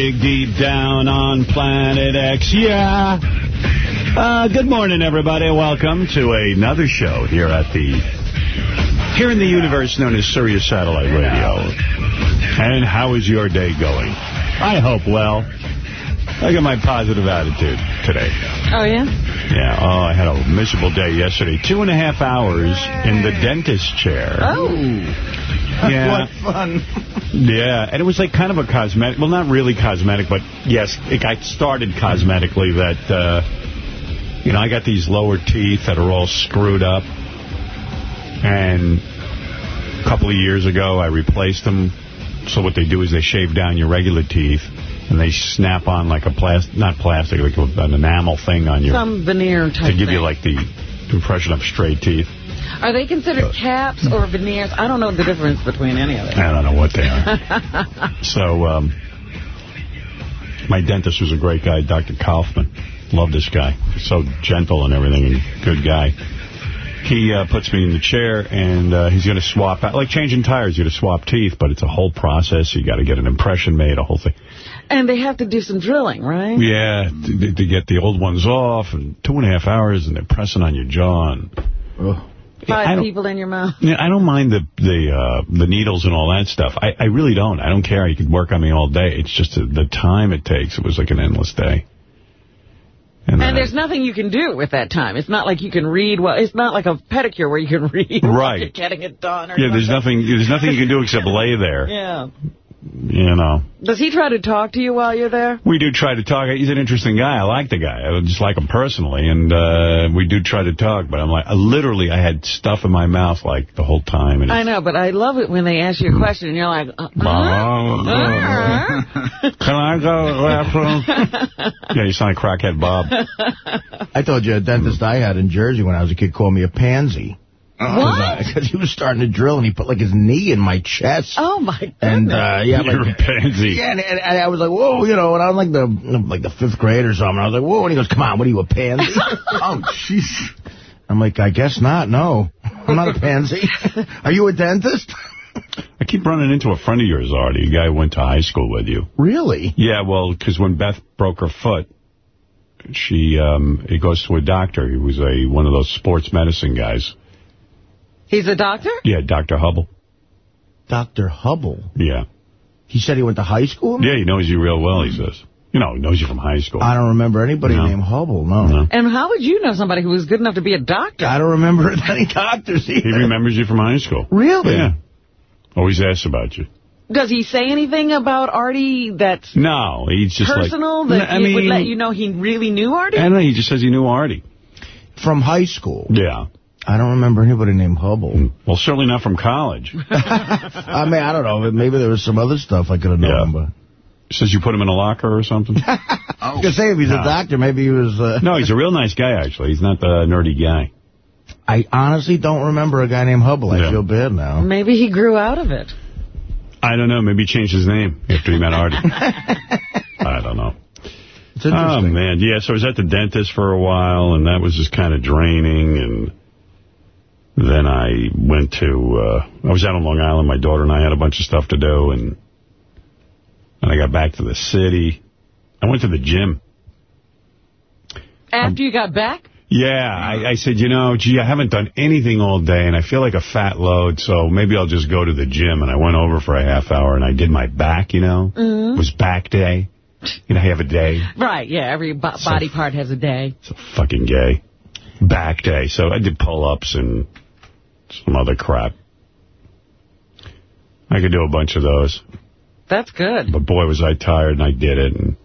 dig deep down on Planet X. Yeah. Uh, good morning, everybody. Welcome to another show here at the here in the universe known as Sirius Satellite Radio. And how is your day going? I hope well. I got my positive attitude today. Oh, yeah? Yeah, oh, I had a miserable day yesterday. Two and a half hours in the dentist chair. Oh. Yeah. What fun. Yeah, and it was like kind of a cosmetic, well, not really cosmetic, but yes, it got started cosmetically that, uh, you know, I got these lower teeth that are all screwed up, and a couple of years ago I replaced them, so what they do is they shave down your regular teeth, and they snap on like a plastic, not plastic, like an enamel thing on your, Some veneer type to give thing. you like the impression of straight teeth. Are they considered caps or veneers? I don't know the difference between any of them. I don't know what they are. So, um, my dentist was a great guy, Dr. Kaufman. Love this guy. So gentle and everything, and good guy. He uh, puts me in the chair, and uh, he's going to swap out, like changing tires, you got to swap teeth, but it's a whole process. You got to get an impression made, a whole thing. And they have to do some drilling, right? Yeah, to, to get the old ones off, and two and a half hours, and they're pressing on your jaw. And, I Five people in your mouth. Yeah, I don't mind the the uh, the needles and all that stuff. I, I really don't. I don't care. You could work on me all day. It's just the, the time it takes. It was like an endless day. And, And there's I- nothing you can do with that time. It's not like you can read. Well, it's not like a pedicure where you can read. Right. You're getting it done. Or yeah, there's nothing. There's nothing you can do except lay there. Yeah. You know. Does he try to talk to you while you're there? We do try to talk. He's an interesting guy. I like the guy. I just like him personally, and uh, we do try to talk. But I'm like, literally, I had stuff in my mouth like the whole time. And I know, but I love it when they ask you a question and you're like, uh, uh, Can I go to the bathroom? yeah, you sound like crackhead Bob. I told you a dentist I had in Jersey when I was a kid called me a pansy. What? Because he was starting to drill, and he put, like, his knee in my chest. Oh, my goodness. And, uh, yeah, You're like... a pansy. Yeah, and, and, and I was like, whoa, you know, and I'm like the like the fifth grade or something. I was like, whoa, and he goes, come on, what are you, a pansy? oh, jeez. I'm like, I guess not, no. I'm not a pansy. Are you a dentist? I keep running into a friend of yours, Artie, a guy who went to high school with you. Really? Yeah, well, because when Beth broke her foot, she um, he goes to a doctor. He was a one of those sports medicine guys. He's a doctor? Yeah, Dr. Hubble. Dr. Hubble. Yeah. He said he went to high school? Yeah, he knows you real well, he says. You know, he knows you from high school. I don't remember anybody No. named Hubble, no. No. And how would you know somebody who was good enough to be a doctor? I don't remember any doctors either. He remembers you from high school. Really? Yeah. Always asks about you. Does he say anything about Artie that's No, he's just personal like... that I he mean, would let you know he really knew Artie? I don't know, he just says he knew Artie. From high school. Yeah. I don't remember anybody named Hubble. Well, certainly not from college. I mean, I don't know. Maybe there was some other stuff I could have known. Yeah. But Says you put him in a locker or something? I was going to say, if he's No. a doctor, maybe he was... Uh, no, he's a real nice guy, actually. He's not the nerdy guy. I honestly don't remember a guy named Hubble. I feel bad now. Maybe he grew out of it. I don't know. Maybe he changed his name after he met Artie. I don't know. It's Oh, man. Yeah, so I was at the dentist for a while, and that was just kind of draining. And then I went to, uh, I was out on Long Island. My daughter and I had a bunch of stuff to do, and and I got back to the city. I went to the gym. After you got back? Yeah, I, I said, you know, gee, I haven't done anything all day, and I feel like a fat load, so maybe I'll just go to the gym. And I went over for a half hour, and I did my back, you know. It was back day. You know, I have a day. Right, yeah, every bo So- body part has a day. So fucking gay. Back day. So I did pull-ups and some other crap. I could do a bunch of those. That's good. But boy, was I tired, and I did it. And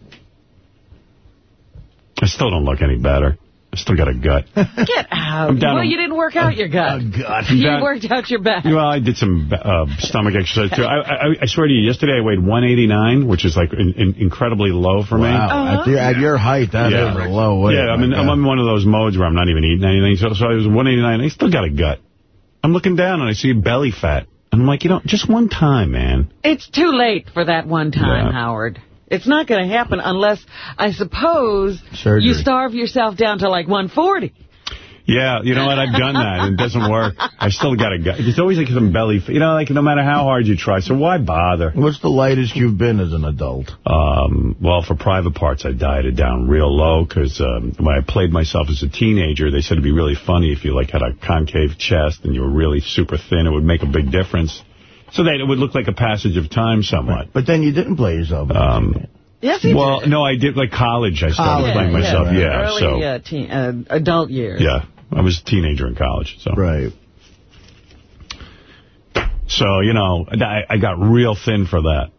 I still don't look any better. I still got a gut. Get out. I'm down Well, on- you didn't work out your gut. God. You down- worked out your back. Well, I did some uh, stomach exercise, too. I, I, I swear to you, yesterday I weighed 189, which is, like, in, in, incredibly low for me. Wow. Uh-huh. At, your, at your height, that is Yeah. a low weight. Yeah, I mean, my I'm in one of those modes where I'm not even eating anything. So, so I was 189. I still got a gut. I'm looking down and I see belly fat. And I'm like, you know, just one time, man. It's too late for that one time, Yeah. Howard. It's not going to happen unless, I suppose, Surgery. you starve yourself down to like 140. Yeah, you know what? I've done that. It doesn't work. I still got to go. It's always like some belly, you know, like no matter how hard you try. So why bother? What's the lightest you've been as an adult? Um, well, for private parts, I dieted down real low because um, when I played myself as a teenager, they said it'd be really funny if you like had a concave chest and you were really super thin. It would make a big difference. So that it would look like a passage of time somewhat. But then you didn't play yourself. Um, Yes, he well, did. no, I did like college. I started College. playing Yeah, myself. yeah, Yeah, Early so uh, teen, uh, adult years. yeah, I was a teenager in college. So Right. So, you know, I, I got real thin for that.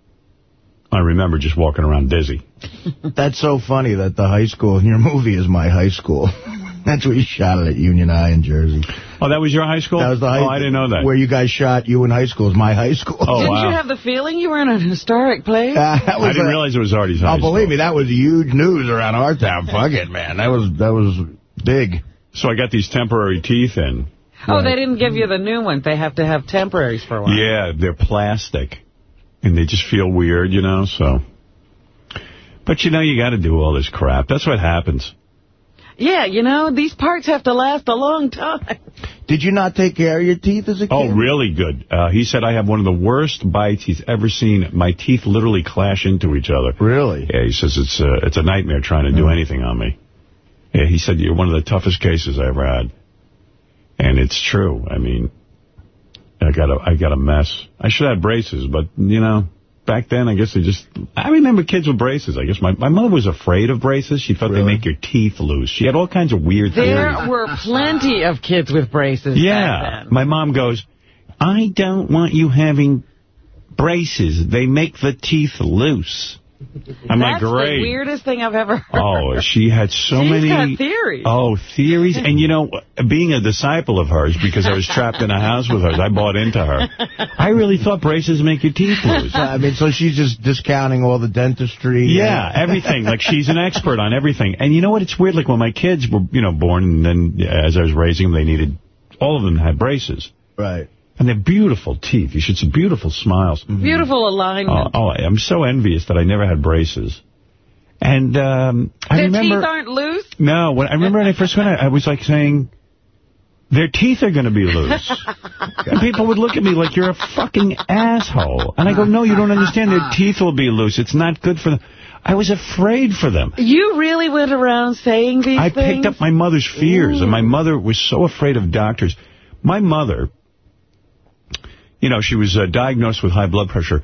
I remember just walking around dizzy. That's so funny that the high school in your movie is my high school. That's where you shot it at Union High in Jersey. Oh, that was your high school? That was the high Oh, I didn't know that. Where you guys shot you in high school is my high school. Oh, Didn't wow. you have the feeling you were in a historic place? Uh, that I didn't a- realize it was Artie's high Oh, school. believe me, that was huge news around our town. Fuck it, man. That was that was big. So I got these temporary teeth in. Oh, they didn't give you the new ones. They have to have temporaries for a while. Yeah, they're plastic. And they just feel weird, you know, so. But, you know, you got to do all this crap. That's what happens. Yeah, you know, these parts have to last a long time. Did you not take care of your teeth as a kid? Oh, really good. Uh, he said I have one of the worst bites he's ever seen. My teeth literally clash into each other. Really? Yeah, he says it's a, it's a nightmare trying to do anything on me. Yeah, he said you're one of the toughest cases I ever had. And it's true. I mean, I got a, I got a mess. I should have braces, but, you know, back then, I guess they just... I remember kids with braces. I guess my, my mother was afraid of braces. She thought Really? they make your teeth loose. She had all kinds of weird theories. There were plenty of kids with braces Yeah. back then. My mom goes, I don't want you having braces. They make the teeth loose. I'm That's like, great. the weirdest thing I've ever oh, heard. Oh, she had so She's many... got theories. Oh, theories. And, you know, being a disciple of hers, because I was trapped in a house with hers, I bought into her. I really thought braces make your teeth loose. I mean, so she's just discounting all the dentistry. Yeah, everything. Like, she's an expert on everything. And you know what? It's weird. Like, when my kids were, you know, born, and then as I was raising them, they needed... All of them had braces. Right. And they're beautiful teeth. You should see beautiful smiles. Beautiful alignment. Oh, oh, I'm so envious that I never had braces. And um, I Their remember... teeth aren't loose? No, when I remember when I first went, I, I was like saying, their teeth are going to be loose. and people would look at me like, you're a fucking asshole. And I go, no, you don't understand. Their teeth will be loose. It's not good for them. I was afraid for them. You really went around saying these I things? picked up my mother's fears, and my mother was so afraid of doctors. My mother, you know, she was uh, diagnosed with high blood pressure.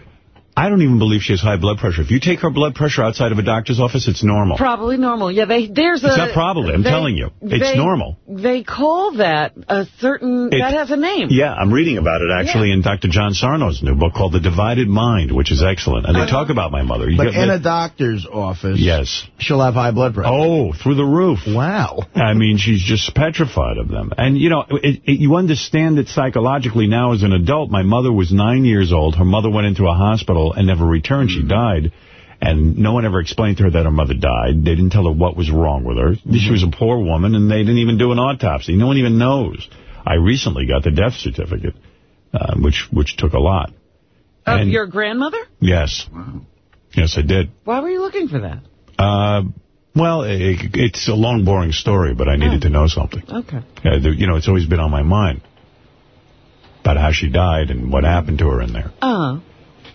I don't even believe she has high blood pressure. If you take her blood pressure outside of a doctor's office, it's normal. Probably normal. Yeah, they there's a... It's not probably. I'm they- telling you. It's they- normal. They call that a certain... It- that has a name. Yeah, I'm reading about it, actually, in Dr. John Sarno's new book called The Divided Mind, which is excellent. And they talk about my mother. You But get- in a doctor's office, Yes. she'll have high blood pressure. Oh, through the roof. Wow. I mean, she's just petrified of them. And, you know, it, it, you understand it psychologically now as an adult. My mother was nine years old. Her mother went into a hospital and never returned. She died. And no one ever explained to her that her mother died. They didn't tell her what was wrong with her. She was a poor woman, and they didn't even do an autopsy. No one even knows. I recently got the death certificate, uh, which which took a lot. Of And- your grandmother? Yes. Wow. Yes, I did. Why were you looking for that? Uh, well, it, it's a long, boring story, but I needed to know something. Okay. Uh, the, you know, it's always been on my mind about how she died and what happened to her in there. Uh,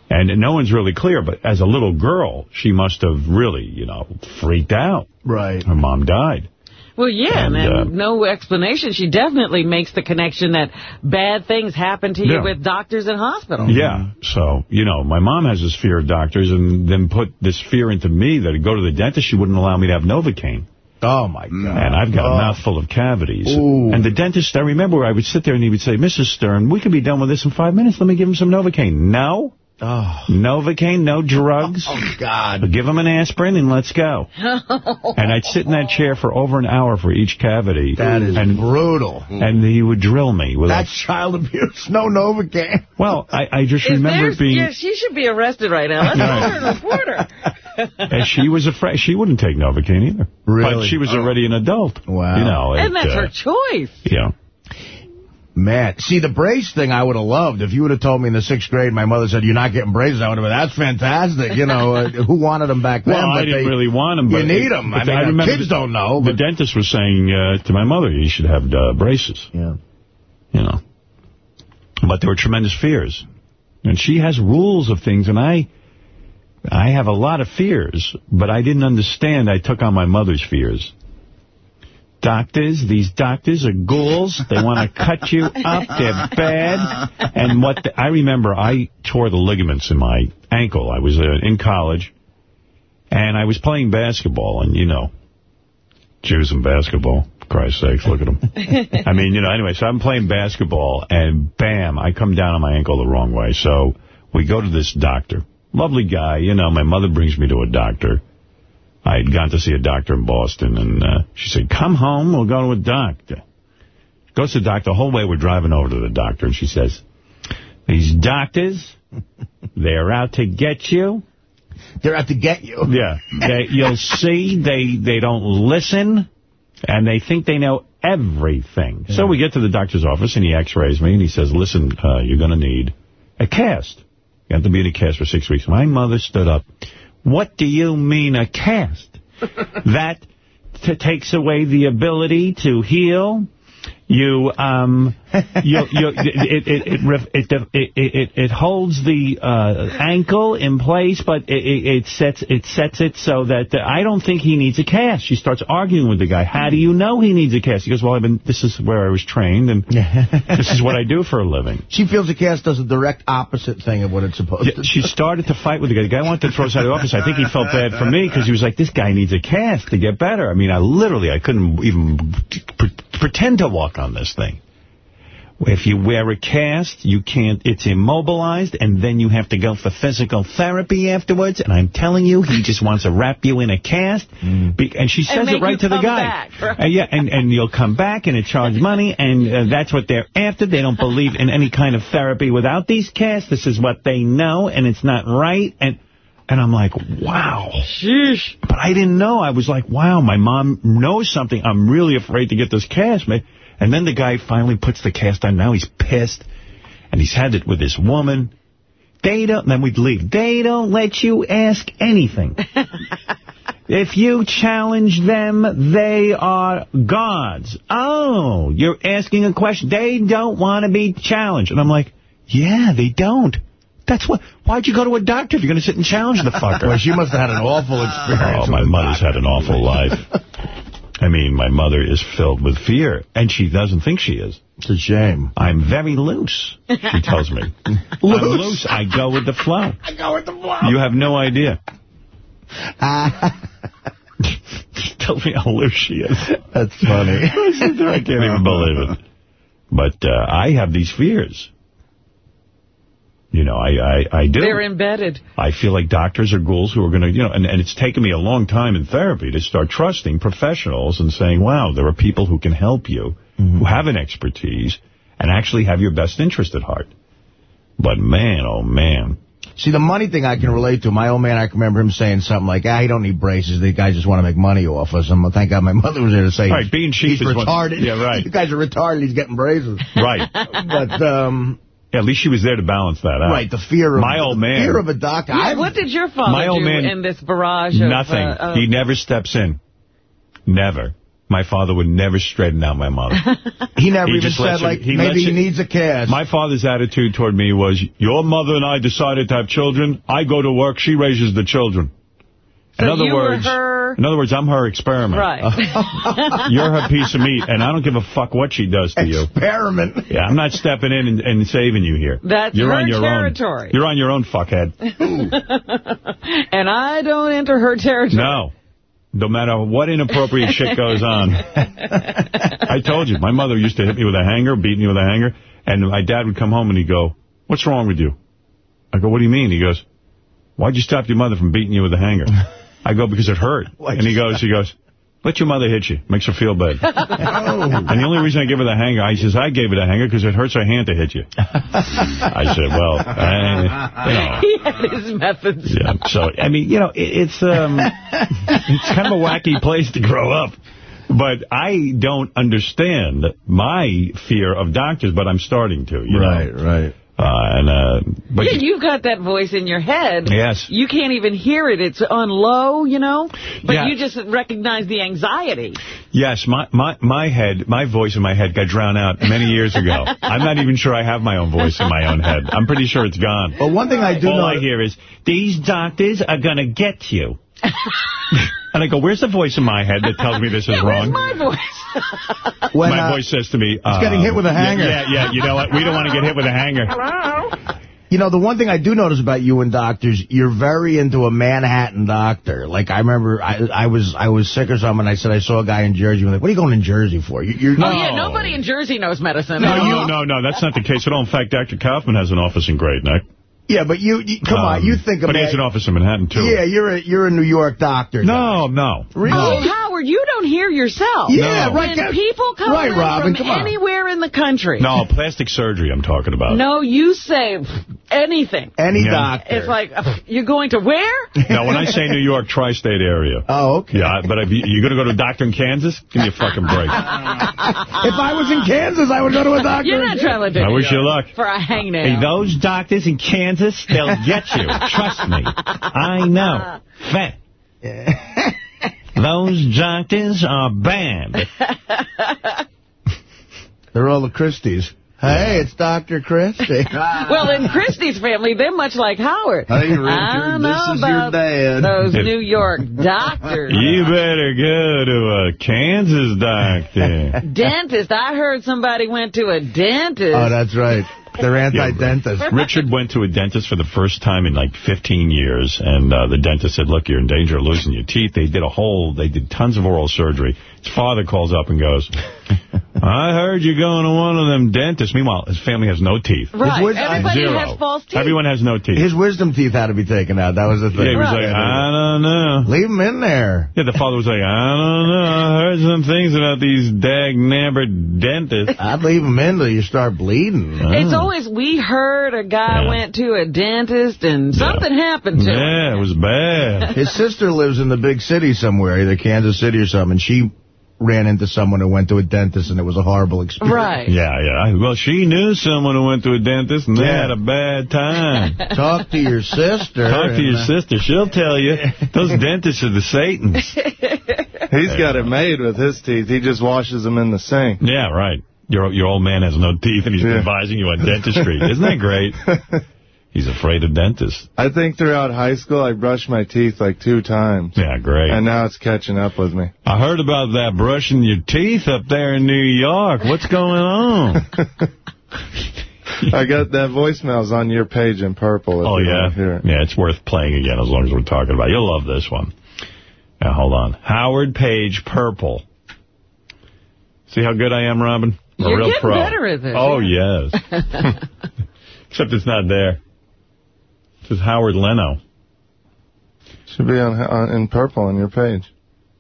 And no one's really clear, but as a little girl, she must have really, you know, freaked out. Right. Her mom died. well, yeah, And, and, uh, no explanation. She definitely makes the connection that bad things happen to you Yeah. with doctors and hospitals. Yeah. So, you know, my mom has this fear of doctors and then put this fear into me that I'd go to the dentist, she wouldn't allow me to have Novocaine. Oh, my God. And I've got Oh. a mouthful of cavities. Ooh. And the dentist, I remember I would sit there and he would say, Mrs. Stern, we could be done with this in five minutes. Let me give him some Novocaine. No. Oh, Novocaine, no drugs. oh God. Give him an aspirin and let's go. and I'd sit in that chair for over an hour for each cavity. That is and, brutal. and he would drill me. With That's a, child abuse. No Novocaine. well, I, I just If remember being... yeah, she should be arrested right now. Let's call her and report her. And she was afraid. She wouldn't take Novocaine either. Really? But she was already an adult. Wow. You know, and it, that's uh, her choice. Yeah. Man, see, the brace thing I would have loved. If you would have told me in the sixth grade, my mother said, you're not getting braces, I would have been, that's fantastic. You know, uh, who wanted them back then? Well, I didn't they, really want them. But you need them. I mean, I remember kids the, don't know. The dentist was saying uh, to my mother, you should have uh, braces. yeah. You know. But there were tremendous fears. And she has rules of things, and I... I have a lot of fears, but I didn't understand. I took on my mother's fears. Doctors, these doctors are ghouls. They want to cut you up. They're bad. And what the, I remember, I tore the ligaments in my ankle. I was uh, in college, and I was playing basketball, and, you know, Jews and basketball. Christ's sakes, look at them. I mean, you know, anyway, so I'm playing basketball, and bam, I come down on my ankle the wrong way. So we go to this doctor. Lovely guy, you know, my mother brings me to a doctor. I had gone to see a doctor in Boston, and uh, she said, come home, we'll go to a doctor. Goes to the doctor. The whole way we're driving over to the doctor, and she says, these doctors, they're out to get you. They're out to get you. Yeah. They, you'll see they, they don't listen, and they think they know everything. Yeah. So we get to the doctor's office, and he x-rays me, and he says, listen, uh, you're going to need a cast. You have to be in a cast for six weeks. My mother stood up. What do you mean a cast? that takes away the ability to heal. You, um, you, you, it, it, it, it, it, it, holds the uh, ankle in place, but it, it, sets it sets it so that uh, I don't think he needs a cast. She starts arguing with the guy. How do you know he needs a cast? He goes, well, I've been, this is where I was trained, and this is what I do for a living. She feels a cast does a direct opposite thing of what it's supposed yeah, to She started to fight with the guy. The guy wanted to throw us out of the office. I think he felt bad for me because he was like, this guy needs a cast to get better. I mean, I literally, I couldn't even pretend to walk on this thing. If you wear a cast, you can't, it's immobilized, and then you have to go for physical therapy afterwards. And I'm telling you, he just wants to wrap you in a cast. Mm. And she says and it right to the guy. Back, right? uh, yeah, and, and you'll come back and it charge money, and uh, that's what they're after. They don't believe in any kind of therapy without these casts. This is what they know, and it's not right. And and I'm like, wow. Sheesh. But I didn't know. I was like, wow, my mom knows something. I'm really afraid to get this cast, man. And then the guy finally puts the cast on. Now he's pissed. And he's had it with this woman. They don't, then we'd leave. They don't let you ask anything. if you challenge them, they are gods. Oh, you're asking a question. They don't want to be challenged. And I'm like, yeah, they don't. That's what. Why'd you go to a doctor if you're going to sit and challenge the fucker? well, she must have had an awful experience. Oh, my mother's had an awful life. I mean, my mother is filled with fear, and she doesn't think she is. It's a shame. I'm very loose, she tells me. loose? I'm loose. I go with the flow. I go with the flow. You have no idea. Tell me how loose she is. That's funny. I can't even believe it. But uh, I have these fears. You know, I, I, I do. They're embedded. I feel like doctors are ghouls who are going to, you know, and, and it's taken me a long time in therapy to start trusting professionals and saying, wow, there are people who can help you, mm -hmm. who have an expertise, and actually have your best interest at heart. But man, oh man. See, the money thing I can relate to. My old man, I can remember him saying something like, ah, he don't need braces. The guys just want to make money off us. And thank God my mother was there to say, right, being cheap he's retarded. One, yeah, right. you guys are retarded. He's getting braces. Right. but, um... Yeah, at least she was there to balance that out. Right, the fear of my old man. fear of a doctor. Yeah, what did your father my old do man, in this barrage of... Nothing. Uh, uh, he never steps in. Never. My father would never straighten out my mother. he never he even said, like, he maybe he needs a cast. My father's attitude toward me was, your mother and I decided to have children. I go to work. She raises the children. So in other words, her... in other words, I'm her experiment. Right. You're her piece of meat, and I don't give a fuck what she does to you. Experiment. Yeah, I'm not stepping in and, and saving you here. That's You're her on your territory. Own. You're on your own, fuckhead. and I don't enter her territory. No. No matter what inappropriate shit goes on. I told you, my mother used to hit me with a hanger, beat me with a hanger, and my dad would come home and he'd go, what's wrong with you? I go, what do you mean? He goes, why'd you stop your mother from beating you with a hanger? I go, because it hurt. and he goes, he goes, let your mother hit you. Makes her feel bad. oh. And the only reason I give her the hanger, I says, I gave her the hanger because it hurts her hand to hit you. I said, well, I, you know. He had his methods. Yeah, so, I mean, you know, it, it's um, it's kind of a wacky place to grow up. But I don't understand my fear of doctors, but I'm starting to. You right, know? right. Uh, and uh, but yeah, you've got that voice in your head. Yes. You can't even hear it. It's on low, you know? But Yeah. you just recognize the anxiety. yes, my my my head, my voice in my head got drowned out many years ago. I'm not even sure I have my own voice in my own head. I'm pretty sure it's gone. But one thing I do All know... I hear is these doctors are gonna get you. and I go, where's the voice in my head that tells me this is Yeah, where's wrong? my voice? when, my uh, voice says to me, uh, getting hit with a hanger. Yeah, yeah, you know what? We don't want to get hit with a hanger. Hello? You know, the one thing I do notice about you and doctors, you're very into a Manhattan doctor. Like, I remember I, I was I was sick or something, and I said I saw a guy in Jersey. I'm like, what are you going in Jersey for? You, you're, Oh, yeah, nobody in Jersey knows medicine. No, you, no, no, that's not the case at all. In fact, Dr. Kaufman has an office in Great Neck. Yeah, but you, you come on, Um, you think But about he has an office in Manhattan, too. Yeah, you're a, you're a New York doctor. No, no. Really? Oh, Howard, you don't hear yourself. Yeah, No. right. When people come right, in Robin, from come on. anywhere in the country. No, plastic surgery I'm talking about. No, you say anything. Any Yeah. doctor. It's like, uh, you're going to where? No, when I say New York, tri-state area. Oh, okay. Yeah, but if you, you're going to go to a doctor in Kansas? Give me a fucking break. If I was in Kansas, I would go to a doctor. You're not traveling to I New wish you luck. For a Hey, those doctors in Kansas, they'll get you. Trust me. I know. Fat. Those doctors are bad. They're all the Christies. Hey, it's Dr. Christie. Ah. Well, in Christie's family, they're much like Howard. Hey, Richard, I don't know this is your about dad. those If- New York doctors. You better go to a Kansas doctor. Dentist. I heard somebody went to a dentist. oh, that's right. They're anti-dentist. Richard went to a dentist for the first time in like 15 years, and uh, the dentist said, look, you're in danger of losing your teeth. They did a whole, they did tons of oral surgery. His father calls up and goes, I heard you're going to one of them dentists. Meanwhile, his family has no teeth. right. His- Everybody Zero. has false teeth. Everyone has no teeth. His wisdom teeth had to be taken out. That was the thing. yeah, he was Right. like, I don't know. Leave them in there. Yeah, the father was like, I don't know. I heard some things about these dag-nabbered dentists. I'd leave them in till you start bleeding. It's always, we heard a guy Yeah. went to a dentist and something happened to him. Yeah, it was bad. His sister lives in the big city somewhere, either Kansas City or something, she ran into someone who went to a dentist, and it was a horrible experience. Right. Yeah, yeah. Well, she knew someone who went to a dentist, and they Yeah. had a bad time. Talk to your sister. Talk to your uh, sister. She'll tell you. Those dentists are the Satans. He's got it made with his teeth. He just washes them in the sink. Yeah, right. Your your old man has no teeth, and he's Yeah. advising you on dentistry. Isn't that great? He's afraid of dentists. I think throughout high school I brushed my teeth like two times. Yeah, great. And now it's catching up with me. I heard about that brushing your teeth up there in New York. What's going on? I got that voicemails on your page in purple. Oh, yeah? hear it. Yeah, it's worth playing again as long as we're talking about it. You'll love this one. Now, hold on. Howard Page Purple. See how good I am, Robin? A You're real getting pro. better at this, Oh, yes. Except it's not there. It says Howard Leno. Should be on, on in purple on your page.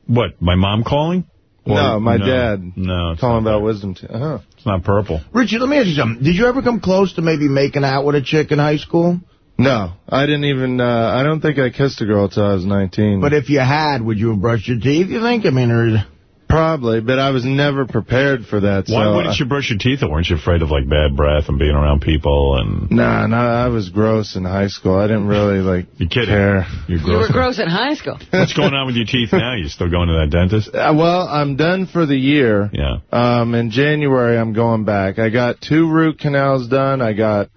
What, my mom calling? Or- no, my dad. No, it's Calling about there. wisdom teeth. Uh-huh. It's not purple. Richard, let me ask you something. Did you ever come close to maybe making out with a chick in high school? No, I didn't even, uh, I don't think I kissed a girl till I was 19. But if you had, would you have brushed your teeth, you think? I mean, or... Probably, but I was never prepared for that. Why so, wouldn't you brush your teeth? Or weren't you afraid of, like, bad breath and being around people? And Nah, nah, I was gross in high school. I didn't really, like, You kidding? care. You're You were gross. gross in high school. What's going on with your teeth now? You still going to that dentist? Uh, well, I'm done for the year. Yeah. Um, in January, I'm going back. I got two root canals done. I got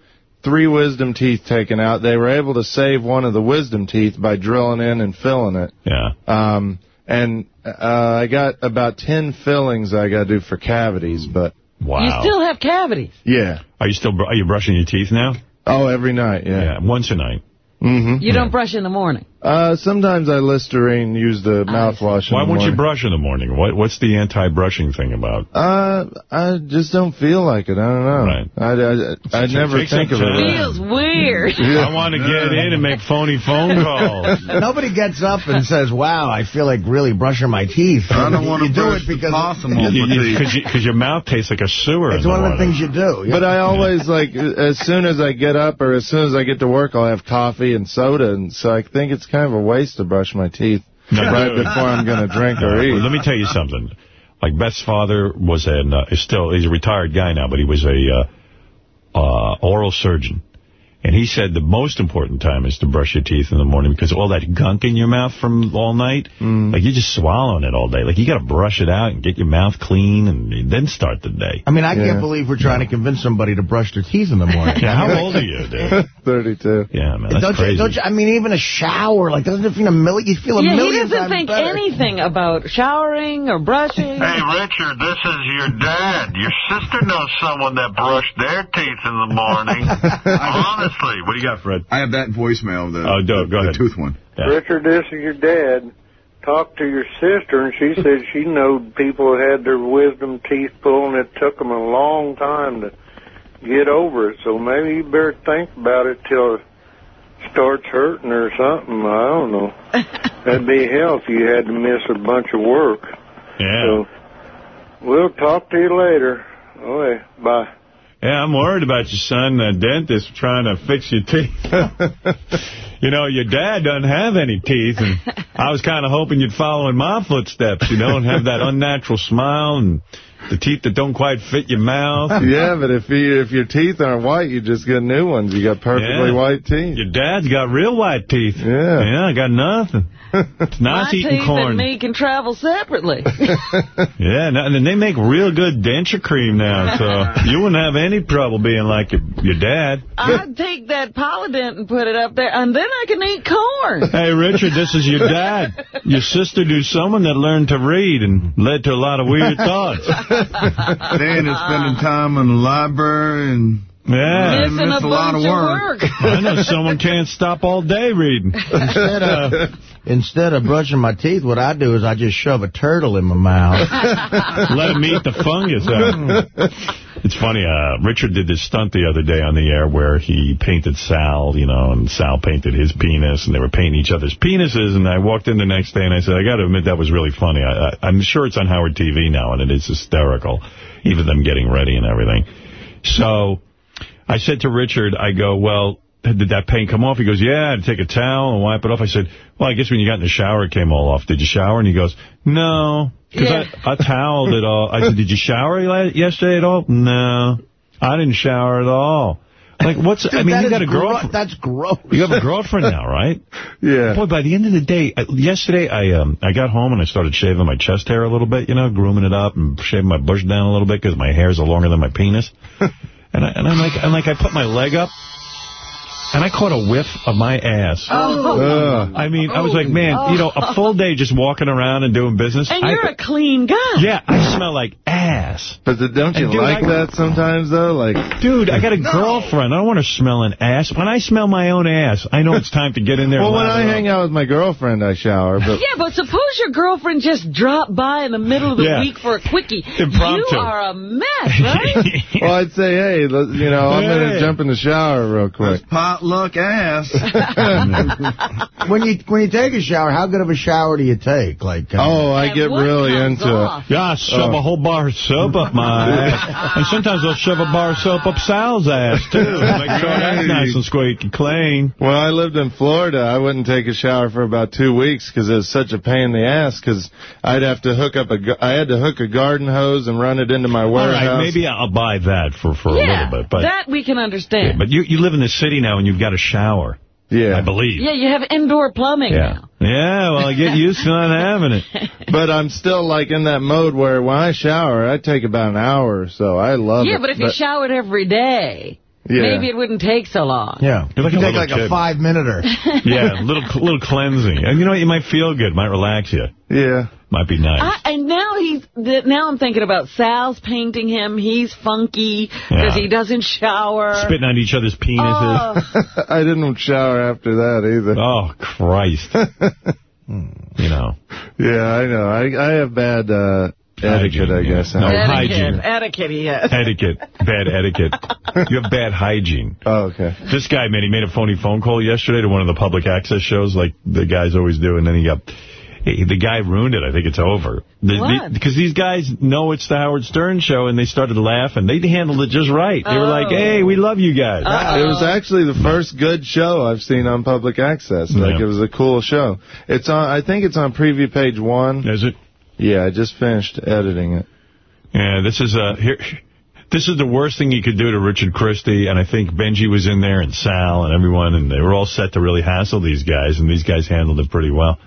three wisdom teeth taken out. They were able to save one of the wisdom teeth by drilling in and filling it. Yeah. Um, and uh, I got about ten fillings I got to do for cavities, but Wow. You still have cavities. yeah. Are you still, br- are you brushing your teeth now? Oh, every night, yeah. Yeah. Once a night. Mm-hmm. You don't brush in the morning. Uh, sometimes I Listerine, use the mouthwash. in Why the won't you brush in the morning? What, what's the anti-brushing thing about? Uh, I just don't feel like it. I don't know. Right. I, I, I never think of time. it. Feels weird. I want to get in and make phony phone calls. Nobody gets up and says, wow, I feel like really brushing my teeth. I don't want to do brush it because possum off. Because you, 'cause your mouth tastes like a sewer. it's in one of the things you do. But I always like as soon as I get up or as soon as I get to work, I'll have coffee and soda, and so I think it's kind of a waste to brush my teeth No, right dude. before I'm going to drink or eat. let me tell you something. Like Beth's father was an, uh, is still, he's a retired guy now, but he was a uh, uh, oral surgeon. And he said the most important time is to brush your teeth in the morning because all that gunk in your mouth from all night, Mm. like you're just swallowing it all day. Like you got to brush it out and get your mouth clean and then start the day. I mean, I Yeah. can't believe we're trying to convince somebody to brush their teeth in the morning. Yeah, how old are you, dude? 32. Yeah, man, that's don't crazy. you, don't you, I mean, even a shower, like, doesn't it feel a million, you feel a Yeah, he million doesn't think better. anything about showering or brushing. Hey, Richard, this is your dad. Your sister knows someone that brushed their teeth in the morning. Honestly. What do you got, Fred? I have that voicemail, the, Oh, do it. Go the ahead. tooth one. Yeah. Richard, this is your dad. Talked to your sister, and she said she knowed people that had their wisdom teeth pulled, and it took them a long time to get over it. So maybe you better think about it till it starts hurting or something. I don't know. That'd be hell if you had to miss a bunch of work. Yeah. So we'll talk to you later. Okay, bye. Yeah, I'm worried about your son, the dentist, trying to fix your teeth. you know, your dad doesn't have any teeth, and I was kind of hoping you'd follow in my footsteps, you know, and have that unnatural smile and the teeth that don't quite fit your mouth. Yeah, but if you if your teeth aren't white, you just get new ones. You got perfectly Yeah. white teeth. Your dad's got real white teeth. Yeah. Yeah, I got nothing. It's My not eating teeth corn. and me can travel separately. Yeah, no, and they make real good denture cream now, so you wouldn't have any trouble being like your, your dad. I'd take that Polydent and put it up there, and then I can eat corn. Hey, Richard, this is your dad. Your sister knew someone that learned to read and led to a lot of weird thoughts. Dan is spending time in the library and Yeah. Missing miss a a lot bunch of of work. work. I know someone can't stop all day reading. Instead of, instead of brushing my teeth, what I do is I just shove a turtle in my mouth. Let him eat the fungus out. It's funny, uh, Richard did this stunt the other day on the air where he painted Sal, you know, and Sal painted his penis, and they were painting each other's penises, and I walked in the next day and I said, I got to admit, that was really funny. I, I, I'm sure it's on Howard TV now, and it is hysterical, even them getting ready and everything. So I said to Richard, I go, well, did that paint come off? He goes, yeah, I'd take a towel and wipe it off. I said, well, I guess when you got in the shower, it came all off. Did you shower? And he goes, no, because Yeah. I, I toweled it all. I said, did you shower yesterday at all? No, I didn't shower at all. Like, what's, I mean, you got a girlfriend. That's gross. You have a girlfriend now, right? Yeah. Boy, by the end of the day, yesterday I um I got home and I started shaving my chest hair a little bit, you know, grooming it up and shaving my bush down a little bit because my hairs are longer than my penis. and I, and I'm like, and like I put my leg up. And I caught a whiff of my ass. Ugh. I mean, I was like, oh. man, you know, a oh. full day just walking around and doing business. And I- you're a clean guy. yeah, I smell like ass. But the, don't you And dude, like I- that sometimes, though? Like, Dude, I got a girlfriend. I don't want to smell an ass. When I smell my own ass, I know it's time to get in there. well, when I up. hang out with my girlfriend, I shower. But Yeah, but suppose your girlfriend just dropped by in the middle of the Yeah. week for a quickie. Impromptu. You are a mess, right? well, I'd say, hey, you know, I'm going to jump in the shower real quick. Potluck ass. when you when you take a shower, how good of a shower do you take? Like, uh, Oh, I get really into off? it. Yeah, I shove a whole bar of soap up my ass. And sometimes I'll shove a bar of soap up Sal's ass, too. Make sure that's nice and squeaky clean. When I lived in Florida, I wouldn't take a shower for about two weeks because it was such a pain in the ass. Because I'd have to hook up a, gu- I had to hook a garden hose and run it into my All warehouse. right, maybe I'll buy that for, for a little bit. But, that we can understand. but you, you live in the city now and you've got a shower, yeah, I believe. yeah, you have indoor plumbing Yeah. now. Yeah, well, I get used to not having it. But I'm still like in that mode where when I shower, I take about an hour or so. I love it. Yeah, but if you showered every day, yeah. maybe it wouldn't take so long. yeah. You're like you take little like a kid. five minuter. Yeah, a little, little cleansing. And you know what? You might feel good. Might relax you. yeah. Might be nice. I, and now he's now I'm thinking about Sal's painting him. He's funky because Yeah. he doesn't shower. Spitting on each other's penises. Oh, I didn't shower after that either. Oh, Christ. you know. Yeah, I know. I I have bad uh, etiquette, Hygiene, I guess. yeah. No, etiquette, hygiene. etiquette he has. Etiquette. Bad etiquette. You have bad hygiene. Oh, okay. This guy, man, he made a phony phone call yesterday to one of the public access shows like the guys always do, and then he got... he- The guy ruined it. I think it's over. What? Because these guys know it's the Howard Stern show, and they started laughing. They handled it just right. They were like, Oh. hey, we love you guys. It was actually the first good show I've seen on public access. Like Yeah. it was a cool show. It's on. I think it's on preview page one. Is it? Yeah, I just finished editing it. Yeah, this is uh, here. This is the worst thing you could do to Richard Christie, and I think Benji was in there, and Sal, and everyone, and they were all set to really hassle these guys, and these guys handled it pretty well.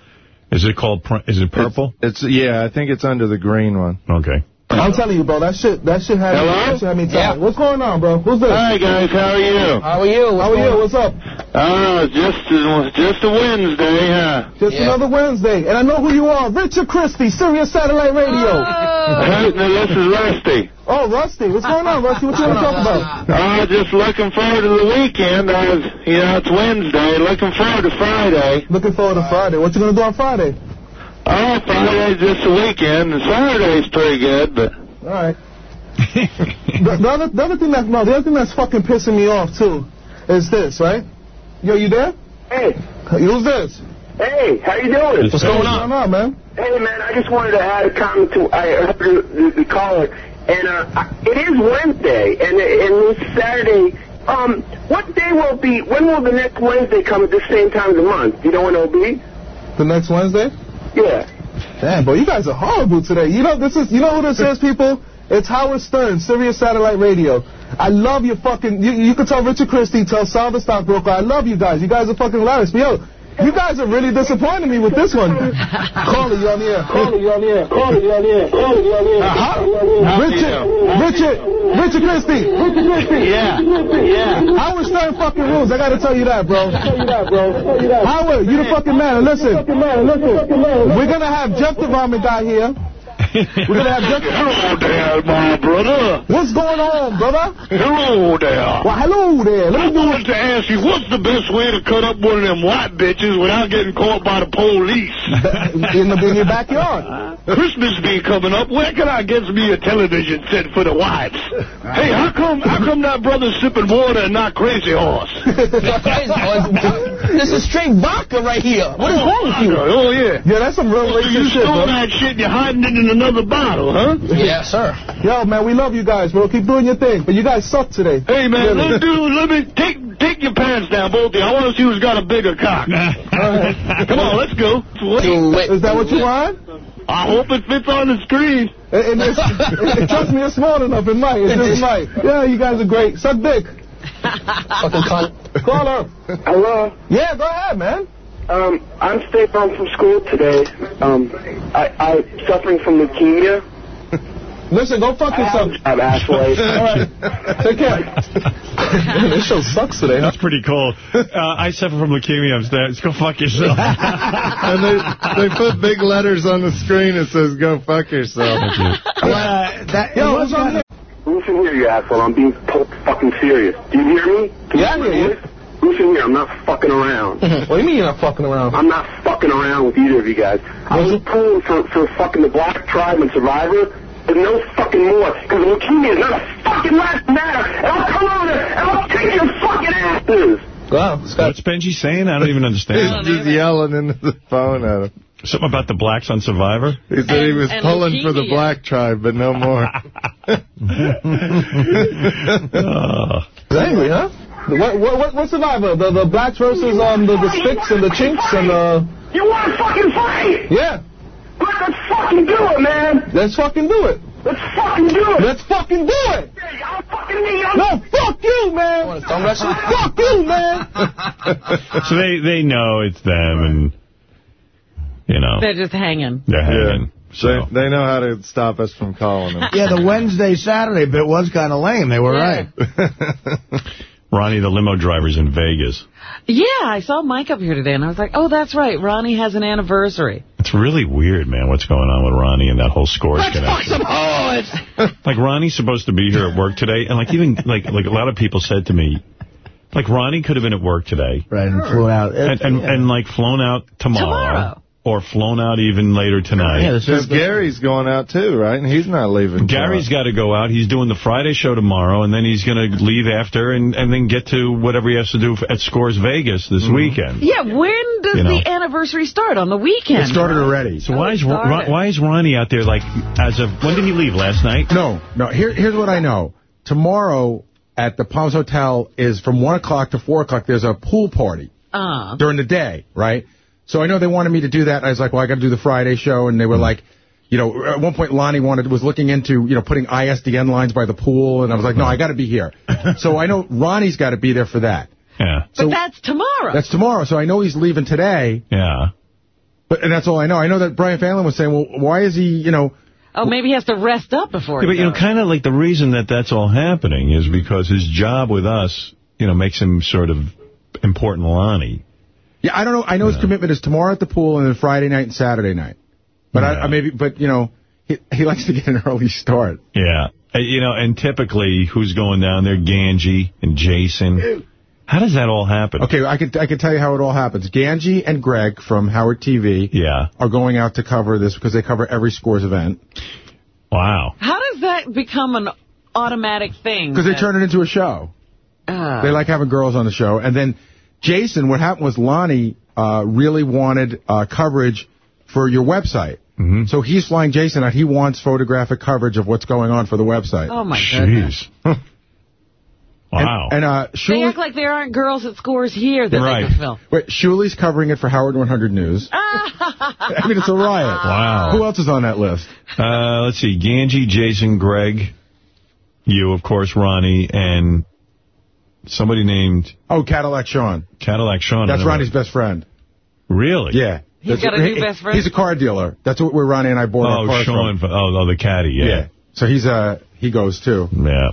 Is it called, pr- is it purple? It's, it's Yeah, I think it's under the green one. Okay. I'm telling you, bro, that shit, that shit had, Hello? that shit had me Yeah. What's going on, bro? Who's this? Hi, guys. How are you? How are you? How are you? What's up? Oh, just a, just a Wednesday, huh? Just another Wednesday. And I know who you are. Richard Christie, Sirius Satellite Radio. Oh. Hey, no, this is Rusty. Oh, Rusty. What's going on, Rusty? What you want to talk about? Oh, just looking forward to the weekend. I was, you know, it's Wednesday. Looking forward to Friday. Looking forward to Friday. What you going to do on Friday? Oh, Friday's just a weekend, and Saturday's pretty good, but... All right. the, the, other, the other thing that no, the other thing that's fucking pissing me off too is this, right? Yo, you there? Hey, Who's this? hey, how you doing? What's going on? What's going on, man? Hey, man, I just wanted to add a comment to I heard the, the, the caller, and uh, I- it is Wednesday, and and it's Saturday. Um, what day will be? When will the next Wednesday come at the same time of the month? Do you know when it'll be? The next Wednesday? Yeah. Damn, bro, you guys are horrible today. You know this is you know who this is, people? It's Howard Stern, Sirius Satellite Radio. I love your fucking. You, you can tell Richard Christie, tell Sal the stockbroker. I love you guys. You guys are fucking hilarious. But yo, you guys are really disappointing me with this one. Call it, you on the air. Call it, you on the air. Call it, you on the air. Call it, you on the air. Uh-huh. Richard, Richard, Richard Christie. Richard Christie. Yeah. Yeah. Howard Stern fucking rules. I gotta tell you that, bro. Tell you that, bro. Tell you that. Howard, you the fucking man. Listen, we're gonna have Jeff the Vomit guy here. We're gonna have Jeff. Hello there, my brother. What's going on, brother? Hello there. Well, hello there. I Let me do wanted to ask you, what's the best way to cut up one of them white bitches without getting caught by the police? in, the, in your backyard. Christmas be coming up. Where can I get me a television set for the whites? Hey, how come how come that brother's sipping water and not Crazy Horse? this is straight vodka right here. What is oh, wrong with you? Oh, yeah. Yeah, that's some real oh, So you shit, stole bro. that shit and you're hiding it in another bottle, huh? Yeah, sir. Yo, man, we love you guys, bro. Keep doing your thing. But you guys suck today. Hey, man, Really. let, dude, let me take take your pants down, both of you. I want to see who's got a bigger cock. Come on, let's go. Is that what you want? I hope it fits on the screen. And, and it's, it, trust me, it's small enough. It might. It just might. Yeah, you guys are great. Suck dick. Fucking cunt. Call her. Hello. Yeah, go ahead, man. Um, I'm staying home from school today. Um, I, I'm suffering from leukemia. Listen, go fuck yourself. I'm Ashley. All right. Take care. Man, this show sucks today, huh? That's pretty cool. Uh, I suffer from leukemia upstairs. Go fuck yourself. and they, they put big letters on the screen that says, go fuck yourself. Uh, that, Yo, what's on kinda- here? Listen here, you asshole. I'm being fucking serious. Do you hear me? Can Yeah, I hear you. Listen here, I'm not fucking around. What do you mean you're not fucking around? I'm not fucking around with either of you guys. I was pulling for, for fucking the Black Tribe and Survivor, but no fucking more. Because leukemia is not a fucking last matter. And I'll come over there and I'll kick your fucking asses. Wow, Scott. What's Benji saying? I don't even understand. He's yelling into the phone at him. Something about the blacks on Survivor? He said he was and pulling for the black tribe, but no more. Uh, angry, huh? The- What, what, what, what survivor? The, the blacks versus um, the, the sticks and the chinks and the... You want to fucking fight? Yeah, Let, let's fucking do it, man. let's fucking do it. Let's fucking do it. Let's fucking do it. I'll fucking me. I'm No, fuck you, man. Don't wrestle. Fuck you, man. so they, they know it's them, and, you know, They're just hanging. they're hanging. They, So. they know how to stop us from calling them. Yeah, the Wednesday, Saturday bit was kind of lame. They were Yeah. right. Ronnie, the limo driver's in Vegas. Yeah, I saw Mike up here today, and I was like, oh, that's right. Ronnie has an anniversary. It's really weird, man, what's going on with Ronnie and that whole scores connection. like, Ronnie's supposed to be here at work today, and, like, even, like, like a lot of people said to me, like, Ronnie could have been at work today, Right, and flew out. and, and, and like, flown out tomorrow, Tomorrow. Or flown out even later tonight. Yeah, this Because is Gary's going out too, right? And he's not leaving. Gary's got to go out. He's doing the Friday show tomorrow, and then he's going to leave after and, and then get to whatever he has to do at Scores Vegas this weekend. Yeah, when does You know. the anniversary start? On the weekend? It started already. So why is Oh, it Ron, started. why is Ronnie out there like as of when did he leave last night? No, no. Here, here's what I know. Tomorrow at the Palms Hotel is from 1 o'clock to 4 o'clock. There's a pool party Uh, during the day, right? So I know they wanted me to do that. I was like, well, I got to do the Friday show. And they Hmm. were like, you know, at one point Lonnie wanted was looking into, you know, putting ISDN lines by the pool, and I was like, no, I got to be here. so I know Ronnie's got to be there for that. Yeah. But that's tomorrow. That's tomorrow, so I know he's leaving today. Yeah. But and that's all I know. I know that Brian Fallon was saying, well, why is he, you know, Oh, maybe he has to rest up before Yeah, but, you know, kind of like the reason that that's all happening is because his job with us, you know, makes him sort of important Lonnie. Yeah, I don't know. I know his commitment is tomorrow at the pool and then Friday night and Saturday night. But I, I maybe, but you know, he he likes to get an early start. Yeah. Uh, You know, and typically, who's going down there? Ganji and Jason. How does that all happen? Okay, I could I could tell you how it all happens. Ganji and Greg from Howard TV Yeah. are going out to cover this because they cover every scores event. Wow. How does that become an automatic thing? Because they turn it into a show. Ah. They like having girls on the show. And then Jason, what happened was Lonnie uh, really wanted uh, coverage for your website. Mm-hmm. So he's flying Jason out. He wants photographic coverage of what's going on for the website. Oh, my goodness. Jeez. wow. And, and uh, They act like there aren't girls at scores here that Right. they can film. wait, Shuli's covering it for Howard 100 News. I mean, it's a riot. Wow. Who else is on that list? Uh, let's see. Ganji, Jason, Greg, you, of course, Ronnie, and somebody named Oh, Cadillac Sean. Cadillac Sean. That's I don't Ronnie's best friend. Really? Yeah. He's That's- got a new he- best friend? He's a car dealer. That's what where Ronnie and I bought our Oh, cars Sean. from. Oh, oh, the caddy. Yeah. Yeah. So he's uh he goes too. Yeah.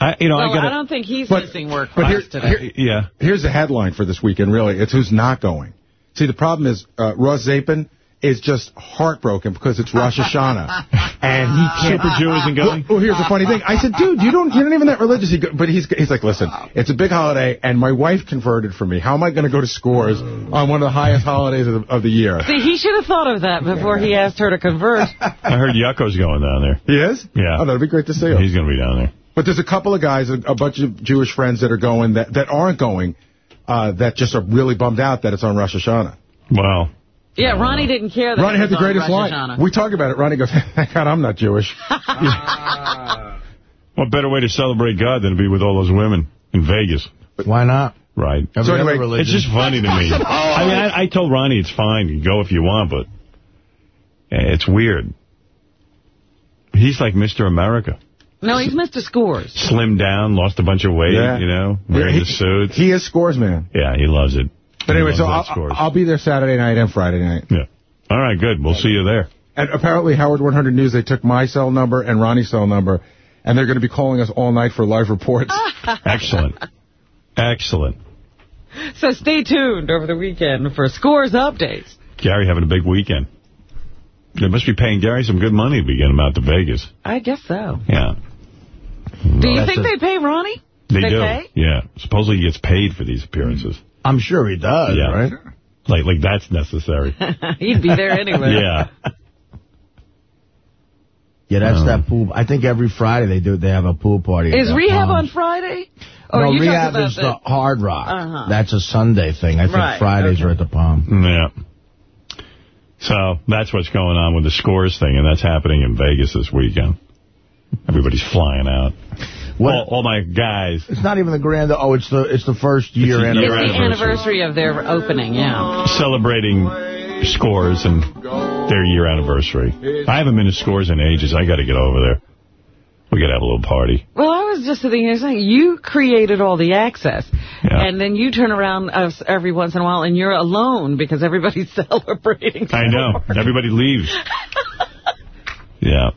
I, you know, well, I got I don't think he's But- missing work but for here- us today. here- Yeah. Here's the headline for this weekend, really. It's who's not going. See, the problem is uh, Ross Zapin is just heartbroken because it's Rosh Hashanah. and he can't. Super Jew isn't going? Well, well, here's the funny thing. I said, dude, you don't, you're not even that religious. He go, but he's, he's like, listen, it's a big holiday, and my wife converted for me. How am I going to go to scores on one of the highest holidays of the, of the year? See, he should have thought of that before he asked her to convert. I heard Yucko's going down there. He is? Yeah. Oh, that'd be great to see him. He's going to be down there. But there's a couple of guys, a, a bunch of Jewish friends that are going that, that aren't going, uh, that just are really bummed out that it's on Rosh Hashanah. Wow. Yeah, Ronnie didn't care that Ronnie had the greatest Rosh line. Hashanah. We talk about it. Ronnie goes, thank God I'm not Jewish. What better way to celebrate God than to be with all those women in Vegas? Why not? Right. Every So anyway. It's just funny to me. I mean, I, I told Ronnie it's fine. You can go if you want, but eh, it's weird. He's like Mr. America. No, he's Mr. Scores. Slimmed down, lost a bunch of weight, Yeah. you know, wearing he, the suits. He is scores man. yeah, he loves it. But anyway, so loves I'll, scores. I'll be there Saturday night and Friday night. yeah. All right, good. We'll see you there. And apparently Howard 100 News, they took my cell number and Ronnie's cell number, and they're going to be calling us all night for live reports. Excellent. Excellent. So stay tuned over the weekend for Scores updates. Gary having a big weekend. They must be paying Gary some good money to be getting him out to Vegas. I guess so. Yeah. Do you That's think a- they pay Ronnie? They, They do. pay? Yeah. Supposedly he gets paid for these appearances. I'm sure he does, Yeah. right? Like, like that's necessary. He'd be there anyway. yeah. Yeah, that's Um, that pool. I think every Friday they do. They have a pool party. Is rehab pond. on Friday? Or no, are you talking rehab about is the Hard Rock. Uh-huh. That's a Sunday thing. I think Right, Fridays okay. are at the Palm. Yeah. So that's what's going on with the scores thing, and that's happening in Vegas this weekend. Everybody's flying out. What- All, all my guys. It's not even the grand. Oh, it's the it's the first year the year It's anniversary. the anniversary of their opening, yeah. celebrating scores and their year anniversary. I haven't been to scores in ages. I got to get over there. We got to have a little party. Well, I was just sitting here saying, you created all the access. Yeah. And then you turn around us every once in a while and you're alone because everybody's celebrating. I know. Everybody leaves. Yeah.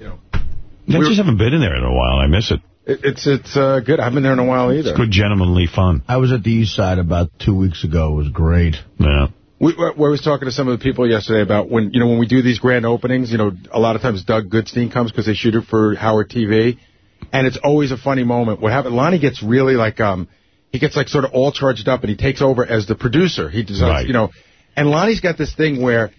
I just haven't been in there in a while. I miss it. It, it's it's uh, good. I haven't been there in a while either. It's good gentlemanly fun. I was at the East Side about two weeks ago. It was great. Yeah. We, we I was talking to some of the people yesterday about when you know when we do these grand openings. You know, a lot of times Doug Goodstein comes because they shoot it for Howard TV, and it's always a funny moment. What happened? Lonnie gets really like um, he gets like sort of all charged up, and he takes over as the producer. He does, Right. you know, and Lonnie's got this thing where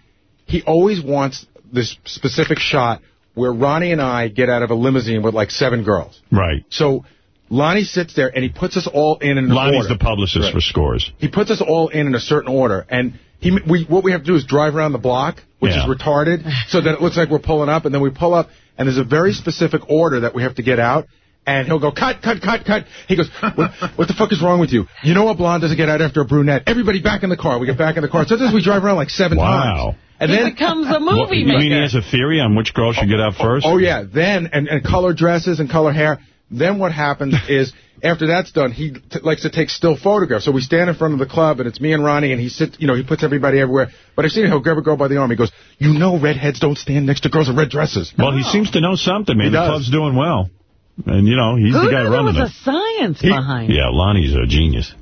he always wants this specific shot where Ronnie and I get out of a limousine with like seven girls. Right. So Lonnie sits there and he puts us all in an Lonnie's order. the publicist Right. for scores. He puts us all in in a certain order, and he we what we have to do is drive around the block, which Yeah. is retarded, so that it looks like we're pulling up, and then we pull up, and there's a very specific order that we have to get out. And he'll go, cut, cut, cut, cut. He goes, what, what the fuck is wrong with you? You know a blonde doesn't get out after a brunette. Everybody back in the car. We get back in the car. Sometimes we drive around like seven Wow. times. And he then becomes a movie What, you maker. mean he has a theory on which girl should get out oh, oh, first? Oh, yeah. Then, and, and color dresses and color hair. Then what happens is, after that's done, he t likes to take still photographs. So we stand in front of the club, and it's me and Ronnie, and he sits, you know, he puts everybody everywhere. But I've seen him, he'll grab a girl by the arm. He goes, you know redheads don't stand next to girls in red dresses. Well, he seems to know something, man. He the does. club's doing well. And, you know, he's Who the guy knew there running was it. a science He- behind it? yeah, Lonnie's a genius.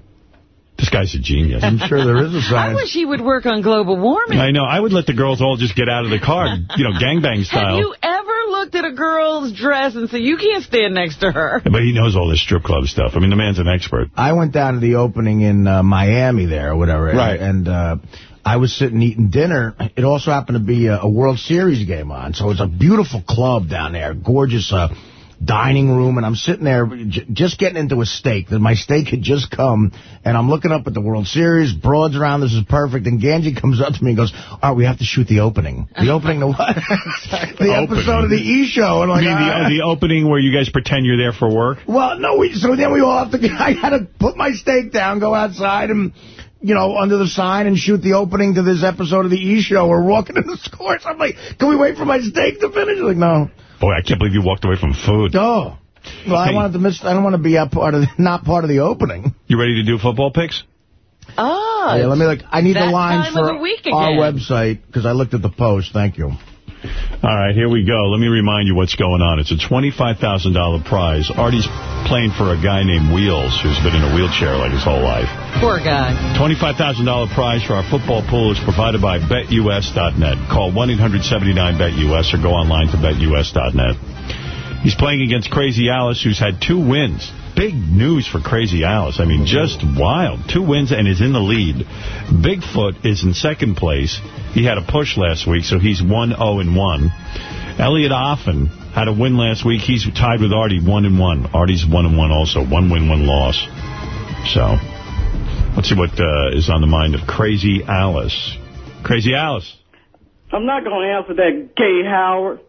This guy's a genius. I'm sure there is a I science. wish he would work on global warming. I know. I would let the girls all just get out of the car, you know, gangbang Have style. Have you ever looked at a girl's dress and said, you can't stand next to her? But he knows all this strip club stuff. I mean, the man's an expert. I went down to the opening in uh, Miami there or whatever. Right. And uh, I was sitting eating dinner. It also happened to be a, a World Series game on. So it was a beautiful club down there. Gorgeous uh, dining room. And I'm sitting there j just getting into a steak. That my steak had just come. And I'm looking up at the World Series. Broads around. This is perfect. And Ganji comes up to me and goes, all right, we have to shoot the opening. The opening to what? the episode of the E! Show. And I'm You mean the, the opening where you guys pretend you're there for work? Well, no, we, so then we all have to, I had to put my steak down, go outside and, you know, under the sign and shoot the opening to this episode of the E! Show. We're walking in the scores. I'm like, can we wait for my steak to finish? Like, no. Boy, I can't believe you walked away from food. Oh. Well, I wanted to miss, I don't want to be a part of, the, not part of the opening. You ready to do football picks? Oh, yeah, let me look. I need the lines for the week our website because I looked at the post. Thank you. All right, here we go. Let me remind you what's going on. It's a $25,000 prize. Artie's playing for a guy named Wheels, who's been in a wheelchair like his whole life. Poor guy. $25,000 prize for our football pool is provided by BetUS.net. Call 1-800-79-BET-US or go online to BetUS.net. He's playing against Crazy Alice, who's had two wins. Big news for Crazy Alice. I mean, just wild. Two wins and is in the lead. Bigfoot is in second place. He had a push last week, so he's 1-0-1. Elliot Offen had a win last week. He's tied with Artie, 1-1. Artie's 1-1 also. One win, one loss. So, let's see what uh, is on the mind of Crazy Alice. Crazy Alice. I'm not going to answer that gay Howard.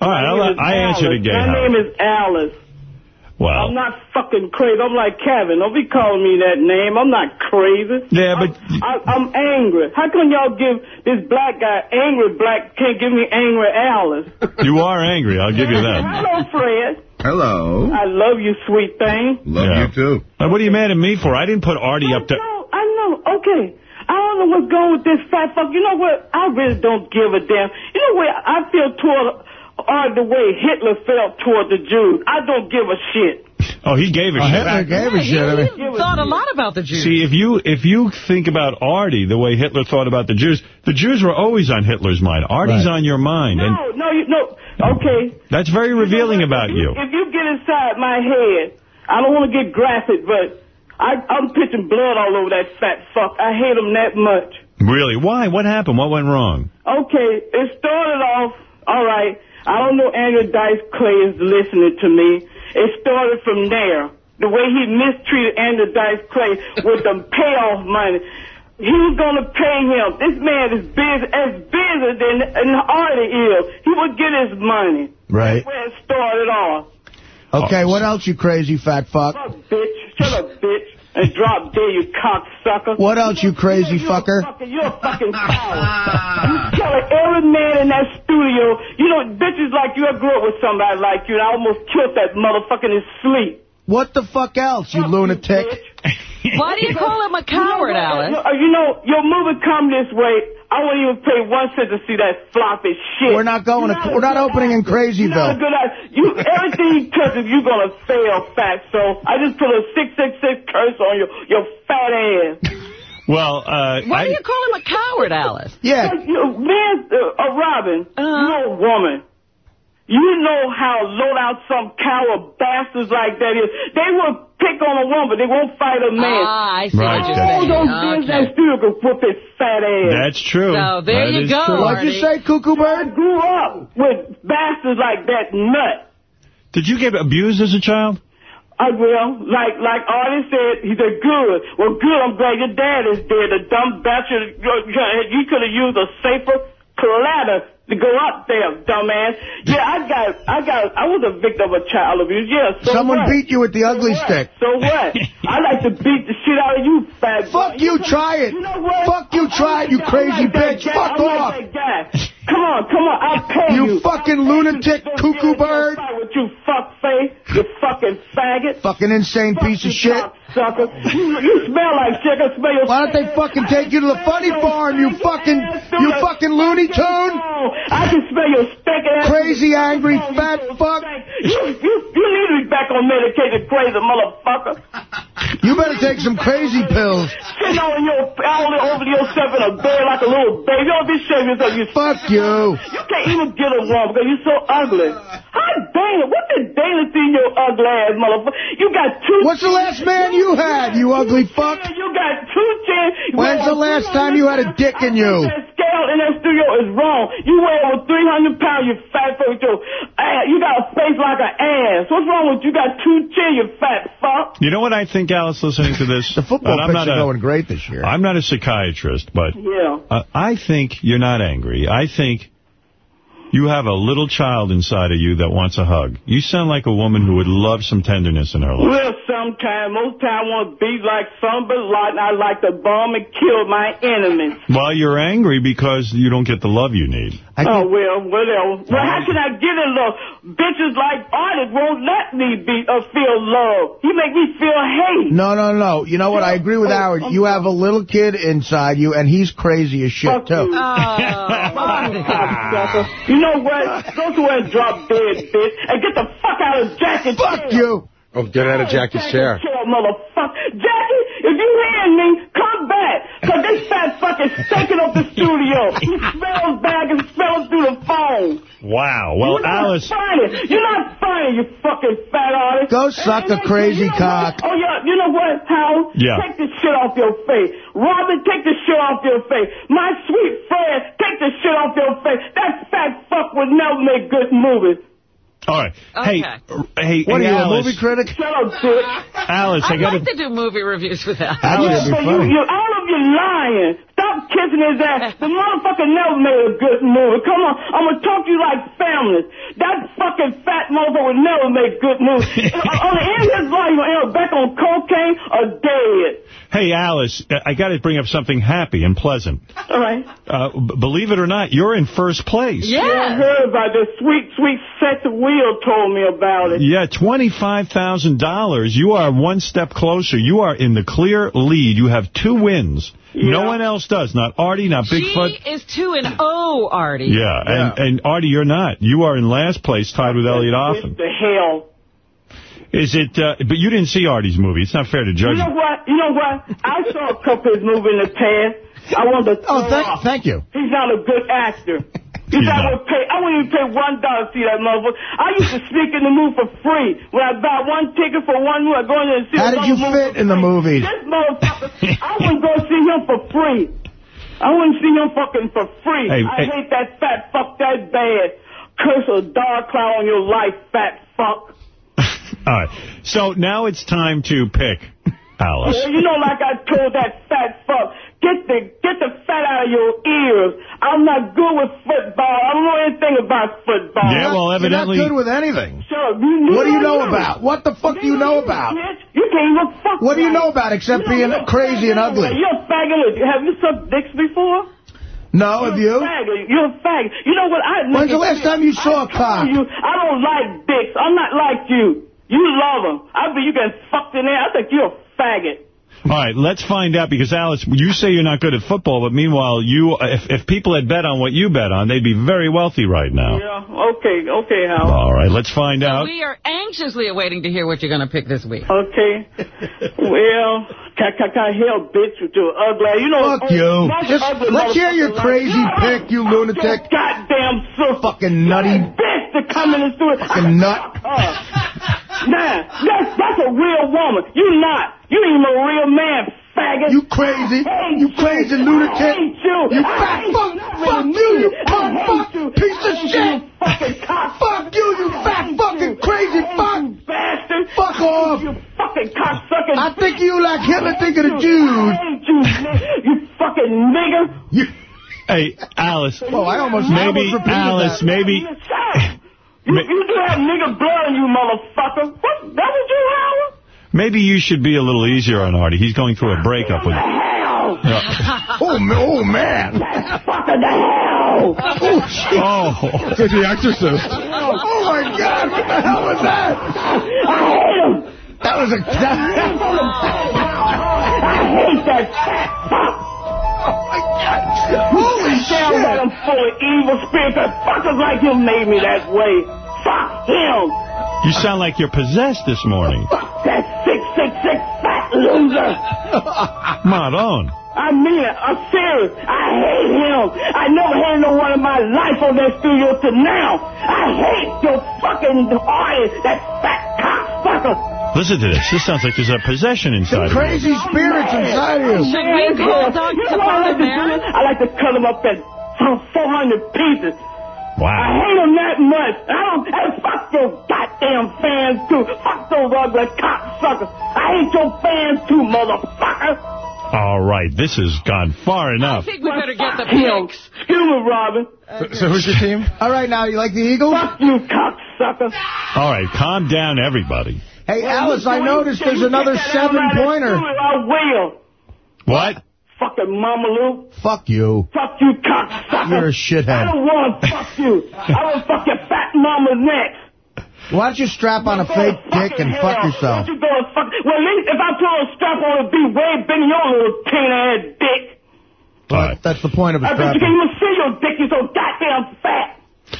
All right, My I'll, name is I answered Alice. it, gay My Howard. name is Alice. Well, I'm not fucking crazy. I'm like Kevin. Don't be calling me that name. I'm not crazy. Yeah, but... I, I'm angry. How come y'all give this black guy angry black can't give me angry Alice? You are angry, I'll give you that. Hello, Fred. Hello. I love you, sweet thing. Love Yeah. you, too. What are you mad at me for? I didn't put Artie up to... No, I know. Okay. I don't know what's going with this fat fuck. You know what? I really don't give a damn. You know what? I feel toward or the way Hitler felt toward the Jews. I don't give a shit. Oh, he gave a Oh, shit. Hitler gave a Yeah, shit. I mean, he thought a lot about the Jews. See, if you if you think about Artie the way Hitler thought about the Jews, the Jews were always on Hitler's mind. Artie's Right. on your mind, and No, no, you no. Okay. that's very revealing about you. If you get inside my head, I don't want to get graphic, but I, I'm pitching blood all over that fat fuck. I hate him that much. Really? Why? What happened? What went wrong? Okay, it started off, all right, I don't know Andrew Dice Clay is listening to me. It started from there. The way he mistreated Andrew Dice Clay with the payoff money. He was going to pay him. This man is busy, as busy than, an Artie is. He would get his money. right. Where it started off. Okay, oh. what else, you crazy fat fuck? Fuck, bitch. Shut up, bitch. And drop dead, you cocksucker. What else, you crazy You're a fucker? fucker. You're a fucking coward. you telling every man in that studio, you know, bitches like you, I grew up with somebody like you, and I almost killed that motherfucker in his sleep. What the fuck else, you lunatic? Why do you call him a coward, Alice? Uh, You know, your movie come this way. I wouldn't even pay one cent to see that floppy shit. We're not going You're to- we're not good opening in. Crazyville. You're not a good actor. You, everything you touch, you're gonna fail, fat. So I just put a 666 curse on your, your fat ass. Well, uh, Why I, do you call him a coward, Alice? Yeah. You, man, uh, uh, Robin, Uh-huh. you're a woman. You know how low out some coward bastards like that is. They will pick on a woman, they won't fight a man. Ah, I see Right, what you're that's- All saying. those things Okay. that still can whoop his fat ass. that's true. So, there That you go. true. What'd you say, cuckoo I bird? grew up with bastards like that nut. Did you get abused as a child? I will. Like like Artie said, he said, good. Well, good, I'm glad your dad is dead. The dumb bastard, you, you could have used a safer platter to go up there, dumbass. Yeah, I got, I got, I was a victim of child abuse. Yeah, so Someone what? beat you with the ugly what? stick. So what? I like to beat the shit out of you, fat Fuck boy. you, try it. You know? Fuck you, try it, you crazy like bitch. Fuck off. Like. Come on, come on, I'll pay you. You fucking lunatic cuckoo bird. With you fuck face, you fucking faggot. Fucking insane piece of shit. Sucker. You, you smell like shit. I smell your Why don't they fucking take you to the funny farm, you fucking, you fucking Looney Tune? I can smell your stinking ass. Crazy, angry, fat fuck. You, you, you need to be back on medicated, crazy motherfucker. You better take some crazy pills. Sitting on your, all over yourself in a bed like a little baby. You don't be yourself. You Fuck you. You can't even get a woman because you're so ugly. How dang it? What did Dana see in your ugly ass, motherfucker? You got two What's the last man you had, you ugly fuck? You got two chins. When's the last time you had a dick in you? That scale in that studio is wrong. You weigh over 300 pounds, you fat fuck. You, you got a face like an ass. What's wrong with you? You got two chin, you fat fuck. You know what I think, Alice, listening to this? the Football picks are going great this year. I'm not a psychiatrist, but Yeah. uh, I think you're not angry. I think think you have a little child inside of you that wants a hug. You sound like a woman who would love some tenderness in her life. Well, sometimes, most time I want to be like some somebody and I like to bomb and kill my enemies. Well, you're angry because you don't get the love you need. oh, well, whatever. Well, how can I get in love? Bitches like artists won't let me be or feel love. He make me feel hate. No, no, no. You know what? I agree with oh, Howard. You have a little kid inside you, and he's crazy as shit, too. You oh. know what? Go to and drop dead, bitch, and get the fuck out of Jackie's Fuck you. Oh, get out of Jackie's chair. Motherfucker. Jackie, if you hearing me, come back. Because this fat fuck is taking up the studio. He smells bad and smells through the phone. Wow. Well, You're not funny. You're not funny, you fucking fat artist. Go suck a crazy You know cock. what? Oh, yeah. You know what, Hal? Yeah. Take this shit off your face. Robin, take this shit off your face. My sweet friend, take this shit off your face. That fat fuck would never make good movies. All right. Hey, hey, What hey, are you, a Alice. movie critic? Shut up, bitch. Alice, I I'd got like to do movie reviews with that. Yeah, but you, you, all of you lying. Stop kissing his ass. The motherfucker never made a good movie. Come on, I'm gonna talk to you like families. That fucking fat motherfucker would never make good movies. on the end of his life, he'll end up back on cocaine or dead. Hey, Alice, I got to bring up something happy and pleasant. All right. Uh, b- believe it or not, you're in first place. I heard about this. Sweet, sweet set the wheel told me about it. Yeah, $25,000. You are one step closer. You are in the clear lead. You have two wins. No one else does. Not Artie, not Bigfoot. She is 2 and 0, Artie. Yeah, And, and Artie, you're not. You are in last place, tied with Elliot Offen. The hell. Is it, uh, but you didn't see Artie's movie. It's not fair to judge. You know what? You know what? I saw a couple of his movies in the past. I wanted to Oh, thank, up. thank you. He's not a good actor. He's not gonna pay. I wouldn't even pay one dollar to see that motherfucker. I used to sneak in the movie for free. When I buy one ticket for one movie, I go in there and see How did you movie fit in the free. movies? This motherfucker, I wouldn't go see him for free. I wouldn't see him fucking for free. Hey, I hey. hate that fat fuck that bad. Curse a dark cloud on your life, fat fuck. All right. So now it's time to pick Alice. Well, you know, like I told that fat fuck, get the get the fat out of your ears. I'm not good with football. I don't know anything about football. Yeah, well, evidently- You're not good with anything. Shut up. You, What do you know you. about? What the fuck do you know about? You can't even fuck What do you know about except You know, being crazy and ugly? anyway. You're a faggot. Have you sucked dicks before? No, have You're you? a faggot. You're a faggot. You know what? I When's the last time you saw a I cock? You, I don't like dicks. I'm not like you. You love them. I bet you get fucked in there. I think you're a faggot. All right, let's find out, because, Alice, you say you're not good at football, but meanwhile, you, if, if people had bet on what you bet on, they'd be very wealthy right now. Yeah. Okay. Okay, Hal. All right, let's find out. We are anxiously awaiting to hear what you're going to pick this week. Okay. well, ca ca ca hell, bitch, with your ugly. You know. Fuck you. Oh, Just let's hear your crazy like, pick, you Shut up, lunatic. Goddamn sister. Fucking nutty. Bitch to come in and do it. Fucking nut. Nah, that's that's a real woman. You not. You ain't no real man, faggot. You crazy. I hate You crazy lunatic. I hate you. You I fat hate fuck. you. Fuck really you, you punk fuck. you. Piece of shit. You fucking cock. Fuck you, you fat fucking crazy fuck. Bastard. Fuck off. You fucking cocksucker. I think you like Hitler think of the I Jews. hate you, nigga. You fucking nigger. You, Hey, Alice. Oh, I almost maybe almost Alice, that. maybe You, you do have nigga blood in you, motherfucker. What? That was you, Howard? maybe you should be a little easier on Artie. He's going through a breakup with. Hell! Oh, ma- oh man. Fucking the hell! Oh, oh. It's like The Exorcist. Oh, my God. What the hell was that? I hate him! That was a... I hate that fat fuck! Holy Damn shit. right I'm full of evil spirits. That fuckers like him made me that way. Fuck him! you sound like you're possessed this morning. Fuck that sick, sick, sick fat loser! Maron. I mean it. I'm serious. I hate him. I never hated no one in my life on that studio to now. I hate your fucking artist, that fat cocksucker. Listen to this. This sounds like there's a possession inside of you. Crazy spirits inside of you. Should we call Dr. You know what I like to do? Barrett? I like to cut him up in 400 pieces. Wow. I hate him that much. I don't. And fuck your goddamn fans too. Fuck those ugly cocksuckers. I hate your fans too, motherfucker. All right. This has gone far enough. I think we better get the Him. picks. Excuse me, Robin. So who's your team? All right, now, you like the Eagles? Fuck you, cocksucker. All right. Calm down, everybody. Hey, Alice, I noticed there's another take that out of that seven-pointer. I will. What? Fucking Mama Lou. Fuck you. Fuck you, cocksucker. You're a I shithead. I don't want to fuck you. I want to fuck your fat mama next. Why don't you strap on a fake dick and fuck yourself? You go fuck. Well, at least if I put a strap on, it'd be way bigger your little teen ass dick. All right. That's the point of a uh, I bet you can't even see your dick. You're so goddamn fat.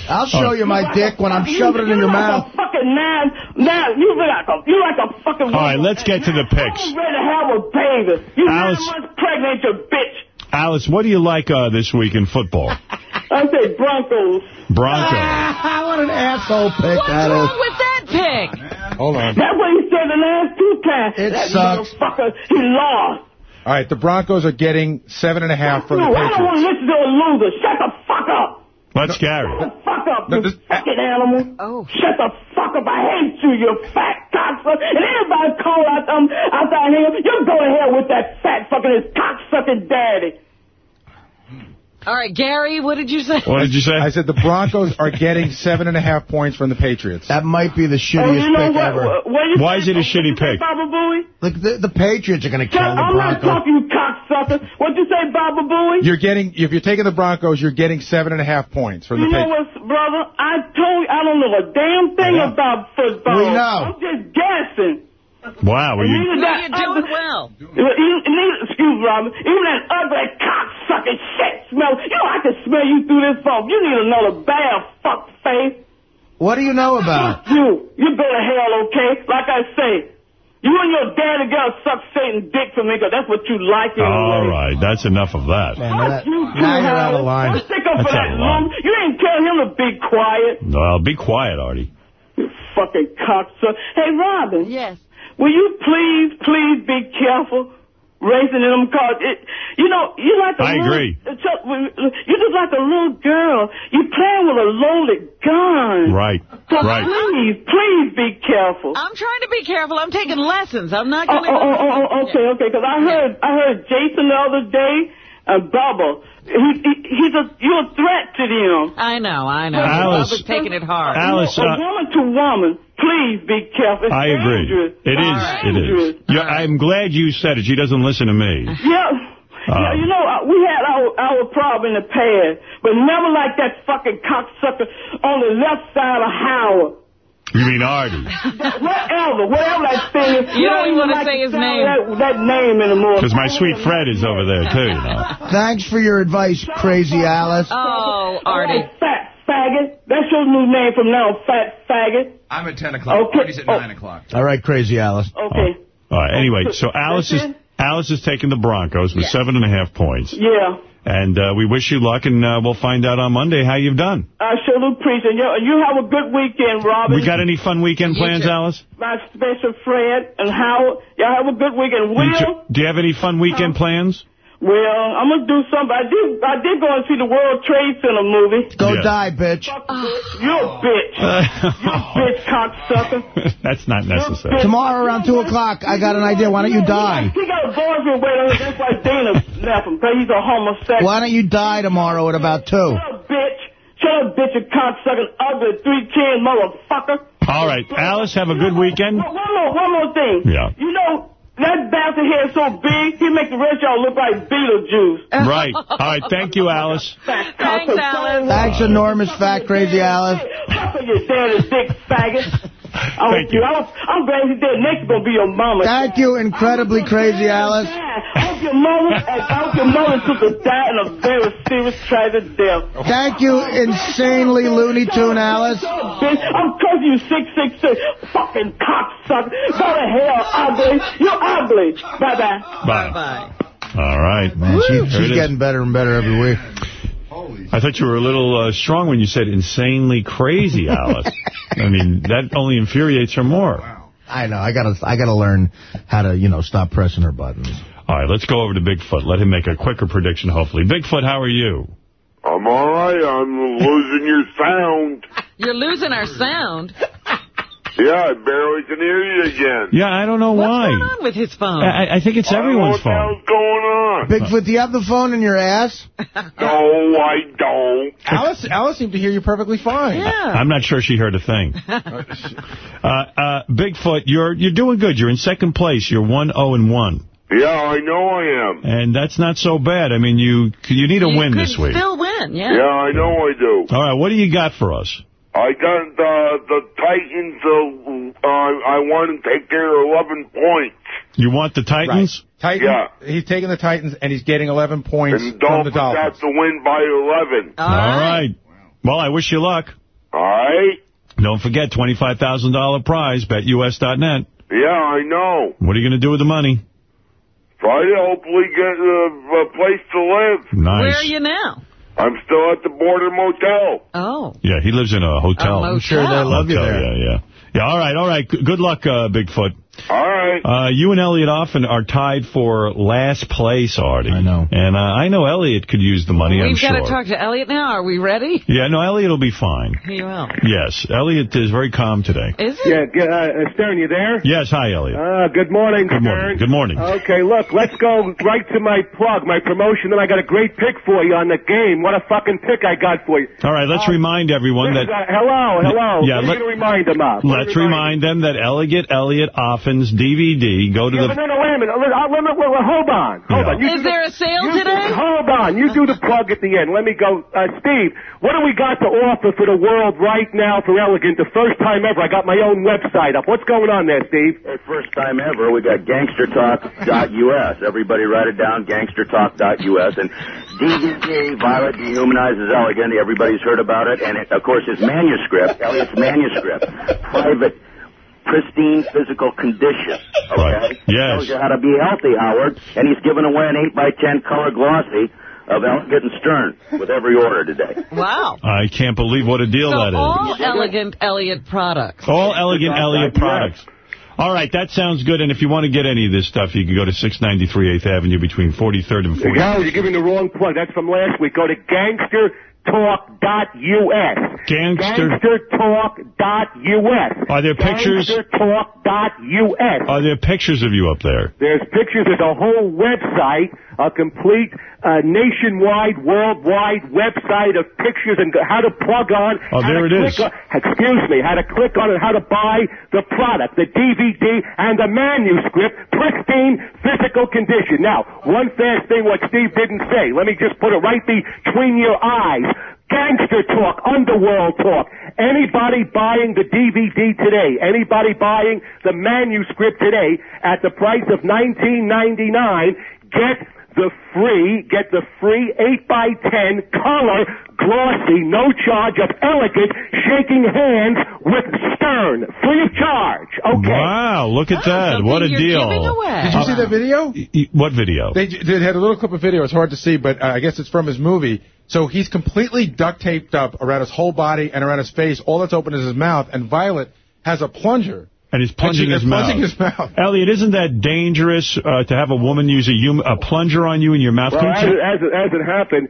I'll show you my dick when I'm shoving it in you your like mouth. A fucking nine, nine. You like a, you like a fucking. All right, let's get to the picks. I'm ready to have a baby. You Alice- nine months pregnant, you bitch. Alice, what do you like uh, this week in football? I say Broncos. Broncos. what an asshole pick What's that wrong is. with that pick? Hold on. That's what he said the last two times. It that sucks. Motherfucker, he lost. All right, the Broncos are getting seven and a half from the Dude, I don't want to listen to a loser. Shut the fuck up. Let's Gary. Shut the fuck up, No, you this- fucking animal. Oh. Shut the fuck up. I hate you, you fat cocksucker. And anybody call out them outside here, you go to hell with that fat fucking his cocksucking daddy. All right, Gary, what did you say? What did you say? I said the Broncos are getting seven and a half points from the Patriots. That might be the Oh, shittiest you know pick what? ever. What, what you Why say? is it a shitty you say, pick? Baba Booey? Look, the, the Patriots are going to kill Shut, the I'm not Broncos. talking, you cocksucker. What you say, Baba Booey? You're getting, if you're taking the Broncos, you're getting seven and a half points from the You know Patriots. what, brother? I told you I don't know a damn thing about football. We know. I'm just guessing. Wow. Were you, Neither that You're doing ugly- well. Even, neither, excuse me, Robin. Even that ugly cocksucking shit smell. You know I can smell you through this phone. You need another bad fuck face. What do you know about? You. You go to hell, okay? Like I say, you and your daddy gotta suck Satan's dick for me, 'cause that's what you like anyway. all right. That's enough of that. Man, that- you too, now you're out of line. Don't stick up for that out lump. You didn't tell him to be quiet. Well, be quiet, Artie. You fucking cocksucker. Hey, Robin. Yes. Will you please, please be careful racing in them cars? It, you know, you like a I little, agree. it's You just like a little girl. You playing with a loaded gun. Right. So Right. Please, please be careful. I'm trying to be careful. I'm taking lessons. I'm not Oh, going oh, oh, oh, oh, okay, okay. Because I heard, I heard Jason the other day and Bubba. He, he, he's a, you're a threat to them. I know, I know. Alice. I was taking it hard. Alice, a uh, woman to woman. Please be careful. It's I agree. dangerous. It It's is. It dangerous. is. Yeah, I'm glad you said it. She doesn't listen to me. Yeah. yeah, you know, uh, we had our our problem in the past, but never like that fucking cocksucker on the left side of Howard. You mean Artie? Whatever, whatever that thing is. You don't even wanna like say his name. That, that name anymore. Because my sweet Fred is over there, too, you know. Thanks for your advice, crazy Alice. Oh, All Artie. right, fat faggot. That's your new name from now, fat faggot. I'm at 10 o'clock. Okay. Party's at Oh. 9 o'clock. All right, crazy Alice. Okay. All right, anyway, oh, so Alice is Alice is taking the Broncos with seven and a half points. Yeah. And uh, we wish you luck, and uh, we'll find out on Monday how you've done. I sure appreciate you. You have a good weekend, Robin. We got any fun weekend plans. Alice? My special friend and Howard. Y'all have a good weekend. Will? Do you have any fun weekend plans? Well, I'm gonna do something. I did. I did go and see the World Trade Center movie. Go Yeah. die, bitch. You're a bitch. You're a bitch, cocksucker. That's not necessary. Tomorrow around 2 o'clock, I got an idea. Why don't you die? He got a boyfriend waiting. That's why Dana left him. Cause he's a homosexual. Why don't you die tomorrow at about 2? Shut up, bitch. Shut up, bitch, you cocksucker, ugly, three-chin motherfucker. All right, Alice, have a good weekend. One more, one more thing. Yeah. You know, that bastard here is so big, he makes the rest of y'all look like Beetlejuice. Right. All right, thank you, Alice. Thanks, Alice. Thanks, enormous fat crazy Alice. Fuck your daddy dick faggot. I Thank hope you. I hope, I'm glad he's dead. Next gonna be your mama. Thank you, incredibly crazy Alice. I hope your mama, I hope your mother took a die in a very serious tragic death. Thank you, insanely Looney Tune Alice. Bitch, I'm cursing you six six six fucking cocksucker. Go to hell, ugly. You're ugly. Bye bye. Bye-bye. All right. Man, she, she's getting better and better every week. I thought you were a little uh, strong when you said insanely crazy, Alice. I mean, that only infuriates her more. I know. I gotta, I gotta learn how to, you know, stop pressing her buttons. All right, let's go over to Bigfoot. Let him make a quicker prediction, hopefully. Bigfoot, how are you? I'm all right. I'm losing your sound. You're losing our sound. Yeah, I barely can hear you again. Yeah, I don't know What's why. What's going on with his phone? I, I think it's I don't everyone's what the phone. hell's going on. Bigfoot, do you have the phone in your ass? No, I don't. Alice, Alice seemed to hear you perfectly fine. yeah. I'm not sure she heard a thing. uh, uh, Bigfoot, you're you're doing good. You're in second place. You're 1-0 and 1. Yeah, I know I am. And that's not so bad. I mean, you you need a you win this week. You still win, yeah. Yeah, I know I do. All right, what do you got for us? I got the the Titans. Uh, uh, I want to take care of 11 points. You want the Titans? Titan, Yeah. He's taking the Titans, and he's getting 11 points And from Dolphins the Dolphins. have to win by 11. All All right. right. Well, I wish you luck. All right? Don't forget, $25,000 prize, betus.net. Yeah, I know. What are you going to do with the money? Try to hopefully get a, a place to live. Nice. Where are you now? I'm still at the Border Motel. Oh. Yeah, he lives in a hotel. I'm sure they motel. love you there. Yeah, yeah. Yeah, all right, all right. Good luck, uh, Bigfoot. All right. Uh, you and Elliot Offen are tied for last place, Artie. I know. And uh, I know Elliot could use the money, I'm We've got to talk to Elliot now. Are we ready? Yeah, no, Elliot will be fine. He will. Yes, Elliot is very calm today. Is it? Yeah, g- uh, Stern, you there? Yes, hi, Elliot. Uh, good morning, Good morning. Stern. Good morning. Okay, look, let's go right to my plug, my promotion. and I got a great pick for you on the game. What a fucking pick I got for you. All right, let's remind everyone This that... uh, hello, hello. Yeah, let- are you going to remind them of? What are Let's you remind them that Elegant Elliot Offen's DVD. Go to Yeah, the... no, no, wait a minute. Let- let me- well, well, hold on. Hold Yeah. on. You Is there the- a sale you do- today? hold on. You do the plug at the end. Let me go. Uh, Steve, what do we got to offer for the world right now for Elegant? The first time ever. I got my own website up. What's going on there, Steve? Hey, first time ever, we got gangstertalk.us. Everybody write it down, gangstertalk.us. And DVD, Violet Dehumanizes Elegant. Everybody's heard about it. And, it, of course, his manuscript, Elliot's manuscript, private, pristine physical condition. Okay? Right. Yes. Tells you how to be healthy, Howard. And he's giving away an 8x10 color glossy of Elegant and Stern with every order today. Wow. I can't believe what a deal So that is. all elegant Elliot products. All Elegant Elliot products. All right, that sounds good. And if you want to get any of this stuff, you can go to 693 8th Avenue between 43rd and 40th. No, you're giving the wrong plug. That's from last week. Go to gangstertalk.us. Gangster- Gangstertalk.us. Are there pictures? Gangstertalk.us. Are there pictures of you up there? There's pictures. There's a whole website, a complete uh, nationwide, worldwide website of pictures and how to plug on. Oh, how there to it click is. On, excuse me, how to click on it, how to buy the product, the DVD and the manuscript, pristine physical condition. Now, one fast thing what Steve didn't say. Let me just put it right between your eyes. Gangster talk, underworld talk. Anybody buying the DVD today, anybody buying the manuscript today at the price of $19.99, get the free, get the free 8x10 color glossy, no charge of elegant shaking hands with Stern, free of charge. Okay. Wow, look at that. What a you're deal. away. Did you see that video? Y- y- What video? They, they had a little clip of video. It's hard to see, but uh, I guess it's from his movie. So he's completely duct taped up around his whole body and around his face. All that's open is his mouth. And Violet has a plunger And he's plunging his that's mouth. plunging his mouth. Elliot, isn't that dangerous uh, to have a woman use a, hum a plunger on you in your mouth? Well, as you- it, as, it, as it happened,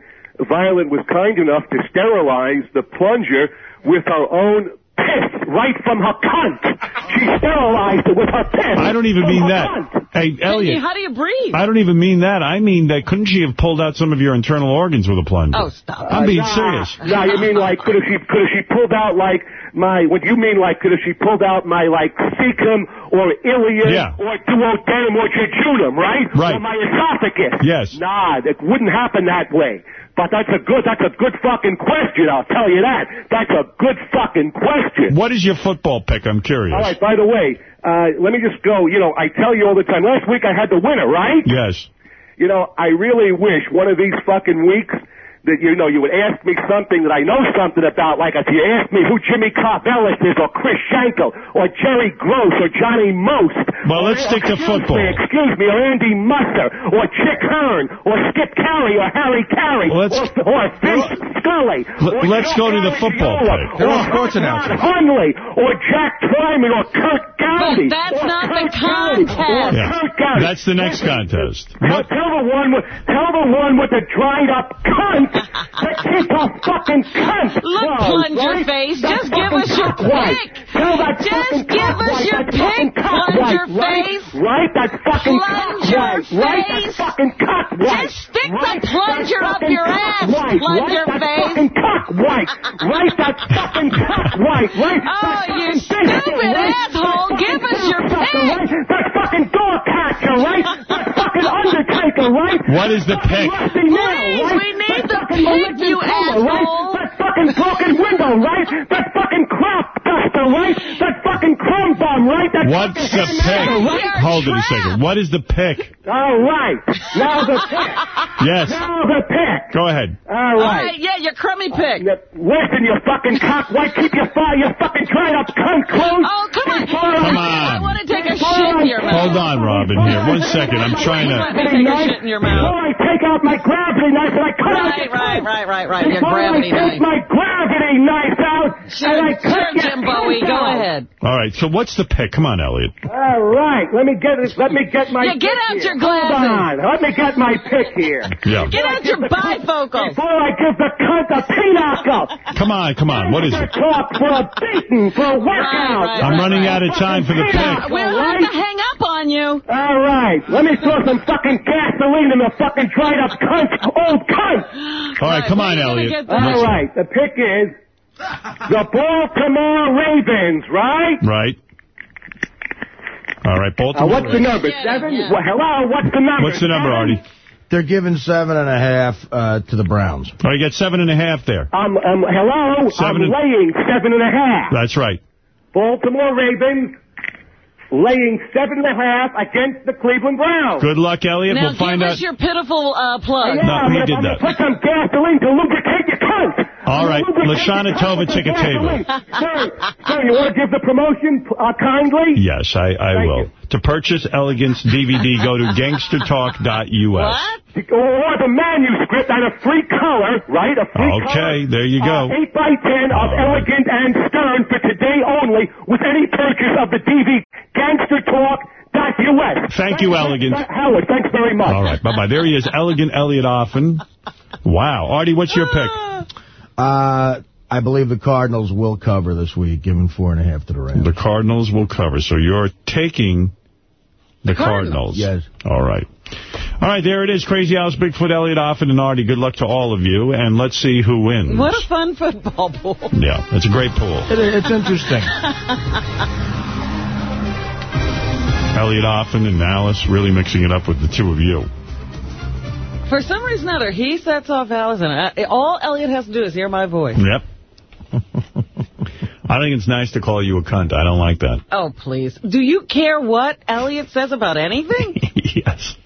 Violet was kind enough to sterilize the plunger with her own piss right from her cunt. She sterilized it with her piss. I don't even mean that. cunt. Hey, Hey, Elliot, how do you breathe? I don't even mean that. I mean that couldn't she have pulled out some of your internal organs with a plunger? Oh, stop. I'm being nah, serious. Nah, you mean like could have she could have she pulled out like my what you mean like could have she pulled out my like cecum or ileum Yeah. or duodenum or jejunum, right? Right. Or my esophagus. Yes. Nah, it wouldn't happen that way. But that's a good that's a good fucking question, I'll tell you that. That's a good fucking question. What is your football pick? I'm curious. All right, by the way, uh, let me just go, you know, I tell you all the time, last week I had the winner, right? Yes. You know, I really wish one of these fucking weeks that, you know, you would ask me something that I know something about, like if you ask me who Jimmy Cobb Ellis is, or Chris Schenkel, or Jerry Gross, or Johnny Most. Well, let's stick to football. Me, excuse me, or Andy Musser, or Chick Hearn, or Skip Caray, or Harry Caray, let's- or, or Vince Scully. Or let's Chuck go to the football Garagiola, pick. They're all or sports Ron announcers. Hunley, or Jack Twyman, or Curt Gowdy. But that's or not the Curt Gowdy, or contest. Yeah. Curt That's the next contest. Tell, tell the one with tell the one with the dried up cunt to keep her fucking cunt. Look, closed, plunger right? face, That just give fucking us your cock white. pick. Tell that Just fucking give cock us white, your that fucking pick, cock plunger white, right? face. Right, that fucking cock Plunger white, right? That face. fucking cock white. Just stick the right? plunger That up fucking your cock ass, white, plunger right? That face. fucking cock white, right? That fucking cock white, right? Oh, That you fucking biscuit, stupid right? asshole. That Give fucking us your cocksucker, pick. right? That fucking door catcher, right? That fucking undertaker, right? What is the pick? Rusty nail, Please, right? we need That the fucking malignant you right? asshole. That fucking broken window, right? That fucking crop duster, right? That fucking crumb bum, right? That What's the pick? haymaker, right? Hold it a second. What is the pick? All right. Now the pick. Yes. Now the pick. Go ahead. All All right. right, yeah, your crummy uh, pick. Listen, your fucking cock. Why keep your fire, you fucking dried up cunt closed? Oh, come on. Come on. I on. want to take a shit in your mouth. Hold on, Robin, here. One second. I'm trying to... me take a shit in your mouth. Before I take out my gravity knife and I cut out Right, your right, cunt. right, right, right. Your Before gravity I take knife. my gravity knife out Sure, and I cut sure, your Jim Bowie. Go ahead. All right, so what's the pick? Come on, Elliot. All right, let me get this. Let me get my. Yeah, get pick out here. your glasses. Hold on, let me get my pick here. Yeah. Get out your bifocals. Before I give the cunt a pinochle. Come on, come on. What is it? Talk for a beating, for a workout. right, I'm running out of time for the pick. We'll have to hang up on you. All right, let me throw some fucking gasoline in the fucking dried up cunt, old cunt. All right, come on, Where are you Elliot. gonna get this? All Listen. right, the pick is the Baltimore Ravens, right? Right. All right, Uh, Baltimore. what's the number? Seven? yeah. Well, hello, what's the number? What's the number, Seven? Artie? They're giving seven and a half uh, to the Browns. Oh, you got seven and a half there. Um, um, hello, Seven I'm laying seven and a half. That's right. Baltimore Ravens laying seven and a half against the Cleveland Browns. Good luck, Elliot. Now we'll find give out. us your pitiful uh, plug. Yeah, No, I'm he gonna, did I'm that. gonna put some gasoline to lubricate your cunt. All right, Lashana Tova, take a table. Sir, sir, you want to give the promotion uh, kindly? Yes, I, I Thank will. To purchase Elegance DVD, go to gangstertalk.us. What? Or the manuscript on a free color, right? A free Okay, color. there you go. Uh, 8 by 10 of All right. Elegant and Stern for today only with any purchase of the DVD. Gangstertalk.us. Thank you, Elegant. Howard, thanks very much. All right, bye-bye. There he is, Elegant Elliot Offen. Wow. Artie, what's your pick? Uh, I believe the Cardinals will cover this week, giving four and a half to the Rams. The Cardinals will cover. So you're taking the Cardinals. Yes. All right. All right, there it is. Crazy House, Bigfoot, Elliot Offen, and Artie. Good luck to all of you, and let's see who wins. What a fun football pool. Yeah, it's a great pool. It, it's interesting. Elliot Offen and Alice really mixing it up with the two of you. For some reason or other, he sets off Alice, and all Elliot has to do is hear my voice. Yep. I think it's nice to call you a cunt. I don't like that. Oh, please. Do you care what Elliot says about anything? yes.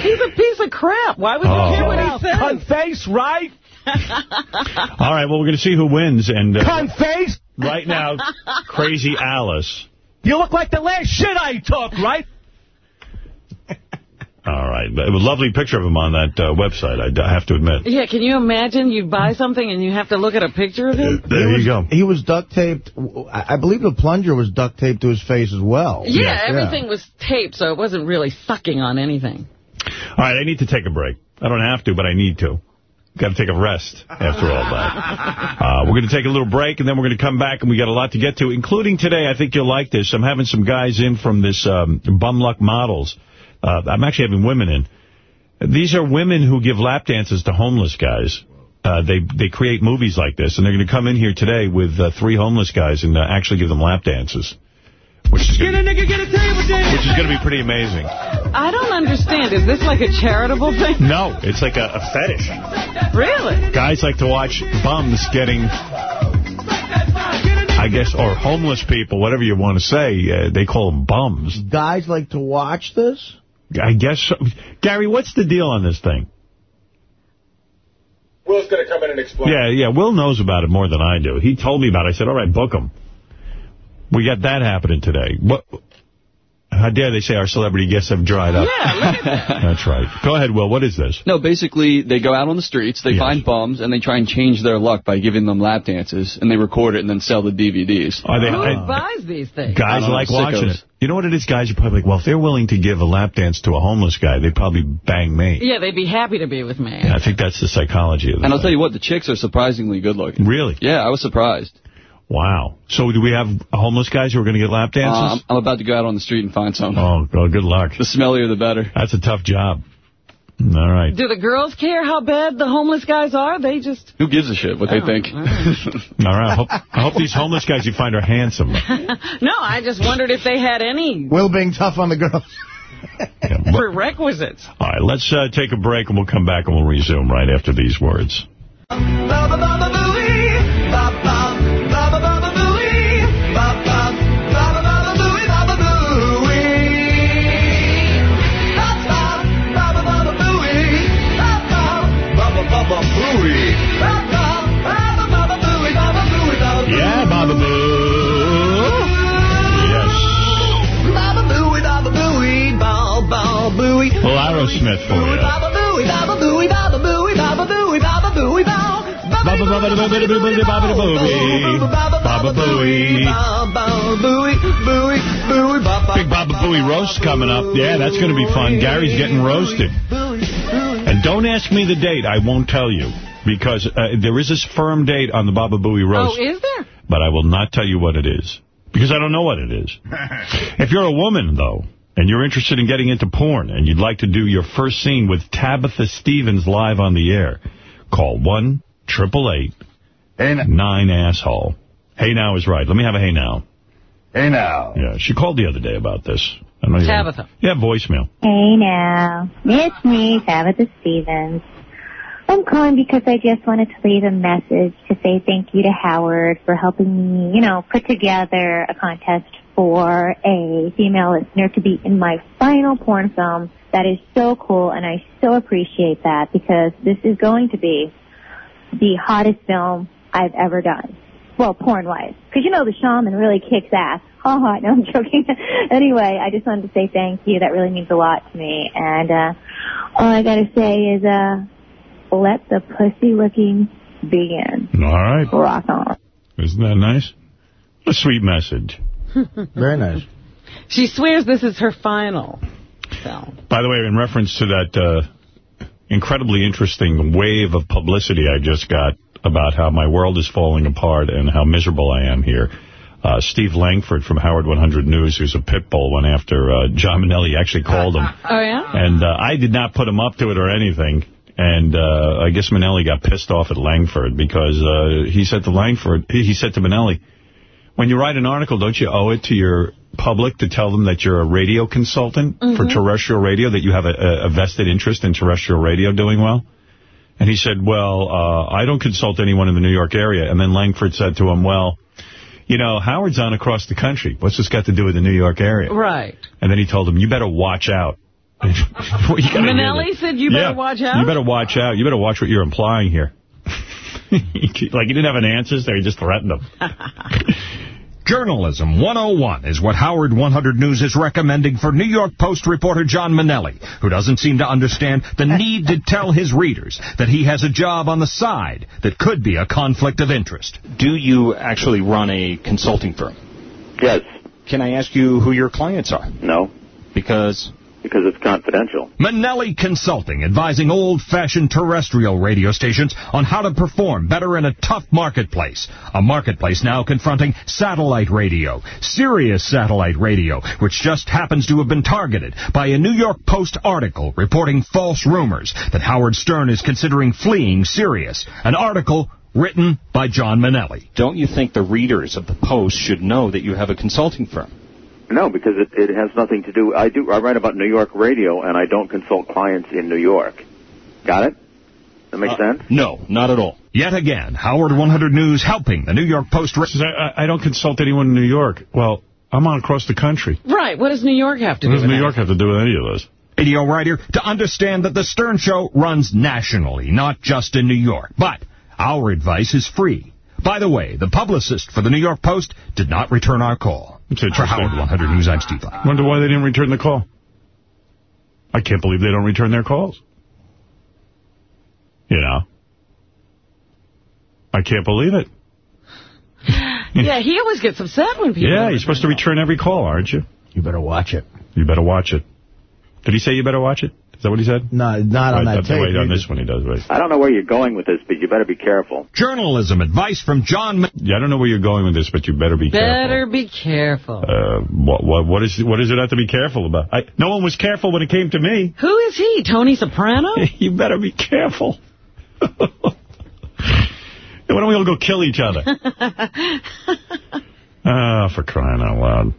He's a piece of crap. Why would you Oh. care what he says? Cunt face, right? All right, well, we're going to see who wins. And uh, Cunt face. right now, Crazy Alice. You look like the last shit I took, right? All right. But a lovely picture of him on that uh, website, I, I have to admit. Yeah, can you imagine you buy something and you have to look at a picture of him? There he you was, go. He was duct taped. I I believe the plunger was duct taped to his face as well. Yeah, everything was taped, so it wasn't really sucking on anything. All right, I need to take a break. I don't have to, but I need to. Got to take a rest after all that. Uh, we're going to take a little break, and then we're going to come back, and we got a lot to get to, including today. I think you'll like this. I'm having some guys in from this um, Bum Luck Models. Uh, I'm actually having women in. These are women who give lap dances to homeless guys. Uh, they they create movies like this, and they're going to come in here today with uh, three homeless guys and uh, actually give them lap dances, which is going to get a table dance. which is going to be pretty amazing. I don't understand. Is this like a charitable thing? No, it's like a, a fetish. Really? Guys like to watch bums getting, I guess, or homeless people, whatever you want to say. Uh, they call them bums. Guys like to watch this? I guess so. Gary, what's the deal on this thing? Will's going to come in and explain. Yeah, yeah, Will knows about it more than I do. He told me about it. I said, all right, book him. We got that happening today. What? How dare they say our celebrity guests have dried up? Yeah, look at that. That's right. Go ahead, Will. What is this? No, basically, they go out on the streets, they find bums, and they try and change their luck by giving them lap dances, and they record it and then sell the DVDs. Are they, Who I- buys these things? Guys I don't know, like watching sickos. it. You know what it is? Guys You're probably like, well, if they're willing to give a lap dance to a homeless guy, they'd probably bang me. Yeah, they'd be happy to be with me. And I think that's the psychology of it. And I'll tell you what, the chicks are surprisingly good looking. Really? Yeah, I was surprised. Wow. So do we have homeless guys who are going to get lap Uh, dances? I'm, I'm about to go out on the street and find some. oh, well, good luck. The smellier, the better. That's a tough job. All right. Do the girls care how bad the homeless guys are? They just... Who gives a shit what they Oh, think? All right. I hope, I hope these homeless guys you find are handsome. no, I just wondered if they had any Will being tough on the girls. prerequisites. All right. Let's uh, take a break and we'll come back and we'll resume right after these words. Aerosmith for you. Baba Baba Baba Baba Baba Baba Booey. Big Baba Booey roast coming up. Yeah, that's going to be fun. Gary's getting roasted. And don't ask me the date. I won't tell you. Because uh, there is this firm date on the Baba Booey roast. Oh, is there? But I will not tell you what it is. Because I don't know what it is. if you're a woman, though, and you're interested in getting into porn, and you'd like to do your first scene with Tabitha Stevens live on the air, call 1-888-9-ASSHOLE. Hey Now is right. Let me have a Hey Now. Hey now. Yeah, she called the other day about this. I know you- Tabitha. Yeah, voicemail. Hey now, it's me, Tabitha Stevens. I'm calling because I just wanted to leave a message to say thank you to Howard for helping me, you know, put together a contest for a female listener to be in my final porn film. That is so cool, and I so appreciate that because this is going to be the hottest film I've ever done. Well, porn-wise. Because you know the shaman really kicks ass. Ha ha, no, I'm joking. anyway, I just wanted to say thank you. That really means a lot to me. And, uh, all I gotta say is, uh, let the pussy looking begin. All right. Rock on. Isn't that nice? A sweet message. Very nice. She swears this is her final film. By the way, in reference to that uh, incredibly interesting wave of publicity I just got about how my world is falling apart and how miserable I am here, uh, Steve Langford from Howard 100 News, who's a pit bull, went after uh, John Mainelli, actually called him. Oh, yeah? And uh, I did not put him up to it or anything. And uh, I guess Mainelli got pissed off at Langford because uh, he said to Langford, he he said to Mainelli, when you write an article, don't you owe it to your public to tell them that you're a radio consultant for Mhm. terrestrial radio, that you have a, a vested interest in terrestrial radio doing well? And he said, well, uh, I don't consult anyone in the New York area. And then Langford said to him, well, you know, Howard's on across the country. What's this got to do with the New York area? Right. And then he told him, you better watch out. Well, you gotta hear Mainelli this. said you Yeah, better watch out? You better watch out. You better watch what you're implying here. like, he didn't have an answer, so he just threatened him. Journalism 101 is what Howard 100 News is recommending for New York Post reporter John Mainelli, who doesn't seem to understand the need to tell his readers that he has a job on the side that could be a conflict of interest. Do you actually run a consulting firm? Yes. Can I ask you who your clients are? No. Because? Because it's confidential. Mainelli Consulting, advising old-fashioned terrestrial radio stations on how to perform better in a tough marketplace. A marketplace now confronting satellite radio, Sirius satellite radio, which just happens to have been targeted by a New York Post article reporting false rumors that Howard Stern is considering fleeing Sirius. An article written by John Mainelli. Don't you think the readers of the Post should know that you have a consulting firm? No, because it, it has nothing to do. I do. I write about New York radio, and I don't consult clients in New York. Got it? That makes Uh, sense. No, not at all. Yet again, Howard 100 News helping the New York Post... I, I don't consult anyone in New York. Well, I'm on across the country. Right. What does New York have to What do does with New that? York have to do with any of this? radio writer to understand that the Stern Show runs nationally, not just in New York. But our advice is free. By the way, the publicist for the New York Post did not return our call. For Howard 100 News, I'm Steve Lyon. Wonder why they didn't return the call. I can't believe they don't return their calls. You know? I can't believe it. Yeah, he always gets upset when people... Yeah, you're supposed to return every call, aren't you? You better watch it. You better watch it. Did he say you better watch it? Is that what he said? No, not on that that's- Wait, tape. on this one he does, right. I don't know where you're going with this, but you better be careful. Journalism advice from John... Ma- Yeah, I don't know where you're going with this, but you better be careful. Better be careful. Uh, what, what, what is what is it have to be careful about? I, no one was careful when it came to me. Who is he? Tony Soprano? you better be careful. Why don't we all go kill each other? Ah, for crying out loud.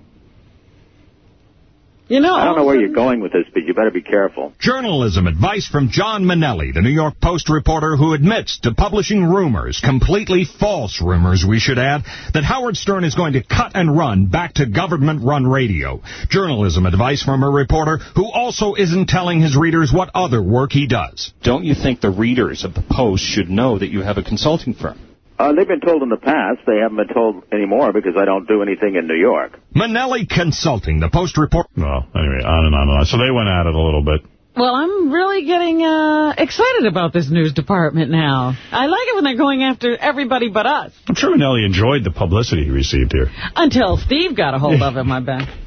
You know, I don't know where you're going with this, but you better be careful. Journalism advice from John Mainelli, the New York Post reporter who admits to publishing rumors, completely false rumors, we should add, that Howard Stern is going to cut and run back to government-run radio. Journalism advice from a reporter who also isn't telling his readers what other work he does. Don't you think the readers of the Post should know that you have a consulting firm? Uh, they've been told in the past. They haven't been told anymore because I don't do anything in New York. Mainelli Consulting, the Post report... Well, anyway, on and on and on. So they went at it a little bit. Well, I'm really getting uh, excited about this news department now. I like it when they're going after everybody but us. I'm sure Mainelli enjoyed the publicity he received here. Until Steve got a hold of him, I bet.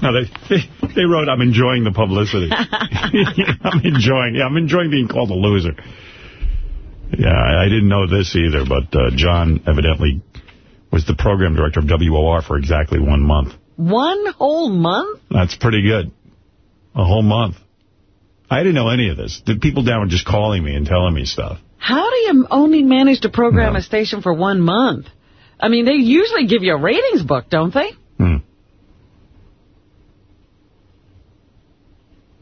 No, they, they they wrote, I'm enjoying the publicity. I'm enjoying, yeah, I'm enjoying being called a loser. Yeah, I, didn't know this either, but uh, John evidently was the program director of WOR for exactly one month. One whole month? That's pretty good. A whole month. I didn't know any of this. The people down were just calling me and telling me stuff. How do you only manage to program a station for one month? I mean, they usually give you a ratings book, don't they?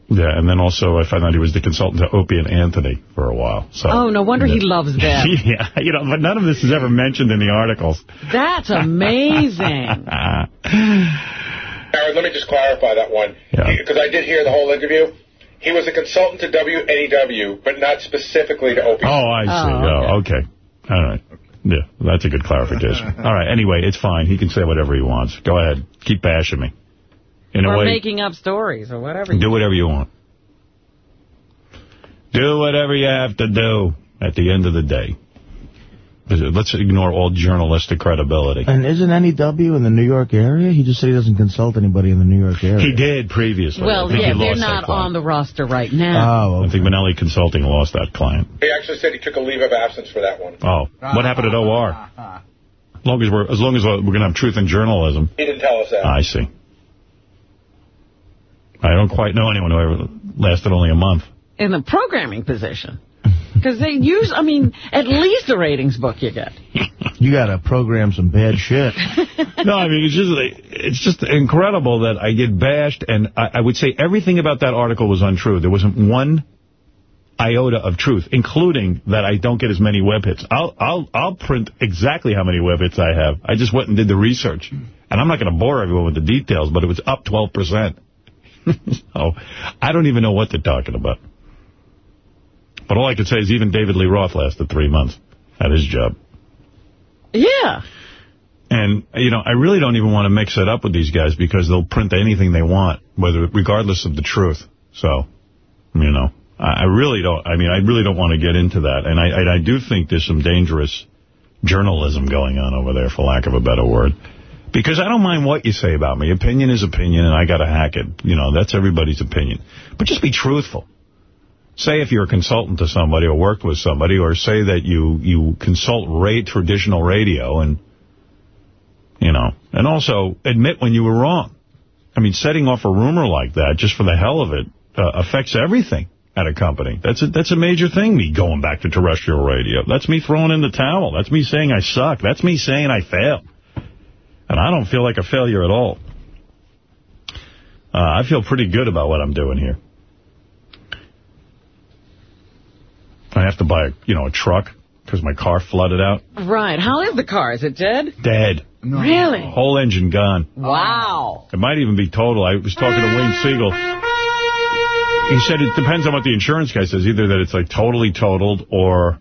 Yeah, and then also I found out he was the consultant to Opie and Anthony for a while. So Oh, no wonder he loves them. yeah, you know, but none of this is ever mentioned in the articles. That's amazing. Howard, let me just clarify that one. Because I did hear the whole interview. He was a consultant to WNEW, but not specifically to OP. Oh, I see. Oh, oh okay. All right. Yeah, that's a good clarification. All right. Anyway, it's fine. He can say whatever he wants. Go ahead. Keep bashing me. In a or way, making up stories or whatever. do whatever you want. Do whatever you have to do at the end of the day. Let's ignore all journalistic credibility. And isn't NEW in the New York area? He just said he doesn't consult anybody in the New York area. He did previously. Well, yeah, they're not on the roster right now. oh I think Mainelli Consulting lost that client. He actually said he took a leave of absence for that one. Oh, what happened at OR? As long as we're as long as we're going to have truth in journalism. He didn't tell us that. I see. I don't quite know anyone who ever lasted only a month. In the programming position. Because they use, I mean, at least a ratings book you get. You got to program some bad shit. no, I mean, it's just it's just incredible that I get bashed, and I, I would say everything about that article was untrue. There wasn't one iota of truth, including that I don't get as many web hits. I'll I'll I'll print exactly how many web hits I have. I just went and did the research, and I'm not going to bore everyone with the details, but it was up 12 percent. so I don't even know what they're talking about. But all I could say is even David Lee Roth lasted three months at his job. Yeah. And, you know, I really don't even want to mix it up with these guys because they'll print anything they want, whether regardless of the truth. So, you know, I, I really don't, I mean, I really don't want to get into that. And I, and I do think there's some dangerous journalism going on over there, for lack of a better word. Because I don't mind what you say about me. Opinion is opinion, and I got to hack it. You know, that's everybody's opinion. But just be truthful. Say if you're a consultant to somebody or worked with somebody, or say that you, you consult rate traditional radio, and, you know, and also admit when you were wrong. I mean, setting off a rumor like that, just for the hell of it, uh, affects everything at a company. That's a, that's a major thing, me going back to terrestrial radio. That's me throwing in the towel. That's me saying I suck. That's me saying I failed. And I don't feel like a failure at all. Uh, I feel pretty good about what I'm doing here. I have to buy, a, you know, a truck because my car flooded out. Right. How is the car? Is it dead? Dead. Really? Whole engine gone. Wow. It might even be total. I was talking to Wayne Siegel. He said it depends on what the insurance guy says. Either that it's like totally totaled or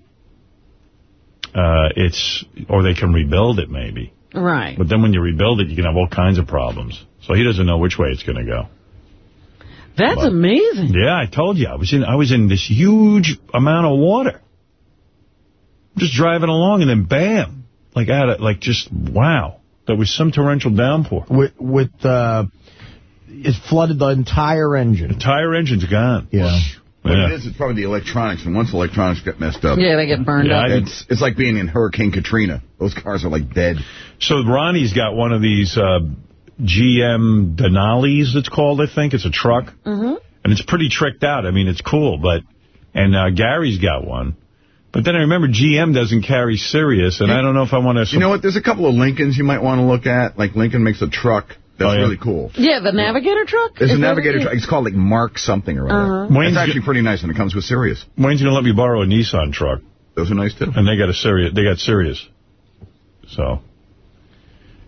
uh, it's or they can rebuild it maybe. Right. But then when you rebuild it, you can have all kinds of problems. So he doesn't know which way it's going to go. That's But- amazing. Yeah, I told you. I was in I was in this huge amount of water. Just driving along and then bam. Like out of like just wow. There was some torrential downpour. With, with uh, it flooded the entire engine. Entire engine's gone. Yeah. What Yeah. it is, it's probably the electronics, and once electronics get messed up... Yeah, they get burned Yeah, up. It's, it's like being in Hurricane Katrina. Those cars are like dead. So Ronnie's got one of these uh, GM Denali's, it's called, I think. It's a truck. Mm-hmm. And it's pretty tricked out. I mean, it's cool, but... And uh, Gary's got one. But then I remember GM doesn't carry Sirius, and I don't know if I want to... You know what? There's a couple of Lincolns you might want to look at. Like Lincoln makes a truck that's Oh, yeah. really cool. Yeah, the Navigator truck? There's Is a Navigator truck. It's called like Mark something or other. Uh-huh. Wayne's It's actually pretty nice, and it comes with Sirius. Wayne's going to let me borrow a Nissan truck. Those are nice, too. And they got a Sirius. They got Sirius. So...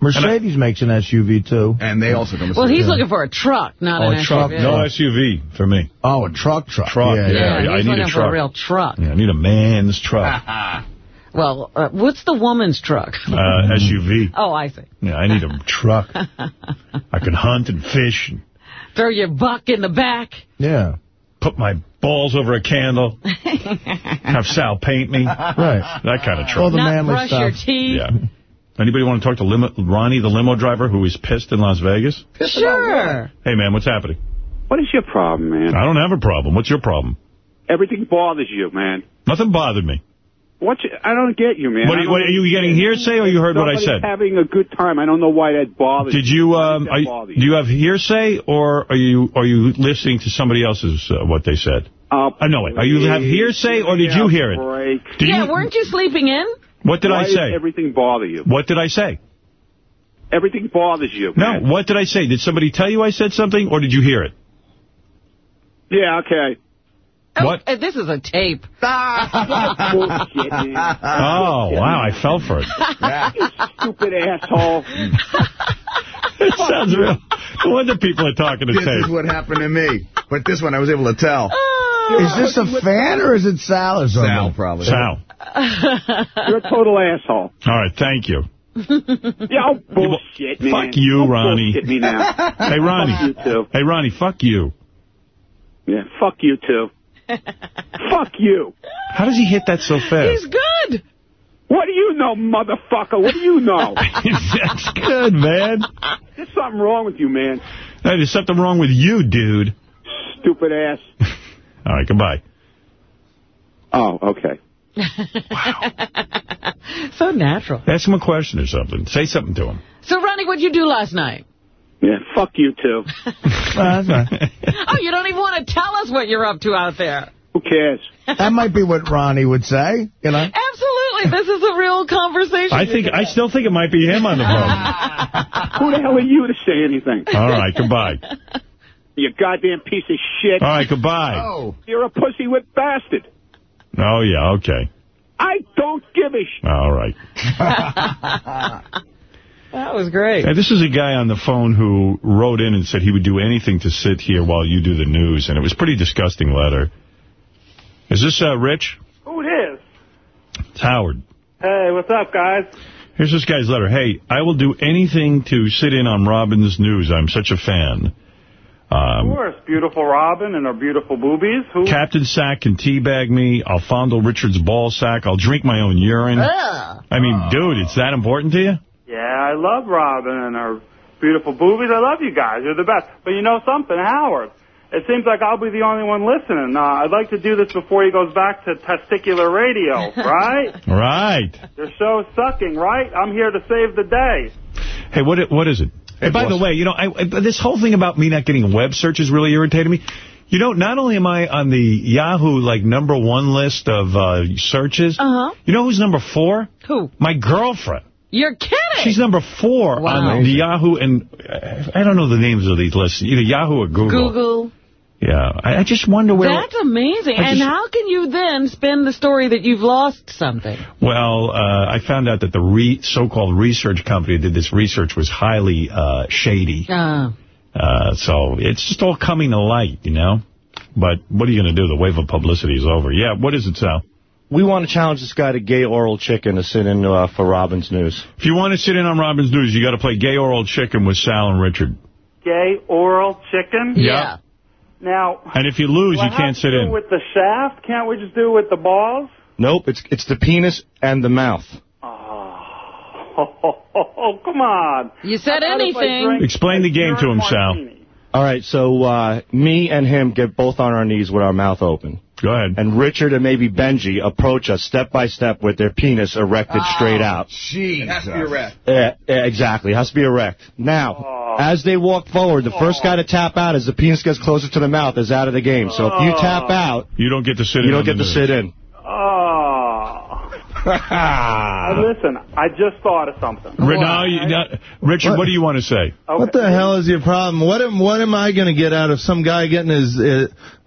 Mercedes makes an SUV, too. And they also come with Well, he's Sirius. looking for a truck, not Oh, an a truck. SUV. No SUV for me. Oh, a truck truck. Truck, Yeah, yeah. Yeah, I he's need looking a for truck. a real truck. Yeah, I need a man's truck. Well, uh, what's the woman's truck? uh, SUV. Oh, I see. Yeah, I need a truck. I can hunt and fish and Throw your buck in the back. Yeah. put my balls over a candle. have Sal paint me. Right. That kind of truck. All the Not manly brush your teeth. Yeah. Anybody want to talk to limo, Ronnie, the limo driver, who is pissed in Las Vegas? Sure. Hey, man, what's happening? What is your problem, man? I don't have a problem. What's your problem? Everything bothers you, man. Nothing bothered me. What's I don't get you, man. What, are you- what, are you getting hearsay or you heard what I said? having a good time. I don't know why that bothers Did you, um, that are you, bother do you have hearsay or are you are you listening to somebody else's, uh, what they said? Uh, Uh, no, wait. Are you have hearsay or did you hear it? Did yeah, you, weren't you sleeping in? what did why I does say? everything bother you? What did I say? Everything bothers you. No, what did I say? Did somebody tell you I said something or did you hear it? Yeah, okay. What? Oh, this is a tape. Bullshit, oh, man. Oh, wow, I fell for it. You stupid asshole. It sounds real. No wonder people are talking to This is what happened to me. But this one I was able to tell. Oh. Is this a fan or is it Sal or something? Sal, probably. Sal. You're a total asshole. All right, thank you. Yeah, oh, bullshit, man. Fuck you, Don't Ronnie. Bullshit me now. Hey, Ronnie. Fuck you, too. Hey, Ronnie, fuck you. Yeah, fuck you, too. Fuck you. How does he hit that so fast? He's good. What do you know, motherfucker? What do you know? That's good, man. There's something wrong with you, man. Hey, there's something wrong with you, dude. Stupid ass. All right, goodbye. Oh, okay. wow. so natural. Ask him a question or something. Say something to him. So, Ronnie, what'd you do last night? Yeah, fuck you, too. oh, you don't even want to tell us what you're up to out there. Who cares? That might be what Ronnie would say, you know. Absolutely. This is a real conversation. I think I still think it might be him on the phone. Who the hell are you to say anything? All right, goodbye. You goddamn piece of shit. All right, goodbye. Oh. You're a pussy with bastard. Oh, yeah, okay. I don't give a sh... All right. That was great. Hey, this is a guy on the phone who wrote in and said he would do anything to sit here while you do the news, and it was a pretty disgusting letter. Is this uh, Rich? Who it is? It's Howard. Hey, what's up, guys? Here's this guy's letter. Hey, I will do anything to sit in on Robin's news. I'm such a fan. Of Um, course, beautiful Robin and her beautiful boobies. Who? Captain Sack can teabag me. I'll fondle Richard's ball sack. I'll drink my own urine. I mean, dude, it's that important to you? Yeah, I love Robin and her beautiful boobies. I love you guys. You're the best. But you know something, Howard? It seems like I'll be the only one listening. Uh, I'd like to do this before he goes back to testicular radio, right? Right. Your show's sucking, right? I'm here to save the day. Hey, what what is it? Hey, by the way, you know, I, I, this whole thing about me not getting web searches really irritated me. You know, not only am I on the Yahoo, like, number one list of uh, searches, Uh-huh. you know who's number four? Who? My girlfriend. You're kidding. She's number four Wow. on the Yahoo, and I don't know the names of these lists, either Yahoo or Google. Google. Yeah, I, I just wonder where... That's amazing. I and just- how can you then spin the story that you've lost something? Well, uh, I found out that the re so-called research company that did this research was highly uh, shady. Uh, Uh, so it's just all coming to light, you know? But what are you going to do? The wave of publicity is over. Yeah, what is it, Sal? We want to challenge this guy to gay oral chicken to sit in uh, for Robin's News. If you want to sit in on Robin's News, you got to play Gay Oral Chicken with Sal and Richard. Gay oral chicken? Yeah. Now, And if you lose, do I you can't have to sit do it in. with the shaft? Can't we just do it with the balls? Nope, it's it's the penis and the mouth. Oh, come on. You said How about if I anything. Explain the game to him, Sal. All right, so uh, me and him get both on our knees with our mouth open. Go ahead. And Richard and maybe Benjy approach us step by step with their penis erected ah, straight out. It has to be erect. Yeah, yeah, exactly. Has to be erect. Now, oh. as they walk forward, the first guy to oh. tap out as the penis gets closer to the mouth is out of the game. So if you tap oh. out, You don't get to sit in you don't get to sit in. Oh. Hey, listen, I just thought of something. Ri- no, you, no, Richard, what? do you want to say? What the hell is your problem? What am what am I going to get out of some guy getting his uh,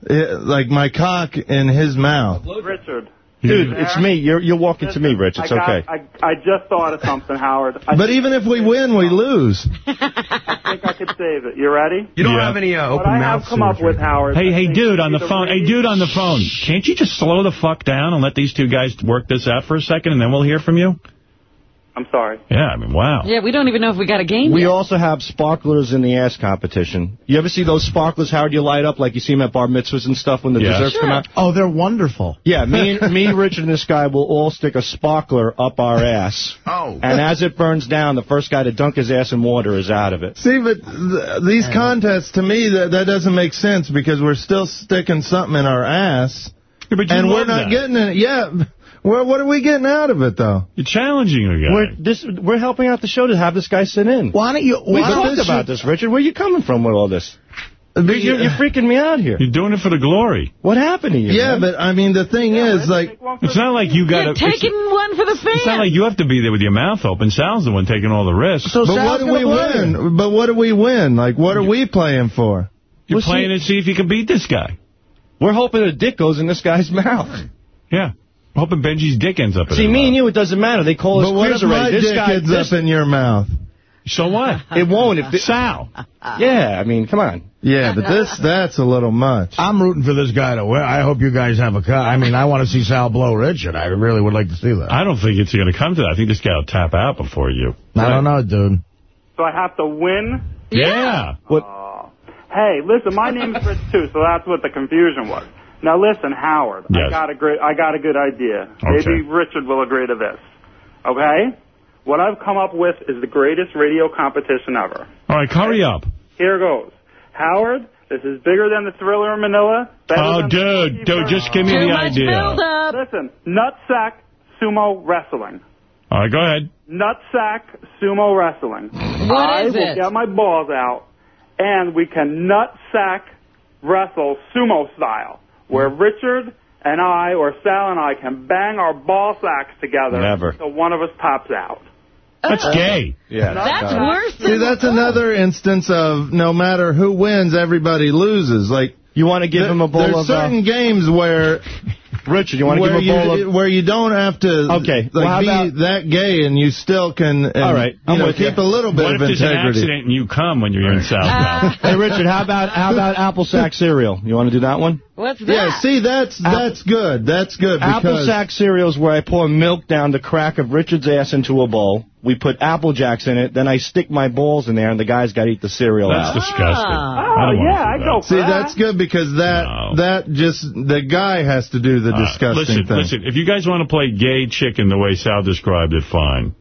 uh, like my cock in his mouth? Richard. Dude, it's me. You're you're walking to me, Rich. It's I got, okay. I, I just thought of something, Howard. I But even if we win, we lose. I think I could save it. You ready? You don't Yeah. have any, uh, what open I mouth have come up with, Howard. Hey, I hey, dude, on the phone. Hey, dude, on the phone. Can't you just slow the fuck down and let these two guys work this out for a second, and then we'll hear from you? I'm sorry. Yeah, I mean, wow. Yeah, we don't even know if we got a game We yet. also have sparklers in the ass competition. You ever see those sparklers, Howard, you light up like you see them at bar mitzvahs and stuff when the Yeah. desserts come out? Oh, they're wonderful. Yeah, me, me, Richard, and this guy will all stick a sparkler up our ass. Oh. And as it burns down, the first guy to dunk his ass in water is out of it. See, but th these contests, to me, that, that doesn't make sense because we're still sticking something in our ass. but you and we're not that. getting it. Yeah. Well, what are we getting out of it, though? You're challenging a guy. We're, this, we're helping out the show to have this guy sit in. Why don't you... We talked about this, Richard. Where are you coming from with all this? You're, you're freaking me out here. You're doing it for the glory. What happened to you? Yeah, man? but I mean, the thing is, like, It's not like you got You're to... taking one for the fans. It's not like you have to be there with your mouth open. Sal's the one taking all the risks. but what do we win? But what do we win? Like, what are we playing for? You're Well, see- playing to see if you can beat this guy. We're hoping a dick goes in this guy's mouth. Yeah. I'm hoping Benjy's dick ends up in See, me mouth. and you, it doesn't matter. They call us But what queers if my already. This dick guy, ends this, up in your mouth? So what? it won't. If this, Sal. Yeah, I mean, come on. Yeah, but this, that's a little much. I'm rooting for this guy to win. I hope you guys have a cut. I mean, I want to see Sal blow Richard. I really would like to see that. I don't think it's going to come to that. I think this guy will tap out before you. I don't know, dude. So I have to win? Yeah. What? Hey, listen, my name's Rich too, so that's what the confusion was. Now listen, Howard, Yes. I got a great, I got a good idea. Okay. Maybe Richard will agree to this. Okay? What I've come up with is the greatest radio competition ever. All right, hurry up. Here goes. Howard, this is bigger than the Thrilla in Manila. Oh, than dude, dude, just give me Too the much idea. build-up. Listen, nutsack sumo wrestling. All right, go ahead. Nutsack sumo wrestling. What I is will it? get my balls out, and we can nutsack wrestle sumo style, where Richard and I, or Sal and I, can bang our ball sacks together Never. so one of us pops out. That's gay. Yeah. That's worse than See, that's another instance of no matter who wins, everybody loses. Like You want to give there- him a bowl there's of... uh, certain games where Richard, you want to where give him a bowl you of... where you don't have to Okay, like well, how be about- that gay and you still can and, All right, you I'm know, with you. keep a little bit What of if there's an integrity. accident and you come when you're in South Bend? Hey, Richard, how about how about apple sack cereal? You want to do that one? What's that? Yeah, see, that's that's good. That's good Apple because Sack cereals where I pour milk down the crack of Richard's ass into a bowl. We put Apple Jacks in it. Then I stick my balls in there, and the guy's got to eat the cereal That's out. disgusting. Ah. I don't Oh, yeah, I that. go for See, that. that's good because that that just the guy has to do the disgusting listen, thing. listen, if you guys want to play gay chicken the way Sal described it, fine.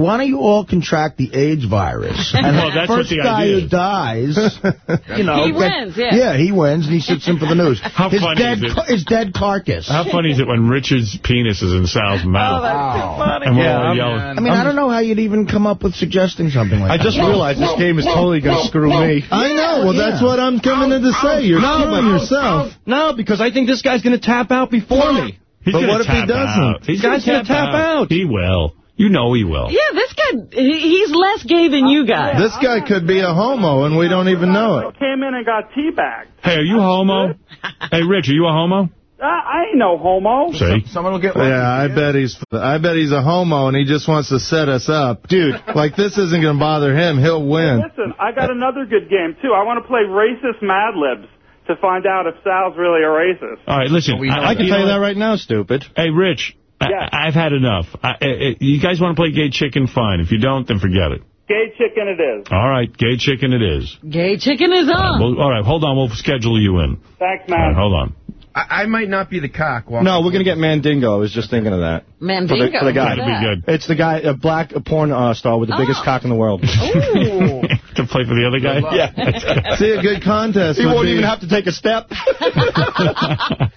Why don't you all contract the AIDS virus? And Well, the that's what first the guy idea who is. dies, you know, He get- wins, yeah. yeah, he wins, and he sits in for the news. How his funny dead, is it? his dead carcass. How funny is it when Richard's penis is in Sal's oh, mouth? Oh, that's too funny. And we're Yeah, all I'm- yelling. I mean, I don't know how you'd even come up with suggesting something like I that. I just realized this game is totally going to screw me. I know. Well, that's what I'm coming in to say. You're No, screwing but- yourself. No, because I think this guy's going to tap out before me. He's But what if he doesn't? out. He's Guy's gonna gonna tap out. He will. You know he will. Yeah, this guy, he's less gay than you guys. This guy could be a homo, and we don't even know it. Came in and got teabagged. Hey, are you homo? hey, Rich, are you a homo? Uh, I ain't no homo. See? Someone will get one. Yeah, I bet he's I bet he's a homo, and he just wants to set us up, dude. Like this isn't going to bother him. He'll win. Listen, I got another good game, too. I want to play racist Mad Libs to find out if Sal's really a racist. All right, listen. I can tell you that right now, stupid. Hey, Rich, Yeah. I, I've had enough. I, I, I- you guys want to play gay chicken? Fine. If you don't, then forget it. Gay chicken it is. All right, gay chicken it is. Gay chicken is Uh, on. well, all right, hold on. We'll schedule you in. Thanks, All right, man. hold on. I, I might not be the cock. No, we're going to get Mandingo. I was just thinking of that. Mandingo. For the, for the guy. That'd be good. It's the guy, a black a porn uh, star with the biggest Oh. cock in the world. Ooh. to play for the other guy? Yeah. See, a good contest He won't be. even have to take a step.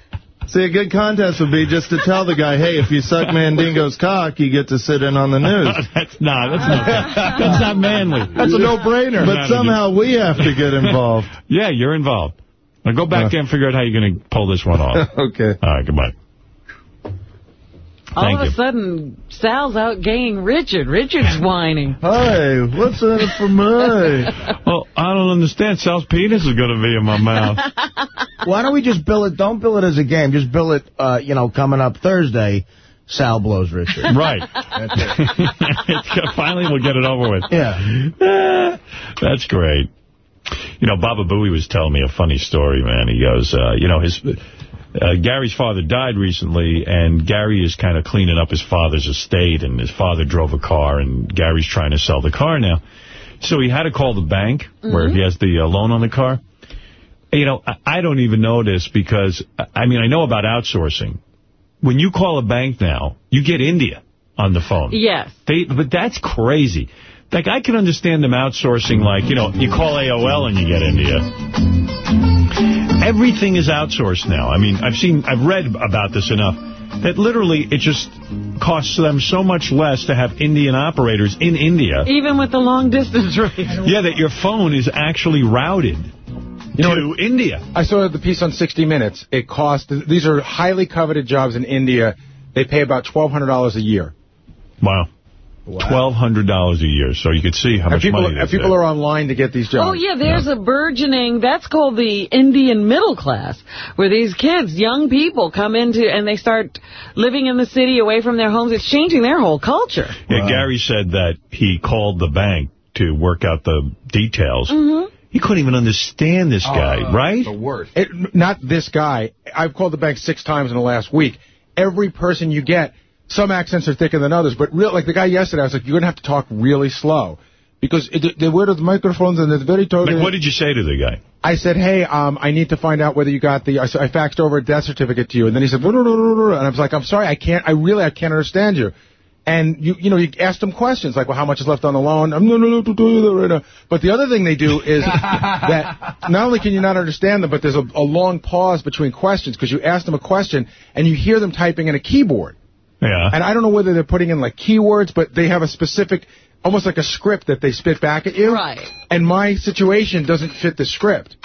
See, a good contest would be just to tell the guy, hey, if you suck Mandingo's cock, you get to sit in on the news. that's not. That's not. That's not manly. That's a no-brainer. But somehow we have to get involved. Yeah, you're involved. Now go back Uh. there and figure out how you're going to pull this one off. okay. All right, goodbye. All Thank of you. a sudden, Sal's out gaying Richard. Richard's whining. Hey, what's in it for me? Well, I don't understand. Sal's penis is going to be in my mouth. Why don't we just bill it? Don't bill it as a game. Just bill it, uh, you know, coming up Thursday, Sal blows Richard. right. Finally, we'll get it over with. Yeah. That's great. You know, Baba Booey was telling me a funny story, man. He goes, uh, you know, his uh, Gary's father died recently, and Gary is kind of cleaning up his father's estate, and his father drove a car, and Gary's trying to sell the car now. So he had to call the bank where he has the uh, loan on the car. You know, I, I don't even know this because, I mean, I know about outsourcing. When you call a bank now, you get India on the phone. Yes. They, but that's crazy. Like, I can understand them outsourcing, like, you know, you call AOL and you get India. Everything is outsourced now. I mean, I've seen, I've read about this enough that literally it just costs them so much less to have Indian operators in India. Even with the long distance race. Yeah, that your phone is actually routed You know to India. I saw the piece on 60 Minutes. It cost, these are highly coveted jobs in India. They pay about $1,200 a year. Wow. $1,200 a year. So you could see how And much people, money and people are online to get these jobs. Oh, yeah, there's a burgeoning, that's called the Indian middle class, where these kids, young people, come into, and they start living in the city away from their homes. It's changing their whole culture. Yeah, Gary said that he called the bank to work out the details. Mm-hmm. He couldn't even understand this guy, right? The worst. It, not this guy. I've called the bank six times in the last week. Every person you get, some accents are thicker than others, but real, like the guy yesterday, I was like, you're going to have to talk really slow. Because it, they wear the microphones and it's very totally... Like, what did you say to the guy? I said, hey, um, I need to find out whether you got the... I faxed over a death certificate to you. And then he said, and I was like, I'm sorry, I can't... I really, I can't understand you. And, you you know, you ask them questions like, well, how much is left on the loan? I'm no, no, no, to tell that right now. But the other thing they do is that not only can you not understand them, but there's a, a long pause between questions because you ask them a question and you hear them typing in a keyboard. Yeah. And I don't know whether they're putting in like keywords, but they have a specific, almost like a script that they spit back at you. Right. And my situation doesn't fit the script.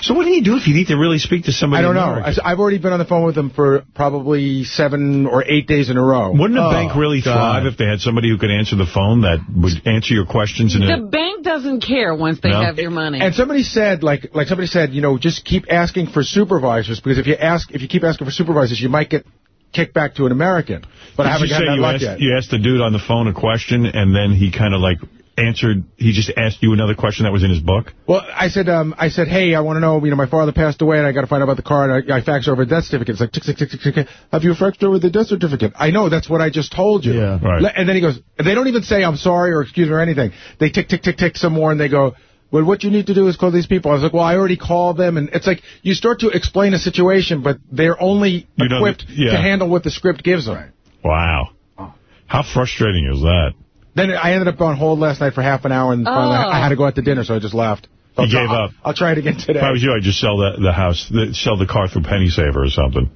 So what do you do if you need to really speak to somebody I don't know. America? I- I've already been on the phone with them for probably seven or eight days in a row. Wouldn't a Oh, bank really God. thrive if they had somebody who could answer the phone that would answer your questions in The a... bank doesn't care once they No. have your money. And somebody said, like, like somebody said, you know, just keep asking for supervisors because if you ask, if you keep asking for supervisors, you might get kicked back to an American. But I haven't you gotten say that you luck asked, yet. you asked the dude on the phone a question, and then he kind of like answered, he just asked you another question that was in his book? Well, I said, um, I said, hey, I want to know, you know, my father passed away, and I got to find out about the car, and I, I faxed over a death certificate. It's like, tick, tick, tick, tick, tick, tick. Have you faxed over the death certificate? I know, that's what I just told you. Yeah. Right. And then he goes, they don't even say I'm sorry or excuse me or anything. They tick, tick, tick, tick some more, and they go, well, what you need to do is call these people. I was like, well, I already called them, and it's like you start to explain a situation, but they're only You equipped yeah. to handle what the script gives them. Wow. Oh. How frustrating is that? Then I ended up on hold last night for half an hour, and finally Oh. I had to go out to dinner, so I just left. You I'll gave try- up. I'll try it again today. If I was you, I'd just sell the, the house, the, sell the car through Penny Saver or something.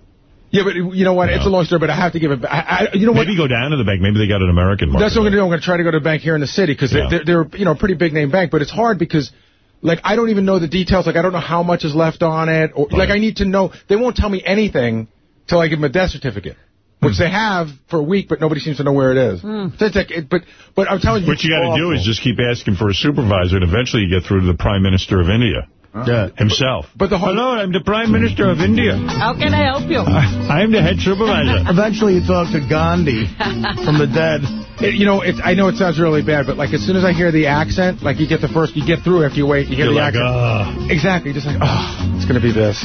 Yeah, but you know what? It's a long story, but I have to give it back. I, I, you know what? Maybe go down to the bank. Maybe they got an American market. That's what I'm going to do. I'm going to try to go to a bank here in the city because Yeah. they're, they're, you know, a pretty big name bank, but it's hard because, like, I don't even know the details. Like, I don't know how much is left on it. Or, like, I need to know. They won't tell me anything till I give them a death certificate, Hmm. which they have for a week, but nobody seems to know where it is. Hmm. So like, it, but, but I'm telling you, What you got to do is just keep asking for a supervisor, and eventually you get through to the Prime Minister of India. Yeah. Himself. But the Hello, I'm the Prime Minister of India. How can I help you? I am the head supervisor. Eventually you talk to Gandhi from the dead. It, you know, it, I know it sounds really bad, but like as soon as I hear the accent, like you get the first, you get through after you wait, you hear You're the like, accent. Ah. Exactly, just like, oh, it's going to be this.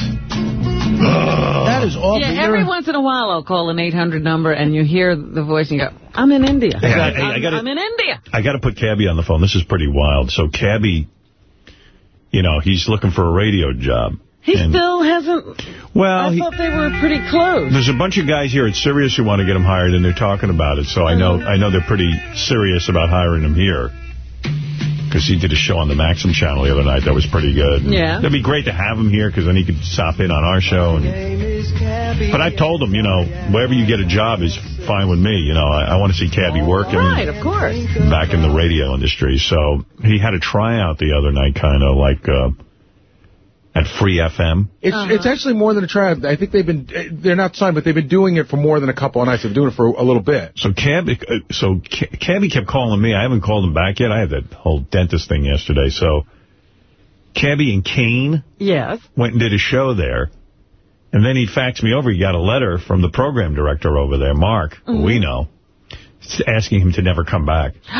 Ah. That is awful. Yeah, every once in a while I'll call an 800 number and you hear the voice and you go, I'm in India. Hey, I- I I'm, gotta- I'm in India. I got to put Cabbie on the phone. This is pretty wild. So Cabbie, you know, he's looking for a radio job. He And- still hasn't... Well, I he- thought they were pretty close. There's a bunch of guys here at Sirius who want to get him hired, and they're talking about it. So I know mm. I know they're pretty serious about hiring him here. Because he did a show on the Maxim channel the other night that was pretty good. Yeah. It'd be great to have him here because then he could stop in on our show. And, but I told him, you know, wherever you get a job is fine with me. You know, I, I want to see Cabbie working Right, of course. back in the radio industry. So he had a tryout the other night, kind of like uh, at Free FM. It's it's actually more than a try. I think they've been eh, they're not signed, but they've been doing it for more than a couple of nights. They've been doing it for a little bit. So Cabbie, uh, so Ca- Cabbie kept calling me. I haven't called him back yet. I had that whole dentist thing yesterday. So Cabbie and Kane Yes. went and did a show there. And then he faxed me over. He got a letter from the program director over there, Mark, who we know, asking him to never come back.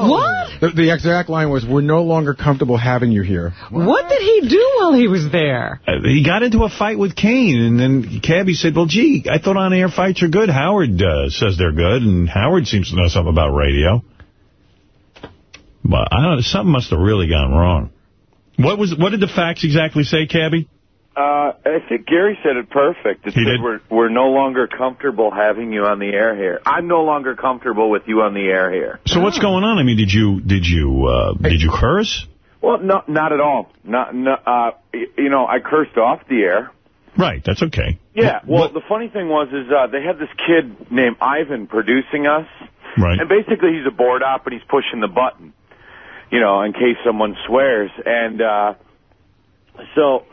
What? The, the exact line was, "We're no longer comfortable having you here." What did he do while he was there? Uh, He got into a fight with Kane, and then Cabbie said, well, gee, I thought on-air fights are good. Howard uh, says they're good, and Howard seems to know something about radio. But I don't know, something must have really gone wrong. What was what did the facts exactly say, Cabbie? Uh, I think Gary said it perfect. It He did? we're we're no longer comfortable having you on the air here. I'm no longer comfortable with you on the air here. So what's going on? I mean, did you did you uh, did you curse? Well, no, not at all. Not, no, uh, you know, I cursed off the air. Right, that's okay. Yeah. Well, the funny thing was is uh, they had this kid named Ivan producing us, Right. and basically he's a board op and he's pushing the button, you know, in case someone swears. And uh, so,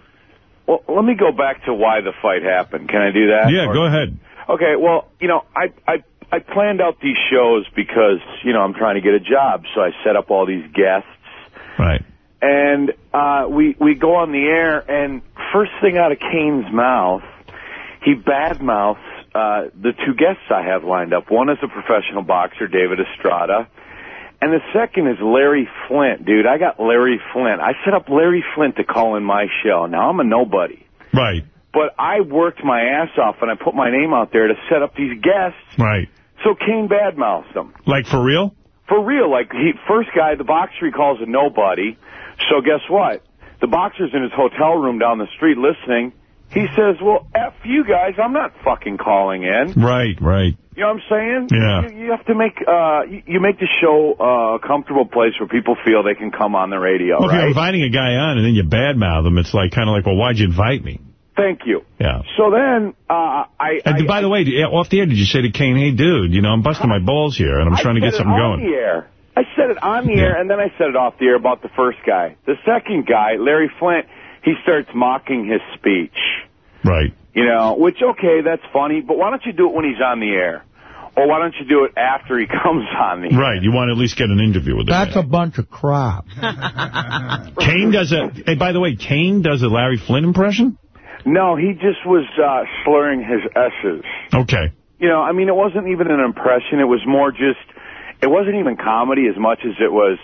well, let me go back to why the fight happened. Can I do that? Yeah, Or- go ahead. Okay, well, you know, I I I planned out these shows because you know I'm trying to get a job, so I set up all these guests. Right. And uh, we we go on the air, and first thing out of Kane's mouth, he badmouths uh, the two guests I have lined up. One is a professional boxer, David Estrada, and the second is Larry Flynt, dude. I got Larry Flynt. I set up Larry Flynt to call in my show. Now I'm a nobody. Right. But I worked my ass off and I put my name out there to set up these guests. Right. So Kane badmouths them. Like for real? For real. Like he first guy, the boxer he calls a nobody. So guess what? The boxer's in his hotel room down the street listening. He says, "Well, f you guys. I'm not fucking calling in." Right, right. You know what I'm saying? Yeah. You, you have to make uh you, make the show uh, a comfortable place where people feel they can come on the radio, Well, if you're inviting a guy on and then you badmouth him, it's like kind of like, well, why'd you invite me? Thank you. Yeah. So then uh I And by the way, off the air, did you say to Kane, hey, dude, you know, I'm busting my balls here, and I'm I trying to get said it something on going. the air. I said it on the air, and then I said it off the air about the first guy. The second guy, Larry Flynt, he starts mocking his speech. Right. You know, which, okay, that's funny, but why don't you do it when he's on the air? Or why don't you do it after he comes on the Right. You want to at least get an interview with him. That's a bunch of crap. Kane does a, hey, by the way, Kane does a Larry Flynt impression? No, he just was uh, slurring his S's. Okay. You know, I mean, it wasn't even an impression. It was more just, it wasn't even comedy as much as it was,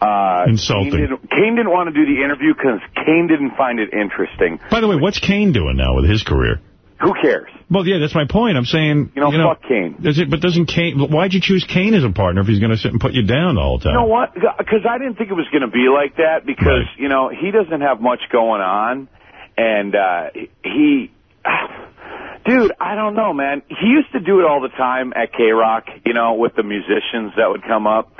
Uh, Insulting. Kane didn't, Kane didn't want to do the interview because Kane didn't find it interesting. By the way, what's Kane doing now with his career? Who cares? Well, yeah, that's my point. I'm saying, You know, you know fuck Kane. Does it, but doesn't Kane? Why'd you choose Kane as a partner if he's going to sit and put you down the whole time? You know what? Because I didn't think it was going to be like that because, you know, he doesn't have much going on. And uh he... Dude, I don't know, man. He used to do it all the time at K-Rock, you know, with the musicians that would come up.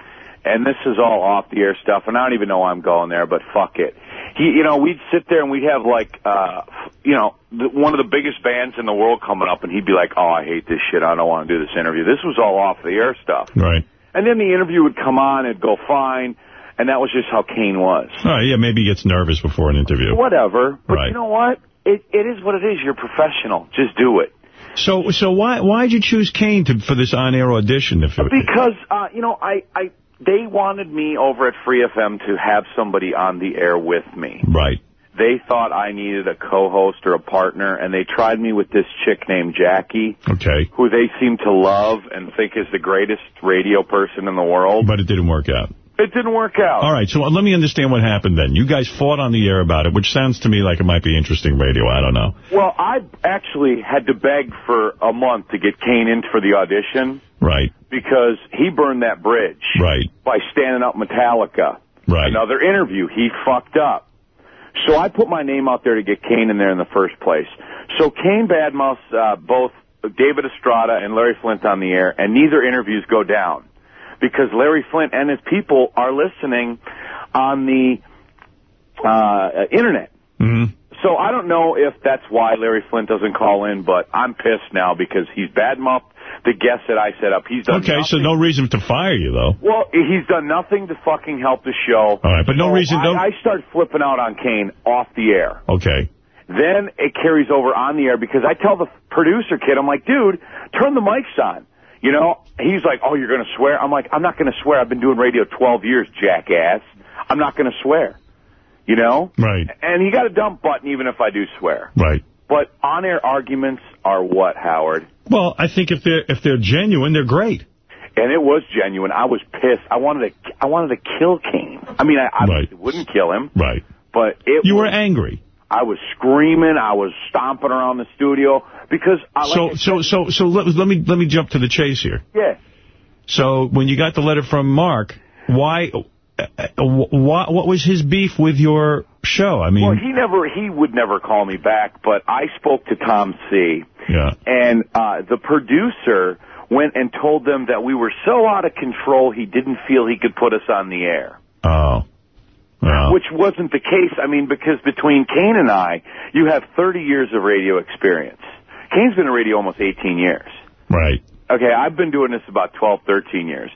And this is all off-the-air stuff, and I don't even know why I'm going there, but fuck it. He, you know, we'd sit there and we'd have, like, uh, you know, the, one of the biggest bands in the world coming up, and he'd be like, oh, I hate this shit. I don't want to do this interview. This was all off-the-air stuff. Right. And then the interview would come on, it'd go fine, and that was just how Kane was. Oh, yeah, maybe he gets nervous before an interview. Whatever. But Right. you know what? It it is what it is. You're professional. Just do it. So, so why why did you choose Kane to, for this on-air audition? If it, Because uh, you know, I I they wanted me over at Free FM to have somebody on the air with me. Right. They thought I needed a co-host or a partner, and they tried me with this chick named Jackie, Okay. who they seem to love and think is the greatest radio person in the world. But it didn't work out. It didn't work out. All right, so let me understand what happened then. You guys fought on the air about it, which sounds to me like it might be interesting radio. I don't know. Well, I actually had to beg for a month to get Kane in for the audition Right, because he burned that bridge right, by standing up Metallica. right. Another interview, he fucked up. So I put my name out there to get Kane in there in the first place. So Kane badmouths uh, both David Estrada and Larry Flynt on the air, and neither interviews go down because Larry Flynt and his people are listening on the uh, internet. Mm-hmm. So I don't know if that's why Larry Flynt doesn't call in, but I'm pissed now because he's badmouthed the guest that I set up. He's done Okay, so no reason to fire you, though. well, he's done nothing to fucking help the show. All right, but no So reason- I, I start flipping out on Kane off the air. Okay. Then it carries over on the air because I tell the producer kid, I'm like, dude, turn the mics on. You know, he's like, oh, you're going to swear? I'm like, I'm not going to swear. I've been doing radio 12 years, jackass. I'm not going to swear. You know? Right, And you got a dump button even if I do swear. right. But on-air arguments are what, Howard? Well, I think if they're if they're genuine, they're great. And it was genuine. I was pissed. I wanted to. I wanted to kill Kane. I mean, I obviously wouldn't kill him, Right. but it. You were angry. I was screaming. I was stomping around the studio because I like. So so so so let, let me let me jump to the chase here. yeah. So when you got the letter from Mark, why uh, uh, what what was his beef with your show? I mean, Well, he never. He would never call me back. But I spoke to Tom C. yeah. and uh, the producer went and told them that we were so out of control he didn't feel he could put us on the air. Oh. Well, Which wasn't the case. I mean, because between Kane and I, you have 30 years of radio experience. Kane's been in radio almost 18 years. right. Okay, I've been doing this about 12, 13 years.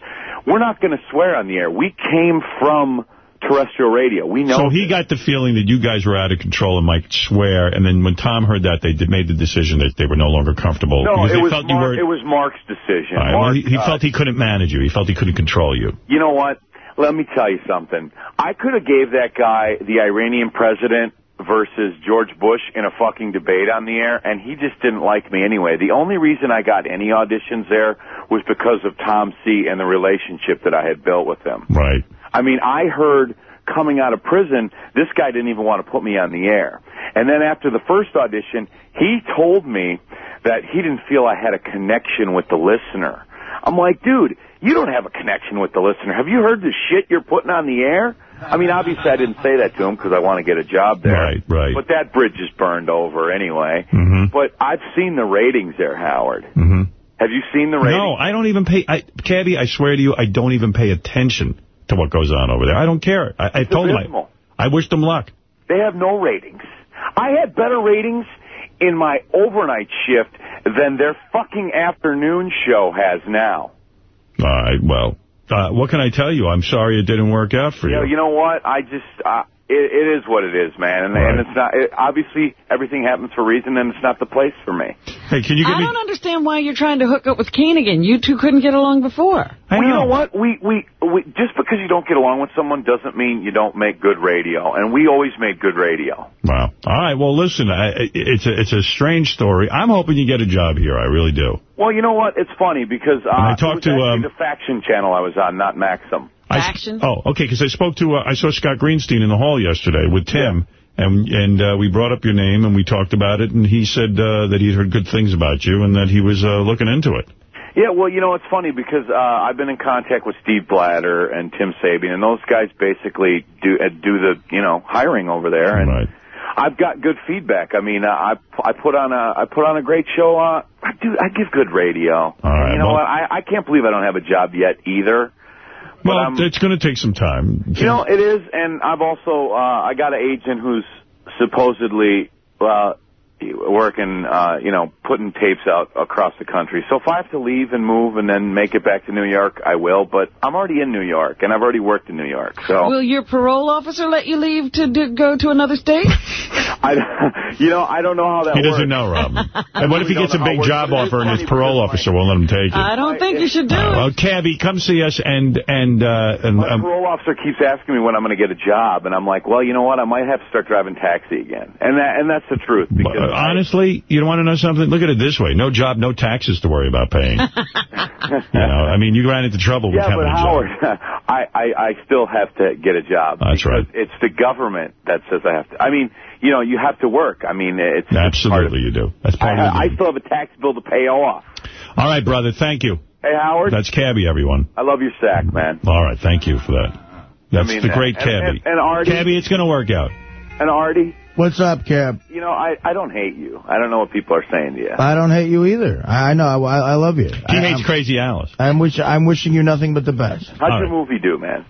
We're not going to swear on the air. We came from terrestrial radio. We know. So he got the feeling that you guys were out of control and might swear, and then when Tom heard that, they did, made the decision that they were no longer comfortable. no, it they was, felt you Mark, were... it was Mark's decision. Right, well, he, he uh, felt he couldn't manage you. He felt he couldn't control you. You know what? Let me tell you something. I could have gave that guy the Iranian president versus George Bush in a fucking debate on the air, and he just didn't like me anyway. The only reason I got any auditions there was because of Tom C. and the relationship that I had built with him. Right. I mean, I heard coming out of prison, this guy didn't even want to put me on the air. And then after the first audition, he told me that he didn't feel I had a connection with the listener. I'm like, dude, you don't have a connection with the listener. Have you heard the shit you're putting on the air? I mean, obviously I didn't say that to him because I want to get a job there. Right, right. But that bridge is burned over anyway. Mhm. But I've seen the ratings there, Howard. hmm Have you seen the ratings? No, I don't even pay... I, Cabbie, I swear to you, I don't even pay attention to what goes on over there. I don't care. I, I told him. I, I wish them luck. They have no ratings. I had better ratings in my overnight shift than their fucking afternoon show has now. All right, well, uh, what can I tell you? I'm sorry it didn't work out for You know, you. you know what? I just, uh, it, it is what it is, man. And, and it's not, it, obviously, everything happens for a reason, and it's not the place for me. Hey, can you I don't understand why you're trying to hook up with Kane again. You two couldn't get along before. well, you know what? We, we, we, just because you don't get along with someone doesn't mean you don't make good radio. And we always made good radio. Wow. All right, well, listen, I, I- it's a it's a strange story. I'm hoping you get a job here. I really do. Well, you know what? It's funny because uh, I talked to, um, the Faction channel I was on, not Maxim. I, Faction? oh, okay, because I spoke to, uh, I saw Scott Greenstein in the hall yesterday with Tim, and and uh, we brought up your name, and we talked about it, and he said uh, that he'd heard good things about you, and that he was uh, looking into it. Yeah, well, you know, it's funny because uh, I've been in contact with Steve Blatter and Tim Sabean, and those guys basically do uh, do the you know hiring over there, and Right. I've got good feedback. I mean, uh, I I put on a I put on a great show. Uh, I do I give good radio. All right, you know well- what? I I can't believe I don't have a job yet either. Well, I'm- it's going to take some time. You know, it is, and I've also uh, I got an agent who's supposedly uh, working, uh, you know, putting tapes out across the country. So if I have to leave and move and then make it back to New York, I will. But I'm already in New York, and I've already worked in New York. So Will your parole officer let you leave to do, go to another state? I, you know, I don't know how that he works. doesn't know, Rob. and what if he gets a big how it job offer and his parole officer won't let him take it? I don't think you should do Uh, it. well, Cabbie, come see us, and and uh, and My um, parole officer keeps asking me when I'm going to get a job, and I'm like, well, you know what? I might have to start driving taxi again, and that and that's the truth. Because uh, honestly, you don't want to know something? Look at it this way: no job, no taxes to worry about paying. you know, I mean, you ran into trouble with having but a job. Howard, I, I I still have to get a job. That's because It's the government that says I have to. I mean, you know, you have to work. I mean, it's Absolutely, you do. That's part I, of I still have a tax bill to pay off. All right, brother. Thank you. Hey, Howard, That's Cabbie, everyone. I love your sack, man. All right, thank you for that. That's mean the great And- Cabbie. and- and Artie- Cabbie, it's going to work out. And Artie, What's up, Cab? you know, I I don't hate you. I don't know what people are saying to you. I don't hate you either. I I know. I, I love you. He hates Crazy Alice. I'm, wish, I'm wishing you nothing but the best. How'd your movie do, man?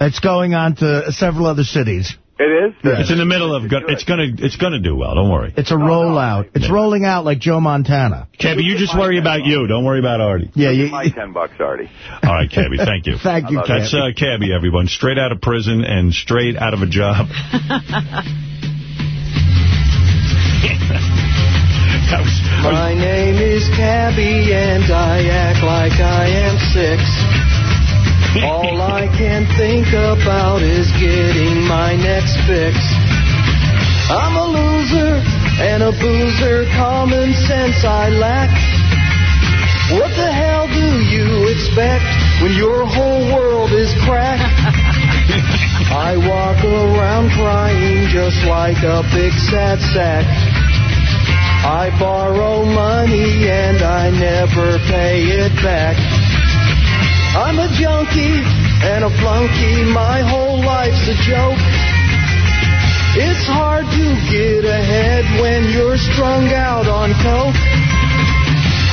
It's going on to several other cities. It is. It's in the middle of. go- It's going to. It's going to do well. Don't worry. It's a rollout. It's rolling out like Joe Montana. Cabbie, you just worry about you. Don't worry about Artie. Yeah, you. My ten bucks, Artie. All right, Cabbie. Thank you. Thank you, That's uh, Cabbie, everyone. Straight out of prison and straight out of a job. My name is Cabbie and I act like I am six. All I can think about is getting my next fix. I'm a loser and a boozer, common sense I lack. What the hell do you expect when your whole world is cracked? I walk around crying just like a big sad sack. I borrow money and I never pay it back. I'm a junkie and a flunky, my whole life's a joke. It's hard to get ahead when you're strung out on coke.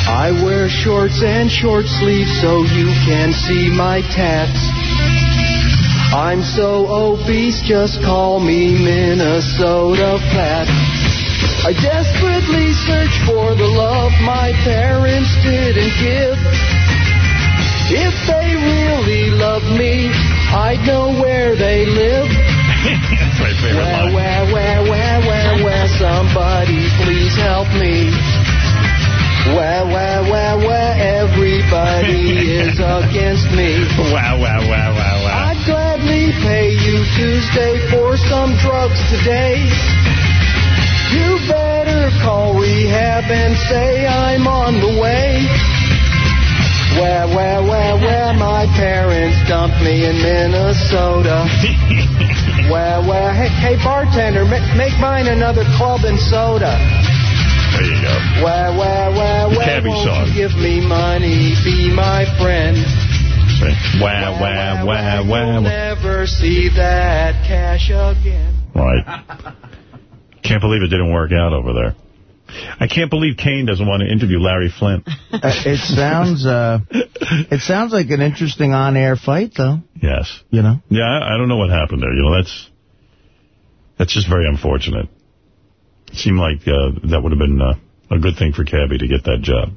I wear shorts and short sleeves so you can see my tats. I'm so obese, just call me Minnesota Fat. I desperately search for the love my parents didn't give. If they really loved me, I'd know where they live. That's my favorite Where, line. where, where, where, where, where, somebody please help me. Where, where, where, where, everybody is against me. Wow, wow, wow, wow, wow. I'd gladly pay you Tuesday for some drugs today. You better call rehab and say I'm on the way. Where, where, where, where my parents dumped me in Minnesota. Where, where, hey, hey bartender, ma- make mine another club and soda. There you go. Where, where, where, where Cabbie won't song. you give me money, be my friend. Wow, wow, wow, You'll never see that cash again. Right. Can't believe it didn't work out over there. I can't believe Kane doesn't want to interview Larry Flynt. Uh, it sounds uh, it sounds like an interesting on-air fight, though. Yes. You know. Yeah, I I don't know what happened there. You know, that's that's just very unfortunate. It seemed like uh, that would have been uh, a good thing for Cabbie to get that job.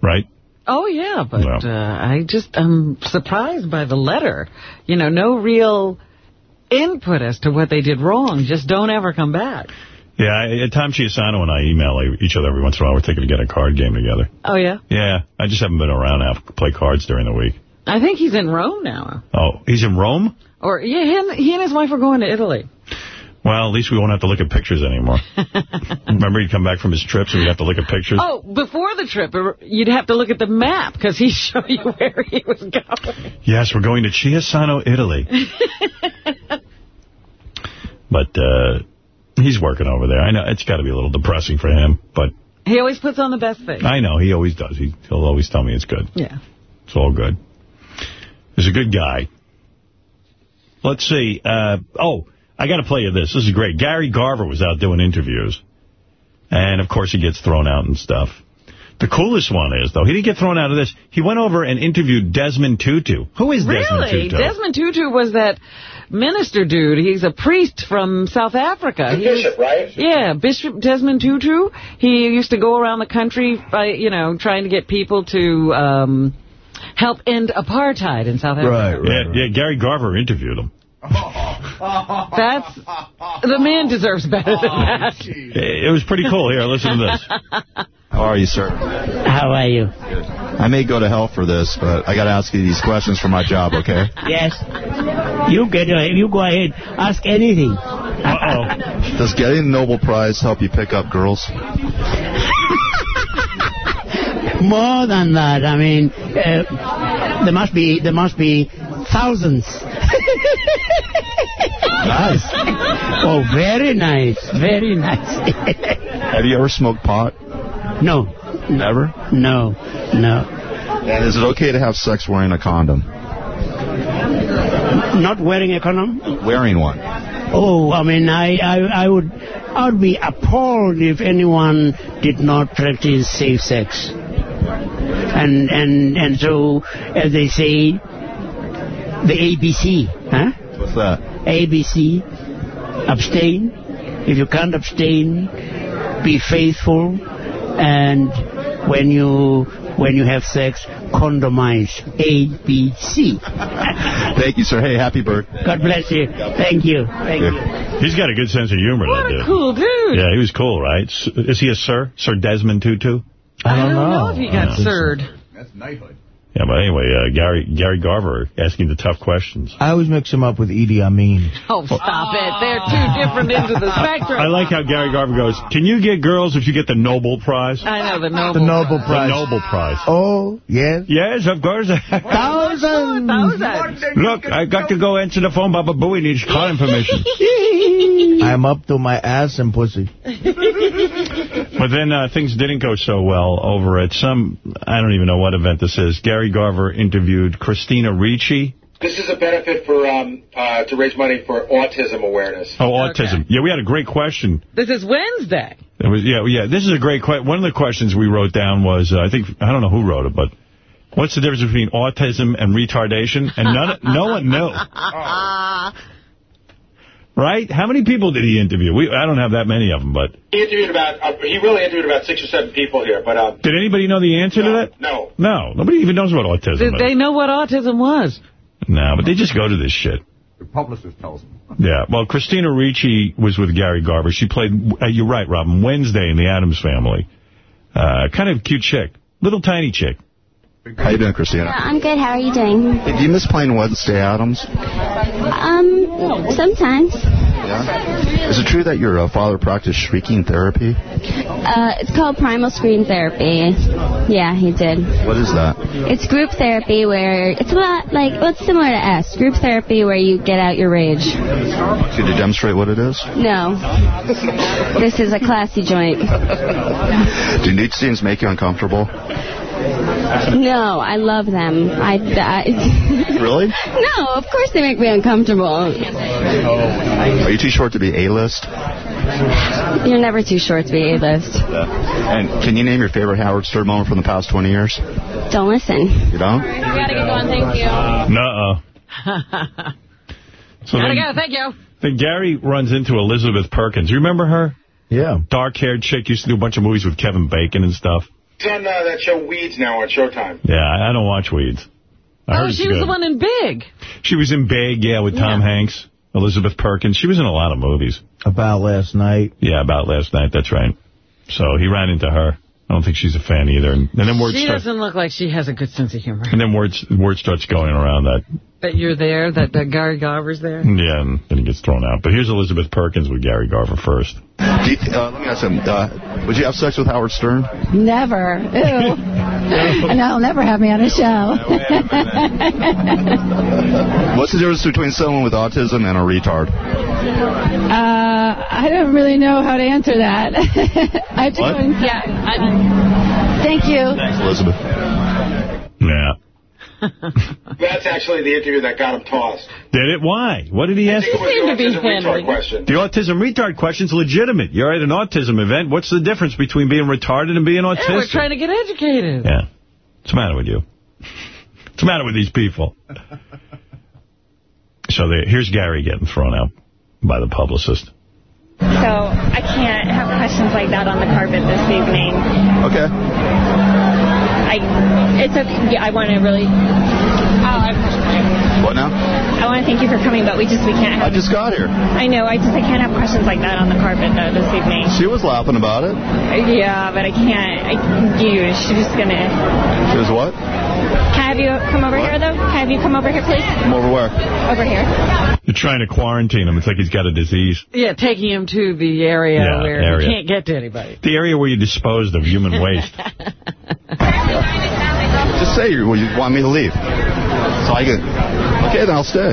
Right? Oh, yeah, but No. uh, I just am surprised by the letter. You know, no real input as to what they did wrong. Just don't ever come back. Yeah, I, uh, Tom Chiusano and I email each other every once in a while. We're thinking of getting a card game together. Oh, yeah? Yeah, I just haven't been around now to play cards during the week. I think he's in Rome now. Oh, he's in Rome? Or, yeah, and, he and his wife are going to Italy. Well, at least we won't have to look at pictures anymore. Remember, he'd come back from his trips and we'd have to look at pictures? Oh, before the trip, er, you'd have to look at the map because he'd show you where he was going. Yes, we're going to Chiusano, Italy. but uh, he's working over there. I know it's got to be a little depressing for him, but He always puts on the best thing. I know he always does. He, he'll always tell me it's good. Yeah. It's all good. He's a good guy. Let's see. Uh, oh, I got to play you this. This is great. Gary Garver was out doing interviews. And, of course, he gets thrown out and stuff. The coolest one is, though, he didn't get thrown out of this. He went over and interviewed Desmond Tutu. Who is Desmond Really? Tutu? Desmond Tutu was that minister dude. He's a priest from South Africa. The He was- bishop, right? Yeah, Bishop Desmond Tutu. He used to go around the country, by, you know, trying to get people to um, help end apartheid in South Africa. yeah, yeah, Gary Garver interviewed him. That's the man deserves better than that. It was pretty cool. Here, listen to this. How are you, sir? How are you? I may go to hell for this, but I got to ask you these questions for my job, okay? Yes. You get uh, you go ahead. Ask anything. Uh-oh. Does getting the Nobel Prize help you pick up girls? More than that. I mean, uh, there must be there must be thousands. Nice. Oh, very nice. Very nice. Have you ever smoked pot? no. Never? No. No. And is it okay to have sex wearing a condom? Not wearing a condom? Wearing one. Oh, I mean, I, I, I would, I would be appalled if anyone did not practice safe sex. And and and so, as they say, the ABC, huh? What's that? ABC, abstain. If you can't abstain, be faithful, and when you when you have sex, condomize. ABC. Thank you, sir. Hey, happy birthday. God bless you. Thank you. Thank you. He's got a good sense of humor, What that a dude. cool dude. Yeah, he was cool, right? Is he a sir? Sir Desmond Tutu? I don't know know. if he got Yeah. served. That's knighthood. Yeah, but anyway, uh, Gary Gary Garver asking the tough questions. I always mix him up with Idi Amin. Oh, stop it. They're two different ends of the spectrum. I like how Gary Garver goes, can you get girls if you get the Nobel Prize? I know, the Nobel The Nobel Prize. The Nobel Prize. Oh, yes. Yes, of course. Thousands. Thousands. Look, I got to go answer the phone. Baba Booey needs car information. I'm up to my ass and pussy. But then uh, things didn't go so well over at some, I don't even know what event this is. Gary Garver interviewed Christina Ricci. This is a benefit for um, uh, to raise money for autism awareness. Oh, autism. Yeah, we had a great question. This is Wednesday. It was yeah, yeah. This is a great question. One of the questions we wrote down was, uh, I think, I don't know who wrote it, but what's the difference between autism and retardation? And none, no one knew. Right? How many people did he interview? We, I don't have that many of them, but He interviewed about uh, he really interviewed about six or seven people here, but um, did anybody know the answer to that? no. No, nobody even knows what autism Did is. they know what autism was? No, but they just go to this shit. The publicist tells them. Yeah, well, Christina Ricci was with Gary Garver. She played, uh, you're right, Robin, Wednesday in the Addams Family. Uh, kind of cute chick. Little tiny chick. How you doing, Christina? I'm good. How are you doing? Do you miss playing Wednesday Addams? Um, sometimes. Yeah. Is it true that your uh, father practiced shrieking therapy? Uh, it's called primal scream therapy. Yeah, he did. What is that? It's group therapy where it's a lot like well, it's similar to S. Group therapy where you get out your rage. Could you demonstrate what it is? No, this is a classy joint. Do nude scenes make you uncomfortable? No, I love them. I, I Really? no, of course they make me uncomfortable. Are you too short to be A-list? You're never too short to be A-list. And can you name your favorite Howard Stern moment from the past 20 years? Don't listen. You don't? We gotta get going. Thank you. Nuh-uh. So Gotta go. Thank you. then Gary runs into Elizabeth Perkins. You remember her? Yeah. Dark-haired chick. Used to do a bunch of movies with Kevin Bacon and stuff. It's on uh, that show Weeds now on Showtime. Yeah, I I don't watch Weeds. I Oh, she was good. the one in Big. She was in Big, yeah, with Tom Yeah. Hanks. Elizabeth Perkins. She was in a lot of movies. About last night. Yeah, about last night. That's right. So he ran into her. I don't think she's a fan either. And, and then word She starts. doesn't look like she has a good sense of humor. And then word word starts going around that That you're there, that uh, Gary Garver's there? Yeah, and then he gets thrown out. But here's Elizabeth Perkins with Gary Garver first. You, uh, let me ask him, uh, would you have sex with Howard Stern? Never. Ew. and I'll never have me on a show. What's the difference between someone with autism and a retard? uh, I don't really know how to answer that. I have to What? go and, yeah. I, thank you. Thanks, Elizabeth. Yeah. That's actually the interview that got him tossed. Did it? Why? What did he ask? It was the autism retard question. The autism retard question's legitimate. You're at an autism event. What's the difference between being retarded and being autistic? Yeah, we're trying to get educated. Yeah. What's the matter with you? What's the matter with these people? So they, here's Gary getting thrown out by the publicist. So I can't have questions like that on the carpet this evening. Okay. I, it's okay. I want to really. Oh, What now? I want to thank you for coming, but we just we can't. I just got here. I know. I just I can't have questions like that on the carpet though this evening. She was laughing about it. Yeah, but I can't. I, you, she's just gonna. She was what? Can I have you come over here though? Can I have you come over here, please? Come over where? Over here. You're trying to quarantine him. It's like he's got a disease. Yeah, taking him to the area Yeah, where area. he can't get to anybody. The area where you disposed of human waste. Just say you, well, you want me to leave. So I can, okay, then I'll stay.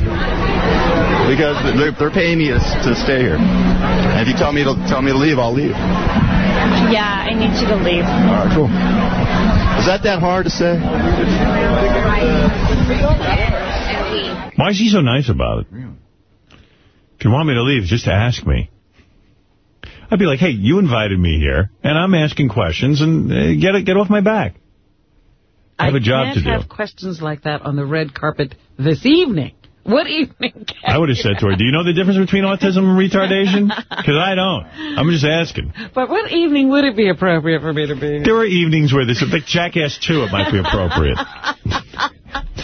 Because they're, they're paying me to, to stay here. And if you tell me to tell me to leave, I'll leave. Yeah, I need you to leave. All right, cool. Is that that hard to say? Why is he so nice about it? If you want me to leave, just ask me. I'd be like, hey, you invited me here, and I'm asking questions, and uh, get it, get off my back. I have a job can't to do. have questions like that on the red carpet this evening. What evening? I would have said to her, do you know the difference between autism and retardation? Because I don't. I'm just asking. But what evening would it be appropriate for me to be? There are evenings where this, like Jackass 2, it might be appropriate.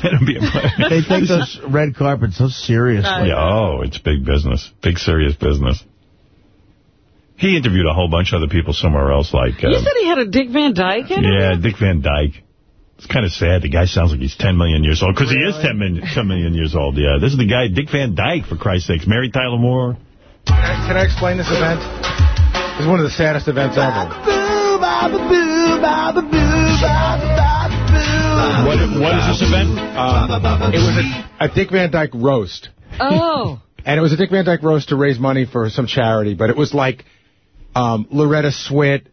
That'd be appropriate. They take those red carpets so seriously. Yeah, oh, it's big business. Big, serious business. He interviewed a whole bunch of other people somewhere else, like... You uh, said he had a Dick Van Dyke interview? Yeah, Dick Van Dyke. It's kind of sad. The guy sounds like he's 10 million years old, because he is 10 million, 10 million years old. Yeah, this is the guy, Dick Van Dyke, for Christ's sakes. Mary Tyler Moore. Can I, can I explain this event? It's one of the saddest events ever. What, what is this event? Uh, it was a, a Dick Van Dyke roast. Oh. And it was a Dick Van Dyke roast to raise money for some charity, but it was like um, Loretta Swit,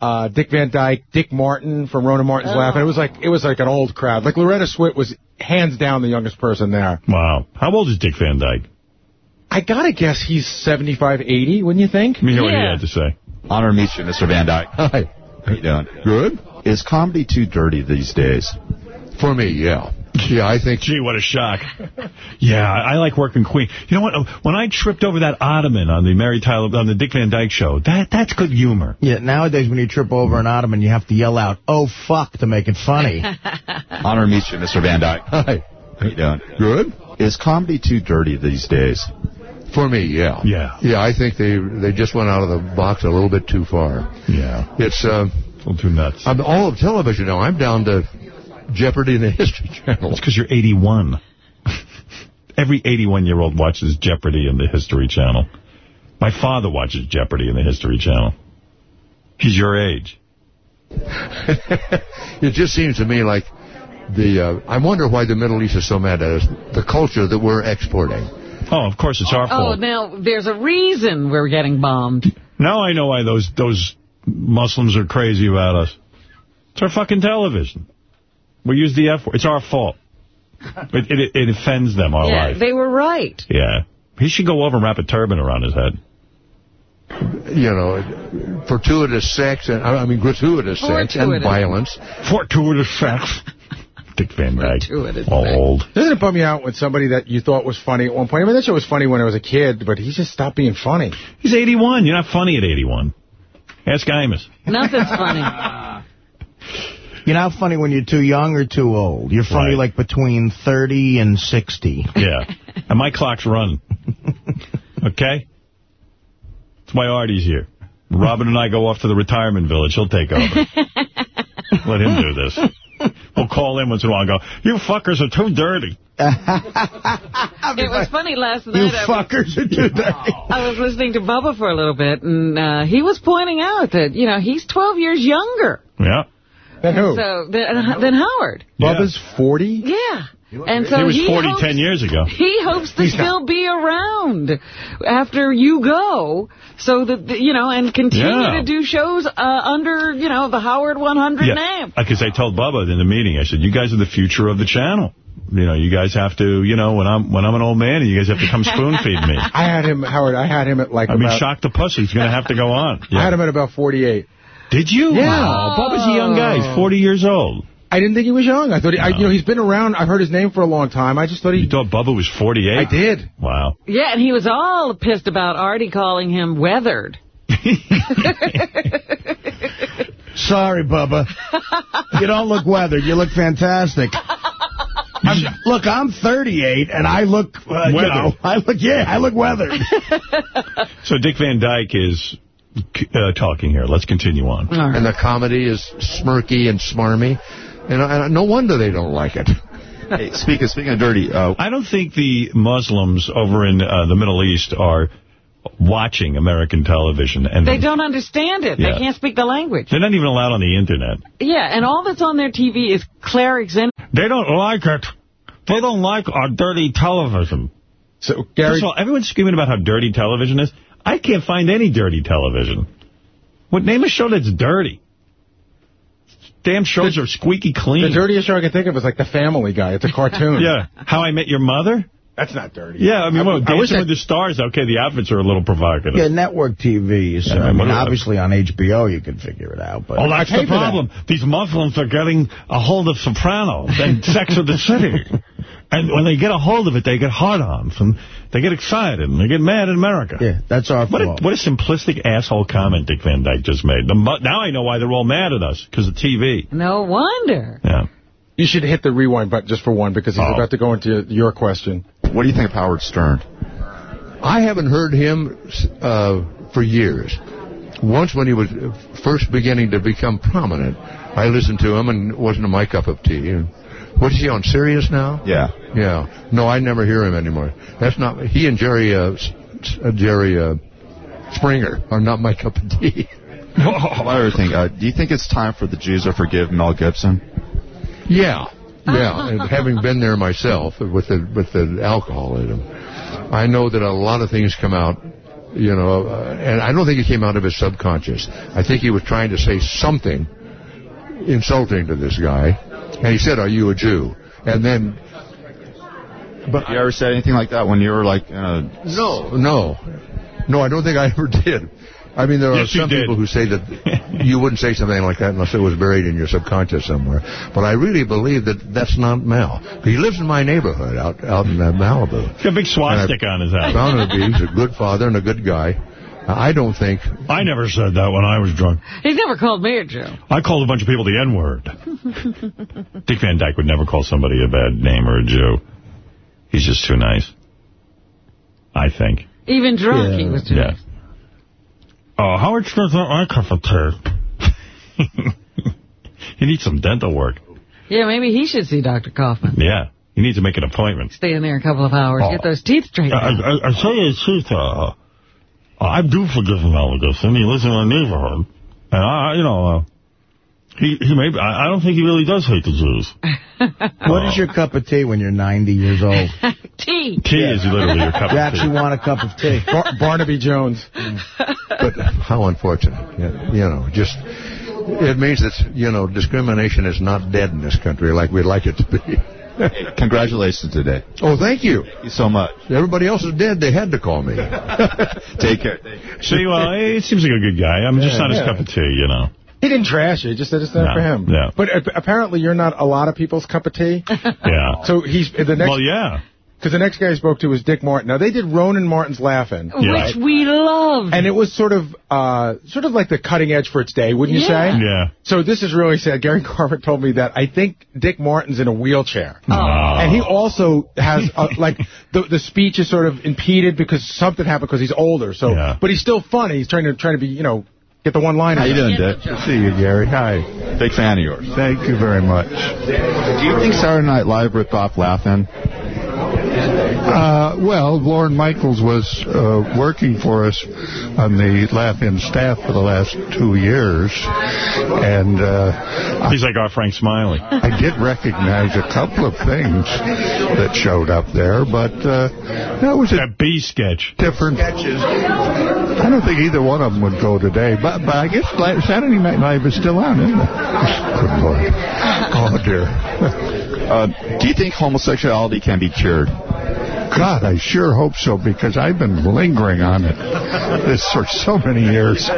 uh, Dick Van Dyke, Dick Martin from Rowan Martin's Oh. Laugh. And it was like it was like an old crowd. Like Loretta Swit was hands down the youngest person there. Wow. How old is Dick Van Dyke? I gotta guess he's 75, 80, wouldn't you think? Let me hear what he had to say. Honor to meet you, Mr. Van Dyke. Hi. How you doing? Good. Is comedy too dirty these days? For me, yeah. Yeah, I think... Gee, what a shock. Yeah, I I like working Queen. You know what? When I tripped over that ottoman on the Mary Tyler, on the Dick Van Dyke show, that that's good humor. Yeah, nowadays when you trip over an ottoman, you have to yell out, oh, fuck, to make it funny. Honor to meet you, Mr. Van Dyke. Hi. How you doing? Good. Is comedy too dirty these days? For me, yeah. Yeah. Yeah, I think they they just went out of the box a little bit too far. Yeah. It's uh, a little too nuts. I'm all of television now. I'm down to Jeopardy and the History Channel. It's because you're 81. Every 81-year-old watches Jeopardy and the History Channel. My father watches Jeopardy and the History Channel. He's your age. it just seems to me like the. Uh, I wonder why the Middle East is so mad at us. The culture that we're exporting. Oh, of course, it's our Oh, fault. now, there's a reason we're getting bombed. Now I know why those those Muslims are crazy about us. It's our fucking television. We use the F word. It's our fault. It, it, it offends them, our yeah, life. they were right. Yeah. He should go over and wrap a turban around his head. You know, fortuitous sex and I mean gratuitous sex and violence. Fortuitous sex. Dick Van Dyke. All old. Doesn't it bum you out when somebody that you thought was funny at one point? I mean, that show was funny when I was a kid, but he just stopped being funny. He's 81. You're not funny at 81. Ask Imus. Nothing's funny. You're not funny when you're too young or too old. You're funny Right. like between 30 and 60. Yeah. And my clock's running. Okay? That's why Artie's here. Robin and I go off to the retirement village. He'll take over. Let him do this. We'll call in once in a while and go, you fuckers are too dirty. It was funny last night. You I was- fuckers are too dirty. I was listening to Bubba for a little bit, and uh, he was pointing out that, you know, he's 12 years younger. Yeah. Than who? So, than, than Howard. Bubba's 40? Yeah. And so he was 40 hopes, 10 years ago. He hopes to still be around after you go, so that, you know, and continue Yeah. to do shows uh, under, you know, the Howard 100 name. Because I told Bubba in the meeting, I said, you guys are the future of the channel. You know, you guys have to, you know, when I'm when I'm an old man, you guys have to come spoon feed me. I had him, Howard, I had him at like I mean, about... shock the pussy. He's going to have to go on. I had him at about 48. Did you? Yeah. Wow. Bubba's a young guy. He's 40 years old. I didn't think he was young. I thought, he, I, you know, he's been around. I've heard his name for a long time. I just thought he... You thought Bubba was 48? I did. Wow. Yeah, and he was all pissed about Artie calling him weathered. Sorry, Bubba. You don't look weathered. You look fantastic. I'm- look, I'm 38, and I look, uh, you Weathered. know, I look, yeah, I look weathered. So Dick Van Dyke is uh, talking here. Let's continue on. And the comedy is smirky and smarmy. And, and no wonder they don't like it. Hey, speaking, speaking of dirty, uh, I don't think the Muslims over in uh, the Middle East are watching American television. and They don't understand it. Yeah. They can't speak the language. They're not even allowed on the Internet. Yeah, and all that's on their TV is clerics and They don't like it. They don't like our dirty television. So, Gary, First of all, everyone's screaming about how dirty television is. I can't find any dirty television. What name a show that's dirty? Damn shows are squeaky clean. The dirtiest show I can think of is like The Family Guy. It's a cartoon. yeah. How I Met Your Mother? That's not dirty. Yeah, I mean, well, I wish Dancing I- with the Stars, okay, the outfits are a little provocative. Yeah, network TV. is, uh, Yeah, I mean, obviously on HBO you can figure it out. But Oh, that's the problem. These Muslims are getting a hold of Sopranos and Sex of the City. And when they get a hold of it, they get hard-ons, and they get excited, and they get mad at America. Yeah, that's our What a, fault. what a simplistic asshole comment Dick Van Dyke just made. The, now I know why they're all mad at us, because of TV. no wonder. Yeah. You should hit the rewind button just for one because he's Oh. about to go into your question. What do you think of Howard Stern? I haven't heard him uh, for years. Once when he was first beginning to become prominent, I listened to him and it wasn't my cup of tea. What is he on Sirius now? Yeah. Yeah. No, I never hear him anymore. That's not he and Jerry uh, uh, Jerry uh, Springer are not my cup of tea. One other thing, uh, do you think it's time for the Jews to forgive Mel Gibson? Yeah, yeah. and having been there myself with the with the alcohol in him, I know that a lot of things come out. You know, uh, and I don't think it came out of his subconscious. I think he was trying to say something insulting to this guy, and he said, "Are you a Jew?" And then, But you ever said anything like that when you were like in a no, no, no, I don't think I ever did. I mean, there are Yes, you some people who say that you wouldn't say something like that unless it was buried in your subconscious somewhere. But I really believe that that's not Mel. He lives in my neighborhood out out in uh, Malibu. He's got a big swastika on his house. Found him to be he's a good father and a good guy. I don't think. I never said that when I was drunk. He's never called me a Jew. I called a bunch of people the N-word. Dick Van Dyke would never call somebody a bad name or a Jew. He's just too nice. I think. Even drunk, he was too Yeah. nice. Oh, Howard Stern's not my cup of tea. he needs some dental work. Yeah, maybe he should see Dr. Kaufman. Yeah. He needs to make an appointment. Stay in there a couple of hours, Oh. get those teeth straightened I. I, I tell you the truth, uh, I do forgive Mel Gibson. He lives in my neighborhood. And, I, you know, uh, he, he may, I, I don't think he really does hate the Jews. What is your cup of tea when you're 90 years old? Tea. Tea is literally your cup You of tea. actually want a cup of tea. Bar- Barnaby Jones. But how unfortunate. Yeah, You know, just it means that you know discrimination is not dead in this country like we'd like it to be. Congratulations today. Oh, thank you. Thank you so much. Everybody else is dead. They had to call me. Take care. See, well, uh, he seems like a good guy. I'm just Yeah, not his cup of tea, you know. He didn't trash it. He just said it's not No, for him. yeah. But uh, apparently you're not a lot of people's cup of tea. Yeah. So he's the next. Well, yeah. Because the next guy I spoke to was Dick Martin. Now they did Rowan Martin's Laugh-In, Which we love. and it was sort of, uh, sort of like the cutting edge for its day, wouldn't you Yeah. say? Yeah. So this is really sad. Gary Garver told me that I think Dick Martin's in a wheelchair. Oh. And he also has, uh, like, the the speech is sort of impeded because something happened because he's older. So, Yeah. But he's still funny. He's trying to trying to be, you know, Get the one line. How you doing, Dick? Good to see you, Gary. Hi. Big fan of yours. Thank you very much. Do you think Saturday Night Live ripped off Laugh-In? Uh, well, Lorne Michaels was uh, working for us on the Laugh-In staff for the last two years, and uh, He's like our Frank Smiley. I did recognize a couple of things that showed up there, but uh, that was a That B sketch. different sketches. I don't think either one of them would go today, but but I guess La- Saturday Night Live is still on, isn't it? Good Lord. Oh, dear. Uh, do you think homosexuality can be cured? God, I sure hope so, because I've been lingering on it this for so many years. Is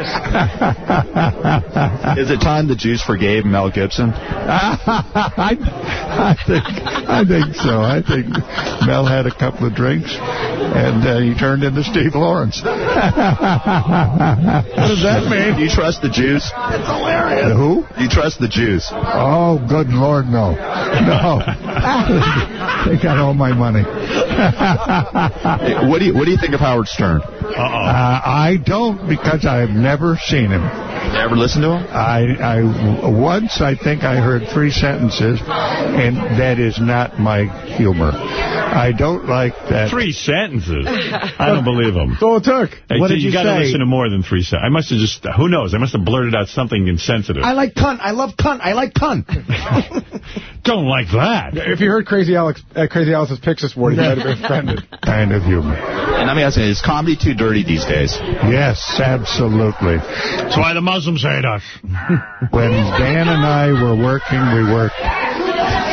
it time the Jews forgave Mel Gibson? I, I think I think so. I think Mel had a couple of drinks, and uh, he turned into Steve Lawrence. what does that mean? Do you trust the Jews? It's hilarious. Who? Do you trust the Jews? Oh, good Lord, no, no. they got all my money. What do you What do you think of Howard Stern? uh-uh I don't because I've never seen him. Ever listen to him? I, I once I think I heard three sentences, and that is not my humor. I don't like that. Three sentences. I don't believe him. That's all it took. Hey, What so did you you got to listen to more than three sentences. I must have just, who knows? I must have blurted out something insensitive. I like cunt. I love cunt. I like cunt. don't like that. If you heard Crazy Alex, uh, Crazy Alice's picks this morning, you might have been offended. kind of humor. And let me ask you, is comedy too dirty these days? Yes, absolutely. That's why the Muslims hate us. When Dan and I were working, we worked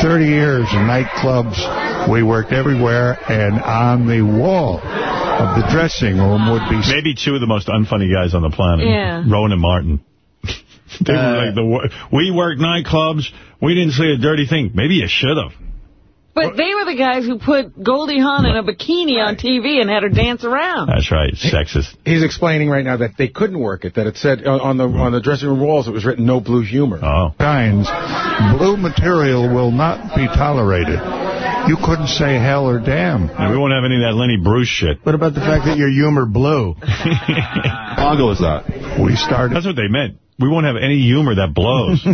30 years in nightclubs. We worked everywhere, and on the wall of the dressing room would be... Maybe two of the most unfunny guys on the planet. Yeah. Rowan and Martin. they Uh, were like the we worked nightclubs. We didn't say a dirty thing. Maybe you should have. But they were the guys who put Goldie Hawn in a bikini on TV and had her dance around. That's right. Sexist. He's explaining right now that they couldn't work it. That it said uh, on the on the dressing room walls it was written no blue humor. Oh. kinds. Blue material will not be tolerated. You couldn't say hell or damn. And we won't have any of that Lenny Bruce shit. What about the fact that your humor blew? How long ago was that? We started That's what they meant. We won't have any humor that blows.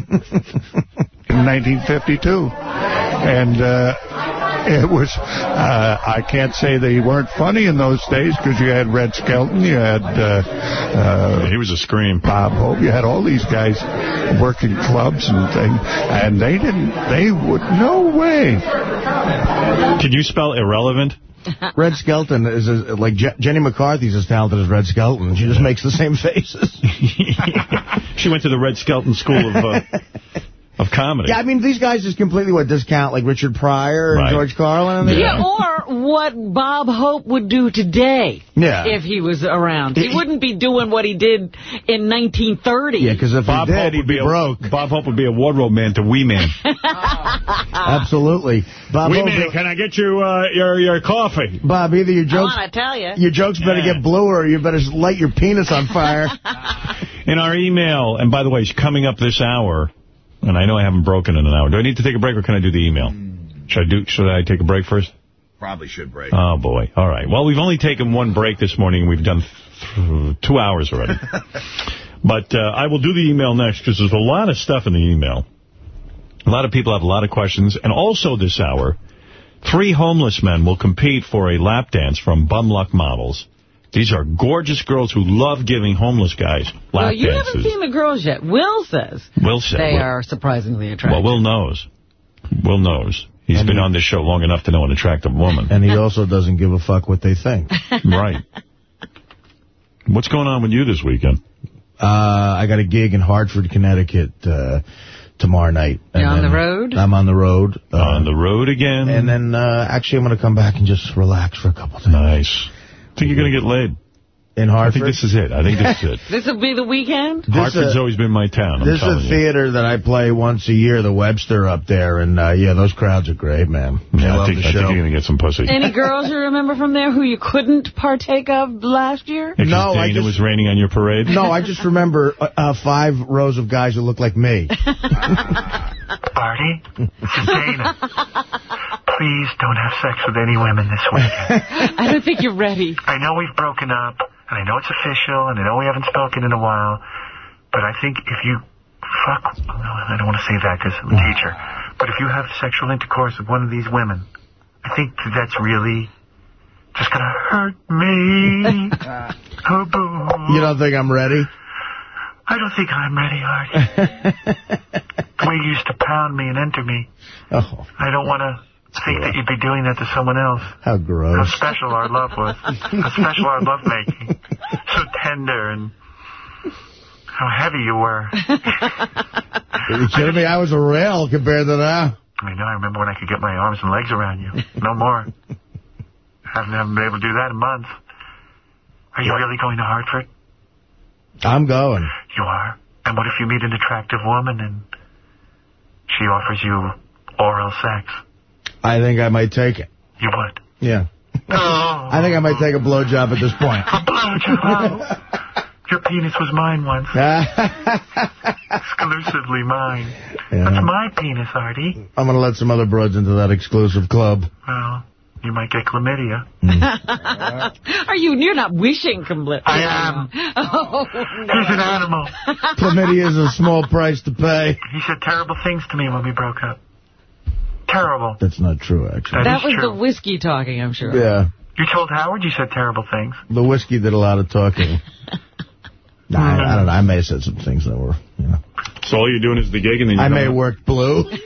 in 1952. And uh, it was, uh, I can't say they weren't funny in those days because you had Red Skelton, you had uh, uh, he was a scream. Bob Hope, you had all these guys working clubs and things, and they didn't, they would, no way. Can you spell irrelevant? Red Skelton is as, like Je Jenny McCarthy's as talented as Red Skelton. She just makes the same faces. She went to the Red Skelton School of uh, of comedy. Yeah, I mean, these guys just completely would discount like Richard Pryor Right. and George Carlin. And Yeah, or what Bob Hope would do today Yeah. if he was around. He wouldn't be doing what he did in 1930. Yeah, because if Bob he Hope did, he'd would be be a, broke. Bob Hope would be a wardrobe man to Wee Man. Absolutely. Bob, Wee Hope- Man, can I get you uh, your your coffee? Bob, either your I jokes, want to tell you. your jokes better get bluer or you better light your penis on fire. In our email, and by the way, it's coming up this hour, and I know I haven't broken in an hour. Do I need to take a break, or can I do the email? Should I do? Should I take a break first? Probably should break. Oh, boy. All right. Well, we've only taken one break this morning. We've done th two hours already. but uh, I will do the email next because there's a lot of stuff in the email. A lot of people have a lot of questions. And also this hour, three homeless men will compete for a lap dance from Bumluck Models. These are gorgeous girls who love giving homeless guys lap well, you dances. haven't seen the girls yet. Will says Will said. they Will- are surprisingly attractive. Well, Will knows. Will knows. He's been on this show long enough to know an attractive woman. and he also doesn't give a fuck what they think. right. What's going on with you this weekend? Uh, I got a gig in Hartford, Connecticut uh, tomorrow night. You're on the road? I'm on the road. Uh, on the road again? And then uh, actually I'm going to come back and just relax for a couple days. Nice. Think you're going to get laid? In I think this is it. I think this is it. This will be the weekend? Hartford's uh, always been my town, I'm This is telling a you. theater that I play once a year, the Webster up there, and uh, yeah, those crowds are great, man. Yeah, I I love think, the I think you're going to get some pussy. Any girls you remember from there who you couldn't partake of last year? Because No, I Dana just- was raining on your parade? No, I just remember uh, uh, five rows of guys who look like me. Artie, Dana. Please don't have sex with any women this weekend. I don't think you're ready. I know we've broken up, and I know it's official, and I know we haven't spoken in a while, But I think if you fuck, oh, no, I don't want to say that because I'm a teacher. But if you have sexual intercourse with one of these women, I think that that's really just gonna hurt me. oh, boo. You don't think I'm ready? I don't think I'm ready, Artie. the way you used to pound me and enter me, Oh, I don't want to think that you'd be doing that to someone else. how gross. How special our love was. How special our love making. So tender and how heavy you were. Are you kidding me? I was a rail compared to that. I know, I remember when I could get my arms and legs around you. No more. haven't, haven't been able to do that in months. Are you really going to Hartford? I'm going. You are. And what if you meet an attractive woman and she offers you oral sex? I think I might take it. You would. Yeah. Oh. I think I might take a blowjob at this point. A blowjob. Your penis was mine once. Exclusively mine. Yeah. That's my penis, Artie. I'm going to let some other broads into that exclusive club. Well, you might get chlamydia. Are you? You're not wishing chlamydia. I am. Oh, He's an animal. Chlamydia is a small price to pay. He said terrible things to me when we broke up. Terrible. That's not true, actually. that was true. the whiskey talking, I'm sure. Yeah. You told Howard you said terrible things. The whiskey did a lot of talking. nah, I, I don't know. I may have said some things that were, you know. So all you're doing is the gig, and then I you're may going- have worked blue.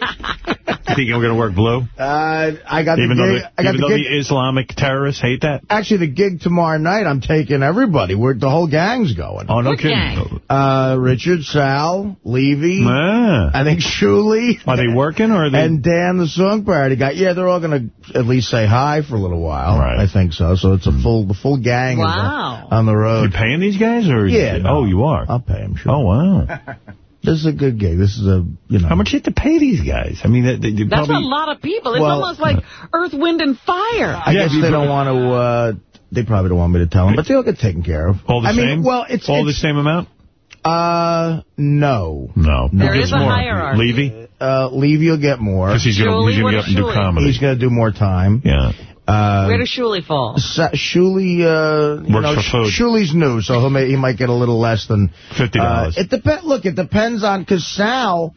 You think I'm going to work blue? Uh, I got Even the though, gig. the, I got even the though gig. the Islamic terrorists hate that? Actually, the gig tomorrow night, I'm taking everybody. We're The whole gang's going. Oh, no What kidding. gang? Uh, Richard, Sal, Levy, Ah. I think Shuli. Are they working or are they... And Dan, the song parody guy. Yeah, they're all going to at least say hi for a little while. Right. I think so. So it's a full, the full gang Wow. is on the road. you road. paying these guys? or? Yeah, no. Oh, you are? I'll pay him, sure. Oh, wow. This is a good gig. This is a, you know. How much you have to pay these guys? I mean, they, they, they That's probably... a lot of people. It's Well- almost like Earth, Wind, and Fire. I Yeah, guess they don't want to, uh, they probably don't want me to tell them, but they'll get taken care of. All the I same? mean, well, it's, All it's the same amount? Uh, no. No. There Who is gets a more? hierarchy. Levy? Uh, Levy will get more. Because he's going Julie, he's what gonna get up and do comedy. He's going to do more time. yeah. Uh, Where does Shuli fall? Sa- Shuli, uh, you Works know, for food. Shuli's new, so he'll may, he might get a little less than $50. Uh, it depends. Look, it depends on because Sal.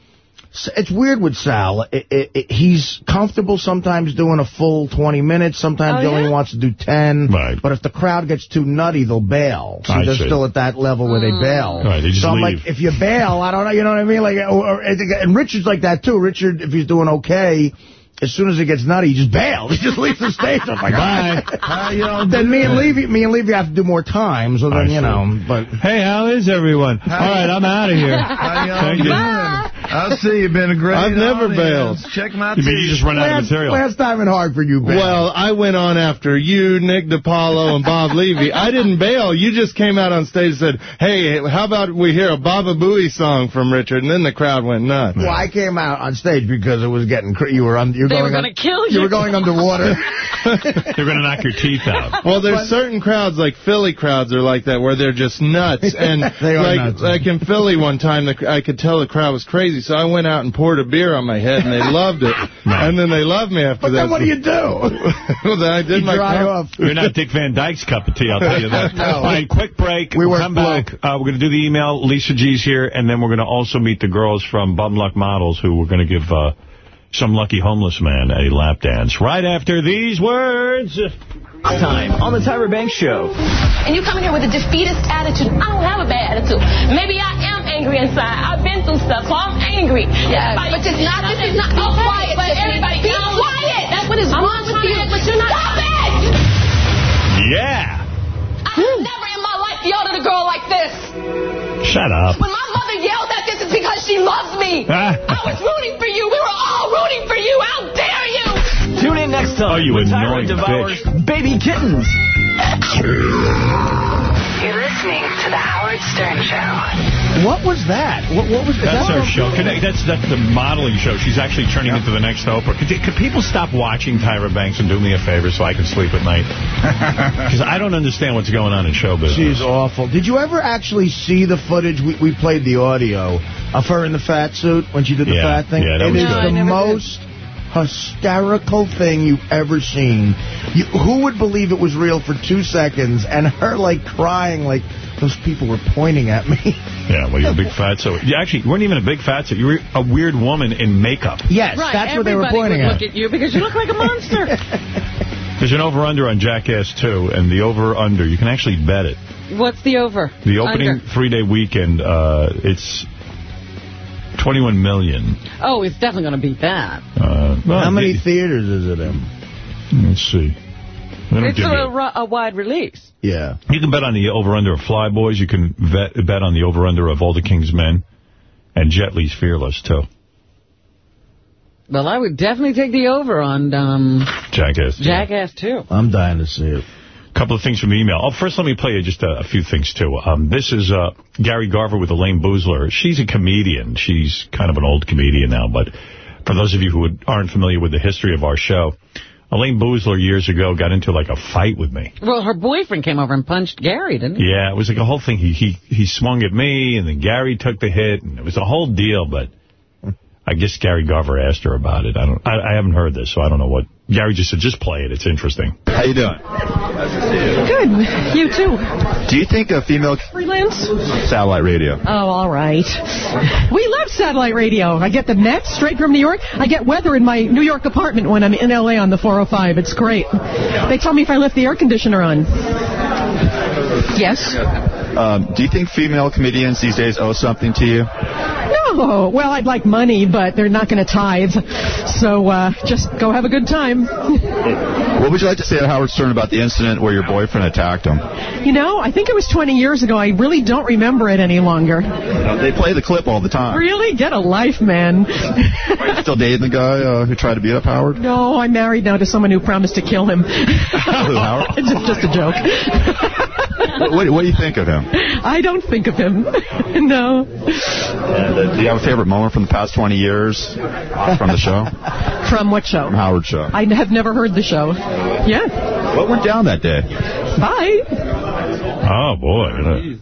It's weird with Sal. It, it, it, he's comfortable sometimes doing a full 20 minutes. Sometimes Oh, he only yeah? wants to do 10. Right. But if the crowd gets too nutty, they'll bail. So I they're see. still at that level where they bail. Right, they just so I'm leave. like, if you bail, I don't know, you know what I mean? Like, or, or, and Richard's like that too. Richard, if he's doing okay, as soon as it gets nutty, he just bails. He just leaves the stage. I'm like, Bye. How you know, then me and Levy, me and Levy have to do more time. So I then, you see. know, but. Hey, how is everyone? All right, I'm out of here. How you. I'll see you've been a great I've never audience. bailed. Check my You mean you just run out of material? last time in Hartford, you bailed. Well, I went on after you, Nick DiPaolo, and Bob Levy. I didn't bail. You just came out on stage and said, hey, how about we hear a Baba Booey song from Richard? And then the crowd went nuts. Well, I came out on stage because it was getting cra- you were un, you were They going were going to kill you. you were going underwater. They're going to knock your teeth out. Well, there's certain crowds, like Philly crowds, are like that, where they're just nuts. And They are like, nuts. like in Philly one time, the, I could tell the crowd was crazy, so I went out and poured a beer on my head, and they loved it. And then they loved me after but that. then what do you do? well, then I did you my dry off. You're not Dick Van Dyke's cup of tea, I'll tell you that. No. All right, quick break. We We'll work come blue. back. Uh, we're going to do the email. Lisa G's here, and then we're going to also meet the girls from Bum Luck Models, who we're going to give uh, some lucky homeless man a lap dance. Right after these words. Time on the Tyra Banks Show. And you come in here with a defeatist attitude. I don't have a bad attitude. Maybe I am angry inside. I've been through stuff, so I'm angry. Yes, but it's not, this is not, be quiet, but everybody be knows- quiet. That's what is I'm wrong with you. But you're not. Stop it! Yeah. I've never in my life yelled at a girl like this. Shut up. When my mother yelled at this, it's because she loves me. I was rooting for you. We were all rooting for you. How dare you? Tune in next time. Oh, you when Tyra annoying devours bitch. baby kittens. You're listening to The Howard Stern Show. what was that? What, what was is That's that our show. Can That's that's the modeling show. She's actually turning into the next Oprah. Could, could people stop watching Tyra Banks and do me a favor so I can sleep at night? Because I don't understand what's going on in show business. She's awful. Did you ever actually see the footage? We, we played the audio of her in the fat suit when she did the Yeah, fat thing. yeah, that It was is good. the No, did. most hysterical thing you've ever seen. You, who would believe it was real for two seconds? And her, like, crying like those people were pointing at me. Yeah, well, you're a big fatso. You actually you weren't even a big fatso. You were a weird woman in makeup. Yes, right, that's what they were pointing would at. look at you because you look like a monster. There's an over-under on Jackass 2, and the over-under, you can actually bet it. What's the over? The opening three-day weekend, uh, it's 21 million. Oh, it's definitely going to beat that. Uh, well, How many it- theaters is it in? Let's see. It's a, you- a wide release. Yeah. You can bet on the over-under of Flyboys. You can bet, bet on the over-under of All the King's Men. And Jet Li's Fearless, too. Well, I would definitely take the over on um, Jackass. Jackass 2. I'm dying to see it. Couple of things from the email. Oh, first, let me play you just a, a few things, too. Um, this is uh, Gary Garver with Elayne Boosler. She's a comedian. She's kind of an old comedian now, but for those of you who aren't familiar with the history of our show, Elayne Boosler years ago got into like a fight with me. Well, her boyfriend came over and punched Gary, didn't he? Yeah, it was like a whole thing. He he he swung at me, and then Gary took the hit, and it was a whole deal. But I guess Gary Garver asked her about it. I don't. I, I haven't heard this, so I don't know what. Gary just said, just play it. It's interesting. How you doing? Good. You too. Do you think a female Freelance? satellite radio? Oh, all right. We love satellite radio. I get the Mets straight from New York. I get weather in my New York apartment when I'm in L.A. on the 405. It's great. They tell me if I left the air conditioner on. Yes? Um, do you think female comedians these days owe something to you? No. Well, I'd like money, but they're not going to tithe. So uh, just go have a good time. What would you like to say to Howard Stern about the incident where your boyfriend attacked him? You know, I think it was 20 years ago. I really don't remember it any longer. They play the clip all the time. Really? Get a life, man. Are you still dating the guy uh, who tried to beat up Howard? No, I'm married now to someone who promised to kill him. Howard? it's just, just a joke. What, what, what do you think of him? I don't think of him. no. And, uh, do you have a favorite moment from the past 20 years from the show? From what show? From Howard show. I have never heard the show. Yeah. What went down that day? Bye. Oh, boy.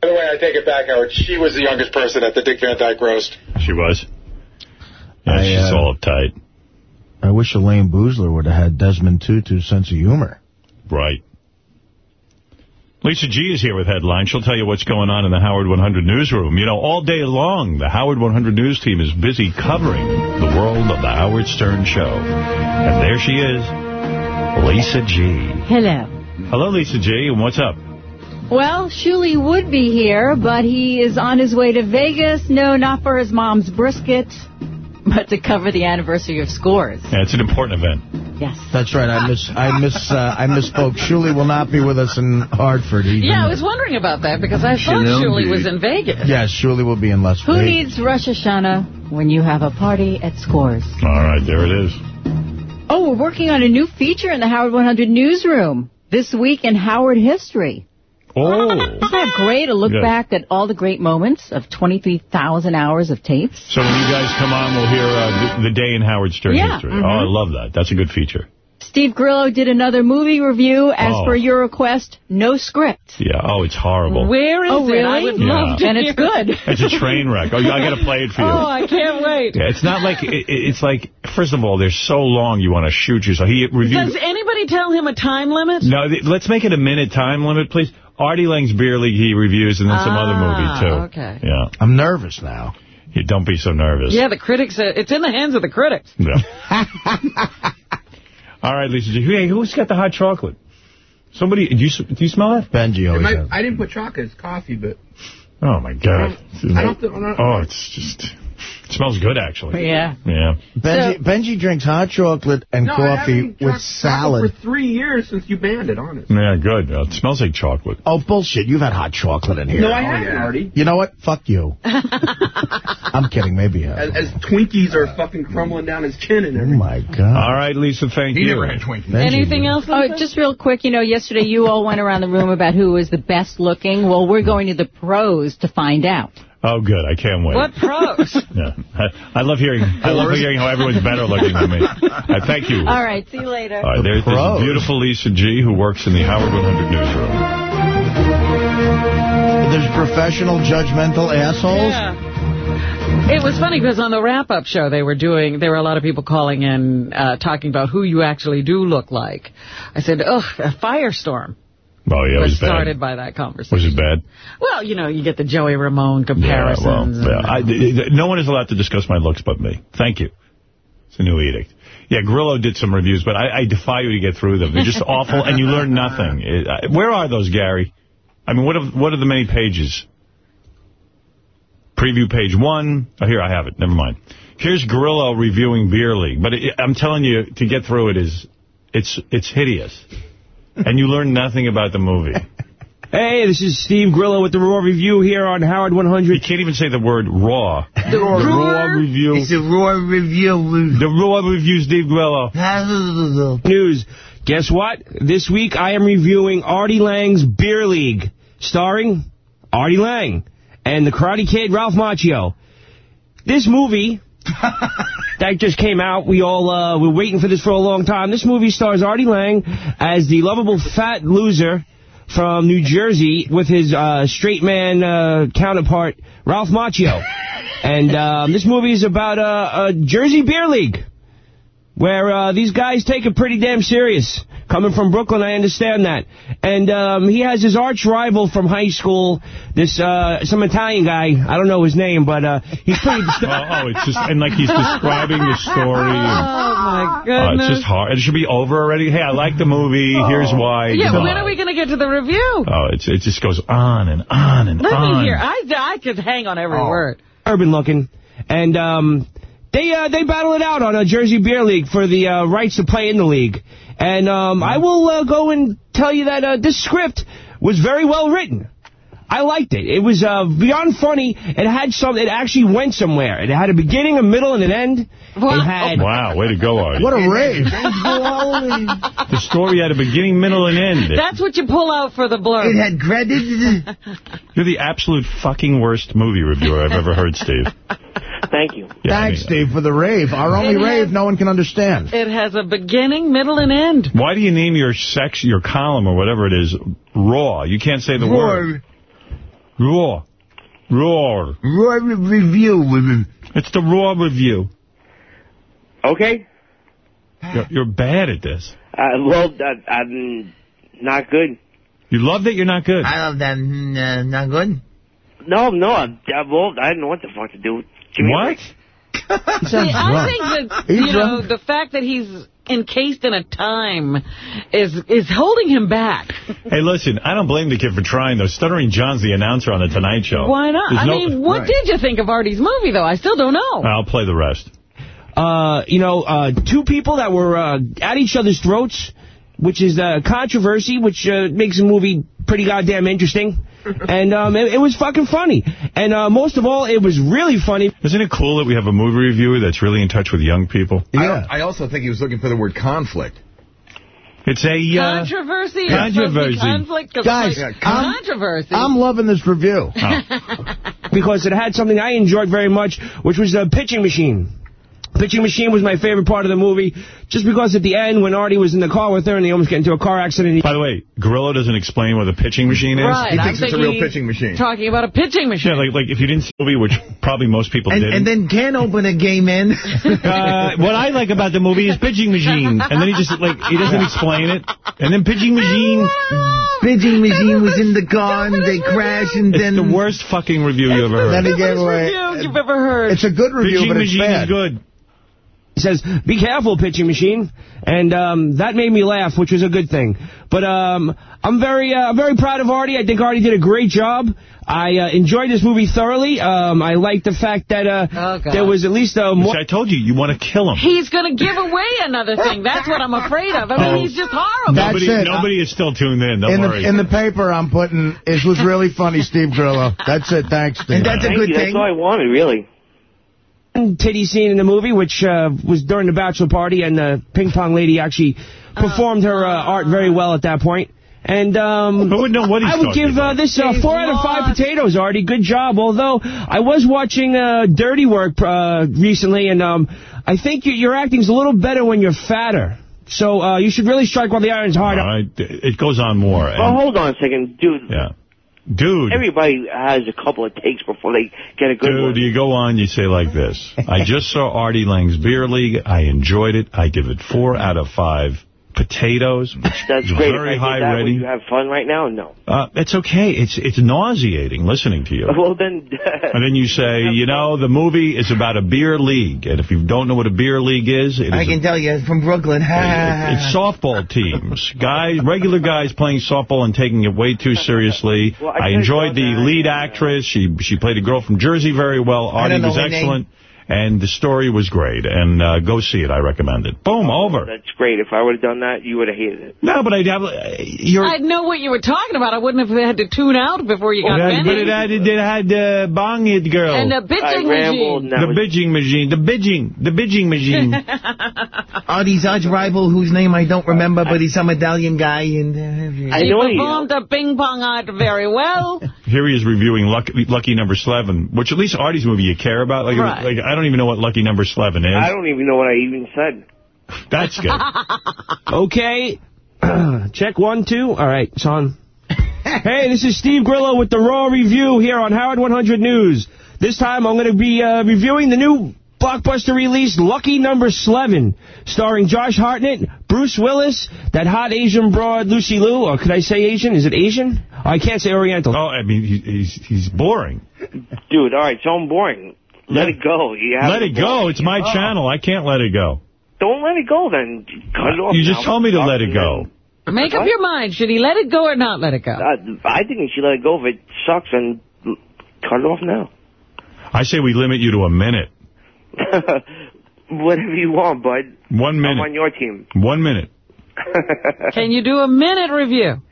By the way, I take it back, Howard. She was the youngest person at the Dick Van Dyke roast. She was. Yeah, I, she's uh, all uptight. I wish Elayne Boosler would have had Desmond Tutu's sense of humor. Right. Lisa G is here with headlines. She'll tell you what's going on in the Howard 100 newsroom. You know, all day long, the Howard 100 news team is busy covering the world of the Howard Stern Show. And there she is, Lisa G. Hello. Hello, Lisa G, and what's up? Well, Shuli would be here, but he is on his way to Vegas. No, not for his mom's brisket, but to cover the anniversary of Scores. Yeah, it's an important event. Yes. That's right. I miss. I miss. Uh, I misspoke. Shuli will not be with us in Hartford. Even Yeah, I was wondering about that because I thought Shouldn't Shuli was in Vegas. Yes, Shuli will be in Las Who Vegas. needs Rosh Hashanah when you have a party at Scores? All right, there it is. Oh, we're working on a new feature in the Howard 100 newsroom. This week in Howard history. Oh. Isn't that great? to look Yeah. back at all the great moments of 23,000 hours of tapes. So when you guys come on, we'll hear uh, the, the day in Howard Stern Yeah, history. mhm. Oh, I love that. That's a good feature. Steve Grillo did another movie review as Oh. per your request. No script. Yeah. Oh, it's horrible. Where is Oh, it? I really? would Yeah. love to And it's hear good. It's a train wreck. Oh, I got to play it for you. Oh, I can't wait. Yeah, it's not like, it, it's like, first of all, they're so long you want to shoot you. So he reviewed... Does anybody tell him a time limit? No, let's make it a minute time limit, please. Artie Lang's Beer League he reviews, and then some other movie, Ah, too. okay. Yeah. I'm nervous now. Yeah, don't be so nervous. Yeah, the critics, uh, it's in the hands of the critics. Yeah. All right, Lisa. G. Hey, who's got the hot chocolate? Somebody, do you, do you smell that? Benjy always might- has. I didn't put chocolate. It's coffee, but Oh, my God. I don't th- I don't- oh, it's just, it smells good, actually. Yeah. Yeah. Benjy, Benjy drinks hot chocolate and no, I coffee haven't with drank salad. for three years since you banned it. Honest. Yeah, good. Uh, it smells like chocolate. Oh, bullshit. You've had hot chocolate in here. No, I haven't, Artie. You know what? Fuck you. I'm kidding. Maybe you have. As, as Twinkies are fucking crumbling down his chin and everything. Oh, my God. All right, Lisa, thank He you. never had Twinkies. Benjy Anything did. else? Oh, Lisa? just real quick, you know, yesterday you all went around the room about who was the best looking. Well, we're going to the pros to find out. Oh, good. I can't wait. What pros? Yeah. I, I love hearing I love hearing how everyone's better looking than me. Uh, thank you. All right, see you later. All right, there's this pros. beautiful Lisa G, who works in the Howard 100 newsroom. There's professional judgmental assholes. Yeah. It was funny because on the wrap-up show they were doing, there were a lot of people calling in uh, talking about who you actually do look like. I said, ugh, a firestorm. Oh, yeah, it was bad. started by that conversation. Was it bad? Well, you know, you get the Joey Ramone Yeah, well, comparisons. yeah. I, no one is allowed to discuss my looks but me. Thank you. It's a new edict. Yeah, Grillo did some reviews, but I, I defy you to get through them. They're just awful, and you learn nothing. It, I, where are those, Gary? I mean, what are, what are the many pages? Preview page one. Oh, here, I have it. Never mind. Here's Grillo reviewing Beer League. But it, I'm telling you, to get through it is, it's it's hideous. and you learn nothing about the movie. Hey, this is Steve Grillo with the Raw Review here on Howard 100. You can't even say the word raw. The raw review. It's a Raw Review. The Raw Review, Steve Grillo. News. Guess what? This week I am reviewing Artie Lang's Beer League, starring Artie Lang and the Karate Kid Ralph Macchio. This movie that just came out, we all uh, were waiting for this for a long time. This movie stars Artie Lang as the lovable fat loser from New Jersey with his uh, straight man uh, counterpart, Ralph Macchio. and um, this movie is about uh, a Jersey Beer League where uh, these guys take it pretty damn serious. Coming from Brooklyn, I understand that. And um, he has his arch rival from high school, this uh, some Italian guy. I don't know his name, but uh, he's pretty... oh, oh, it's just, and like he's describing the story. And, Oh, my oh, goodness. it's just hard. It should be over already. Hey, I like the movie. Here's why. yeah, Goodbye. when are we going to get to the review? Oh, it's, it just goes on and on and Let on. me hear. I, I could hang on every word. urban looking. And um, they uh, they battle it out on a Jersey Beer League for the uh, rights to play in the league. And um, I will uh, go and tell you that uh, this script was very well written. I liked it. It was uh, beyond funny. It had some. It actually went somewhere. It had a beginning, a middle, and an end. It had. Wow, way to go, Artie. What a rave. The story had a beginning, middle, and end. That's what you pull out for the blurb. It had credits. You're the absolute fucking worst movie reviewer I've ever heard, Steve. Thank you. Yeah, I Thanks, mean- Steve, for the rave. Our only has- rave no one can understand. It has a beginning, middle, and end. Why do you name your sex, your column, or whatever it is, raw? You can't say the word. Raw. Raw. Raw review. Women. It's the raw review. Okay. You're, you're bad at this. Uh, well, uh, I'm not good. You love that you're not good. I love that. Uh, not good. No, no. I, I, well, I didn't know what the fuck to do. Give What? See, I think that, you know, the fact that he's encased in a time is is holding him back. Hey, listen, I don't blame the kid for trying, though. Stuttering John's the announcer on The Tonight Show. Why not? There's I no- mean, what Right. did you think of Artie's movie, though? I still don't know. I'll play the rest. Uh, you know, uh, two people that were uh, at each other's throats, which is a controversy, which uh, makes a movie pretty goddamn interesting. and um, it, it was fucking funny. And uh, most of all, it was really funny. Isn't it cool that we have a movie reviewer that's really in touch with young people? I, I also think he was looking for the word conflict. It's a... Uh, Controversy? Controversy. supposed to be Conflict? 'Cause Guys, it's like I'm- controversy. I'm loving this review. because it had something I enjoyed very much, which was the pitching machine. Pitching machine was my favorite part of the movie, just because at the end, when Artie was in the car with her and they almost get into a car accident... By the way, Gorilla doesn't explain what a pitching machine is. Right, he thinks I'm thinking Talking about a pitching machine. Yeah, like, like if you didn't see the movie, which probably most people And, didn't. and then Ken open a gay man. uh, what I like about the movie is pitching machine. And then he just, like, he doesn't explain it. And then pitching machine. Pitching machine was in the car and they crashed and It's then... the worst fucking review you ever heard. Then he gave away. you've ever heard. It's a good review, Pitching but it's machine bad. is good. He says, be careful, pitching machine. And um, that made me laugh, which was a good thing. But um, I'm very uh, I'm very proud of Artie. I think Artie did a great job. I uh, enjoyed this movie thoroughly. Um, I like the fact that uh, Oh, there was at least a more... I told you, you want to kill him. He's going to give away another thing. That's what I'm afraid of. I mean, Oh. he's just horrible. That's Nobody, it. nobody is still tuned in. Don't in worry. the in the paper I'm putting it was really funny, Steve Grillo. That's it. Thanks, Steve. And that's a Thank good you. That's all I wanted, really. Titty scene in the movie, which uh, was during the bachelor party, and the ping pong lady actually performed her uh, art very well at that point. And um, Who would know what he's I would give uh, this uh, He's four out of five potatoes, Artie. Good job. Although I was watching uh, Dirty Work uh, recently, and um, I think your, your acting's a little better when you're fatter. So uh, you should really strike while the iron's hard. All right. It goes on more. Well, hold on a second, dude. yeah. Dude. Everybody has a couple of takes before they get a good Dude, one. you go on, you say like this. I just saw Artie Lang's Beer League. I enjoyed it. I give it four out of five. Potatoes. That's great. Very if I high that, would rating. you have fun right now? No. Uh, it's okay. It's it's nauseating listening to you. Well, then... And then you say, you know, the movie is about a beer league. And if you don't know what a beer league is, it is I a can tell you, from Brooklyn. It's softball teams. Guys, regular guys playing softball and taking it way too seriously. Well, I I enjoyed the lead actress. She she played a girl from Jersey very well. I Artie was excellent. name. Excellent. And the story was great. And uh, go see it. I recommend it. Boom, over. That's great. If I would have done that, you would have hated it. No, but I'd have... uh, You're, I'd know what you were talking about. I wouldn't have had to tune out before you got Yeah, but it finished. had, it had uh, bong it girl. And the bitching machine. The bitching machine. The bitching. The bitching machine. Artie's arch rival, whose name I don't remember, but he's some Italian guy. And uh, He performed the ping pong art very well. Here he is reviewing Lucky, Lucky Number 11, which at least Artie's movie you care about. Like, Right. like I don't even know what Lucky Number 11 is. I don't even know what I even said. That's good. Okay. Check one, two. All right, Sean. hey, this is Steve Grillo with the Raw Review here on Howard 100 News. This time I'm going to be uh, reviewing the new blockbuster release, Lucky Number 11, starring Josh Hartnett, Bruce Willis, that hot Asian broad Lucy Liu, or could I say Asian? Is it Asian? Oh, I can't say Oriental. Oh, I mean, he's he's boring. Dude, all right, so I'm boring. Let it go. You Let it go. It's my Oh. channel. I can't let it go. Don't let it go then. Cut it off You now. just told me to let it go. Make up your mind. Should he let it go or not let it go? Uh, I think he should let it go if it sucks and cut it off now. I say we limit you to a minute. Whatever you want, bud. One minute. I'm minute. on your team. One minute. Can you do a minute review?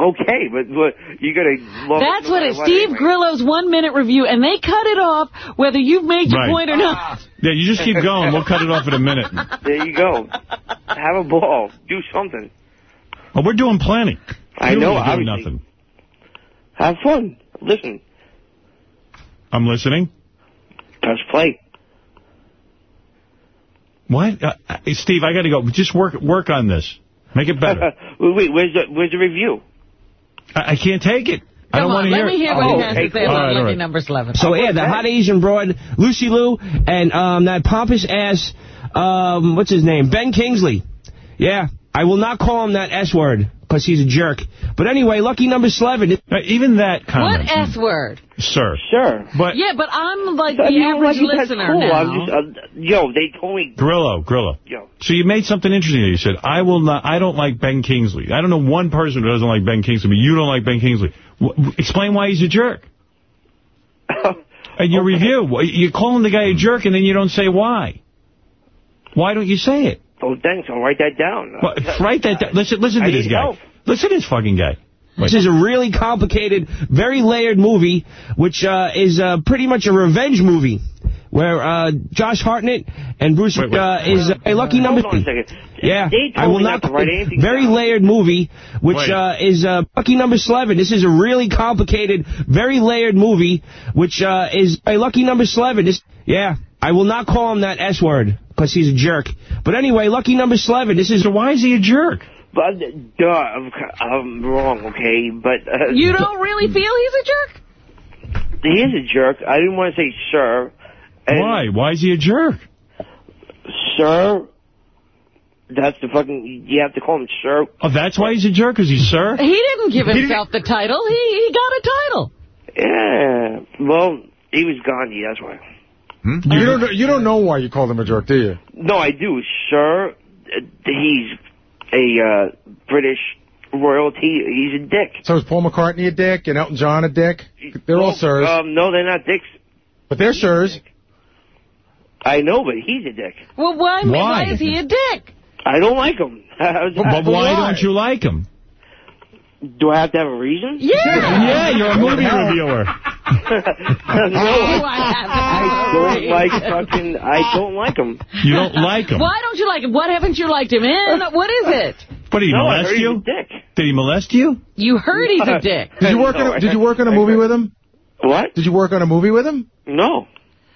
Okay, but, but you got to That's what matter it's Steve anyway. Grillo's one-minute review, and they cut it off whether you've made your Right. point or not. Yeah, you just keep going. We'll cut it off in a minute. There you go. Have a ball. Do something. Oh, we're doing plenty. I You're know, doing nothing. Have fun. Listen. I'm listening. Press play. What? Uh, uh, Steve, I got to go. Just work work on this. Make it better. wait, wait, where's the where's the review? I, I can't take it. I don't Come want on, to let hear me it. hear what Oh, he has to say All about right, Lucky right. Number 11. So, yeah, the hot Asian broad, Lucy Liu, and um, that pompous ass, um, what's his name, Ben Kingsley. Yeah, I will not call him that S word, because he's a jerk. But anyway, lucky number 11. Uh, even that What comment. S word? Sir. Sure. But Yeah, but I'm like I the mean, average like, listener cool. now. I'm just, uh, yo, they told me. Grillo, Grillo. Yo. So you made something interesting. You said, I will not, I don't like Ben Kingsley. I don't know one person who doesn't like Ben Kingsley, but you don't like Ben Kingsley. W explain why he's a jerk. And your review, you're calling the guy a jerk and then you don't say why. Why don't you say it? Oh, thanks. I'll write that down. Well, write that down. Listen, listen to this guy. help. Listen to this fucking guy. This is a really complicated, very layered movie, which uh, is uh, pretty much a revenge movie, where uh, Josh Hartnett and Bruce Wait, wait, uh, is a lucky number. Hold on a second. Yeah, I will not. not very down. layered movie, which uh, is uh, lucky number 11. This is a really complicated, very layered movie, which uh, is a lucky number 11. This, yeah, I will not call him that S word because he's a jerk. But anyway, lucky number 11. This is. Why is he a jerk? But, duh, I'm, I'm wrong, okay? But uh, You don't really feel he's a jerk? He is a jerk. I didn't want to say sir. And Why? Why is he a jerk? Sir, that's the fucking. You have to call him sir. Oh, that's why he's a jerk? Because he's sir? He didn't give He didn't- himself the title. He, he got a title. Yeah. Well, he was Gandhi. That's why. You don't know, you don't know why you called him a jerk, do you? No, I do, sir. Uh, He's a uh, British royalty. He's a dick. So is Paul McCartney a dick and Elton John a dick? They're all sirs. Um, no, they're not dicks. but they're sirs. I know, but he's a dick. Well, why, Why? why is he a dick? I don't like him. But, that? but why don't you like him? Do I have to have a reason? Yeah. Yeah, you're a movie reviewer. no, I don't like fucking. I don't like him. You don't like him. Why don't you like him? What haven't you liked him in? What is it? What, did he No, molest you? dick. Did he molest you? You heard he's a dick. Did you work No, on I a, Did you work on a I movie with him? What? Did you work on a movie with him? No,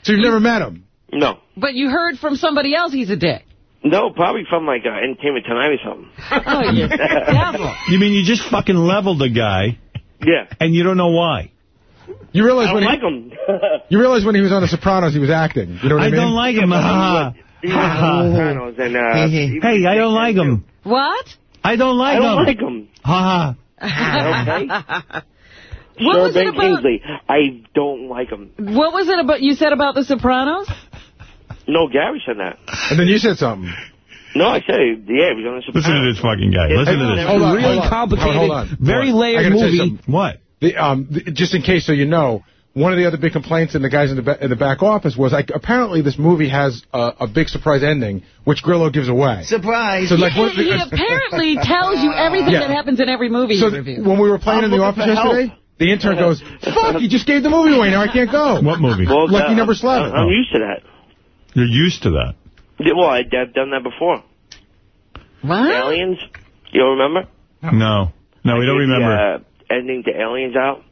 So you've never met him? no, But you heard from somebody else he's a dick. No. Probably from like uh, Entertainment Tonight or something. Oh, you devil. You mean you just fucking leveled a guy Yeah. And you don't know why. You realize I when don't he, like him. you realize when he was on The Sopranos, he was acting. You know what I, I mean? don't like him. Ha He was on The Sopranos, and, uh, he- Hey, I don't like him. What? I don't like him. I don't him. like him. Ha Okay. What Sir was it about- Kingsley, I don't like him. What was it about you said about The Sopranos? No, Gary said that. And then you said something. No, I said, yeah, he was on the Sopranos. Listen to this fucking guy. Yeah, Listen to this. hold on, Really complicated, Hold on. very Hold on. layered I gotta movie. What? The, um, the, just in case so you know, one of the other big complaints in the guys in the, in the back office was like apparently this movie has a, a big surprise ending, which Grillo gives away. Surprise. So like, what, he apparently tells you everything Yeah. that happens in every movie so he when we were playing in the I'm office looking for help. yesterday, the intern goes, "Fuck, you just gave the movie away. Now I can't go." What movie? Well, Lucky uh, number eleven. I'm used to that. You're used to that. Yeah, Well, I, I've done that before. What? Aliens? You don't remember? No. No, we don't Gave the, remember. Uh, ending to Aliens out.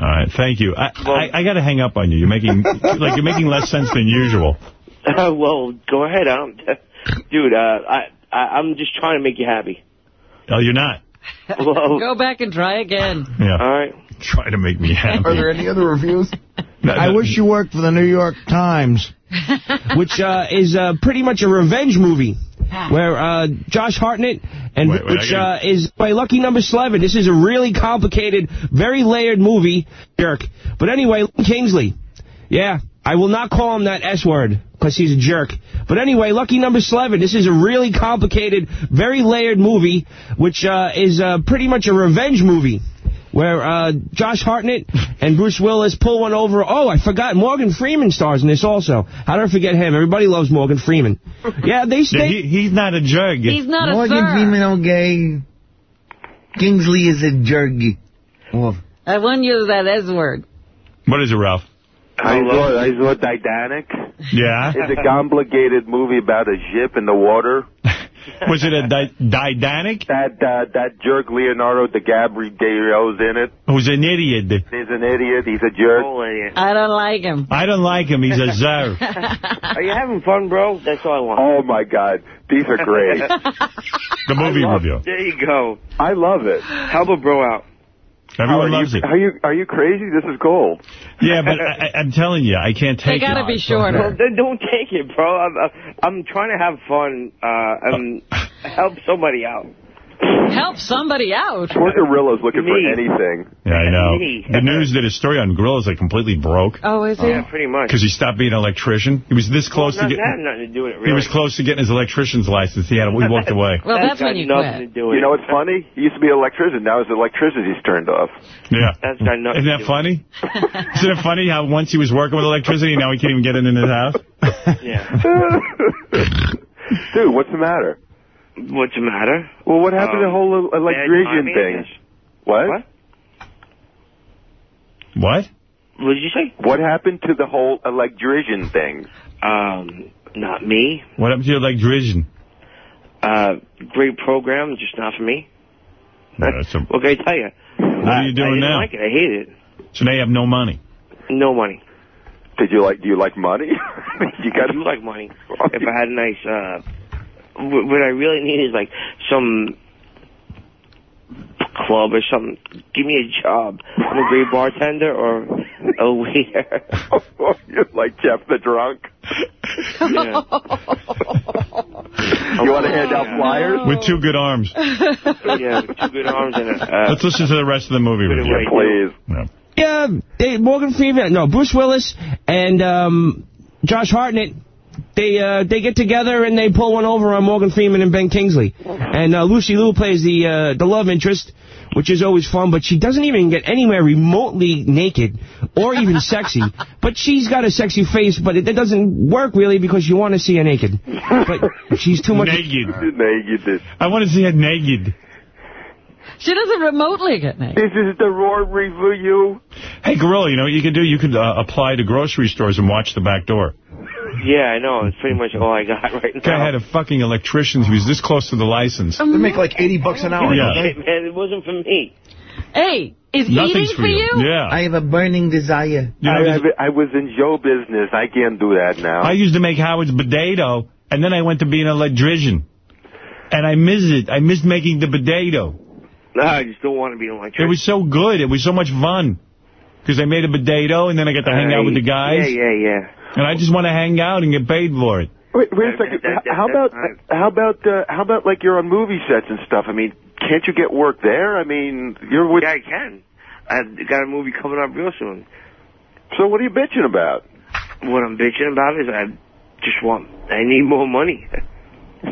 All right, thank you. I, I, I got to hang up on you. You're making like you're making less sense than usual. Uh, well, go ahead. I don't, dude, uh, I, I, I'm just trying to make you happy. Oh, you're not. Well, Go back and try again. Yeah. all right. Try to make me happy. Are there any other reviews? No, I no. wish you worked for the New York Times. which uh, is uh, pretty much a revenge movie. Where uh, Josh Hartnett, and Wait, wait, which uh, gotta- is by Lucky Number 11. This is a really complicated, very layered movie. Jerk. But anyway, Kingsley. Yeah, I will not call him that S word because he's a jerk. But anyway, Lucky Number 11. This is a really complicated, very layered movie, which uh, is uh, pretty much a revenge movie. Where uh, Josh Hartnett and Bruce Willis pull one over. Oh, I forgot. Morgan Freeman stars in this also. How did I forget him? Everybody loves Morgan Freeman. Yeah, they Yeah, stay. he, he's not a jerk. He's not Morgan a sir. Morgan Freeman okay. Kingsley is a jerky. Oh. I wouldn't use that S word. What is it, Ralph? I saw, I saw Titanic. Yeah. It's a complicated movie about a ship in the water. Was it a di Didanic? That uh, that jerk Leonardo DiCaprio's in it. Who's an idiot? He's an idiot. He's a jerk. I don't like him. I don't like him. He's a zer. Are you having fun, bro? That's all I want. Oh my God, these are great. The movie love- review. There you go. I love it. Help a bro out. Everyone are loves you, it. Are you are you crazy? This is gold. Yeah, but I, I- I'm telling you, I can't take it. They gotta it. be shorter. Well, then don't take it, bro. I'm, uh, I'm trying to have fun uh, and help somebody out. Help somebody out. Poor Gorilla's looking for anything. Yeah, I know. Me. The news did a story on Gorilla is like completely broke Oh, is it? Uh, yeah, pretty much. because he stopped being an electrician. He was this Well, close not, to that had getting. nothing to do with it, really. He was close to getting his electrician's license. He had. We walked away. Well, that's got when you nothing quit. to do with You know it. what's funny? He used to be an electrician. Now his electricity's turned off. Yeah. That's got nothing Isn't to that do funny? Isn't it funny how once he was working with electricity, now he can't even get it in his house? Yeah. Dude, what's the matter? What's the matter? Well, what happened to the Um, whole electrician bad thing? What? What? What? What did you say? What happened to the whole electrician thing? Um, not me. What happened to your electrician? Uh, great program, just not for me. No, a- What can I tell you? what are you I doing didn't now? like it. I hated it. So now you have no money. No money. Did you like? Do you like money? you got I do like money. If I had a nice, uh, wh- what I really need is like some club or something. Give me a job. I'm a great bartender or a waiter. You're like Jeff the drunk. Yeah. You want to hand out flyers? With two good arms. yeah, with two good arms and a. Uh, Let's listen to the rest of the movie Good review. Please. Yeah. Yeah, they, Morgan Freeman, no, Bruce Willis and um, Josh Hartnett, they uh, they get together and they pull one over on Morgan Freeman and Ben Kingsley. And uh, Lucy Liu plays the uh, the love interest, which is always fun, but she doesn't even get anywhere remotely naked or even sexy. But she's got a sexy face, but it, it doesn't work really because you want to see her naked. But she's too much... Naked. Naked. I want to see her naked. She doesn't remotely get naked. This is the Raw review. Hey, Gorilla, you know what you can do? You can uh, apply to grocery stores and watch the back door. Yeah, I know. It's pretty much all I got right now. Guy had a fucking electrician who was this close to the license. They make like 80 bucks an hour. Yeah. Hey, man, it wasn't for me. Hey, is Nothing's eating for you. Yeah. I have a burning desire. You know, I, there's- I, I was in show business. I can't do that now. I used to make Howard's potato, and then I went to be an electrician. And I missed it. I missed making the potato. No, I just don't want to be an It was so good. It was so much fun. Because I made a potato, and then I got to hang out with the guys. Yeah, yeah, yeah. And I just want to hang out and get paid for it. Wait, wait a second. That- that- how about how about uh, how about like you're on movie sets and stuff? I mean, can't you get work there? I mean, you're with. Yeah, I can. I've got a movie coming up real soon. So what are you bitching about? What I'm bitching about is I just want, I need more money.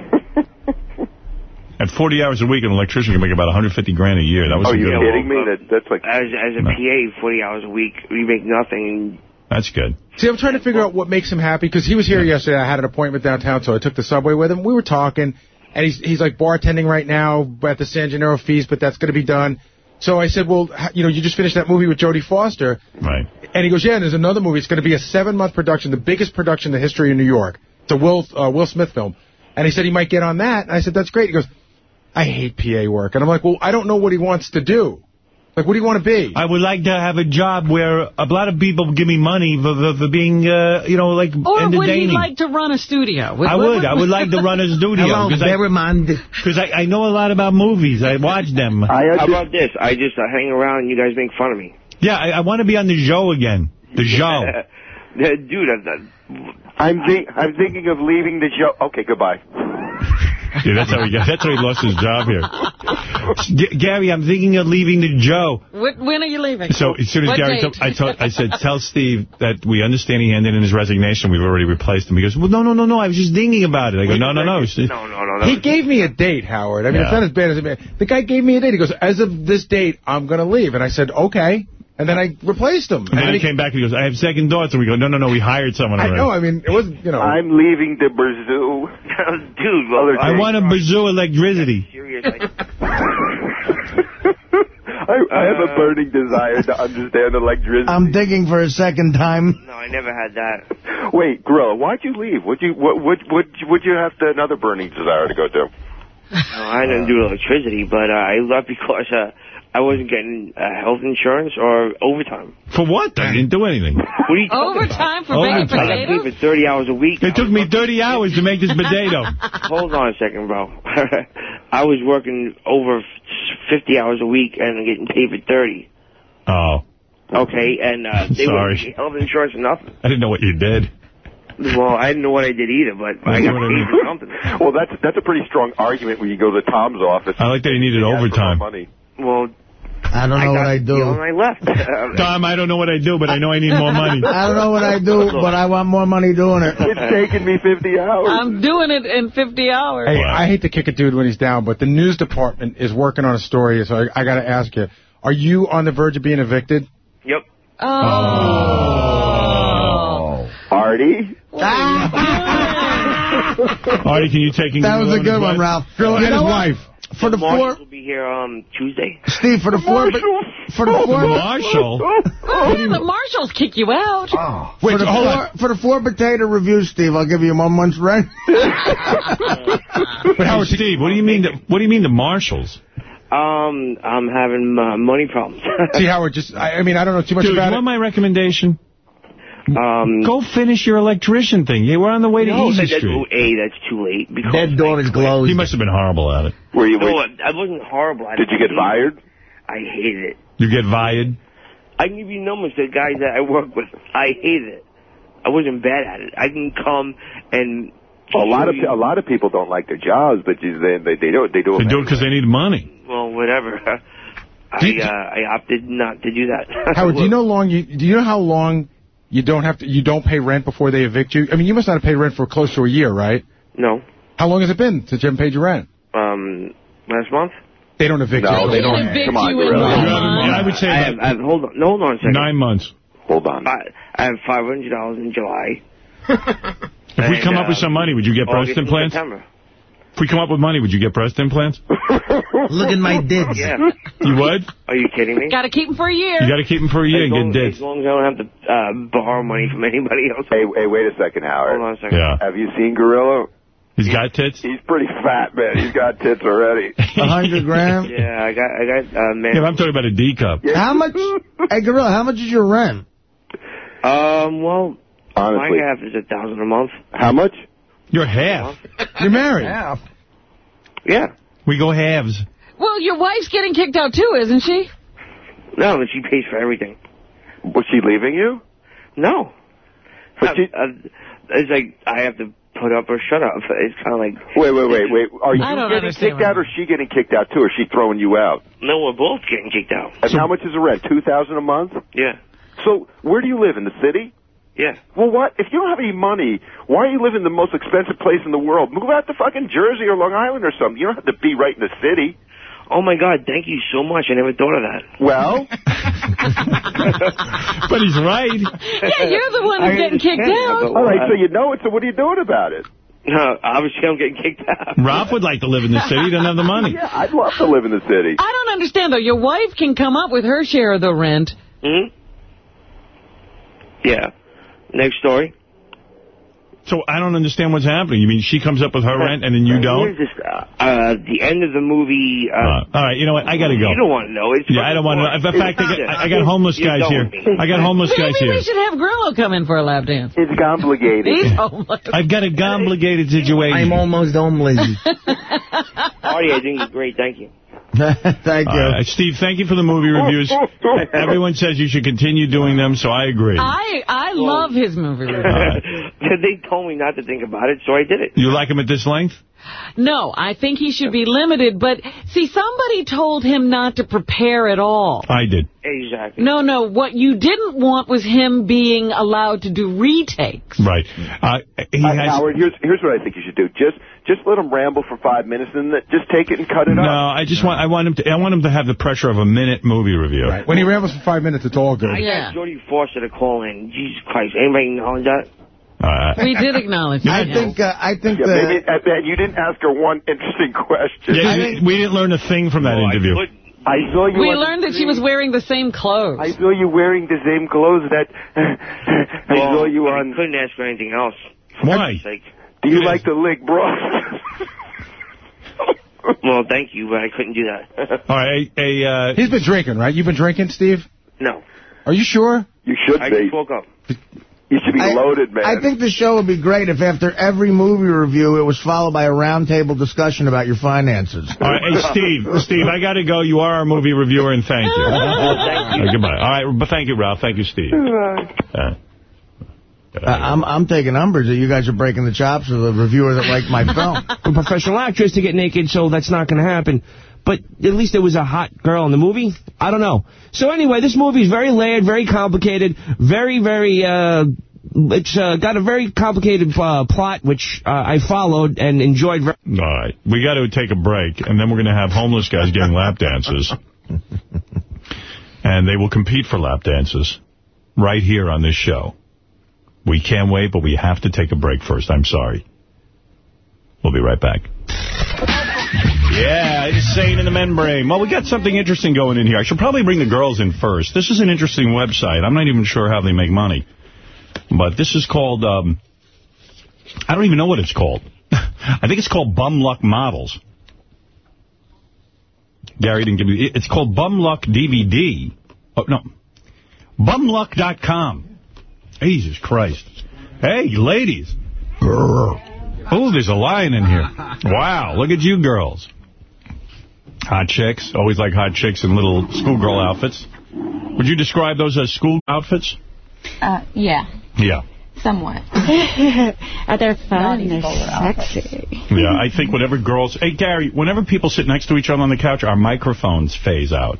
At 40 hours a week, an electrician can make about 150 grand a year. That was Oh, a you good kidding me? That that's like As, as a No. PA, 40 hours a week, you make nothing. That's good. See, I'm trying to figure out what makes him happy, because he was here yesterday. I had an appointment downtown, so I took the subway with him. We were talking, and he's he's like bartending right now at the San Gennaro Feast, but that's going to be done. So I said, well, you know, you just finished that movie with Jodie Foster. Right. And he goes, yeah, and there's another movie. It's going to be a seven-month production, the biggest production in the history of New York. It's a Will uh, Will Smith film. And he said he might get on that. And I said, that's great. He goes, I hate PA work. And I'm like, well, I don't know what he wants to do. Like, what do you want to be? I would like to have a job where a lot of people give me money for, for, for being, uh, you know, like Or would he entertaining. like to run a studio? I would. I would like to run a studio. Hello, Because I, I, know a lot about movies. I watch them. How about this? I just uh, hang around and you guys make fun of me. Yeah, I, I want to be on the show again. The show. Yeah, Dude, I, I, I'm thi- I'm thinking of leaving the show. Okay, goodbye. Yeah, that's how he got. That's how he lost his job here. G Gary, I'm thinking of leaving the Joe. When, when are you leaving? So as soon as What Gary, told, I told, I said, tell Steve that we understand he handed in his resignation. We've already replaced him. He goes, well, no, no, no, no. I was just thinking about it. I go, no, no, no. No, no, no. He gave me a date, Howard. I mean, Yeah. it's not as bad as it may. The guy gave me a date. He goes, as of this date, I'm going to leave. And I said, okay. And then I replaced him. And then he came back and he goes, I have second thoughts. And we go, no, no, no, we hired someone I know. I mean, it wasn't, you know. I'm leaving the Brazil. Dude, well, I want a bazoo electricity. I, I have a burning desire to understand electricity. I'm thinking for a second time. No, I never had that. Wait, Gorilla, why'd you leave? Would you what would would would you have to, another burning desire to go to? No, I didn't do electricity, but uh, I left because uh, I wasn't getting uh, health insurance or overtime. For what? I didn't do anything. What are you Overtime about? for baking Overtime. I got paid for 30 hours a week. It took me 30 hours to make this potato. Hold on a second, bro. I was working over 50 hours a week and getting paid for 30. Oh, Okay, and uh, they Sorry. wouldn't give me health insurance or nothing. I didn't know what you did. Well, I didn't know what I did either, but I got paid for something. Well, that's that's a pretty strong argument when you go to Tom's office. I like that he needed He asked for more overtime. Money. Well, I don't know what I do. and I left. Tom, I don't know what I do, but I know I need more money. I don't know what I do, but I want more money doing it. It's taking me 50 hours. I'm doing it in 50 hours. Hey, I hate to kick a dude when he's down, but the news department is working on a story, so I, I got to ask you, are you on the verge of being evicted? Yep. Oh. oh. Artie? Artie, can you take in That was a good one. Ralph. Girl and know his what? wife. For the Marshals four, will be here um Tuesday. Steve, for the four, for the four, Marshall? Oh, yeah, the marshals kick you out. for Wait, the hold four, on. for the four potato review, Steve, I'll give you one month's rent. But Howard, Steve, what do you mean? The, what do you mean the marshals? Um, I'm having uh, money problems. See, Howard, just, I, I mean, I don't know too much Dude, you about want it. my recommendation? Um, Go finish your electrician thing. You we're on the way to no, Easy that, that, Street. A, that's too late. Because That door is closed. He must have been horrible at it. Were you, No, were, I wasn't horrible. I did you get fired? I hate it. You get fired? I can give you numbers to the guys that I work with. I hate it. I wasn't bad at it. I can come and A lot of show you- a lot of people don't like their jobs, but you, they they they do they do They do it because they need money. well, whatever. I uh, I opted not to do that. Howard, do you know long you do you know how long you don't have to you don't pay rent before they evict you? I mean, you must not have paid rent for close to a year, right? No. How long has it been since you haven't paid your rent? Um, last month. They don't evict No, you. they don't. evict Come on, you in Gorilla. one You haven't- I would say I have, I have, hold on, no, hold on a second. nine months. Hold on. I, I have five hundred dollars in July. If we And, come up with uh, some money, would you get breast implants? September. If we come up with money, would you get breast implants? Look at my dids. Yeah. You would? Are you kidding me? Got to keep them for a year. You got to keep them for a year as, and long, get as long as I don't have to uh, borrow money from anybody else. Hey, hey, wait a second, Howard. Hold on a second. Yeah. Have you seen Gorilla? He's got tits? He's pretty fat, man. He's got tits already. A hundred grand. Yeah, I got, I got, uh, man. Yeah, I'm talking about a D cup. How much? Hey, Gorilla, how much is your rent? Um, well, Honestly, my half is a thousand a month. how much? You're half. You're married. Half. Yeah. We go halves. Well, your wife's getting kicked out too, isn't she? No, but she pays for everything. Was she leaving you? No. But Uh, she- uh, it's like I have to put up or shut up. It's kind of like Wait, wait, wait, wait. Are you I don't getting kicked out or is she getting kicked out too? Or is she throwing you out? no, we're both getting kicked out. And how much is the rent? Two thousand a month? Yeah, So where do you live? In the city? Yeah. Well, what? If you don't have any money, why are you living in the most expensive place in the world? Move out to fucking Jersey or Long Island or something. You don't have to be right in the city. Oh my God! Thank you so much. I never thought of that. Well, but he's right. Yeah, you're the one who's getting kicked out. all right. So you know it. So what are you doing about it? No, obviously I'm getting kicked out. Rob would like to live in the city. He doesn't have the money. Yeah, I'd love to live in the city. I don't understand, though. Your wife can come up with her share of the rent. Hmm? Yeah. Next story. So I don't understand what's happening. You mean she comes up with her rent and then you don't? This, uh, uh, the end of the movie. Uh, Uh, all right, you know what? I got to go. You don't want to know. It's Yeah, I don't want to. In fucking fact, I got, I got homeless guys here. I got homeless guys here. Maybe here. we should have Grillo come in for a lap dance. It's complicated. He's homeless. I've got a complicated situation. I'm almost homeless. Artie, I think you're great. Thank you. Thank you. Uh, Steve, thank you for the movie reviews. Everyone says you should continue doing them, so I agree. I I love his movie review. they told me not to think about it, so I did it. You like him at this length? No, I think he should be limited. But, see, somebody told him not to prepare at all. I did. Exactly. No, no, what you didn't want was him being allowed to do retakes. Right. Uh, he Uh, has. Howard, here's here's what I think you should do. Just just let him ramble for five minutes, and then just take it and cut it No, up. No, I just want I want him to I want him to have the pressure of a minute movie review. When he rambles for five minutes, it's all good. I got Jodie Foster to call in. Jesus Christ. Anybody acknowledge that? Uh, We did acknowledge I that. think uh, I think Yeah, the maybe uh, Ben, you didn't ask her one interesting question. Yeah, we didn't learn a thing from that interview. I saw you. We learned that she was wearing the same clothes. I saw you wearing the same clothes that I well, saw you I on. couldn't ask for anything else. Why? Sake. Do you like the lick, bro? Well, thank you, but I couldn't do that. All right, a, uh, He's been drinking, right? You've been drinking, Steve? no. Are you sure? You should I be. just woke up. You should be I- loaded, man. I think the show would be great if after every movie review it was followed by a roundtable discussion about your finances. All right, hey, Steve, Steve, I got to go. You are our movie reviewer, and thank you. thank Uh, goodbye. All right, but thank you, Ralph. Thank you, Steve. Uh, Uh, I'm I'm taking numbers that you guys are breaking the chops of the reviewer that liked my film. a professional actress to get naked, so that's not going to happen. But at least there was a hot girl in the movie. I don't know. So anyway, this movie is very layered, very complicated, very, very, uh, it's uh, got a very complicated uh, plot, which uh, I followed and enjoyed all right, we got to take a break, and then we're going to have homeless guys getting lap dances. and they will compete for lap dances right here on this show. We can't wait, but we have to take a break first. I'm sorry. We'll be right back. Yeah, insane in the membrane. Well, we got something interesting going in here. I should probably bring the girls in first. This is an interesting website. I'm not even sure how they make money. But this is called, um, I don't even know what it's called. I think it's called Bum Luck Models. Gary didn't give me, it's called Bum Luck DVD. Oh, no. Bumluck.com. Jesus Christ. Hey, ladies. Oh, there's a lion in here. Wow, look at you girls. Hot chicks. Always like hot chicks in little schoolgirl outfits. Would you describe those as school outfits? Uh, yeah, Yeah. somewhat. they're fun. They're sexy. Yeah, I think whenever girls... Hey, Gary, whenever people sit next to each other on the couch, our microphones phase out.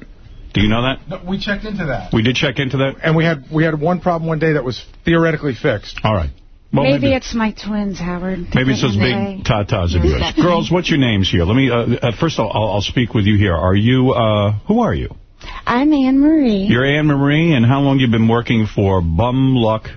Do you know that? No, we checked into that. We did check into that? And we had we had one problem one day that was theoretically fixed. All right. Well, maybe, maybe, it's my twins, Howard. maybe it's those big tatas of yours. Girls, what's your names here? Let me... Uh, uh, first, I'll, I'll speak with you here. Are you... Uh, who are you? I'm Anne Marie. You're Anne Marie, and how long you been working for Bum Luck?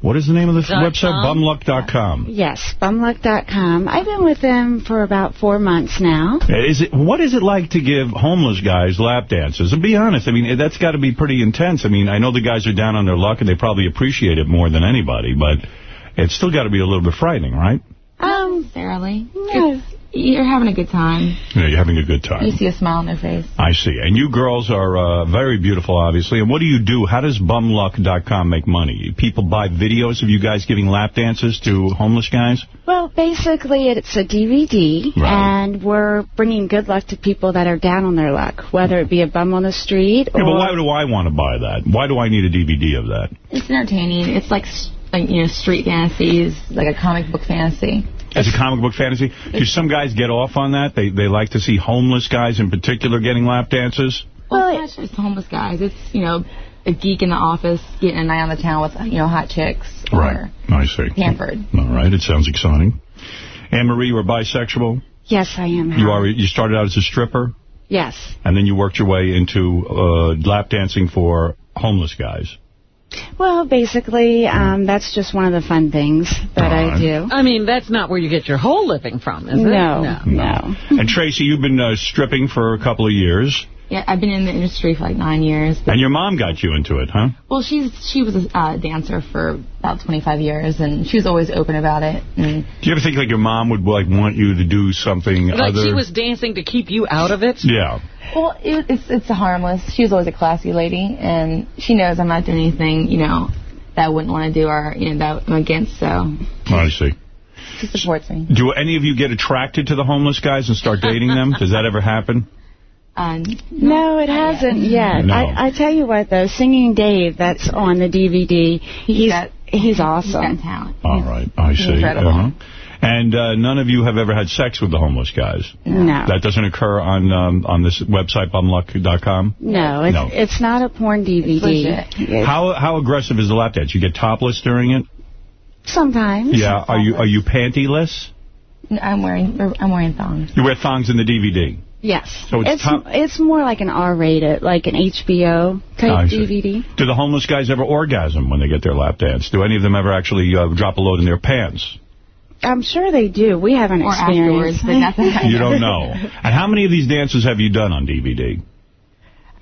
What is the name of this Dot website? com. Bumluck.com. Yes, bumluck.com. I've been with them for about four months now. Is it what is it like to give homeless guys lap dances? And be honest, I mean that's got to be pretty intense. I mean, I know the guys are down on their luck and they probably appreciate it more than anybody, but it's still got to be a little bit frightening, right? Um, fairly. Yeah. you're having a good time. Yeah, you're having a good time. You see a smile on their face. I see. And you girls are uh, very beautiful, obviously. And what do you do? How does bumluck.com make money? People buy videos of you guys giving lap dances to homeless guys? Well, basically, it's a DVD, and we're bringing good luck to people that are down on their luck, whether it be a bum on the street or... Yeah, but why do I want to buy that? Why do I need a DVD of that? It's entertaining. It's like, s- like you know, street fantasies, like a comic book fantasy. As a comic book fantasy? Do some guys get off on that? They they like to see homeless guys in particular getting lap dances? Well, it's not just homeless guys. It's, you know, a geek in the office getting a night on the town with, you know, hot chicks. Right. I see. Pampered. All right. It sounds exciting. Anne-Marie, you are bisexual. Yes, I am. You are. You started out as a stripper, Yes. and then you worked your way into uh, lap dancing for homeless guys. Well, basically, um, that's just one of the fun things that I do. I mean, that's not where you get your whole living from, is it? No, no. and Tracy, you've been uh, stripping for a couple of years, Yeah, I've been in the industry for like nine years. and your mom got you into it, huh? Well, she's she was a uh, dancer for about 25 years, and she was always open about it. And Do you ever think like your mom would like want you to do something Like other? she was dancing to keep you out of it? Yeah. Well, it, it's it's harmless. She was always a classy lady, and she knows I'm not doing anything, you know, that I wouldn't want to do or you know that I'm against. So I see. she supports me. Do any of you get attracted to the homeless guys and start dating them? Does that ever happen? Um, No, it hasn't yet. No. I, I tell you what, though, Singing Dave, that's on the DVD, he's he's awesome. He's got talent. All right, I see. Incredible. Uh-huh. And uh, none of you have ever had sex with the homeless guys? No. That doesn't occur on um, on this website, bumluck.com? No, it's, No. it's not a porn DVD. How how aggressive is the lap dance? You get topless during it? Sometimes. Yeah. Are you are you pantyless? I'm wearing I'm wearing thongs. You wear thongs in the DVD. Yes. So it's top- it's more like an R-rated, like an HBO type I see. DVD. Do the homeless guys ever orgasm when they get their lap dance? Do any of them ever actually uh, drop a load in their pants? I'm sure they do. We haven't Or experienced. afterwards, but nothing. You don't know. And how many of these dances have you done on DVD?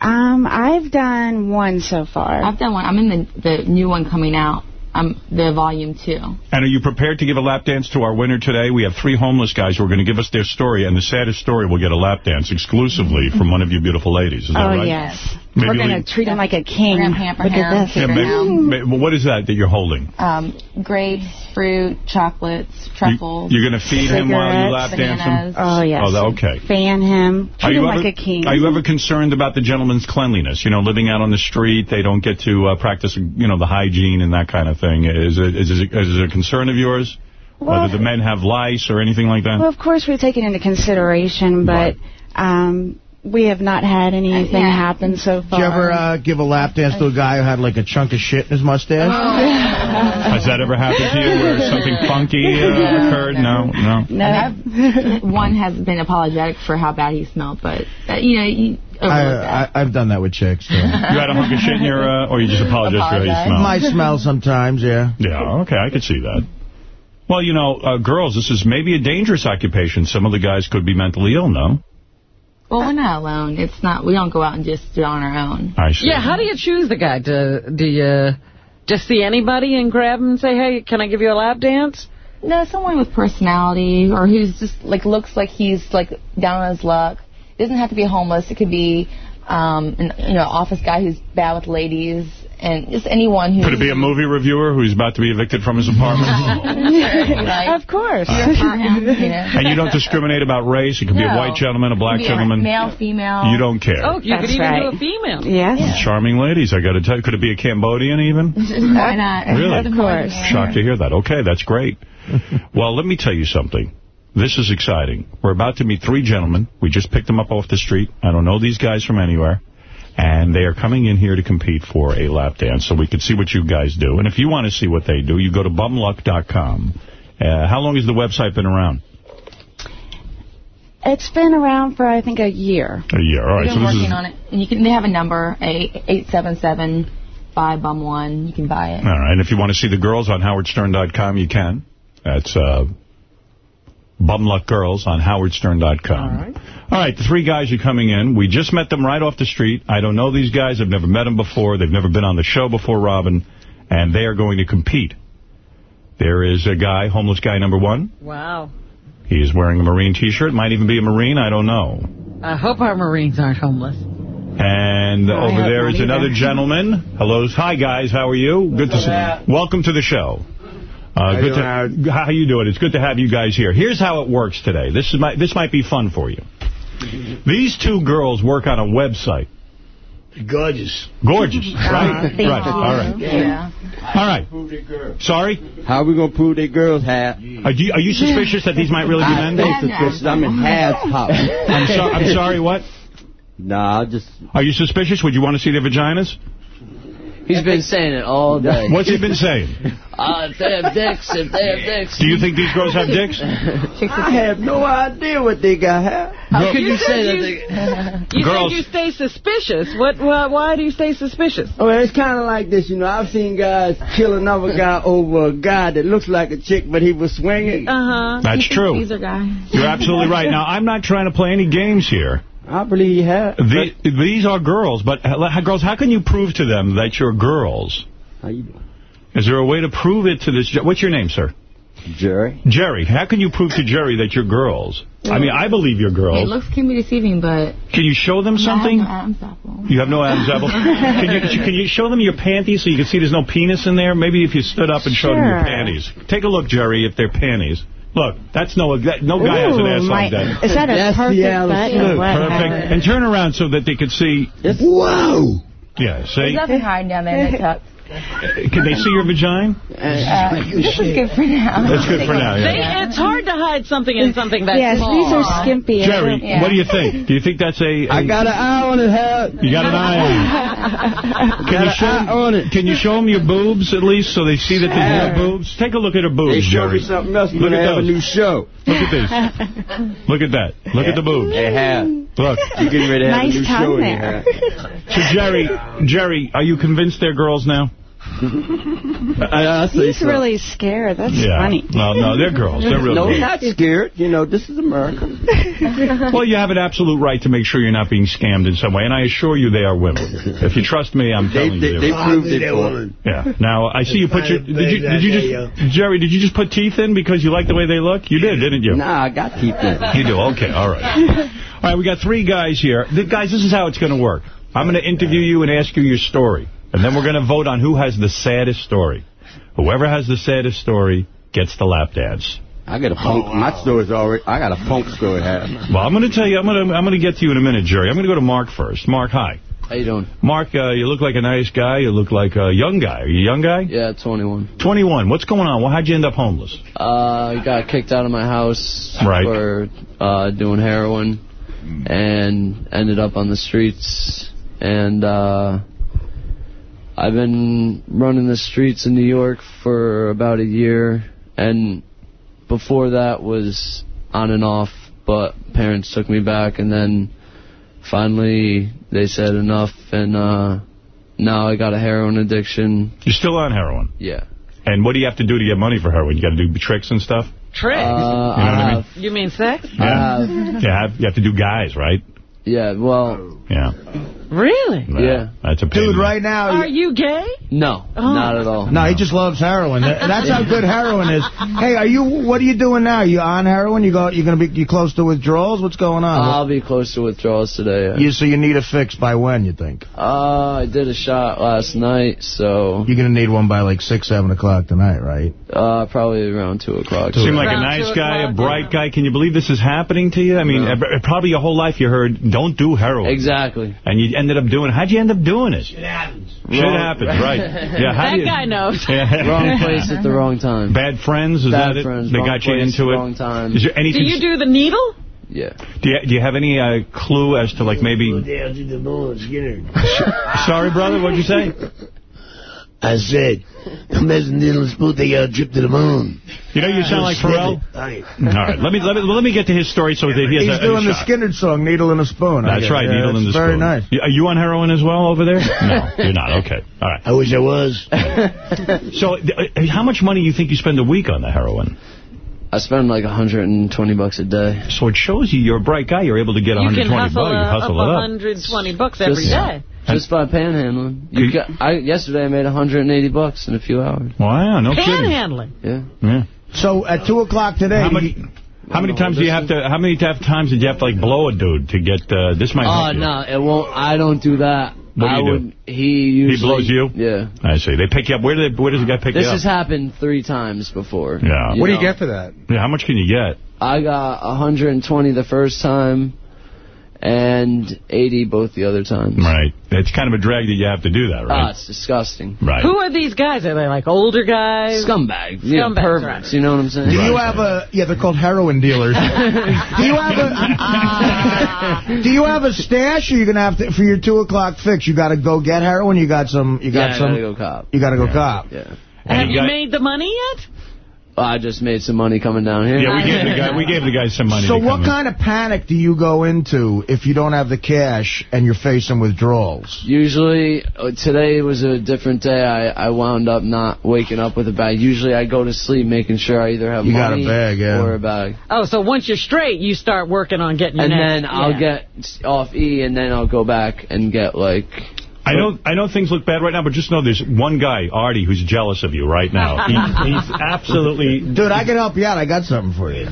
Um, I've done one so far. I've done one. I'm in the the new one coming out. Um, the volume two. And are you prepared to give a lap dance to our winner today? We have three homeless guys who are going to give us their story, and the saddest story will get a lap dance exclusively from one of you beautiful ladies. Is that oh, right? yes. Maybe We're going to treat him like a king. We're gonna pamper Look him. at this. Yeah, maybe, may- well, what is that that you're holding? Um, grapes, fruit, chocolates, truffles. You, are going to feed him while you lap Cigarettes, dance him? bananas. Oh, yes. Oh, okay. Fan him. Are Treat you, him ever, like a king. are you ever concerned about the gentleman's cleanliness? You know, living out on the street, they don't get to uh, practice, you know, the hygiene and that kind of thing. Is it, is it, is it a concern of yours? Well- Whether the men have lice or anything like that? Well, of course, we take it into consideration, but um, we have not had anything happen so far. Did you ever uh, give a lap dance to a guy who had like a chunk of shit in his mustache? Has that ever happened to you where something funky uh, occurred? No, no. And I've, one has been apologetic for how bad he smelled, but uh, you know, you. I, I, I've done that with chicks. Yeah. You had a hunk of shit in your, uh, or you just apologized for how you smell? My smell sometimes, yeah. Yeah, okay, I could see that. Well, you know, uh, girls, this is maybe a dangerous occupation. Some of the guys could be mentally ill, no? Well, we're not alone. It's not. We don't go out and just do it on our own. I see. Yeah, how do you choose the guy? Do, do you just see anybody and grab him and say, hey, can I give you a lap dance? No, someone with personality or who's just like looks like he's like down on his luck. It doesn't have to be homeless. It could be um, an you know office guy who's bad with ladies and just anyone who. Could it be a movie reviewer who's about to be evicted from his apartment? of course. and you don't discriminate about race? It could be a white gentleman, a black Could be gentleman. male, female. You don't care. Oh, you That's could even right. do a female. Yes. Charming ladies, I got to tell you. Could it be a Cambodian even? Why not? Really? Of course. Shocked to hear that. Okay, that's great. well, let me tell you something. This is exciting. We're about to meet three gentlemen. We just picked them up off the street. I don't know these guys from anywhere. And they are coming in here to compete for a lap dance so we can see what you guys do. And if you want to see what they do, you go to bumluck.com. Uh, how long has the website been around? It's been around for, I think, a year. A year. All right. We've been this working is, on it, and you can. They have a number, a eight seven seven five bum one. You can buy it. all right. And if you want to see the girls on howardstern.com, you can. That's uh, Bumluck Girls on howardstern.com. All right. All right, the three guys are coming in. We just met them right off the street. I don't know these guys. I've never met them before. They've never been on the show before, Robin. And they are going to compete. There is a guy, homeless guy number one. Wow. He's wearing a Marine T-shirt. Might even be a Marine. I don't know. I hope our Marines aren't homeless. And I over there is there either. another gentleman. Hello. Hi, guys. How are you? Good to see you. Welcome to the show. Uh, How good you to, how you doing? It's good to have you guys here. Here's how it works today. This is my, this might be fun for you. These two girls work on a website. Gorgeous. Gorgeous, right? thank right. All right. Yeah. All right. Sorry? How are we going to prove they girls have? Are you, are you suspicious that these might really be men? I'm suspicious. I'm in half hop. I'm, so, I'm sorry, what? Nah, I just... Are you suspicious? Would you want to see their vaginas? He's been saying it all day. What's he been saying? Uh, if they have dicks, if they have dicks. Do you think these girls have dicks? I have no idea what they got have. How could you, said say that you- they... You Girls. you stay suspicious. What? Why, why do you stay suspicious? Oh, it's kind of like this, you know. I've seen guys kill another guy over a guy that looks like a chick, but he was swinging. Uh-huh. That's true. These are guys. You're absolutely right. Now, I'm not trying to play any games here. I believe you have. The, these are girls, but uh, girls, how can you prove to them that you're girls? How you doing? Is there a way to prove it to this? What's your name, sir? Jerry. Jerry. How can you prove to Jerry that you're girls? I mean, I believe you're girls. It looks can be deceiving, but Can you show them something? I have no Adam's apple. You have no Adam's apple. Can you can you show them your panties so you can see there's no penis in there? Maybe if you stood up and showed them your Sure. panties. Take a look, Jerry, if they're panties. Look, that's no that, no guy has an Ooh, ass like that. is that a That's the perfect Alice butt or Look. Perfect. And turn around so that they could see. Whoa! Yeah, There's see? nothing hiding down there in that tuck. Can they see your vagina? Uh, this is good for now. That's good for now, yeah. They, it's hard to hide something in something that's Yes, small. these are skimpy. Jerry, Yeah. what do you think? Do you think that's a... I got an eye on it, Howard. You got an eye on it. Can you, show them, can you show them your boobs at least so they see that there's your boobs? Take a look at her boobs, They show Jerry. me something else Look at they have a new show. Look at this. Look at that. Look at the boobs. They have. Look. You're getting ready to have Nice a new tongue show in there. here. So, Jerry, Jerry, are you convinced they're girls now? I, I He's so. really scared. That's yeah. funny. No, no, they're girls. They're real no, girls. not scared. You know, this is America. Well, you have an absolute right to make sure you're not being scammed in some way, and I assure you they are women. If you trust me, I'm They, telling they, you. they are. proved it for Yeah. Now, I see you put your... Did you, did you just... Jerry, did you just put teeth in because you like the way they look? You did, didn't you? Nah, I got teeth in. You do? Okay, all right. All right, we got three guys here. The, guys, this is how it's going to work. I'm going to interview you and ask you your story. And then we're going to vote on who has the saddest story. Whoever has the saddest story gets the lap dance. I got a punk. My story's already. I got a punk story. Have. Well, I'm going to tell you, I'm going to I'm going to get to you in a minute, Jerry. I'm going to go to Mark first. Mark, hi. How you doing? Mark, uh, you look like a nice guy. You look like a young guy. Are you a young guy? Yeah, 21. 21. What's going on? Well, how'd you end up homeless? Uh, I got kicked out of my house Right. for uh, doing heroin and ended up on the streets. And uh, I've been running the streets in New York for about a year. And before that was on and off, but parents took me back. And then finally they said enough. And uh, now I got a heroin addiction. You're still on heroin. Yeah. And what do you have to do to get money for heroin? You got to do tricks and stuff? Tricks? Uh, You know what I I mean? You mean sex? I have, You have, you have to do guys, right? Yeah, well, Yeah. Really? Yeah. That's a pain. Dude, right now... Are you gay? no, Oh. not at all. No, he just loves heroin. That's how good heroin is. Hey, are you? What are you doing now? You on heroin? You go? you're gonna be? You close to withdrawals? What's going on? I'll be close to withdrawals today. yeah. you so you need a fix by when? You think? Uh, I did a shot last night, so You're gonna need one by like six, seven o'clock tonight, right? uh, probably around 2 o'clock. Seem like a nice guy, a o'clock, bright guy. Can you believe this is happening to you? I mean, No. uh, probably your whole life you heard, don't do heroin. Exactly. And you ended up doing How'd you end up doing it? Shit happens. happens, right. Yeah, how that do you, guy knows. wrong place at the wrong time. Bad friends, is Bad that it? friends, They got you place, into it? wrong time. Is there Do anything... you do the needle? Yeah. Do you, do you have any uh, clue as to, like, maybe... Down to the moon, Skinner. Sorry, brother, what'd you say? I said, the medicine needle and spoon, they got a trip to the moon. You know, you sound like Pharrell. All right, let me let me let me get to his story so that he has He's a, a doing the shot. Skynyrd song, "Needle in a Spoon." That's right, Yeah, needle in the that's Very spoon. nice. You- Are you on heroin as well over there? No, you're not. Okay, all right. I wish I was. So, uh, how much money do you think you spend a week on the heroin? I spend like 120 bucks a day. So it shows you you're a bright guy. You're able to get You 120 bucks. You uh, hustle up it up. 120 bucks every Just- day. Just by panhandling. You got, I, yesterday I made 180 bucks in a few hours. Wow, no kidding. Panhandling. Yeah. Yeah. So at two o'clock today, How much- How many times do you have to? How many times did you have to like blow a dude to get uh, this? Might Oh help you. no, it won't. I don't do that. What do I you do? would, He usually He blows you. Yeah. I see. They pick you up. Where do they? Where does the guy pick This you up? This has happened three times before. Yeah. You What do you get for that? Yeah, how much can you get? I got 120 the first time and 80 both the other times. Right. It's kind of a drag that you have to do that, Ah, right? it's disgusting. Right. Who are these guys? Are they like older guys? Scumbags. Yeah, Scumbags, perverts. right. You know what I'm saying? Do you have a? Yeah, they're called heroin dealers. do you have a? do you have a stash? Or you gonna have to for your two o'clock fix? You got to go get heroin. You got some. You got yeah, I gotta go cop. You got to go cop. Yeah. Have you you made the money yet? I just made some money coming down here. Yeah, we gave the guy. We gave the guy some money. So to come what in. kind of panic do you go into if you don't have the cash and you're facing withdrawals? Usually, uh, today was a different day. I, I wound up not waking up with a bag. Usually, I go to sleep making sure I either have You got a money bag, yeah. or a bag. Oh, so once you're straight, you start working on getting your And next- then I'll yeah. get off E, and then I'll go back and get, like... I know I know things look bad right now, but just know there's one guy, Artie, who's jealous of you right now. He, he's absolutely... Dude, I can help you out. I got something for you.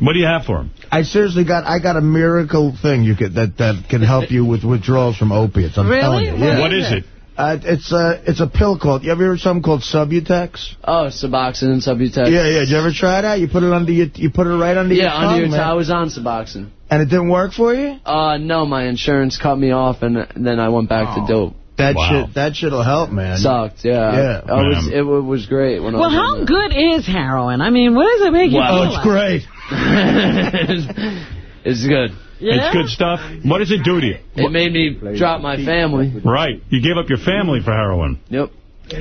What do you have for him? I seriously got I got a miracle thing you could that that can help you with withdrawals from opiates. I'm Really? telling you. What Yeah. What is it? Uh, it's a it's a pill called. You ever heard of something called Subutex? Oh, Suboxone and Subutex. Yeah, yeah. Did you ever try that? You put it under your you put it right under your Yeah, under your man. tongue. I was on Suboxone. And it didn't work for you. Uh, no, my insurance cut me off, and then I went back to dope. That Wow. shit that shit'll help, man. Sucked, yeah. Yeah. I was, Man. it was great when I Well, was how good is heroin? I mean, what does it make you Wow. Oh, it's like? great. that. it's good. Yeah? It's good stuff. What does it do to you? It made me drop my family. Right. You gave up your family for heroin. Yep.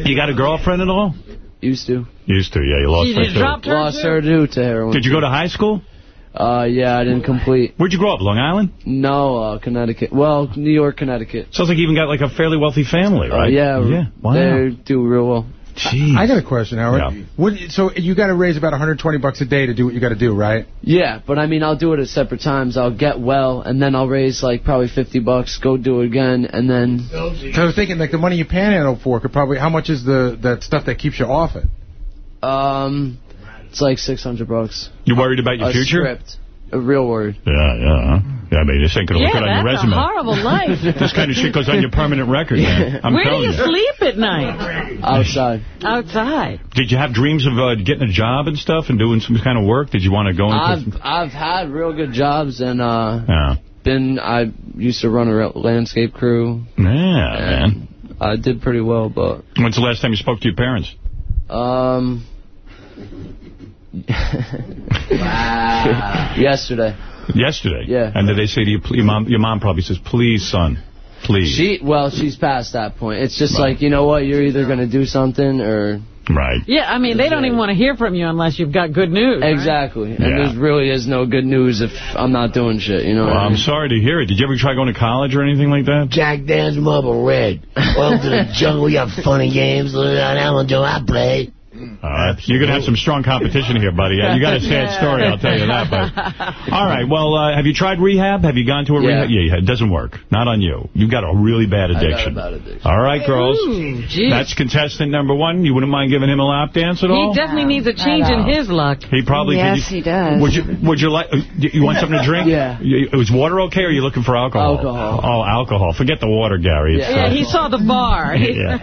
You got a girlfriend at all? Used to. Used to, yeah. You lost You her, too. her? Lost too? her due to heroin. Did you go to high school? Uh, yeah, I didn't complete. Where'd you grow up? Long Island? No, uh, Connecticut. Well, New York, Connecticut. Sounds like you even got like a fairly wealthy family, Uh, right? yeah, Yeah. Wow. they do real well. Jeez. I got a question, Howard. Yeah. What, so you got to raise about 120 bucks a day to do what you got to do, right? Yeah, but I mean, I'll do it at separate times. I'll get well, and then I'll raise like probably 50 bucks, go do it again, and then So I was thinking, like the money you panhandle for could probably. How much is the that stuff that keeps you off it? um, it's like 600 bucks. You worried about your a future? script. A real word. Yeah, yeah. Yeah, I mean, this ain't going to Yeah, look good on your that's a resume. horrible life. This kind of shit goes on your permanent record, man. I'm Where do you you. sleep at night? Outside. Outside. Did you have dreams of uh, getting a job and stuff and doing some kind of work? Did you want to go into I've some... I've had real good jobs, and uh, Yeah. been I used to run a landscape crew. Yeah, man. I did pretty well, but When's the last time you spoke to your parents? um. Yesterday. Yesterday? Yeah. And did they say to you, your mom, your mom probably says, please, son, please. She well, she's past that point. It's just Right. like you know what, you're either gonna do something or Right. Yeah, I mean, they don't even want to hear from you unless you've got good news. right? exactly. And Yeah. there really is no good news if I'm not doing shit. You know. Well, what I I'm mean? sorry to hear it. Did you ever try going to college or anything like that? Jack Daniels Marlboro Red. Welcome to the jungle. We got funny games. That one do I play. All right. You're going to have some strong competition here, buddy. You got a sad story, I'll tell you that. But All right. Well, uh, have you tried rehab? Have you gone to a Yeah. rehab? Yeah, it doesn't work. Not on you. You've got a really bad I got a addiction. bad addiction. All right, girls. Ooh. That's contestant number one. You wouldn't mind giving him a lap dance at all? He definitely needs a change in his luck. He probably Yes, could. he does. Would you Would you like? uh, You you want something to drink? Yeah. You, was water okay, or are you looking for alcohol? Alcohol. Oh, alcohol. Forget the water, Gary. Yeah. Yeah, uh, he saw the bar. yeah.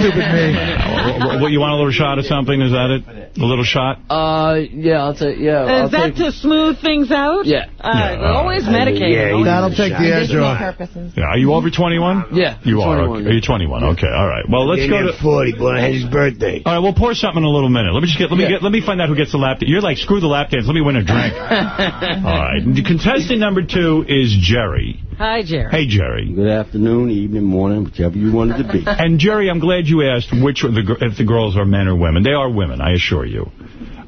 Stupid me. Uh, what, what, you want a little shot of something? Is that it? A little shot? Uh, yeah, I'll take. Yeah, I'll Is that take. to smooth things out? Yeah. All right, Yeah, we're always right. medicated. Yeah, Always- That'll take the edge off. Yeah. Are you over 21? Yeah, You are. 21, Okay. Are you 21? Okay. All right. Well, let's go to. 40, boy. I had his birthday. All right, we'll pour something in a little minute. Let me just get. Let me Yeah. get. Let me find out who gets the lap dance. You're like screw the lap dance. Let me win a drink. All right. Contestant number two is Jerry. Hi, Jerry. Hey, Jerry. Good afternoon, evening, morning, whichever you wanted to be. And Jerry, I'm glad you asked which of the if the girls are men or women. They are women, I assure you.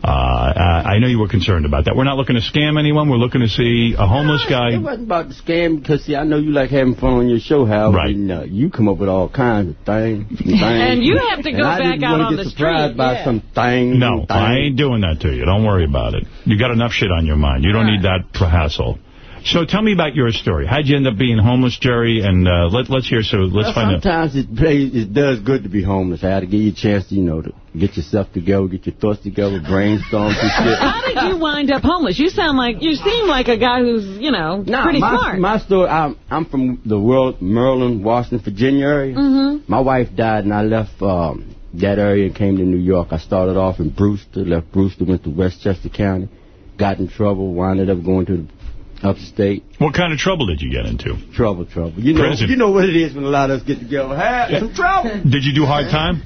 Uh, uh, I know you were concerned about that. We're not looking to scam anyone. We're looking to see a homeless It guy. wasn't about the scam because, see, I know you like having fun on your show, Howard. Right. And, uh, you come up with all kinds of things. things. And you have to And go I back didn't out wanna on get the surprised by yeah. some things. No, and I ain't doing that to you. Don't worry about it. You got enough shit on your mind. You don't need that for hassle. So tell me about your story. How'd you end up being homeless, Jerry? And uh, let, let's hear. So let's Well, find out. sometimes it plays, it does good to be homeless. I had to give you a chance, to, you know, to get yourself together, get your thoughts together, brainstorm some shit. How did you wind up homeless? You sound like, you seem like a guy who's, you know, Nah, pretty my, smart. My story, I'm, I'm from the world, Maryland, Washington, Virginia area. Mm-hmm. My wife died, and I left um, that area and came to New York. I started off in Brewster, left Brewster, went to Westchester County, got in trouble, wound up going to upstate. What kind of trouble did you get into? Trouble, trouble. You know, Prison. you know what it is when a lot of us get together. Have some trouble. Did you do hard time?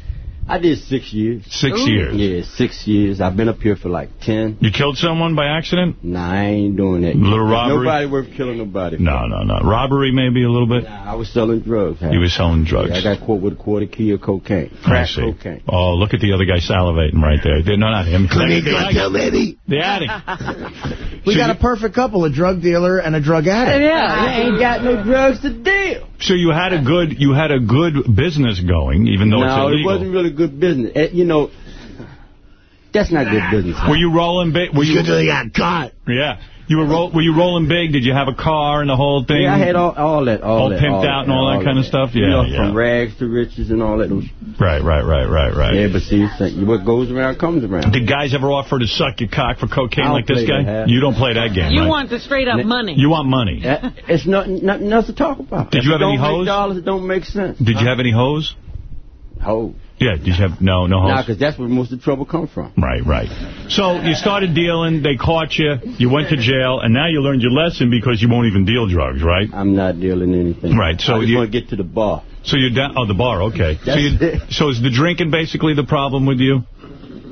I did six years. Six Ooh. years? Yeah, six years. I've been up here for like ten. You killed someone by accident? Nah, I ain't doing that. Little robbery? Nobody worth killing nobody. No, no, no. Robbery maybe a little bit? Nah, I was selling drugs. You were selling drugs. Yeah, I got caught with a quarter key of cocaine. I Crack see. cocaine. Oh, look at the other guy salivating right there. No, not him. Clinic The addict. cartel, baby. The addict. We So got you- a perfect couple, a drug dealer and a drug addict. Yeah, I ain't got no drugs to deal. So you had a good you had a good business going, even though no, it's it wasn't really good business. Eh, you know, that's not good business. Were you rolling big? Were you? Good till got caught. Yeah. You were roll, were you rolling big? Did you have a car and the whole thing? Yeah, I had all, all that. All, All that, pimped all out and all that kind of stuff? You Yeah, know, yeah. From rags to riches and all that. Right, right, right, right, right. Yeah, but see, it's- what goes around comes around. Did guys ever offer to suck your cock for cocaine like this guy? that. You don't play that game, You right? want the straight up money. You want money. It's not, nothing else to talk about. Did If you have any don't make hoes? dollars, it don't make sense. Did you have any hoes? Hoes. Yeah, did you have, no, no hoes? Nah, because that's where most of the trouble comes from. Right, right. So you started dealing, they caught you, you went to jail, and now you learned your lesson because you won't even deal drugs, right? I'm not dealing anything. Right, so you- want to get to the bar. So you're down, oh, the bar, okay. So, you, it. so is the drinking basically the problem with you?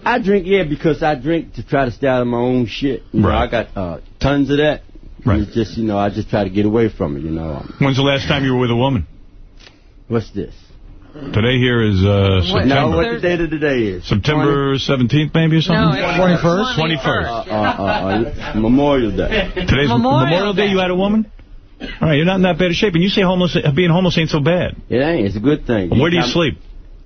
I drink, yeah, because I drink to try to stay out of my own shit. You know, Right. I got uh, tons of that. Right. It's just, you know, I just try to get away from it, you know. When's the last time you were with a woman? What's this? Today here is uh, September. No, what the date of today is? September 17th, maybe, or something? No, it's 21st? 21st. 21st. Uh, uh, uh, Memorial Day. Today's Memorial Memorial, Day. Day. You had a woman? All right, you're not in that bad a shape. And you say homeless, being homeless ain't so bad. It ain't. It's a good thing. Where do you sleep?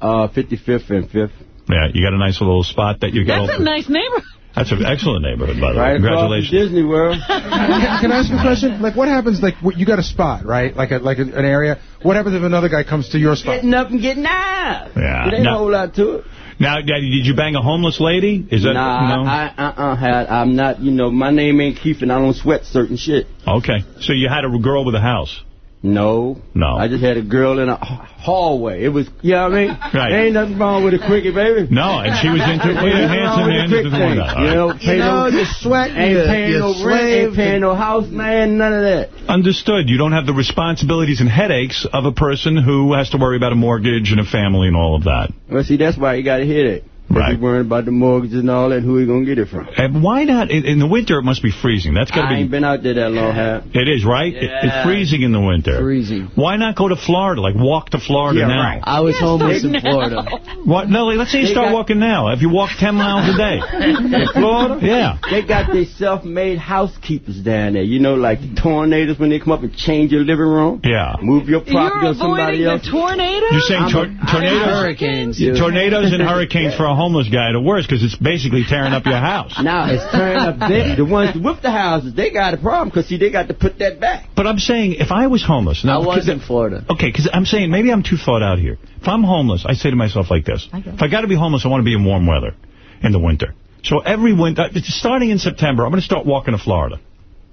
Uh, 55th and 5th. Yeah, you got a nice little spot that you got. That's a nice neighborhood. That's an excellent neighborhood, by the way. Right across from Congratulations. Disney World. can, can I ask a question? Like, what happens, like, what- you got a spot, right? Like a, like a, an area. What happens if another guy comes to your spot? Getting up and getting out. Yeah. It ain't Now- a whole lot to it. Now, Daddy, did you bang a homeless lady? Is that nah, no? I, uh, uh, I'm not, you know, my name ain't Keith and I don't sweat certain shit. Okay, so you had a girl with a house. No. No. I just had a girl in a hallway. It was, you know what I mean? Right. Ain't nothing wrong with a quickie, baby. No, and she was into it. Well, Ain't nothing handsome, wrong with man. a quick There's nothing thing. wrong with that. You know, right. pay You know, no, you're sweating, ain't you're- paying you're no rent, ain't paying no house, man, none of that. Understood. You don't have the responsibilities and headaches of a person who has to worry about a mortgage and a family and all of that. Well, see, that's why you got a headache. Right. You're worrying about the mortgage and all that, who you going to get it from? And why not? In, in the winter, it must be freezing. That's got to be... I ain't been out there that long, Hap. It is, right? It- it's freezing in the winter. Freezing. Why not go to Florida? Like, walk to Florida Yeah, now. right. I was homeless in Florida. What? No, let's say you They start got- walking now. If you walk 10 miles a day. In Florida? Yeah. They got their self-made housekeepers down there. You know, like the tornadoes when they come up and change your living room. Yeah. Move your property You're to somebody avoiding else. the tornado? You're saying tor- tornadoes? Hurricanes, Yeah, dude. tornadoes and hurricanes for a homeless guy are the worst because it's basically tearing up your house. Now it's tearing up there. The ones with the houses, they got a problem because see, they got to put that back. But I'm saying, if I was homeless... Now, I Now, was 'cause- in Florida. Okay, because I'm saying, maybe I'm too thought out here. If I'm homeless, I say to myself like this. If I got to be homeless, I want to be in warm weather in the winter. So every winter, uh, starting in September, I'm going to start walking to Florida.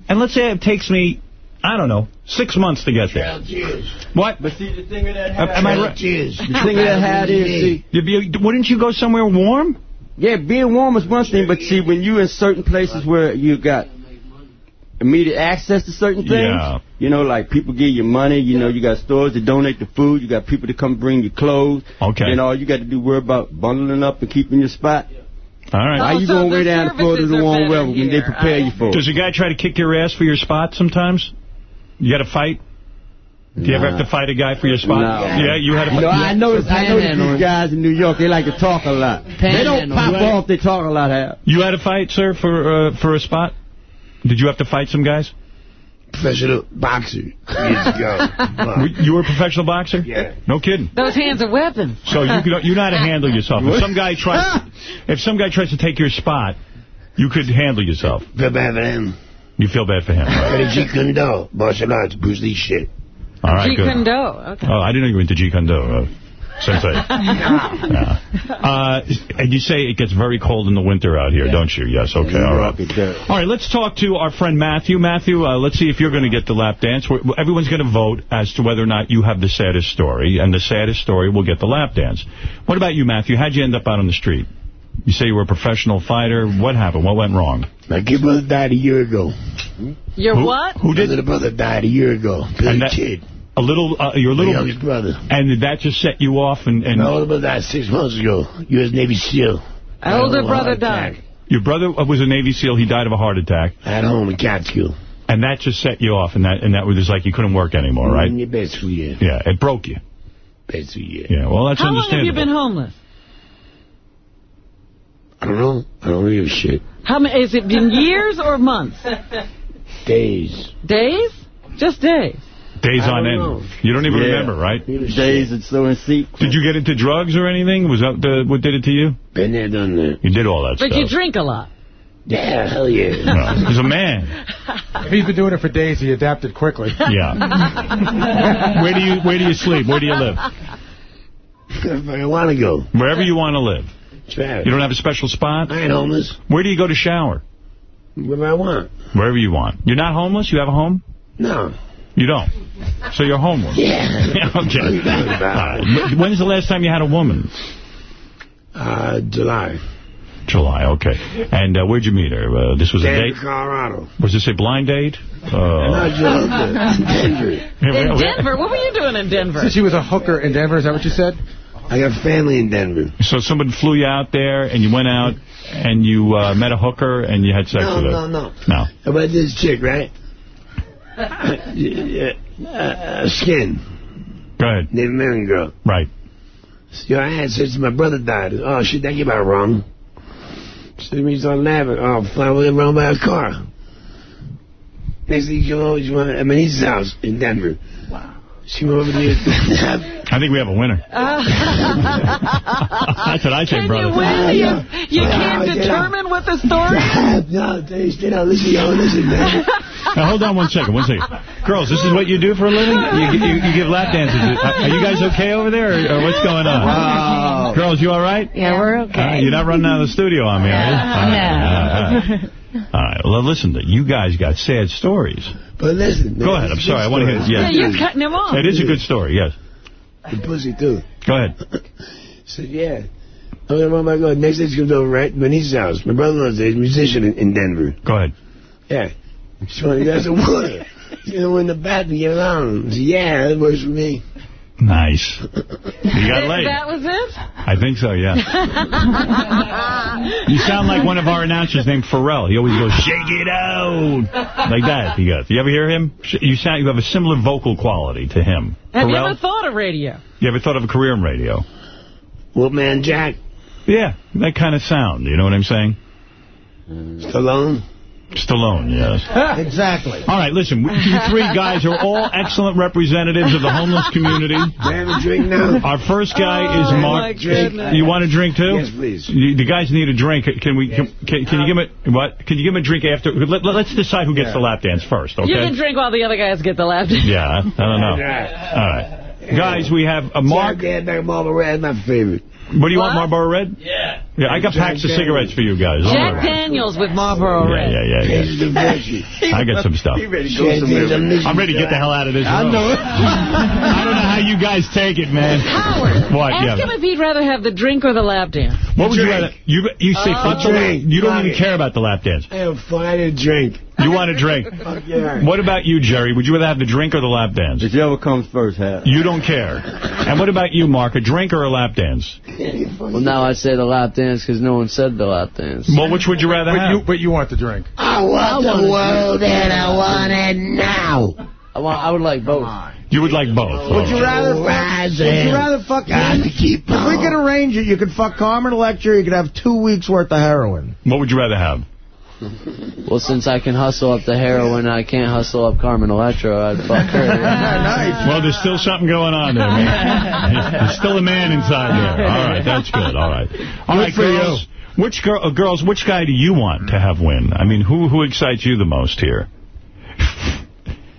And let's say it takes me, I don't know, six months to get there. What? But see, the thing of that Am- am I right? The thing of that hat is, see, You'd be- Wouldn't you go somewhere warm? yeah, being warm is one thing, but see, when you in certain places where you got immediate access to certain things, Yeah. you know, like people give you money, you know, you got stores that donate the food, you got people to come bring you clothes, Okay. and all you got to do worry about bundling up and keeping your spot. All right. How oh, you so going way down to Florida services to are warm weather when they here. prepare you for it? Does a guy try to kick your ass for your spot sometimes? You got to fight? Do you ever have to fight a guy for your spot? No. Yeah, you had to fight. know, I noticed, I noticed these guys in New York, they like to talk a lot. They don't pop Right. off, they talk a lot, Hal. You had a fight, sir, for uh, for a spot? Did you have to fight some guys? Professional boxer years ago. You were a professional boxer? Yeah. No kidding. Those hands are weapons. So you could, you know how to handle yourself. If some guy tries, if some guy tries to take your spot, you could handle yourself. Pep Evan. You feel bad for him, right? And Jeet Kune Do, martial arts, Bruce Lee shit. All right, Jeet good. Kune Do. Okay. Oh, I didn't know you went to Jeet Kune Do. Uh, Sensei. Yeah. Uh, and you say it gets very cold in the winter out here, don't you? Yes, okay, all right. All right, let's talk to our friend Matthew. Matthew, uh, let's see if you're going to get the lap dance. We're, everyone's going to vote as to whether or not you have the saddest story, and the saddest story will get the lap dance. What about you, Matthew? How'd you end up out on the street? You say you were a professional fighter. What happened? What went wrong? My kid brother died a year ago. Your Who- what? Who did? My little brother died a year ago. And Billy that- kid. A little, uh, your My little, youngest brother. and did that just set you off? And, and My older brother died six months ago. U.S. Navy SEAL. Older Oh, brother died. attack. your brother was a Navy SEAL. He died of a heart attack. At home in Catskill. And that just set you off, and that and that was just like you couldn't work anymore, right? Mm, basically, yeah. Yeah, it broke you. Basically, yeah. Yeah, well, that's How long have you been homeless? I don't know. I don't give a shit. How many? Has it been years or months? Days. Days? Just days. Days on end. know. You don't even Yeah. remember, right? Days and so in sleep. Did you get into drugs or anything? Was that the, what did it to you? Been there, done that. You did all that But stuff. you drink a lot. Yeah, hell yeah. No, he's a man. If he's been doing it for days, he adapted quickly. Yeah. where do you Where do you sleep? Where do you live? If I want to go. Wherever you want to live. Travis. You don't have a special spot? I ain't homeless. Where do you go to shower? Wherever I want. Wherever you want. You're not homeless? You have a home? No. You don't? So you're homeless? Yeah. okay. What are you talking about? All right. When's the last time you had a woman? Uh, July. July, okay. And uh, where'd you meet her? Uh, this was a Denver, date? Colorado. Was this a blind date? Uh, Not Denver. Denver. In Denver? What were you doing in Denver? Since he was a hooker in Denver, is that what you said? I got family in Denver. So someone flew you out there, and you went out, and you uh, met a hooker, and you had sex No, with her? no, no. No. How about this chick, right? uh, uh, skin. Go ahead. Native American girl. Right. So I had sex. My brother died. Oh, shit, that came out wrong. So we started laughing. Oh, flying with around by a car. Next thing you know, she went at my niece's house in Denver. Wow. She went over there. I think we have a winner. That's what I say, Can brother. you win? You, you Wow, can't yeah. determine what the story is? no, they stay down. Listen, yo, listen, man. Now, hold on one second, one second. Girls, this is what you do for a living? You, you, you give lap dances. Are you guys okay over there, or, or what's going on? Wow. Girls, you all right? Yeah, we're Uh, okay. you're not running out of the studio on me, are you? All right, all right. All right, well, listen, you guys got sad stories. But listen, Go ahead, I'm sorry, I want to hear it. Yeah, Yeah, you're cutting him off. It is a good story, yes. The pussy, too. Go ahead. So, yeah. I mean, oh my God, next day she comes over, right? My niece's house. My brother-in-law's a musician in, in Denver. Go ahead. Yeah. She wanted to get some water. You know, in the bathroom, get around. I said, yeah, that works for me. Nice. You got laid. That was it? I think so, yeah. You sound like one of our announcers named Pharrell. He always goes, shake it out. Like that, he goes. You ever hear him? You sound. You have a similar vocal quality to him. Have you ever thought of radio? You ever thought of a career in radio? Wolfman Jack. Yeah, that kind of sound. You know what I'm saying? Stallone. Stallone, yes. Ah, exactly. All right, listen, we- you three guys are all excellent representatives of the homeless community. May a drink now? Our first guy Oh, is my Mark. goodness. You want a drink too? Yes, please. You, the guys need a drink. Can we? Can, can, can you give him a what? Can you give him a drink after? Let, us decide who gets the lap dance first. Okay. You can drink while the other guys get the lap dance. Yeah, I don't know. All right, guys, we have a Mark. Jack Dad, Marlboro Red, my favorite. What do you want, What? Marlboro Red? Yeah. Yeah, I got Jack packs of cigarettes for you guys. Jack worry. Daniels with Marlboro Yeah, Red. yeah, yeah, yeah. Taste. I got some stuff. I'm ready to get the hell out of this room. I know it. I don't know how you guys take it, man. Howard, What? ask Yeah. him if he'd rather have the drink or the lap dance. What would you rather? You you say Oh. fuck the. Drink. You don't even care about the lap dance. I am fine to drink. You want a drink. Yeah. What about you, Jerry? Would you rather have the drink or the lap dance? Whichever comes first, Hal. You don't care. And what about you, Mark? A drink or a lap dance? Well, now I say the lap dance because no one said the lap dance. Well, which would you rather But you, have? but you want the drink. I want the world and I want it now. I want. I would like both. You would like both. Would you rather fuck? Would you rather fuck? gotta keep If we could arrange it, you could fuck Carmen Electra. You could have two weeks worth of heroin. What would you rather have? Well, since I can hustle up the heroin, I can't hustle up Carmen Electra. I'd fuck her. nice. Well, there's still something going on there, man. There's still a man inside there. All right, that's good. All right. All right, for girls. Which girl, uh, girls, which guy do you want to have win? I mean, who who excites you the most here?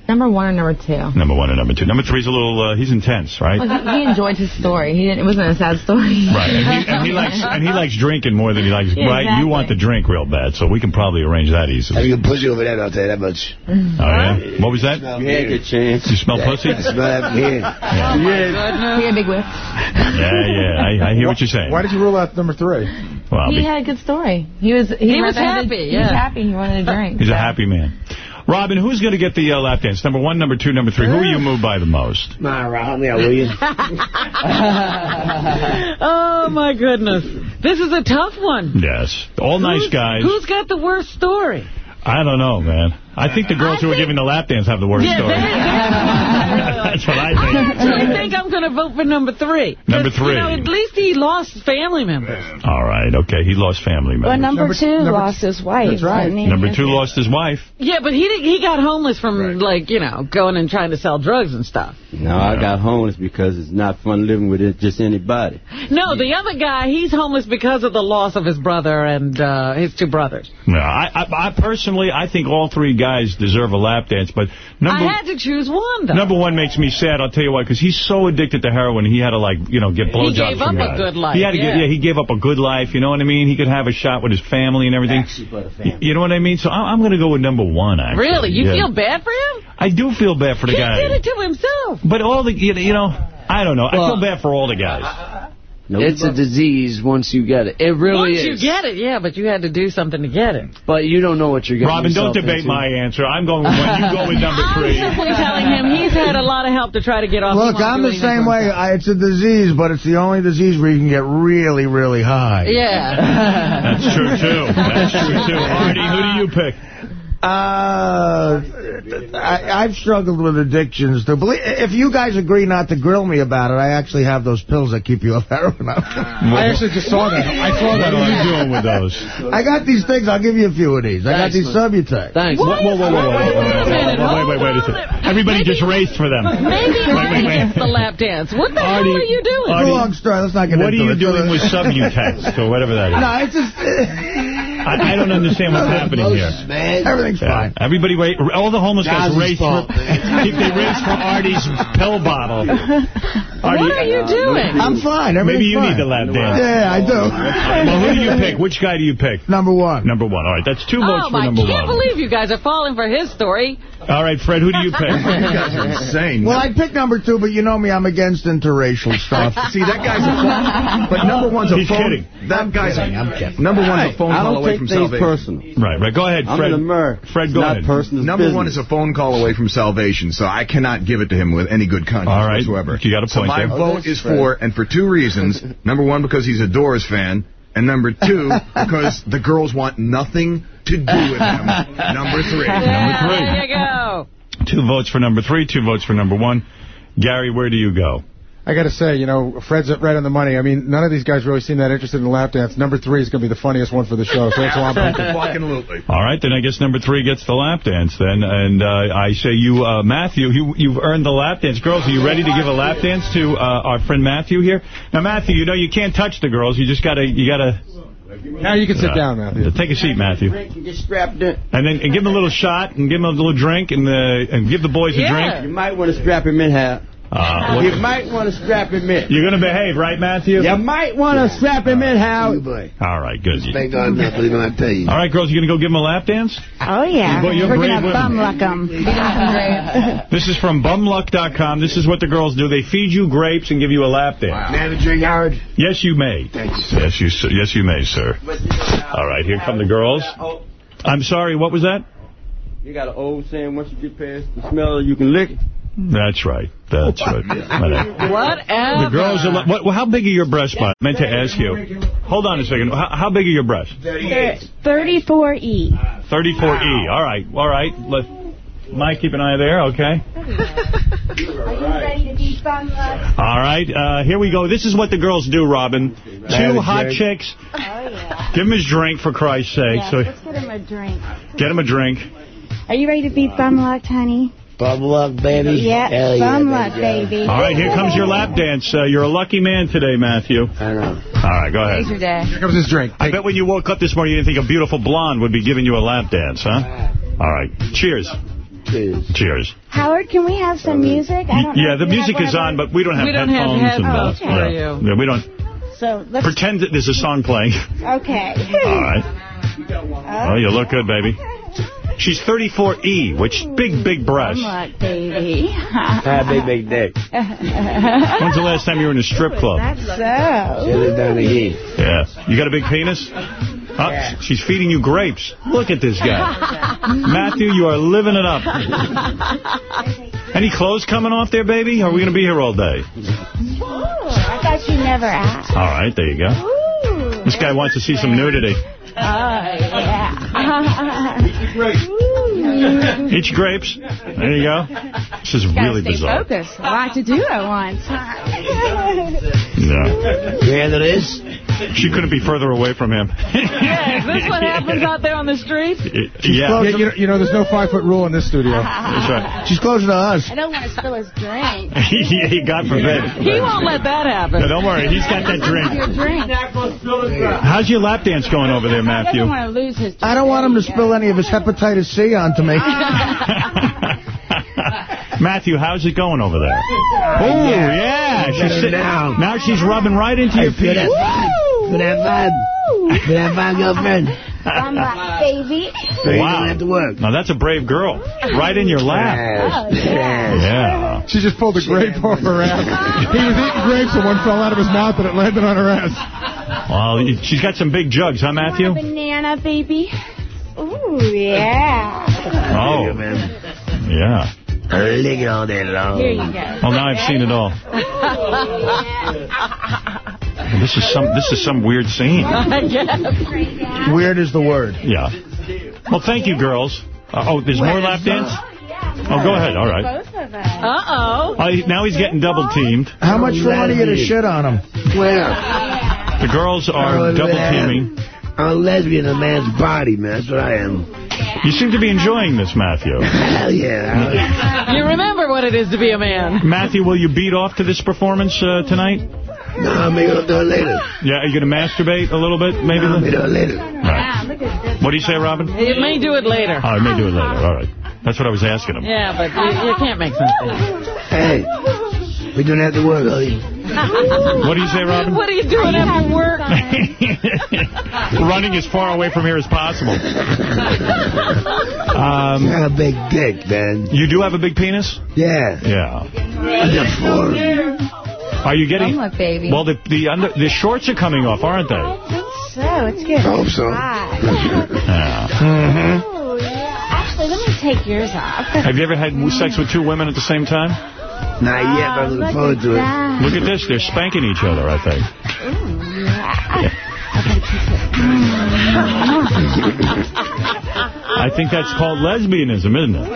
Number one or number two? Number one and number two. Number three's a little, uh, he's intense, right? Well, he, he enjoyed his story. He didn't, it wasn't a sad story. Right, and he, and he likes and he likes drinking more than he likes. Yeah, right, you want the drink real bad, so we can probably arrange that easily. Have a pussy over there, I'll tell you that much. Oh yeah, what was that? You had a good chance. You smell pussy? I smell that from here. Yeah. He had a big whiff. Yeah, yeah, I, I hear what you're saying. Why did you rule out number three? Well, he be- had a good story. He was he, He was recommended- happy, He was yeah. happy. He wanted a drink. he's a happy man. Robin, who's going to get the uh, lap dance? Number one, number two, number three. Who are you moved by the most? My help me out, will you? oh, my goodness. This is a tough one. Yes, all nice guys. Who's got the worst story? I don't know, man. I think the girls who are giving the lap dance have the worst Yeah, story. That's what I think. I think I'm going to vote for number three. Number 'Cause, three. You know, at least he lost family members. All right, okay. He lost family Well, members. number, two lost his wife. That's right. didn't? Number two lost his wife. Yeah, but he he got homeless from, like, you know, going and trying to sell drugs and stuff. No, I got homeless because it's not fun living with it, just anybody. No, the other guy, he's homeless because of the loss of his brother and uh, his two brothers. No, I, I, I personally, I think all three guys deserve a lap dance, but number I had to choose one, though. number one makes me sad. I'll tell you why, because he's so addicted to heroin, he had to like, you know, get blowjobs He gave from up a guys. good life, He had to get, yeah. yeah, he gave up a good life. You know what I mean? He could have a shot with his family and everything. You know what I mean? So I, I'm going to go with number one. Actually, Really? You Yeah. feel bad for him? I do feel bad for the he guy. did it to himself. But all the, you know, you know, I don't know. I feel bad for all the guys. It's a disease once you get it. It really Once you get it, yeah, but you had to do something to get it. But you don't know what you're getting Robin, don't debate into. my answer. I'm going with one. You go with number I'm three. simply telling him he's had a lot of help to try to get off. He Look, I'm the same way. I, it's a disease, but it's the only disease where you can get really, really high. Yeah. That's true, too. That's true, too. Artie, who do you pick? Uh, I, I've struggled with addictions. To believe, if you guys agree not to grill me about it, I actually have those pills that keep you off heroin. I actually just saw that. I saw that. What are you doing with those? I got these things. I'll give you a few of these. I got these. Subutex. Thanks. Whoa, whoa, whoa, whoa, whoa, whoa, whoa, Wait whoa, wait, wait, wait a on. second. Everybody just raced for them. Maybe Wait, wait, Artie gets the lap dance. What the hell are you doing? It's a long story. Let's not get into it. What are you doing with Subutex or whatever that is? No, it's just... I, I don't understand what's happening here. Everything's Yeah. fine. Everybody, ra- all the homeless guys John's race for, fault, they race for Artie's pill bottle. What are you uh, doing? I'm fine. Maybe you fine. need the lap dance. Yeah, I do. Well, who do you pick? Which guy do you pick? Number one. Number one. All right, that's two votes Oh, for my, number can't one. believe you guys are falling for his story. All right, Fred, who do you pick? You guys are insane. Well, I'd pick number two, but you know me, I'm against interracial stuff. See, that guy's a phone. But number one's a He's phone. kidding. That guy's kidding, I'm a, kidding. number one's a phone call don't away take from things salvation. personal. right, right. Go ahead, I'm Fred. an Fred, It's go not ahead. personal Number business. one is a phone call away from salvation, so I cannot give it to him with any good conscience All right. whatsoever. You got a point So point my there. Oh, vote that's is fair. for, and for two reasons. Number one, because he's a Doors fan, and number two, because the girls want nothing to do with him. Number three. Number three. There you go. Two votes for number three, two votes for number one. Gary, where do you go? I got to say, you know, Fred's right on the money. I mean, none of these guys really seem that interested in the lap dance. Number three is going to be the funniest one for the show, so that's why I'm. Fucking lootly. All right, then I guess number three gets the lap dance then. And uh, I say you, uh, Matthew, you, you've earned the lap dance. Girls, are you ready to give a lap dance to uh, our friend Matthew here? Now, Matthew, you know you can't touch the girls. You just got to, you got to... Now you can sit down, Matthew. Take a seat, Matthew. And get strapped in. And then and give him a little shot and give him a little drink and, uh, and give the boys a Yeah. drink. You might want to strap him in half. Uh, You might want to strap him in. you're going to behave, right, Matthew? You might want to strap him in, Hal. All right, good. Thank God enough, believe when I tell you. All right, girls, you going to go give him a lap dance? Oh, yeah. Boy, you're We're going to women. bum luck them. This is from bumluck.com. This is what the girls do. They feed you grapes and give you a lap dance. Man, a drink, Howard. Yes, you may. Thanks. Yes, you s- yes you may, sir. All right, here come the girls. I'm sorry, what was that? You got an old saying, once you get past the smell, you can lick it. That's right. That's right. Whatever. Whatever. The girls are. li- What, well, how big are your breasts, bud? I meant to ask you. Hold on a second. How, how big are your breasts? 34E. 34E. All right. All right. Let, Mike, keep an eye there. Okay. Are ready to be bum luck? All right. Uh, here we go. This is what the girls do, Robin. Two hot chicks. Oh, yeah. Give him his drink, for Christ's sake. Yeah, So let's get him a drink. get him a drink. Are you ready to beat bum luck, honey? Bum luck, baby. Yeah, Hell bum baby. luck, baby. All right, here comes your lap dance. Uh, you're a lucky man today, Matthew. I know. All right, go ahead. your day. Here comes his drink. I bet when you woke up this morning, you didn't think a beautiful blonde would be giving you a lap dance, huh? All right. Cheers. Cheers. Cheers. Howard, can we have some music? I don't know Yeah, the music is on, but we don't have We don't have headphones. and headphones uh, for yeah. you. Yeah, we don't So let's. pretend that there's a song playing. Okay. All right. Oh, you look good, baby. She's 34E, which big, big breasts. Bum luck, baby. Have big, big dick. When's the last time you were in a strip club? That's so. Shut it down. Yeah. You got a big penis? Oh, she's feeding you grapes. Look at this guy. Matthew, you are living it up. Any clothes coming off there, baby? Or are we going to be here all day? Ooh, I thought you never asked. All right, there you go. Ooh. This guy wants to see some nudity. Oh, yeah. Ooh. Eat your grapes. There you go. This is really stay bizarre. focused. A lot to do at once. Yeah. You handle this? She couldn't be further away from him. Yeah, is this what happens out there on the street? yeah. Yeah, you, know, you know, there's no five-foot rule in this studio. That's right. She's closer to us. I don't want to spill his drink. Yeah, God forbid. He won't let that happen. No, don't worry, he's got that drink. Drink. How's your lap dance going over there, He Matthew? doesn't want to lose his I don't want him to spill any of his hepatitis C onto me. Matthew, how's it going over there? Oh, yeah. She's Better sit- now. now she's rubbing right into your Feel penis. Vibe. Feel that vibe. Feel that vibe, girlfriend. Bum luck, baby. So you Wow. don't have to work. Now, that's a brave girl. Mm. Right in your lap. Oh, Yes. yeah. Yes. Yeah. She just pulled a grape off her ass. He was eating grapes and one fell out of his mouth and it landed on her ass. Well, she's got some big jugs, huh, Matthew? Want a banana, baby? Ooh, yeah. Oh, man. yeah. Lick it all day long. Here you go. Well, now I've seen it all. This is some this is some weird scene. I. Weird is the word. Yeah. Well, thank you, girls. Uh, oh, there's more lap dance? Oh, go ahead. All right. Both of us. Uh-oh. Uh, now he's getting double teamed. How much for one of you to shit on him? Well, The girls are Oh, double man. teaming. I'm a lesbian in a man's body, man. That's what I am. You seem to be enjoying this, Matthew. Hell yeah. You remember what it is to be a man. Matthew, will you beat off to this performance uh, tonight? No, maybe I'll do it later. Yeah, are you going to masturbate a little bit, maybe? No, maybe I'll do it later. Right. Look at this. What do you say, Robin? It may do it later. Oh, I may do it later. All right. That's what I was asking him. Yeah, but you, you can't make sense. Hey, we don't have to work, honey. What do you say, Robin? What are you doing after work? Running as far away from here as possible. Um, I got a big dick, man. you do have a big penis? Yeah. Yeah. It's a four. Are you getting... Bum luck, baby. Well, the the under, the shorts are coming off, aren't they? I think so. It's good. Hope so. Hot. Yeah. Oh, yeah. Actually, let me take yours off. Have you ever had sex with two women at the same time? Not yet, but I look ah, forward to it. Look at this. They're spanking each other, I think. Ooh, yeah. I think that's called lesbianism, isn't it?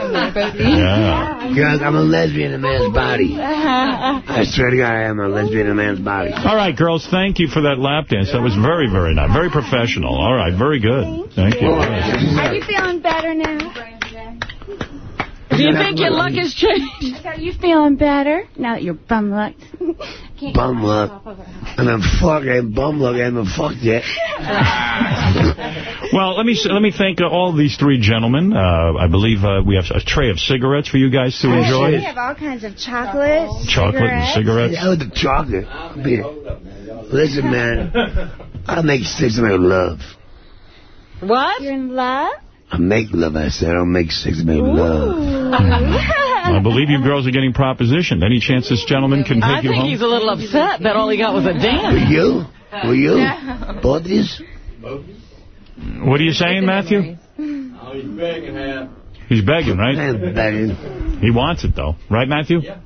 Yeah. Girls, I'm a lesbian in a man's body. I swear to God, I am a lesbian in a man's body. All right, girls, thank you for that lap dance. That was very, very nice. Very professional. All right, very good. Thank you. Are you feeling better now? Do you think your luck has changed? Are you feeling better now that you're bum lucked? Bum luck. And I'm fucking bum luck. I haven't fucked yet. Well, let me let me thank uh, all these three gentlemen. Uh, I believe uh, we have a tray of cigarettes for you guys to We enjoy. We have all kinds of chocolates, Chocolate and cigarettes. Yeah, with the chocolate. Beer. Listen, man. I make sex, I make love. What? You're in love? I make love, I said. I don't make sex, I make love. I believe you girls are getting propositioned. Any chance this gentleman can I take you think home? he's a little upset that all he got was a Were dance. you? Were you? Both of these? What are you saying, Matthew? He's begging, right? I'm begging. He wants it, though. Right, Matthew? Yeah.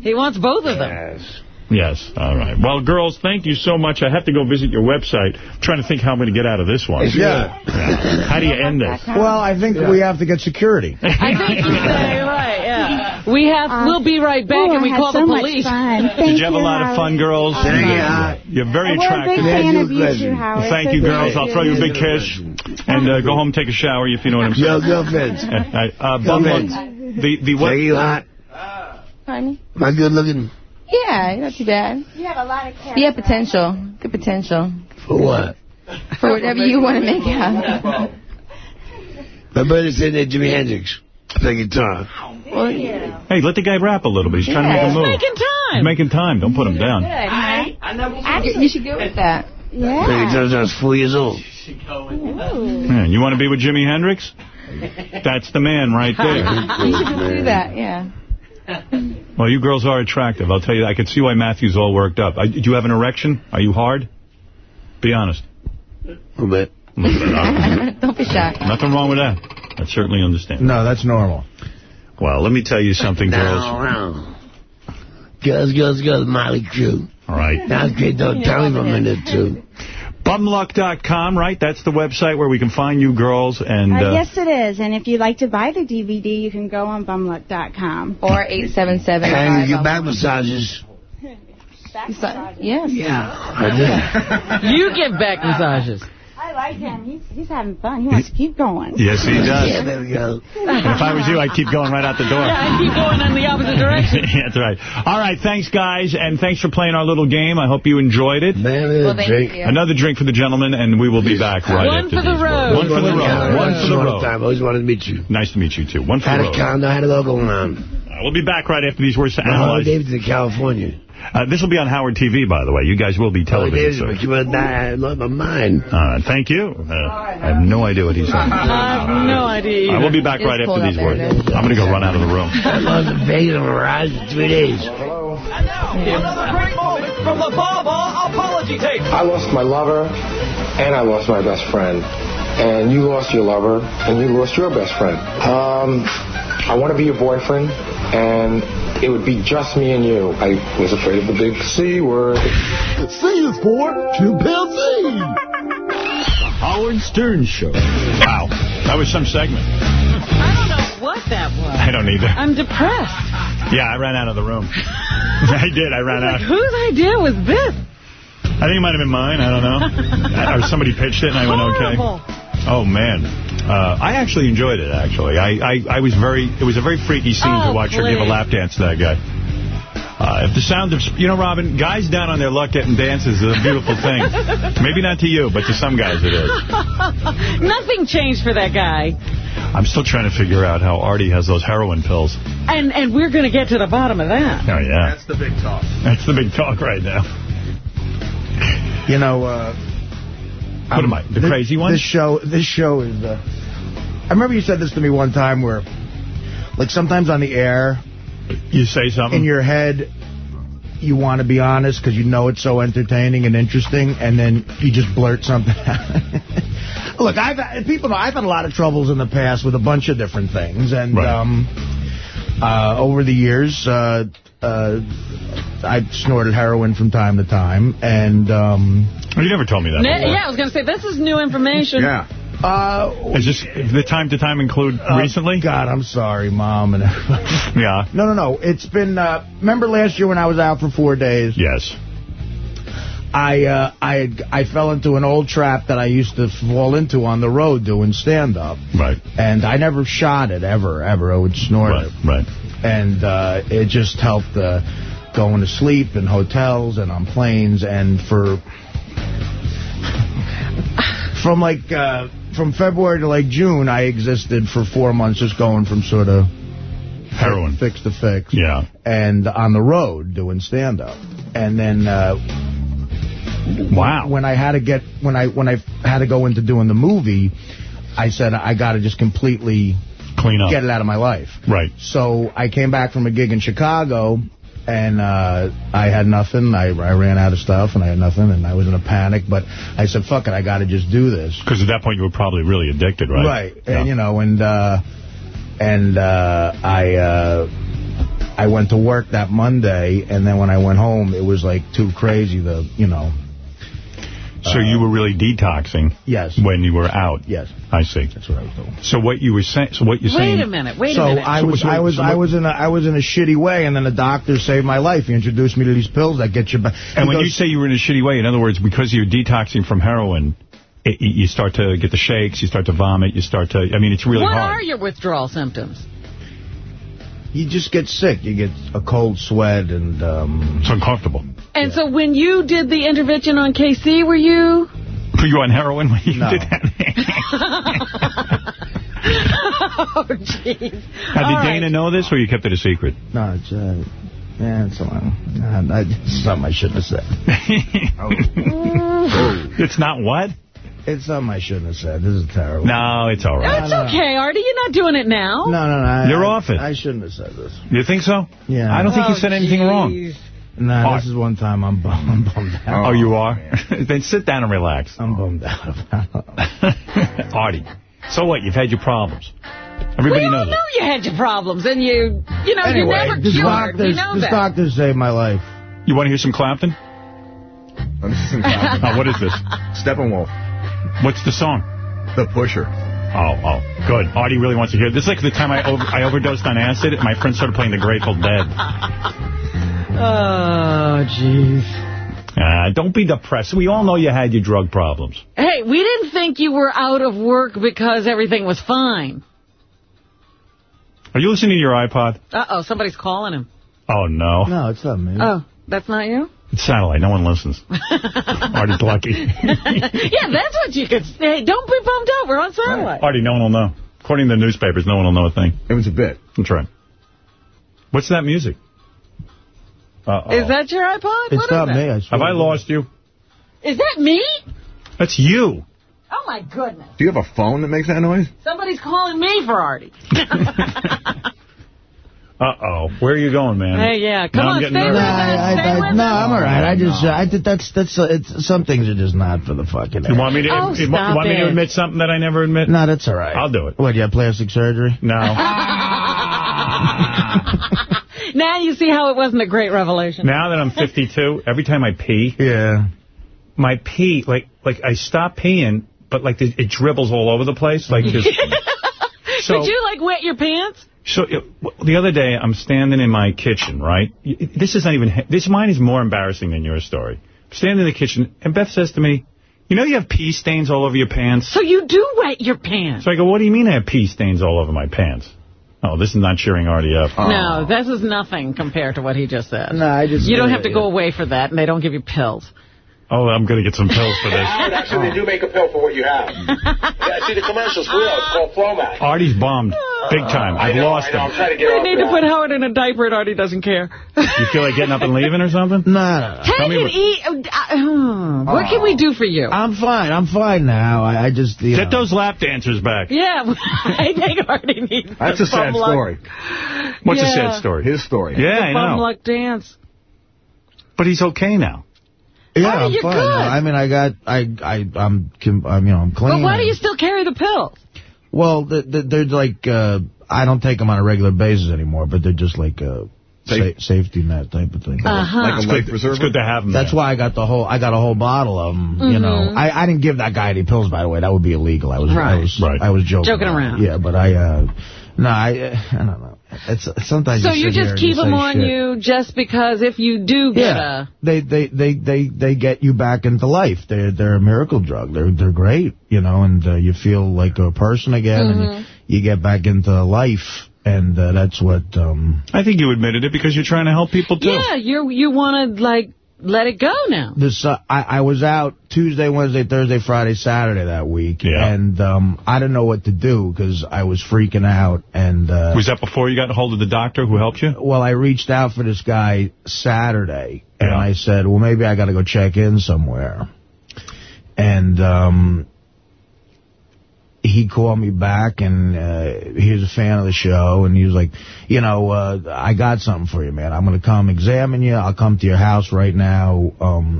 He wants both of them. Yes. Yes. All right. Well, girls, thank you so much. I have to go visit your website. I'm trying to think how I'm going to get out of this one. Yeah. Yeah. How do you end this? Well, I think we have to get security. I think you say right, yeah. We have, we'll be right back Ooh, and we call had the so much police. fun. Thank Did you have a lot of fun, girls? Did I get? You're very We're a big attractive. fan of you too, Howard. Thank So you, girls. to I'll throw you a big kiss. And uh, go home, take a shower, if you know what I'm Yo, saying. girlfriends. Uh, uh, bum luck. Girlfriends. the the what? Are you hot? Honey? Am I good looking? Yeah, not too bad. You have a lot of character. Yeah, potential. Good potential. For what? For whatever you want to make out. My brother said that Jimi Hendrix play guitar. Well, yeah. Hey, let the guy rap a little bit. He's trying to make a He's move. making time. He's making time. Don't put him down. Good, honey. Actually, you should go with that. Play Yeah. guitar since I was four years old. Man, you want to be with Jimi Hendrix? That's the man right there. You should do that, yeah. Well, you girls are attractive. I'll tell you, I can see why Matthew's all worked up. I, do you have an erection? Are you hard? Be honest. A little bit. Don't be shy. Nothing wrong with that. I certainly understand. No, that's normal. Well, let me tell you something, girls. No, no. Girls, girls, girls, Mötley Crüe. All right. Now, kid, don't tell me I'm in it, too. Bumluck.com, right? That's the website where we can find you girls. And Uh, uh, yes, it is. And if you'd like to buy the DVD, you can go on bumluck.com. Or 877 And you get back massages. Yes. Yeah, I do. You give back massages. I like him. He's, he's having fun. He wants to keep going. Yes, he does. Yeah, there we go. And if I was you, I'd keep going right out the door. Yeah, I keep going in the opposite direction. That's right. All right, thanks, guys, and thanks for playing our little game. I hope you enjoyed it. Man, Well, thank drink. you. Another drink for the gentleman, and we will be back right One after for the these road. words. One for the road. One for the Long road. time. Always wanted to meet you. Nice to meet you, too. One for the road. Had a road. condo, had it all going on. Uh, we'll be back right after these words to My Harley analyze. Davidson in California. Uh, this will be on Howard TV, by the way. You guys will be television. Davidson, soon. but you would die. I lost my mind. Uh, thank you. Uh, I have no idea what he's saying. I have no idea. I will be back It's right after these words. there. I'm going to go run out of the room. I lost a Vegas on a ride for three days. Another great moment from the Baba apology tape. I lost my lover and I lost my best friend. And you lost your lover and you lost your best friend. Um, I want to be your boyfriend and it would be just me and you. I was afraid of the big C word. C is for chimpanzee. The Howard Stern Show. Wow. That was some segment. I don't know what that was. I don't either. I'm depressed. Yeah, I ran out of the room. I did. I ran Like, out. whose idea was this? I think it might have been mine. I don't know. or somebody pitched it and I went, okay. Horrible. Oh, man. Uh, I actually enjoyed it, actually. I, I, I was very, it was a very freaky scene Oh, to watch her give a lap dance to that guy. Uh, if the sound of, you know, Robin, guys down on their luck getting dances is a beautiful thing. Maybe not to you, but to some guys it is. Nothing changed for that guy. I'm still trying to figure out how Artie has those heroin pills. And and we're going to get to the bottom of that. Oh, yeah. That's the big talk. That's the big talk right now. You know, uh... What am I, the thi- crazy one? This show, this show is, uh... I remember you said this to me one time where, like, sometimes on the air... You say something? In your head, you want to be honest because you know it's so entertaining and interesting, and then you just blurt something out. Look, I've people know I've had a lot of troubles in the past with a bunch of different things, and um, uh, over the years, uh, uh, I've snorted heroin from time to time, and um, you never told me that. Ne- yeah, I was going to say, this is new information. Uh, Is this the time to time include recently? God, I'm sorry, Mom and everybody. Yeah. No, no, no. It's been. Uh, remember last year when I was out for four days? Yes. I uh, I had, I fell into an old trap that I used to fall into on the road doing stand up. Right. And I never shot it ever, ever. I would snort Right, it. right. And uh, it just helped uh, going to sleep in hotels and on planes and for from like uh, from February to like June, I existed for four months just going from sort of heroin fix to fix. Yeah. And on the road doing stand up. And then uh Wow. When I had to get when I when I had to go into doing the movie, I said I got to just completely clean up. Get it out of my life. Right. So I came back from a gig in Chicago and uh, I had nothing. I, I ran out of stuff, and I had nothing, and I was in a panic. But I said, fuck it, I got to just do this. Because at that point you were probably really addicted, right? Right. Yeah. And, you know, and uh, and uh, I uh, I went to work that Monday, and then when I went home, it was like too crazy to, you know. So you were really detoxing. Yes. When you were out. Yes. I see. That's what I was doing. So what you were saying? So what you're Wait saying? a minute, wait so a minute. I So- was, so- I was, so I was in a, I was in a shitty way, and then the doctor saved my life. He introduced me to these pills that get you back. And He when you say you were in a shitty way, in other words, because you're detoxing from heroin, it, you start to get the shakes, you start to vomit, you start to, I mean, it's really what hard. are your withdrawal symptoms? You just get sick. You get a cold sweat and... Um, it's uncomfortable. And so when you did the intervention on KC, were you... Were you on heroin when you No. did that? oh, jeez. Now, did All right. Dana know this, or you kept it a secret? No, it's... Uh, yeah, it's, uh, uh, it's something I shouldn't have said. It's not what? It's something I shouldn't have said. This is terrible. No, it's all right. It's okay, Artie. You're not doing it now. No, no, no. I, You're I, off it. I shouldn't have said this. You think so? Yeah. I don't think you Oh, said anything wrong. No, Art. this is one time I'm, bum, I'm bummed out. Oh, you are? then sit down and relax. I'm bummed out about it. Artie, so what? You've had your problems. Everybody we knows all it. know you had your problems, and you, you know, Anyway, you're never this cured. doctor, we know this that. doctor saved my life. You want to hear some Clapton? Oh, this is some Clapton. Oh, what is this? Steppenwolf. What's the song? The Pusher. Oh, oh, good. Artie really wants to hear it. This is like the time I over, I overdosed on acid. and My friend started playing The Grateful Dead. Oh, jeez. Uh, don't be depressed. We all know you had your drug problems. Hey, we didn't think you were out of work because everything was fine. Are you listening to your iPod? Uh-oh, somebody's calling him. Oh, no. No, it's not me. Oh, that's not you? It's satellite. No one listens. Artie's lucky. yeah, that's what you could say. Don't be bummed out. We're on satellite. Artie, no one will know. According to the newspapers, no one will know a thing. It was a bit. That's right. What's that music? Uh-oh. Is that your iPod? It's What is not that? me. I. Have I lost you? Is that me? That's you. Oh, my goodness. Do you have a phone that makes that noise? Somebody's calling me for Artie. Uh-oh. Where are you going, man? Hey, yeah. Come Now I'm on, getting stay with nervous. us. I, Stay I, with no. I'm all right. I just, uh, I did, that's, that's, uh, it's, some things are just not for the fucking. You want me to, Oh, you stop want me to admit something that I never admit? No, that's all right. I'll do it. What, you have plastic surgery? No. Now you see how it wasn't a great revelation. now that I'm 52, every time I pee, Yeah. my pee, like, like I stop peeing, but like it dribbles all over the place. Like just, so, Did you, like, wet your pants? So the other day I'm standing in my kitchen, right? This is not even, this mine is more embarrassing than your story. I'm standing in the kitchen and Beth says to me, you know you have pee stains all over your pants? So you do wet your pants. So I go, what do you mean I have pee stains all over my pants? Oh, this is not cheering Artie up. No, oh. this is nothing compared to what he just said. No, I just. You don't have to go away for that, and they don't give you pills. Oh, I'm going to get some pills for this. Howard, actually, they do make a pill for what you have. yeah, see the commercials for real. It's called Flomax. Artie's bombed. Big time. I I've know, lost I know. I'm him. to get We need to put Howard in a diaper, and Artie doesn't care. You feel like getting up and leaving or something? No, no, no. Tell Take me it what- eat. Uh, what can we do for you? I'm fine. I'm fine now. I, I just, you Get know. those lap dancers back. yeah, I think Artie needs That's a sad bum luck- story. What's a sad story? His story. Yeah, the I bum know. luck dance. But he's okay now. Yeah, Artie, I'm you're fine. good. I mean, I got, I, I, I'm, com- I'm, you know, I'm clean. But why do you still carry the pills? Well, th- th- they're like, uh, I don't take them on a regular basis anymore, but they're just like a Safe. sa- safety net type of thing. Uh-huh. Like a It's life good, preserver. it's good to have him That's there. why I got the whole. I got a whole bottle of them. You know, Mhm. I, I didn't give that guy any pills, by the way. That would be illegal. I was, I was, Right. I was joking. Joking around. Yeah, but I, uh, no, I, uh, I don't know. It's sometimes. So you, you just and keep them on shit. you just because if you do get Yeah, a... they, they, they, they, they get you back into life. They're, they're a miracle drug. They're, they're great, you know, and uh, you feel like a person again, and Mm-hmm. you, you get back into life, and uh, that's what. um I think you admitted it because you're trying to help people, too. Yeah, you you want to, like, let it go now. This, uh, I, I was out Tuesday, Wednesday, Thursday, Friday, Saturday that week, Yeah. and um I didn't know what to do because I was freaking out, and uh Was that before you got a hold of the doctor who helped you? well, I reached out for this guy Saturday, and Yeah. I said, well, maybe I got to go check in somewhere. And um, he called me back, and uh, he was a fan of the show, and he was like, you know, uh, I got something for you, man. I'm going to come examine you. I'll come to your house right now,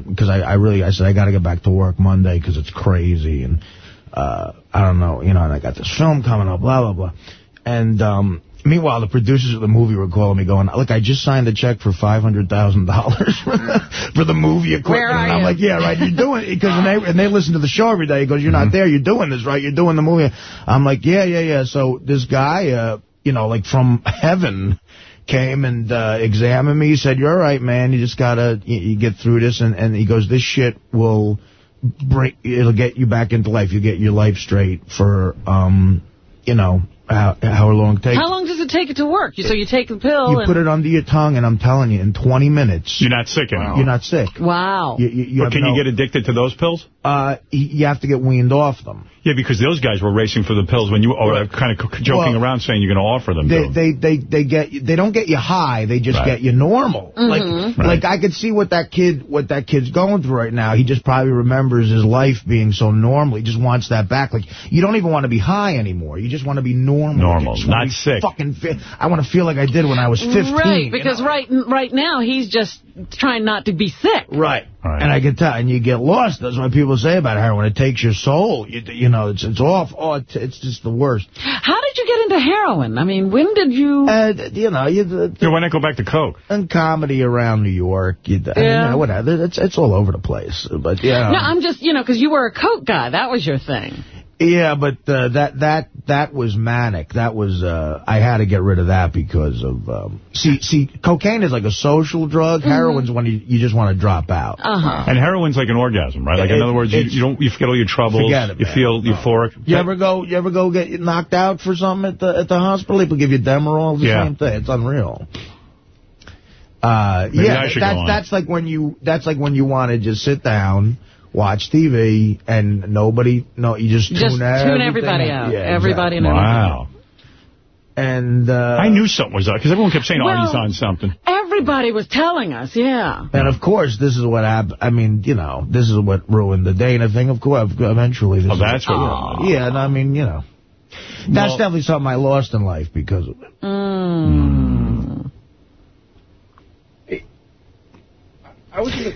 because I, I really, I said, I got to get back to work Monday because it's crazy, and uh, I don't know, you know, and I got this film coming up, blah, blah, blah. And um, meanwhile, the producers of the movie were calling me going, look, I just signed a check for $500,000 for the movie equipment. Where are and I'm you? like, yeah, right, you're doing it. Because and they, and they listen to the show every day. He goes, you're not there. You're doing this, right? You're doing the movie. I'm like, yeah, yeah, yeah. So this guy, uh, you know, like from heaven came and uh, examined me. He said, you're all right, man. You just got to you, you get through this. And, and he goes, this shit will bring, it'll get you back into life. You get your life straight for, um, you know, how, how long it takes. How long does it take it to work. So you take the pill You and... put it under your tongue, and I'm telling you, in 20 minutes... You're not sick anymore. You're not sick. Wow. You, you, you but can no- you get addicted to those pills? Uh, you have to get weaned off them. Yeah, because those guys were racing for the pills when you or kind of joking Well, around saying you're going to offer them. They, they they they get they don't get you high. They just Right. get you normal. Mhm. Like Right. like I could see what that kid what that kid's going through right now. He just probably remembers his life being so normal. He just wants that back. Like you don't even want to be high anymore. You just want to be normal. Normal, You just wanna not sick. Fucking fit. I want to feel like I did when I was 15. Right, you because know? right right now he's just trying not to be sick. Right. And I can tell, and you get lost. That's what people say about heroin. It takes your soul. You, you know, it's it's off. Oh, it's, it's just the worst. How did you get into heroin? I mean, when did you... Uh, you know, you, yeah, why not go back to coke? And comedy around New York. You, I mean, Yeah. you know, whatever. It's it's all over the place. But yeah. No, I'm just, you know, because you were a coke guy. That was your thing. Yeah, but uh, that that that was manic. That was uh, I had to get rid of that because of um, see see cocaine is like a social drug. Mm-hmm. Heroin's when you you just want to drop out. Uh-huh. And heroin's like an orgasm, right? Like in other words, you, you don't you forget all your troubles. Forget it, you man. feel euphoric. You ever go you ever go get knocked out for something at the at the hospital? People give you Demerol. It's the Yeah. same thing. It's unreal. Uh, Maybe yeah, I should that's go on. that's like when you that's like when you want to just sit down, watch TV, and nobody no you just tune Just tune everybody out. Yeah, Everybody and exactly. Wow. And uh, I knew something was up because everyone kept saying Well- Artie's on something. Everybody was telling us, yeah. And of course, this is what happened. I mean, you know, this is what ruined the Dana thing. Of course, eventually. This Oh, that's what Yeah. Yeah, and I mean, you know, that's Well- definitely something I lost in life because of it. Mm. I was gonna,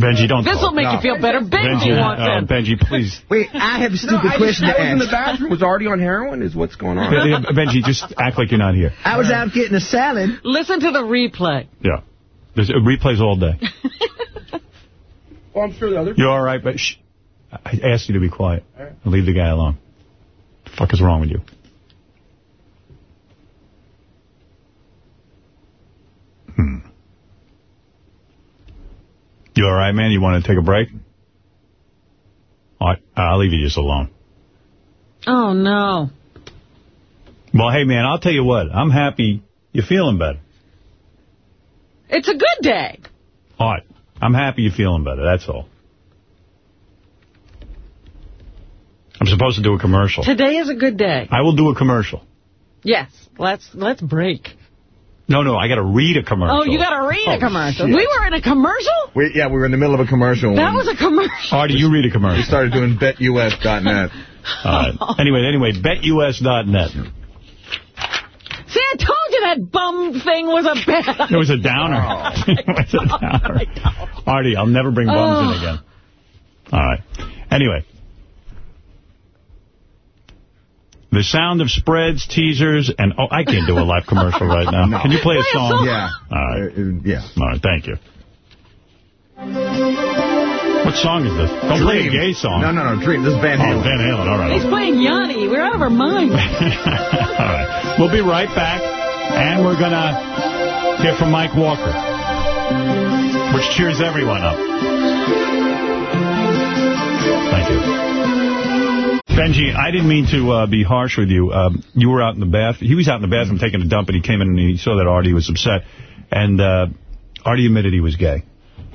Benjy, don't This will talk. make you feel better. Benjy Benjy, wants uh, in. Benjy, please. Wait, I have a stupid I, question just, to I was in the bathroom. Was already on heroin? Is what's going on? Yeah, yeah, Benjy, just act like you're not here. I was out getting a salad. Listen to the replay. Yeah. There's uh, replays all day. Well, I'm sure the other. You're all right, but shh. I asked you to be quiet. Leave the guy alone. The fuck is wrong with you? Hmm. You all right, man? You want to take a break? All right, I'll leave you just alone. Oh, no. Well, hey, man, I'll tell you what. I'm happy you're feeling better. It's a good day. All right. I'm happy you're feeling better. That's all. I'm supposed to do a commercial. Today is a good day. I will do a commercial. Yes. Let's let's break. No, no, I got to read a commercial. Oh, you got to read Oh, a commercial. shit. We were in a commercial? We, yeah, we were in the middle of a commercial. That was a commercial. Artie, you read a commercial. We started doing betus.net. All right. Anyway, anyway, betus.net. See, I told you that bum thing was a bad It was a downer. it was a downer. Artie, I'll never bring bums Oh. in again. All right. Anyway. The sound of spreads, teasers, and... Oh, I can't do a live commercial right now. No. Can you play a song? Yeah. All right. Uh, yeah. All right, thank you. What song is this? Don't play a gay song. No, no, no, Dream. This is Van Oh, Halen. Van Halen, all right. He's playing Yanni. We're out of our minds. All right. We'll be right back, and we're going to hear from Mike Walker, which cheers everyone up. Thank you. Benjy, I didn't mean to uh, be harsh with you. Um, you were out in the bath. He was out in the bathroom taking a dump, and he came in and he saw that Artie was upset. And uh, Artie admitted he was gay.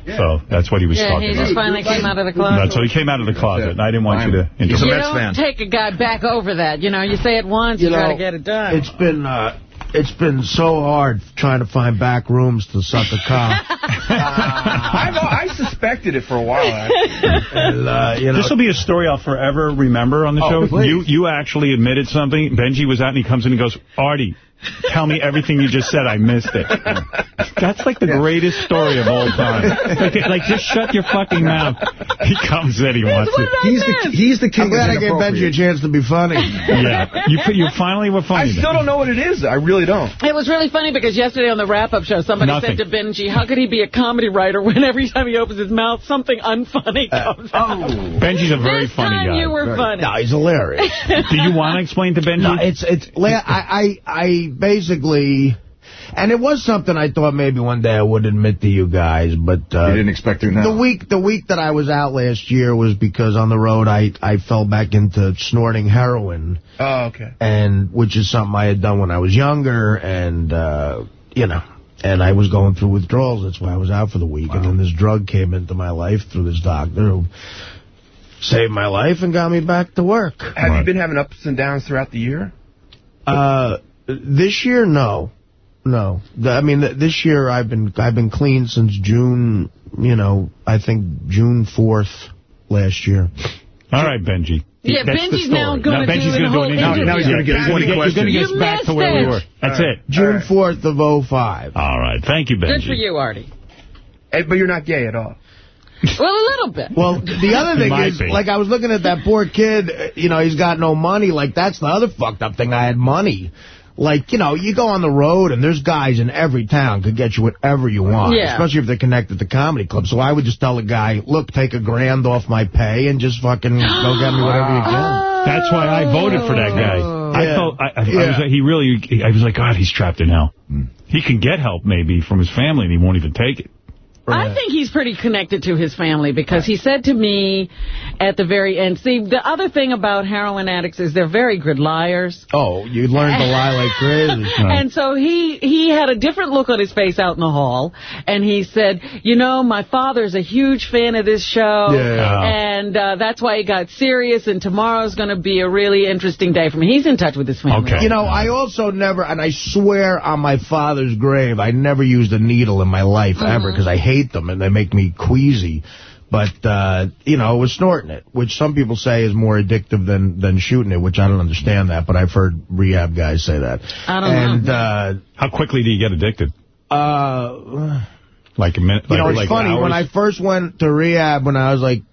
So that's what he was Yeah, talking he about. just finally came out of the closet. That's so he came out of the closet. and I didn't want you to He's a you interrupt. Mets don't take a guy back over that. You know, you say it once, you, You got to get it done. It's been uh, it's been so hard trying to find back rooms to suck a cock. I've, I suspected it for a while. And, uh, you know, This will be a story I'll forever remember on the Oh, show. please. You you actually admitted something. Benjy was out and he comes in and goes, Artie, tell me everything you just said. I missed it. That's like the greatest story of all time. Like, like, just shut your fucking mouth. He comes in, he wants it. He's the, he's the I'm king glad I gave Benjy a chance to be funny. Yeah, you you finally were funny. I funny. still don't know what it is. I really don't. It was really funny because yesterday on the wrap-up show, somebody Nothing. said to Benjy, how could he be a comedy writer when every time he opens his mouth, something unfunny uh, comes oh. out? Benjy's a very this funny time guy. you were funny. no, he's hilarious. Do you want to explain to Benjy? No, it's it's. la- I I I basically. And it was something I thought maybe one day I would admit to you guys, but... Uh, You didn't expect to now? The week the week that I was out last year was because on the road I, I fell back into snorting heroin, Oh, okay. and which is something I had done when I was younger, and, uh, you know... And I was going through withdrawals. That's why I was out for the week. And then this drug came into my life through this doctor who saved my life and got me back to work. Have you been having ups and downs throughout the year? Uh, this year, no, no. I mean, this year I've been I've been clean since June. You know, I think June fourth last year. All right, Benjy. Yeah, That's Benjy's now gonna Benjy's do gonna a do whole an interview. interview. Now he's going to get, Yeah. he's gonna get, he's gonna get us back to missed where we were. That's it. June fourth of '05. All right. Thank you, Benjy. Good for you, Artie. Eh, But you're not gay at all. Well, a little bit. Well, the other thing is, be. like, I was looking at that poor kid, you know, he's got no money. Like, that's the other fucked up thing. I had money. Like, you know, you go on the road, and there's guys in every town could get you whatever you want, Yeah. especially if they're connected to comedy clubs. So I would just tell a guy, look, take a grand off my pay and just fucking go get me whatever you can. Oh. That's why I voted for that guy. Oh. I felt I, I, I Yeah. was he really I was like God he's trapped in hell. Hmm. He can get help maybe from his family and he won't even take it. I think he's pretty connected to his family because he said to me at the very end, see, the other thing about heroin addicts is they're very good liars. Oh, you learn to lie like crazy. And so he he had a different look on his face out in the hall, and he said, "You know, my father's a huge fan of this show, Yeah. and uh, that's why he got serious. And tomorrow's going to be a really interesting day for me. He's in touch with his family. You know, I also never, and I swear on my father's grave, I never used a needle in my life Mm-hmm. ever because I hate them and they make me queasy. But, uh, you know, it was snorting it, which some people say is more addictive than, than shooting it, which I don't understand that, but I've heard rehab guys say that. I don't and, know. uh, How quickly do you get addicted? uh, Like a minute? you know, it's like funny, hours? when I first went to rehab when I was like,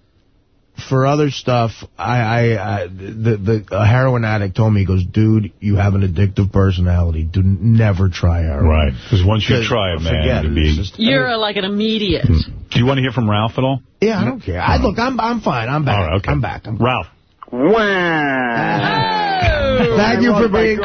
for other stuff, I, I, I the, the a heroin addict told me, he goes, dude, you have an addictive personality. Do never try heroin. Right. Because once you try it, man, forget it'd be... It's just- You're like an immediate. Do you want to hear from Ralph at all? Yeah, I don't care. I look, I'm I'm fine. I'm back. All right, okay. I'm back. I'm Ralph. Wow. Thank you for being.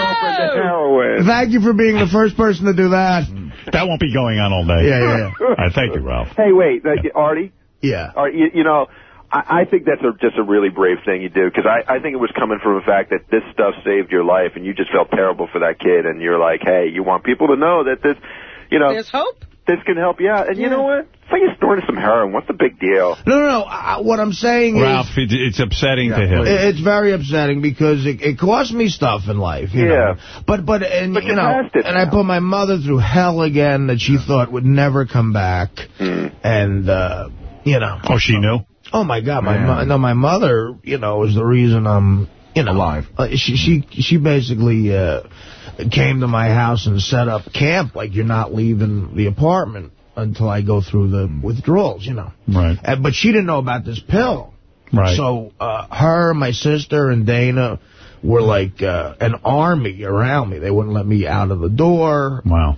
Thank you for being the first person to do that. That won't be going on all day. Yeah, yeah, yeah. All right, thank you, Ralph. Hey, wait, uh, Artie? Yeah. All right, you, you know, I, I think that's a, just a really brave thing you do because I, I think it was coming from the fact that this stuff saved your life and you just felt terrible for that kid and you're like, hey, you want people to know that this, you know, There's hope. this can help you out. And you know what? It's like you're snorting some heroin. What's the big deal? No, no, no. I, what I'm saying Ralph, is. it, it's upsetting to him. It's very upsetting because it, it cost me stuff in life, you Yeah. know. But but and But you you're know, past it and I put my mother through hell again that she thought would never come back, and uh, you know. Oh, she knew? Oh my God, my Man. no, my mother, you know, is the reason I'm, you know, Alive. Uh, she she she basically uh, came to my house and set up camp. Like you're not leaving the apartment until I go through the withdrawals, you know. Right. Uh, but she didn't know about this pill. Right. So uh, her, my sister, and Dana were like uh, an army around me. They wouldn't let me out of the door. Wow.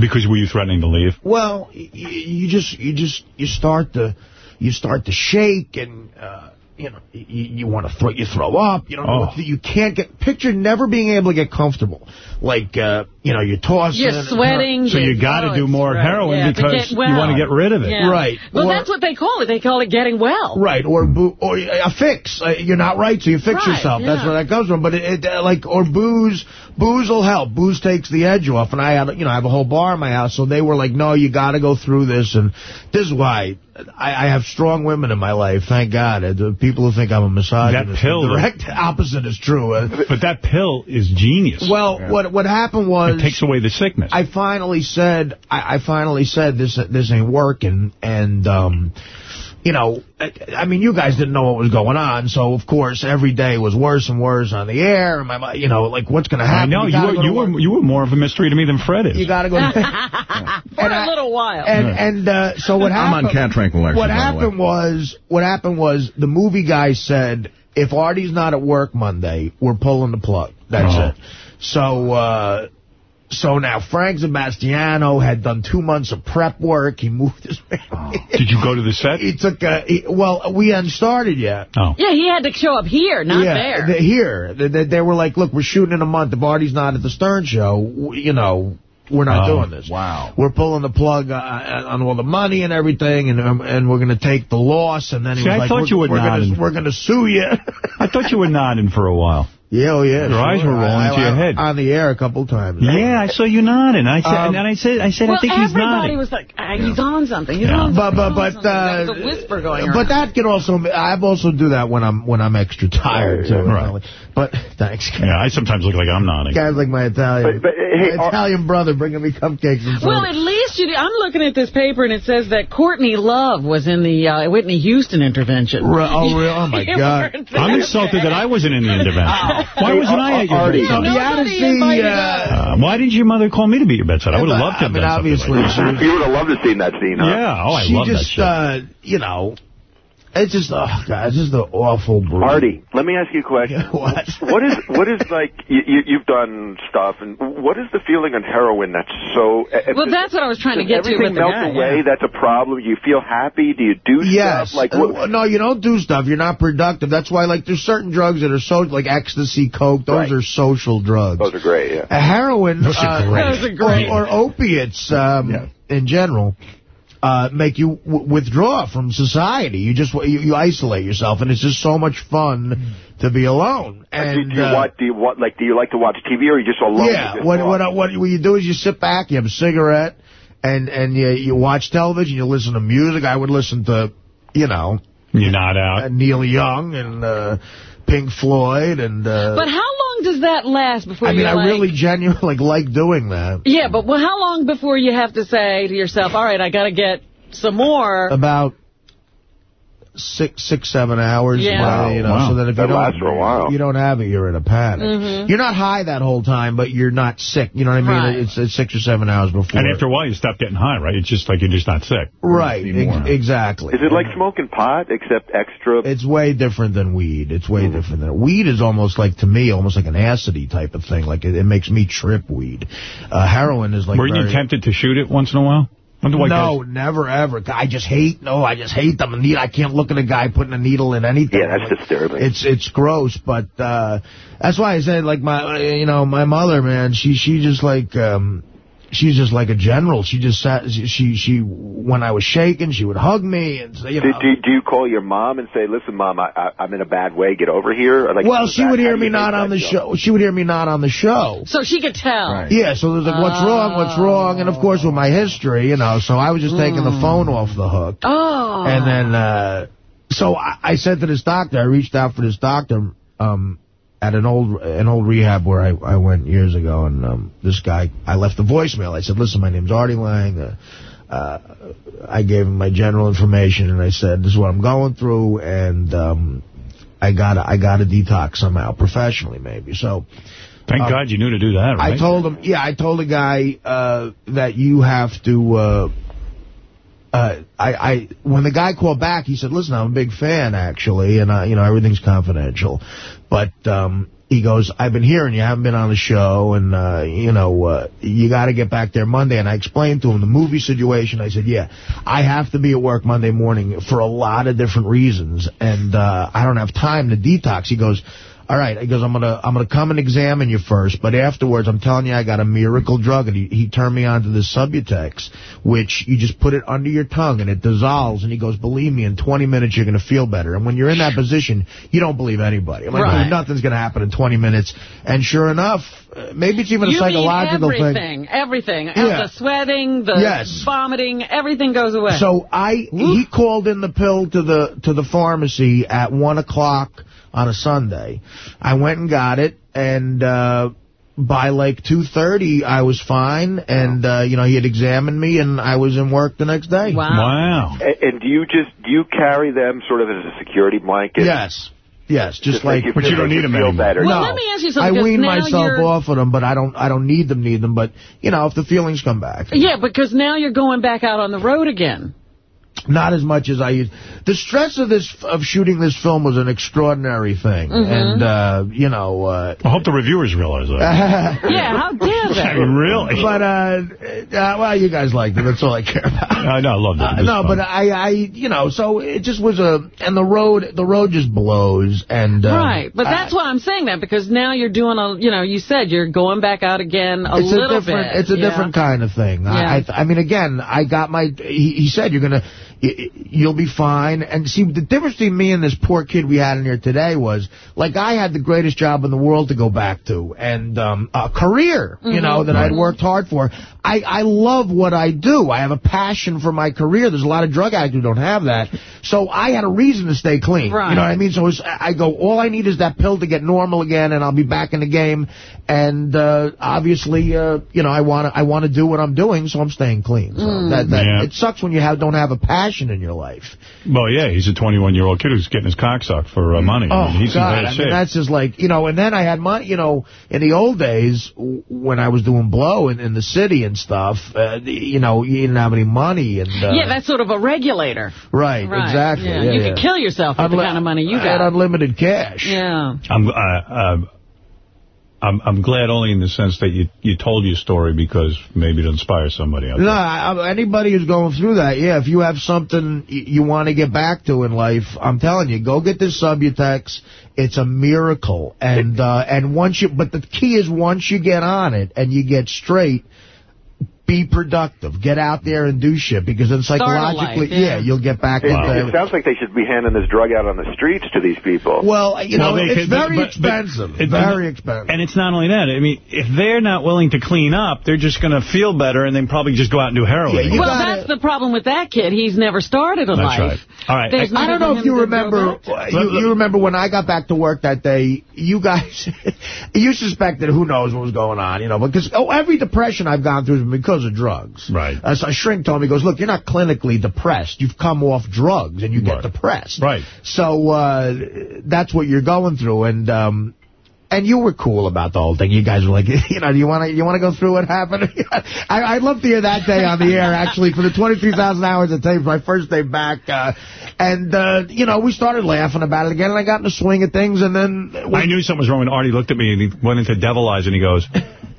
Because were you threatening to leave? Well, y- y- you just you just you start to you start to shake and uh, you know you, you want to throw you throw up. You don't know Oh. you can't get picture never being able to get comfortable. Like uh, you know you're tossing. You're sweating. So you you're- got to do more right. heroin Yeah, because well. you want to get rid of it. Yeah. Right. Well, Or- that's what they call it. They call it getting well. Right, or or a fix. Uh, you're not right, so you fix Right, yourself. That's where that comes from. But it, it uh, like, or booze, booze will help. Booze takes the edge off. And I had, you know, I have a whole bar in my house, so they were like, no, you got to go through this. And this is why I, I have strong women in my life. Thank God. Uh, the people who think I'm a misogynist. That pill, the direct opposite is true. Uh, But that pill is genius. well, what what happened was it takes away the sickness. I finally said, I, I finally said this this ain't working, and um, you know, I, I mean, you guys didn't know what was going on, so of course every day was worse and worse on the air. And my, you know, like what's going to happen? I know you gotta were go to you work. were you were more of a mystery to me than Fred is. You got to go. For a little while. And and uh, so what happened? I'm happened? on cat tranquilizers, What by way. happened was what happened was the movie guy said if Artie's not at work Monday, we're pulling the plug. That's Oh. it. So. uh so now Frank Sebastiano had done two months of prep work. He moved his. Did you go to the set? He took a. He, well, we hadn't started yet. Oh. Yeah, he had to show up here, not yeah, there. the- here. They, they, they were like, look, we're shooting in a month. If Artie's not at the Stern show, w- you know, We're not Oh, doing this. Wow. We're pulling the plug uh, on all the money and everything, and um, and we're going to take the loss. And then he See, was I like, thought we're, you were we're nodding. Gonna, we're going to sue you. I thought you were nodding for a while. Yeah, oh yeah. Your eyes were rolling I- to your I- head. On the air a couple times. Yeah, I saw you nodding. I said, Um, and I said, I said, well, I think he's everybody was like, ah, he's on something. He's Yeah. on But something. but he's but uh, There was a whisper going but around. that can also I've also do that when I'm when I'm extra tired too. Right. But thanks. Yeah, I sometimes look like I'm nodding. Guys like my Italian, But- but, hey, my Italian brother bringing me cupcakes and Well, at least you. I'm looking at this paper and it says that Courtney Love was in the uh, Whitney Houston intervention. Re- oh, real? Oh, my God. I'm insulted that I wasn't in the intervention. Why wasn't I at your Artie. bedside? You had to Nobody see. invited Uh, Uh, why didn't your mother call me to be your bedside? I would have loved to I have mean, done obviously, like that. she- You would have loved to see that scene, huh? Yeah, oh, I she love that just, shit. uh, you know, it's just, oh, God, it's just an awful brew. Artie, let me ask you a question. What? What is what is like you, you you've done stuff and what is the feeling on heroin that's so uh, Well, that's what I was trying to get to everything with the melt guy. away yeah. that's a problem you feel happy do you do Yes. stuff like Uh, what, no, you don't do stuff. You're not productive. That's why, like, there's certain drugs that are so, like ecstasy, coke. Those Right. are social drugs. those are great yeah Uh, heroin Those are uh, great. Those are great. Or, or opiates um, in general uh, make you w withdraw from society. You just you, you isolate yourself, and it's just so much fun to be alone. And do, do you uh, watch do you what like do you like to watch TV or are you just alone yeah, You just what, watch? what what what you do is you sit back, you have a cigarette, and and you you watch television, you listen to music. I would listen to, you know, You're not out. uh, Neil Young and uh, Pink Floyd, and uh, But how long does that last before I mean, I like... really genuinely like like doing that. Yeah, but well, how long before you have to say to yourself, all right, I got to get some more? About six, six, seven hours. Yeah. uh, you know, Wow. so that if That you don't, lasts for a while. you don't have it, you're in a panic. Mhm. You're not high that whole time, but you're not sick. You know what I mean? Right. It's, it's six or seven hours before. And after a while, you stop getting high, right? It's just like you're just not sick. right, You see more. ex- exactly. is it like smoking pot except extra It's way different than weed. It's way different than weed is almost like to me almost like an acidy type of thing. Like it, it makes me trip weed. Uh, heroin is like Weren't very, you tempted to shoot it once in a while? Wonder why no, guys- never ever. I just hate. No, I just hate them. I can't look at a guy putting a needle in anything. yeah that's Like, disturbing It's it's gross, but uh that's why I said like my uh, you know my mother man she she just like um she's just like a general. She just sat she she when I was shaking she would hug me and say you do, know. do, do you call your mom and say, "Listen, mom, I, I, I'm in a bad way. Get over here"? Or Like, well, she would hear me not on the that show. She would hear me not on the show. So she could tell. Yeah, so there's like, what's wrong, what's wrong? And, of course, with my history, you know, so I was just taking the phone off the hook. Oh. And then, uh, so I, I said to this doctor, I reached out for this doctor, um, at an old an old rehab where I, I went years ago, and um, this guy, I left a voicemail. I said, listen, my name's Artie Lange. Uh, uh, I gave him my general information, and I said, this is what I'm going through, and um, I got I got to detox somehow, professionally maybe. So Thank um, God you knew to do that, right? I told him, yeah, I told the guy uh, that you have to. Uh, I, I when the guy called back, he said, "Listen, I'm a big fan, actually, and uh, you know everything's confidential." But um, he goes, "I've been hearing you haven't been on the show, and uh, you know uh, you got to get back there Monday." And I explained to him the movie situation. I said, "Yeah, I have to be at work Monday morning for a lot of different reasons, and uh, I don't have time to detox." He goes. All right, he goes, I'm gonna I'm gonna come and examine you first, but afterwards, I'm telling you, I got a miracle drug, and he, he turned me on to this Subutex, which you just put it under your tongue and it dissolves, and he goes, believe me, in 20 minutes you're gonna feel better, and when you're in that position, you don't believe anybody. I'm like, Right. nothing's gonna happen in 20 minutes, and sure enough, uh, maybe it's even a you psychological mean thing. everything, everything. Yeah. The sweating, the Yes. vomiting, everything goes away. So I he called in the pill to the to the pharmacy at one o'clock on a Sunday. I went and got it, and uh, by like two thirty, I was fine. And uh, you know, he had examined me, and I was in work the next day. Wow. And, and do you just do you carry them sort of as a security blanket? Yes. Yes, just, Just like like, you- But you don't need them feel anymore. better. Well, no, let me ask you something, I wean myself you're- off of them, but I don't. I don't need them, need them. But you know, if the feelings come back, yeah, because now you're going back out on the road again. Not as much as I used. The stress of this of shooting this film was an extraordinary thing, Mhm. and uh, you know. Uh, I hope the reviewers realize that. yeah, how dare they? I mean, really? But uh, uh, well, you guys liked it. That's all I care about. I know, I loved it. Uh, It was no, fun. but I, I, you know, so it just was a, and the road, the road just blows, and uh, Right, but that's why I'm saying that, because now you're doing a, you know, you said you're going back out again a it's little a different, bit. It's a yeah. different kind of thing. I, Yeah. I, I mean, again, I got my. He, he said you're gonna, y- you'll be fine. And see, the difference between me and this poor kid we had in here today was, like, I had the greatest job in the world to go back to, and um, a career, you Mm-hmm. know, that I'd worked hard for. I, I love what I do. I have a passion for my career. There's a lot of drug addicts who don't have that. So I had a reason to stay clean. Right. You know what I mean? So it's, I go, all I need is that pill to get normal again, and I'll be back in the game. And uh, obviously, uh, you know, I want to I want to do what I'm doing, so I'm staying clean. So Mm. that, that Yeah. it sucks when you have don't have a passion in your life. Well, yeah, he's a 21-year-old kid who's getting his cock sucked for uh, money. Oh I mean, he's God! in bad I shape. mean, that's just like you know. And then I had money. You know, in the old days when I was doing blow in, in the city and stuff, uh, you know, you didn't have any money and uh, yeah, that's sort of a regulator. right, Right, exactly. yeah. Yeah, You yeah. could kill yourself with the kind of money you I had got. unlimited cash. Yeah. I'm, uh, uh, I'm I'm glad only in the sense that you you told your story because maybe to inspire somebody out No, anybody who's going through that, yeah, if you have something you want to get back to in life, I'm telling you, go get this Subutex. It's a miracle. And uh, and once you, but the key is once you get on it and you get straight, be productive. Get out there and do shit because then psychologically, life, yeah. you'll get back It, into it sounds like they should be handing this drug out on the streets to these people. Well, you know, Well, they it's could- very but- but- expensive. it- very expensive. And it's not only that. I mean, if they're not willing to clean up, they're just going to feel better and then probably just go out and do heroin. Yeah, well, gotta- that's the problem with that kid. He's never started a That's life. right. All right. There's I don't know if you remember. go back to. You, you remember when I got back to work that day? You guys, you suspected who knows what was going on, you know? Because oh, every depression I've gone through has been of drugs. Right. Uh, so a shrink told me, he goes, look, you're not clinically depressed. You've come off drugs and you get Right. depressed. Right. So uh, that's what you're going through, and. um and you were cool about the whole thing. You guys were like, you know, do you want to you want to go through what happened? I, I'd love to hear that day on the air, actually, for the 23,000 hours of tape, my first day back. Uh, and, uh, you know, we started laughing about it again, and I got in the swing of things, and then... I knew something was wrong when Artie looked at me and he went into devil eyes and he goes,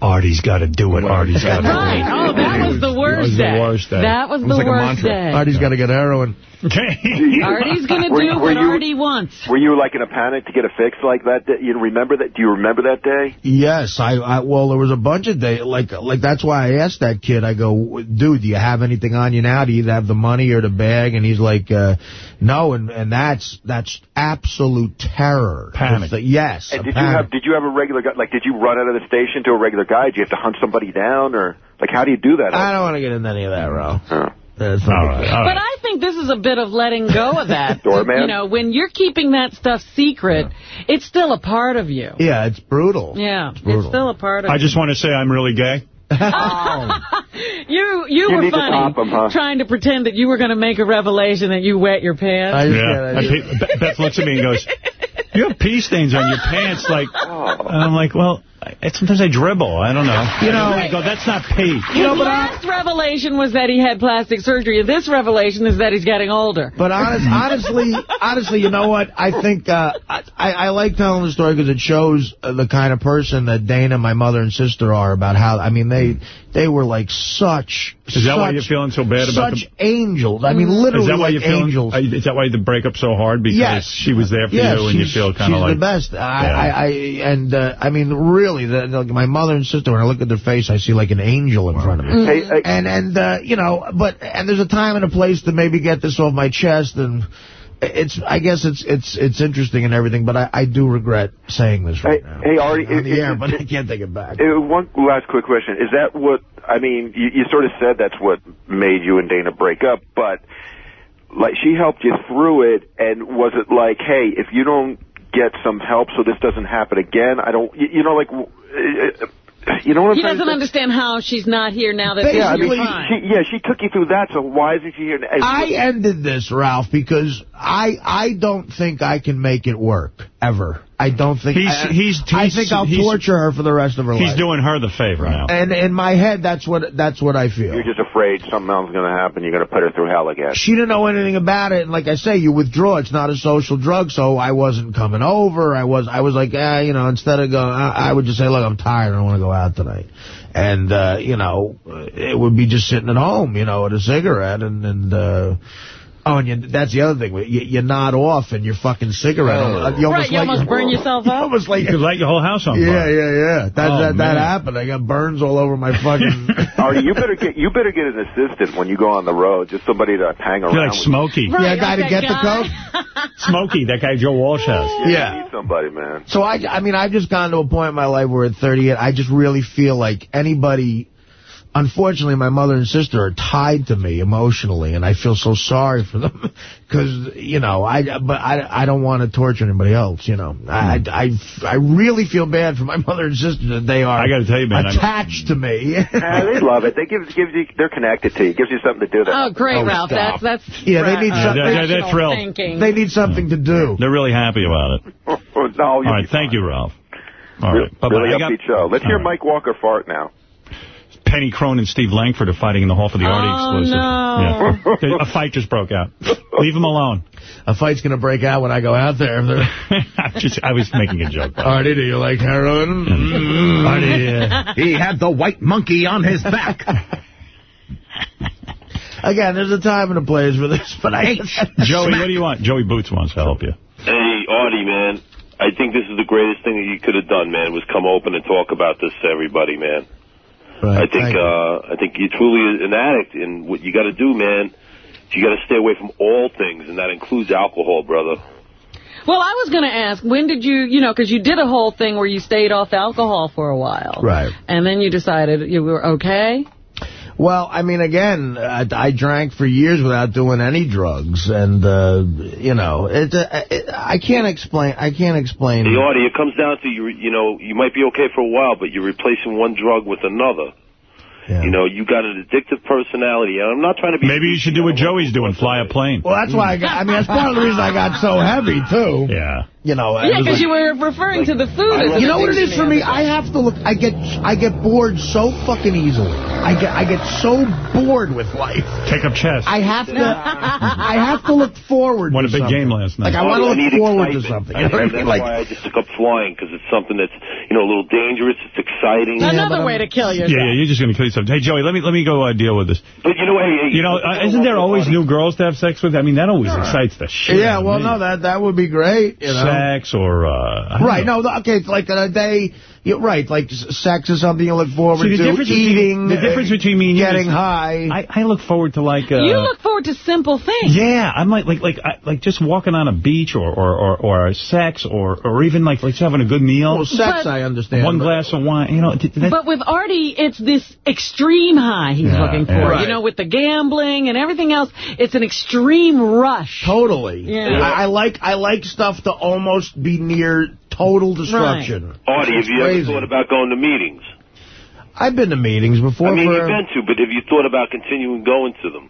Artie's got to do it. Artie's got to do it. Right. Oh, that was the worst day. That was the worst day. That was It the was like a worst mantra. day. Artie's got to get heroin. Artie's going to do you- were what you- Artie wants. Were you like in a panic to get a fix like that? day? You remember that? Do you remember that day? Yes, I, I well, there was a bunch of days like like that's why I asked that kid. I go, dude, do you have anything on you now? Do you have the money or the bag? And he's like, uh, no, and and that's that's absolute terror. Panic. It's the- yes, And a did you have did you have a regular guy? Like, did you run out of the station to a regular guy? Did you have to hunt somebody down, or like how do you do that? I don't want to get into any of that, Ro. Oh. That's All not right, all But right. I think this is a bit of letting go of that. Doorman? You know, when you're keeping that stuff secret, it's still a part of you. Yeah, it's brutal. Yeah, it's, brutal. still a part of I you. just want to say I'm really gay. Oh. You you, You were need to funny huh? trying to pretend that you were going to make a revelation that you wet your pants. I just Yeah. can't- And Pe- Be- Beth looks at me and goes, you have pee stains on your pants. Like, oh. and I'm like, well, I, sometimes I dribble. I don't know. You know- I go, that's not pee. His last revelation was that he had plastic surgery. This revelation is that he's getting older. But honest, honestly, honestly, you know what? I think uh, I, I like telling the story because it shows uh, the kind of person that Dana, my mother and sister are. About how I mean they they were like such. Is that why you're feeling so bad about such angels? I mean, literally Is that why like you're feeling? angels. Is that why the breakup so hard? Because Yes. she was there for Yes, you and you feel kind of she's like... the best. I, Yeah. I, I, and uh, I mean, really, the, like my mother and sister. When I look at their face, I see like an angel in front of me. Hey, hey, And and uh, you know, but and there's a time and a place to maybe get this off my chest, and it's I guess it's it's it's interesting and everything, but I, I do regret saying this right Hey, now. hey, Artie, on the it- air, it- but I can't take it back. Uh, one last quick question. Is that what, I mean, you, you sort of said that's what made you and Dana break up, but, like, she helped you through it, and was it like, hey, if you don't get some help so this doesn't happen again, I don't, you, you know, like, w- uh, uh, you know what I'm He trying to doesn't understand how she's not here now that Yeah, I mean, fine. she, yeah, she took you through that, so why isn't she here? now? I ended this, Ralph, because I I don't think I can make it work ever. I don't think... He's- I, he's- I think I'll he's- torture her for the rest of her He's life. He's doing her the favor now. And in my head, that's what that's what I feel. You're just afraid something else is going to happen. You're going to put her through hell again. She didn't know anything about it, and like I say, you withdraw. It's not a social drug, so I wasn't coming over. I was, I was like, eh, you know, instead of going, I, I would just say, look, I'm tired. I don't want to go out tonight. And uh, you know, it would be just sitting at home, you know, with a cigarette, and and. Uh, Oh, and you, that's the other thing. You, you nod off and your fucking cigarette. Oh. You Right, you light- almost burn yourself up. almost like You could light your whole house on fire. yeah, yeah. That Oh, that, that happened. I got burns all over my fucking. Artie, you better get you better get an assistant when you go on the road. Just somebody to hang around. You're like with. Smokey. yeah, a guy to get the coke. Smokey, that guy Joe Walsh has. Yeah. You need somebody, man. So I, I mean, I've just gotten to a point in my life where at 38, I just really feel like anybody. Unfortunately, my mother and sister are tied to me emotionally, and I feel so sorry for them because you know I. But I, I don't want to torture anybody else. You know, I, I, I really feel bad for my mother and sister that they are. I gotta tell you, man, I'm- attached to me. Yeah, they love it. They give gives you they're connected to you. Gives you something to do. That Oh, great, Oh, Ralph. stop. That's that's Yeah, they need ra- something- uh, Yeah, they're- they're thrilled. Thinking. they need something to do. They're really happy about it. Oh, no, All right, thank you, Ralph. All right, bye-bye. Really I got- upbeat show. Let's hear All right. Mike Walker fart now. Penny Crone and Steve Langford are fighting in the hall for the Artie Oh, exclusive. no. Yeah. A fight just broke out. Leave him alone. A fight's gonna break out when I go out there. I just, I was making a joke. Artie, do you like heroin? Mm. Artie, uh, He had the white monkey on his back. Again, there's a time and a place for this, but I... Joey, what do you want? Joey Boots wants to help you. Hey, Artie, man. I think this is the greatest thing that you could have done, man, was come open and talk about this to everybody, man. Right, I think thank uh, I think you're truly an addict, and what you got to do, man, is you got to stay away from all things, and that includes alcohol, brother. Well, I was going to ask, when did you, you know, because you did a whole thing where you stayed off alcohol for a while. Right. And then you decided you were okay? Well, I mean, again, I, I drank for years without doing any drugs, and uh, you know, it, uh, it, I can't explain. I can't explain. The Artie, it comes down to you. You know, you might be okay for a while, but you're replacing one drug with another. You know, you got an addictive personality, and I'm not trying to be. Maybe you should do what Joey's doing, fly a plane. Well, that's why I got. I mean, that's part of the reason I got so heavy too. Yeah. You know. Yeah, because like- you were referring to the food as You know what it is for me? I have to look. I get I get bored so fucking easily. I get I get so bored with life. Take up chess. I have to. I have to look forward. Won a big something. game last night. Like I want to I need look forward to something. You know what I that's mean? Like why I just took up flying because it's something that's you know a little dangerous. It's exciting. Another way to kill yourself. Yeah, yeah, you're just going to kill yourself. Hey, Joey, let me let me go uh, deal with this. But you know, hey, hey You know, uh, isn't there always new girls to have sex with? I mean, that always excites the shit. Yeah, well, no, that that would be great. You know? Sex or uh, Right, know. no, okay, it's like a day, you right, like sex is something you look forward See, the to, difference eating, between, the difference between me and you getting is high. I, I look forward to like. Uh, you look forward to simple things. Yeah, I'm like like like I, like just walking on a beach or or or, or sex or or even like like having a good meal. Well, sex, But- I understand. One but- glass of wine, you know. that- But with Artie, it's this extreme high he's Yeah, looking for. yeah. You know, with the gambling and everything else, it's an extreme rush. Totally. Yeah. I, I like I like stuff to almost be near total destruction. Artie, have you ever crazy. thought about going to meetings? I've been to meetings before. I mean, for, you've been to, but have you thought about continuing going to them?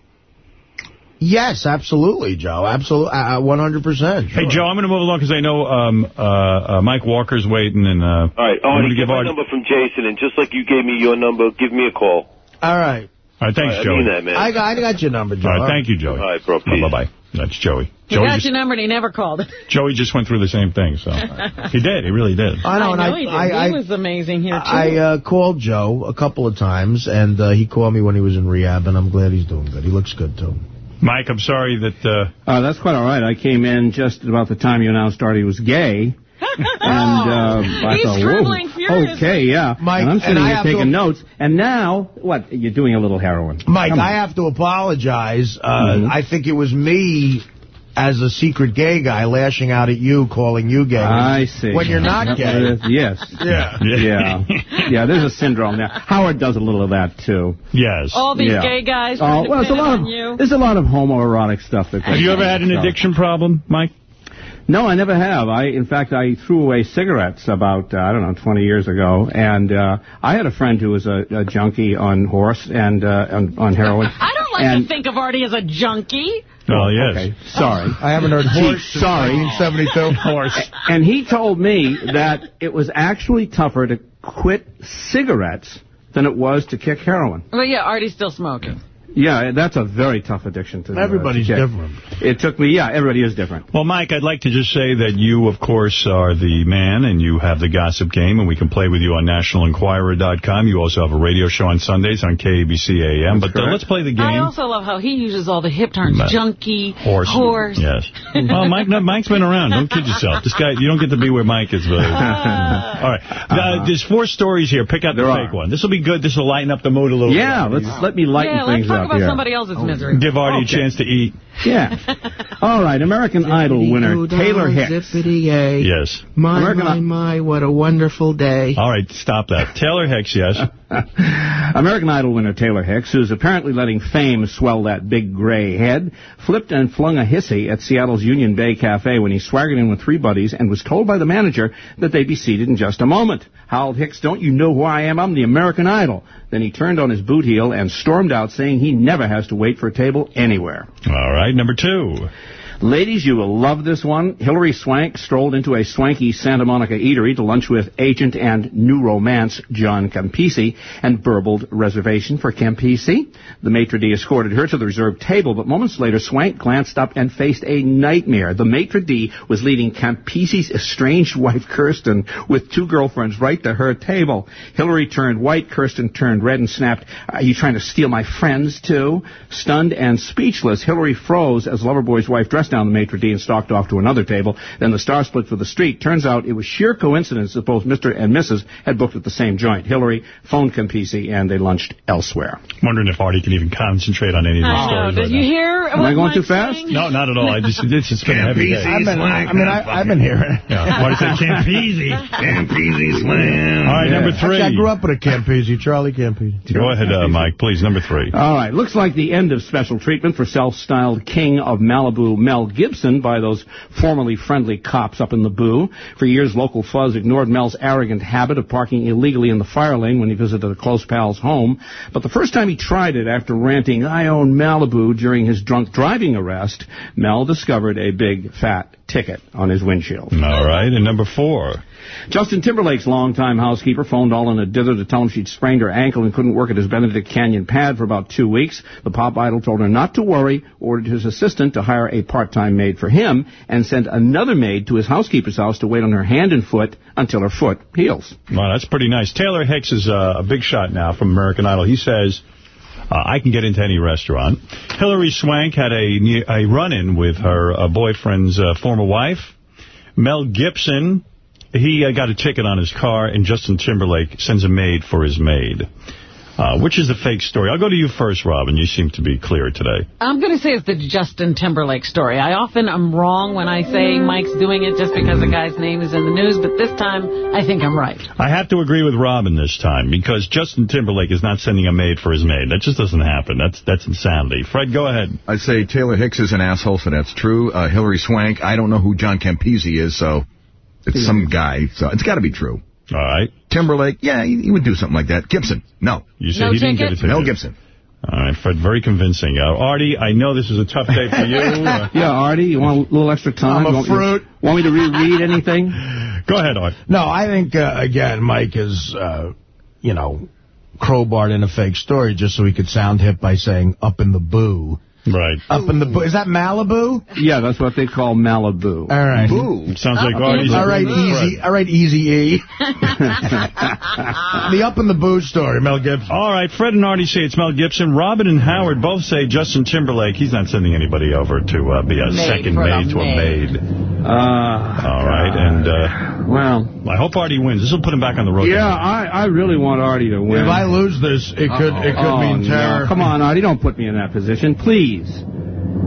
Yes, absolutely, Joe. Absolutely, uh, 100%. Hey, Joe, I'm going to move along because I know um, uh, uh, Mike Walker's waiting. and uh, All right, I'm Artie, gonna get my number from Jason, and just like you gave me your number, give me a call. All right. All right, thanks, Joe. I mean that, man. I got, I got your number, Joe. All right, thank you, Joe. All right, bro, peace. Bye-bye. That's Joey. He Joey got just, your number and he never called. Joey just went through the same thing, so he did. He really did. I know, and I, he did. I, I, he was amazing here, too. I uh, called Joe a couple of times, and uh, he called me when he was in rehab, and I'm glad he's doing good. He looks good, too. Mike, I'm sorry that... Uh, Uh, that's quite all right. I came in just about the time you announced Artie was gay. And uh, I He's thought, scribbling whoa, furiously. okay, yeah. Mike, and I'm sitting and here have to- taking notes. And now, what, you're doing a little heroin. Mike, Come on. I have to apologize. Uh, Mhm. I think it was me as a secret gay guy lashing out at you, calling you gay. I see. When you're not gay. yes. Yeah. Yeah. Yeah, there's a syndrome there. Howard does a little of that, too. Yes. All these Yeah. gay guys trying Oh, well, there's a lot on of you. there's a lot of homoerotic stuff that. Have you ever had an addiction problem, Mike? No, I never have. I, in fact, I threw away cigarettes about uh, I don't know 20 years ago, and uh, I had a friend who was a, a junkie on horse and uh, on, on heroin. I don't like and to think of Artie as a junkie. Oh, yes. Okay, sorry. I haven't heard horse since Sorry. 1972. Horse. And he told me that it was actually tougher to quit cigarettes than it was to kick heroin. Well, yeah, Artie's still smoking. Yeah, that's a very tough addiction to. uh, Everybody's to different. It took me. Yeah, everybody is different. Well, Mike, I'd like to just say that you, of course, are the man, and you have the gossip game, and we can play with you on NationalEnquirer.com. You also have a radio show on Sundays on KABC AM. but uh, let's play the game. I also love how he uses all the hip terms. Ma- Junkie, Horse. horse. Yes. well, Mike, no, Mike's been around. Don't kid yourself. This guy, you don't get to be where Mike is. But, all right. Uh, there's four stories here. Pick out the fake one. This will be good. This will lighten up the mood a little Yeah, bit. let's let me lighten yeah, let's things talk about here. somebody else's oh, misery. Give Artie Okay. a chance to eat. Yeah. All right, American Idol winner Taylor Hicks. Yes. My, American my, I- my, what a wonderful day. All right, stop that. Taylor Hicks, yes. American Idol winner Taylor Hicks, who's apparently letting fame swell that big gray head, flipped and flung a hissy at Seattle's Union Bay Cafe when he swaggered in with three buddies and was told by the manager that they'd be seated in just a moment. Howled Hicks, don't you know who I am? I'm the American Idol. Then he turned on his boot heel and stormed out saying he never has to wait for a table anywhere. All right, number two. Ladies, you will love this one. Hilary Swank strolled into a swanky Santa Monica eatery to lunch with agent and new romance John Campisi and burbled reservation for Campisi. The maitre d' escorted her to the reserved table, but moments later Swank glanced up and faced a nightmare. The maitre d' was leading Campisi's estranged wife Kirsten with two girlfriends right to her table. Hilary turned white, Kirsten turned red and snapped, Are you trying to steal my friends too? Stunned and speechless, Hilary froze as Loverboy's wife dressed down the maitre d' and stalked off to another table. Then the star split for the street. Turns out it was sheer coincidence that both Mr. and Mrs. had booked at the same joint. Hilary phoned Campisi and they lunched elsewhere. I'm Wondering if Artie can even concentrate on any of these I know. stories Did right you now. hear Am I going too fast? saying? No, not at all. I just it's just been a heavy day. I've been, I mean, I, I've been hearing it. Yeah. What is it? Campisi. Campisi slam. All right, number three. Actually, I grew up with a Campisi, Charlie Campisi. Go ahead, uh, Mike, please. Number three. All right, looks like the end of special treatment for self-styled king of Malibu, Mel Gibson, by those formerly friendly cops up in the boo. For years, local fuzz ignored Mel's arrogant habit of parking illegally in the fire lane when he visited a close pal's home. But the first time he tried it after ranting, I own Malibu, during his drunk driving arrest, Mel discovered a big, fat ticket on his windshield. All right, and number four. Justin Timberlake's longtime housekeeper phoned all in a dither to tell him she'd sprained her ankle and couldn't work at his Benedict Canyon pad for about two weeks. The pop idol told her not to worry, ordered his assistant to hire a part-time maid for him, and sent another maid to his housekeeper's house to wait on her hand and foot until her foot heals. Well, that's pretty nice. Taylor Hicks is uh, a big shot now from American Idol. He says, uh, I can get into any restaurant. Hilary Swank had a, a run-in with her uh, boyfriend's uh, former wife. Mel Gibson, he uh, got a ticket on his car, and Justin Timberlake sends a maid for his maid. Uh, which is the fake story? I'll go to you first, Robin. You seem to be clear today. I'm going to say it's the Justin Timberlake story. I often am wrong when I say Mike's doing it just because the guy's name is in the news, but this time I think I'm right. I have to agree with Robin this time because Justin Timberlake is not sending a maid for his maid. That just doesn't happen. That's that's insanity. Fred, go ahead. I'd say Taylor Hicks is an asshole, so that's true. Uh, Hilary Swank, I don't know who John Campisi is, so it's some guy, so it's got to be true. All right. Timberlake, yeah, he, he would do something like that. Gibson, no. You said he didn't get a ticket. Mel Gibson. All right, Fred, very convincing. Uh, Artie, I know this is a tough day for you. Uh, Yeah, Artie, you want a little extra time? I'm a want me to- fruit. want me to reread anything? Go ahead, Art. No, I think, uh, again, Mike is, uh, you know, crowbarred in a fake story just so he could sound hip by saying up in the boo. Right. Up in the boo. Is that Malibu? Yeah, that's what they call Malibu. All right. Boo. Sounds like Artie's... All right, easy. All right, easy E. the up in the boo story, Mel Gibson. All right, Fred and Artie say it's Mel Gibson. Robin and Howard both say Justin Timberlake. He's not sending anybody over to uh, be a Maid second for maid a to a maid. Uh, All right, and uh, well, I hope Artie wins. This will put him back on the road. yeah, I, I really want Artie to win. If I lose this, it could it could oh, mean terror. No. Come on, Artie, don't put me in that position, please.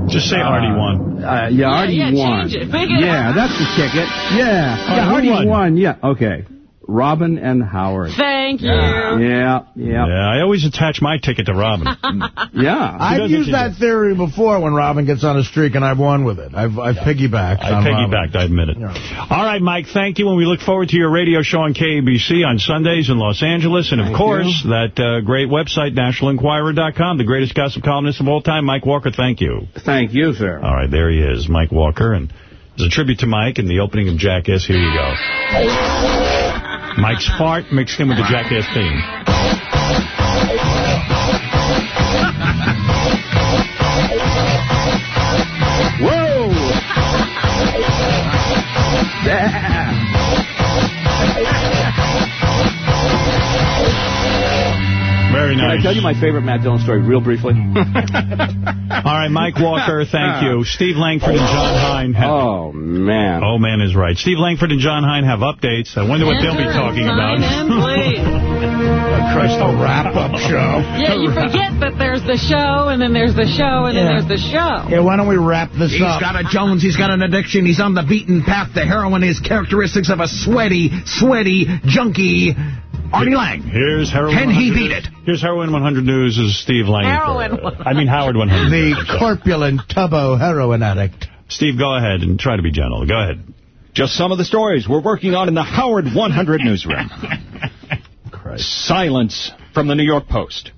Just say Artie won. Uh, yeah, Artie yeah, won. change it. Yeah, that's the ticket. Yeah, right, yeah Artie won? won. Yeah, okay. Robin and Howard. Thank you. Yeah, yeah. Yeah, I always attach my ticket to Robin. yeah. I've used that theory before when Robin gets on a streak, and I've won with it. I've, I've piggybacked. I on piggybacked, I admit it. All right, Mike, thank you, and we look forward to your radio show on KABC on Sundays in Los Angeles, and of Thank course, you. that uh, great website, nationalenquirer.com, the greatest gossip columnist of all time, Mike Walker, thank you. Thank you, sir. All right, there he is, Mike Walker, and as a tribute to Mike and the opening of Jackass, here you go. Mike's fart mixed in with the Jackass theme. Very Can. I tell you my favorite Matt Dillon story real briefly? All right, Mike Walker, thank you. Steve Langford and John Hein have... Oh, man. Oh, man is right. Steve Langford and John Hein have updates. I wonder what they'll be talking about. Christ, a wrap-up show. Yeah, you forget that there's the show, and then there's the show, and then there's the show. Yeah, why don't we wrap this He's up? He's got a Jones. He's got an addiction. He's on the beaten path to heroin. His characteristics of a sweaty, sweaty junkie. Artie Lange. Here's Heroin Can he beat it? Here's Heroin 100 News is Steve Langford. Heroin uh, I mean Howard 100. The corpulent tubbo heroin addict. Steve, go ahead and try to be gentle. Go ahead. Just some of the stories we're working on in the Howard 100 newsroom. Silence from the New York Post.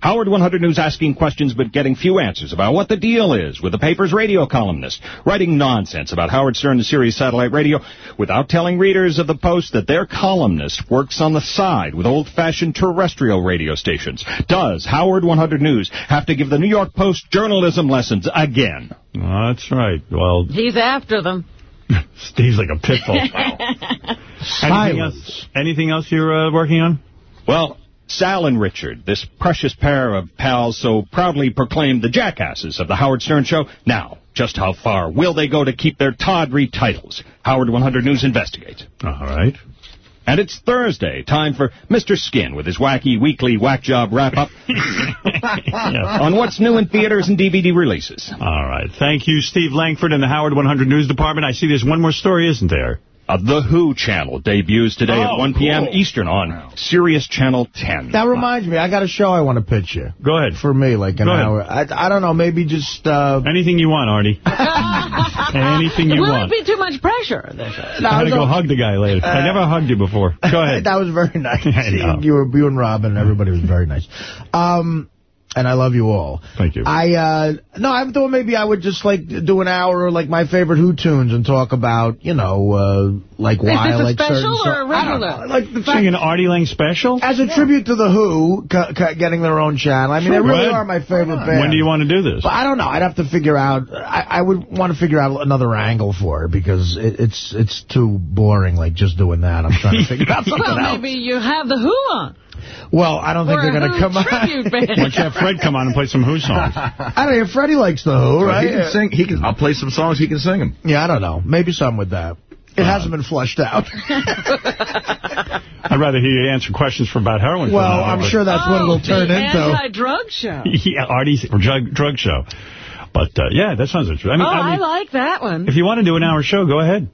Howard 100 News asking questions but getting few answers about what the deal is with the paper's radio columnist writing nonsense about Howard Stern and Sirius Satellite Radio without telling readers of the Post that their columnist works on the side with old-fashioned terrestrial radio stations. Does Howard 100 News have to give the New York Post journalism lessons again? That's right. Well, He's after them. Steve's like a pit bull. Anything else, anything else you're uh, working on? Well, Sal and Richard, this precious pair of pals so proudly proclaimed the jackasses of the Howard Stern Show. Now, just how far will they go to keep their tawdry titles? Howard 100 News investigates. All right. And it's Thursday, time for Mr. Skin with his wacky weekly whack job wrap-up on what's new in theaters and DVD releases. All right. Thank you, Steve Langford and the Howard 100 News Department. I see there's one more story, isn't there? Uh, the Who channel debuts today Oh, at 1 p.m. cool. Eastern on Sirius Channel 10. That reminds me, I got a show I want to pitch you. Go ahead. For me, like an hour. I, I don't know, maybe just... Uh, Anything you want, Artie. Anything you Will want. it be too much pressure? I had to go hug the guy later. I never hugged you before. Go ahead. that was very nice. I know. You were you and Robin and everybody was very nice. Um, and I love you all. Thank you. I uh no, I thought maybe I would just like do an hour of like my favorite Who tunes and talk about you know uh like Is why this I a like certain special or a songs. I don't regular? know, Like the Sing an Artie Lange special? as a tribute to the Who c- c- getting their own channel. I mean, they really When? are my favorite band. When do you want to do this? But I don't know. I'd have to figure out. I, I would want to figure out another angle for it because it, it's it's too boring. Like just doing that. I'm trying to figure out something Well, else. maybe you have the Who on. Well, I don't think Or they're going to come on. tribute band. Why don't you have Fred come on and play some Who songs? I don't know. If Freddie likes the Who, right? He can sing. He can. I'll play some songs. He can sing them. Yeah, I don't know. Maybe something with that. It hasn't been flushed out. I'd rather hear you answer questions for about heroin. well, for I'm sure that's what Oh, it'll turn the into. anti-drug show. yeah, Artie's drug, drug show. But, uh, yeah, that sounds interesting. I mean, oh, I I, like that one. if you want to do an hour show, go ahead.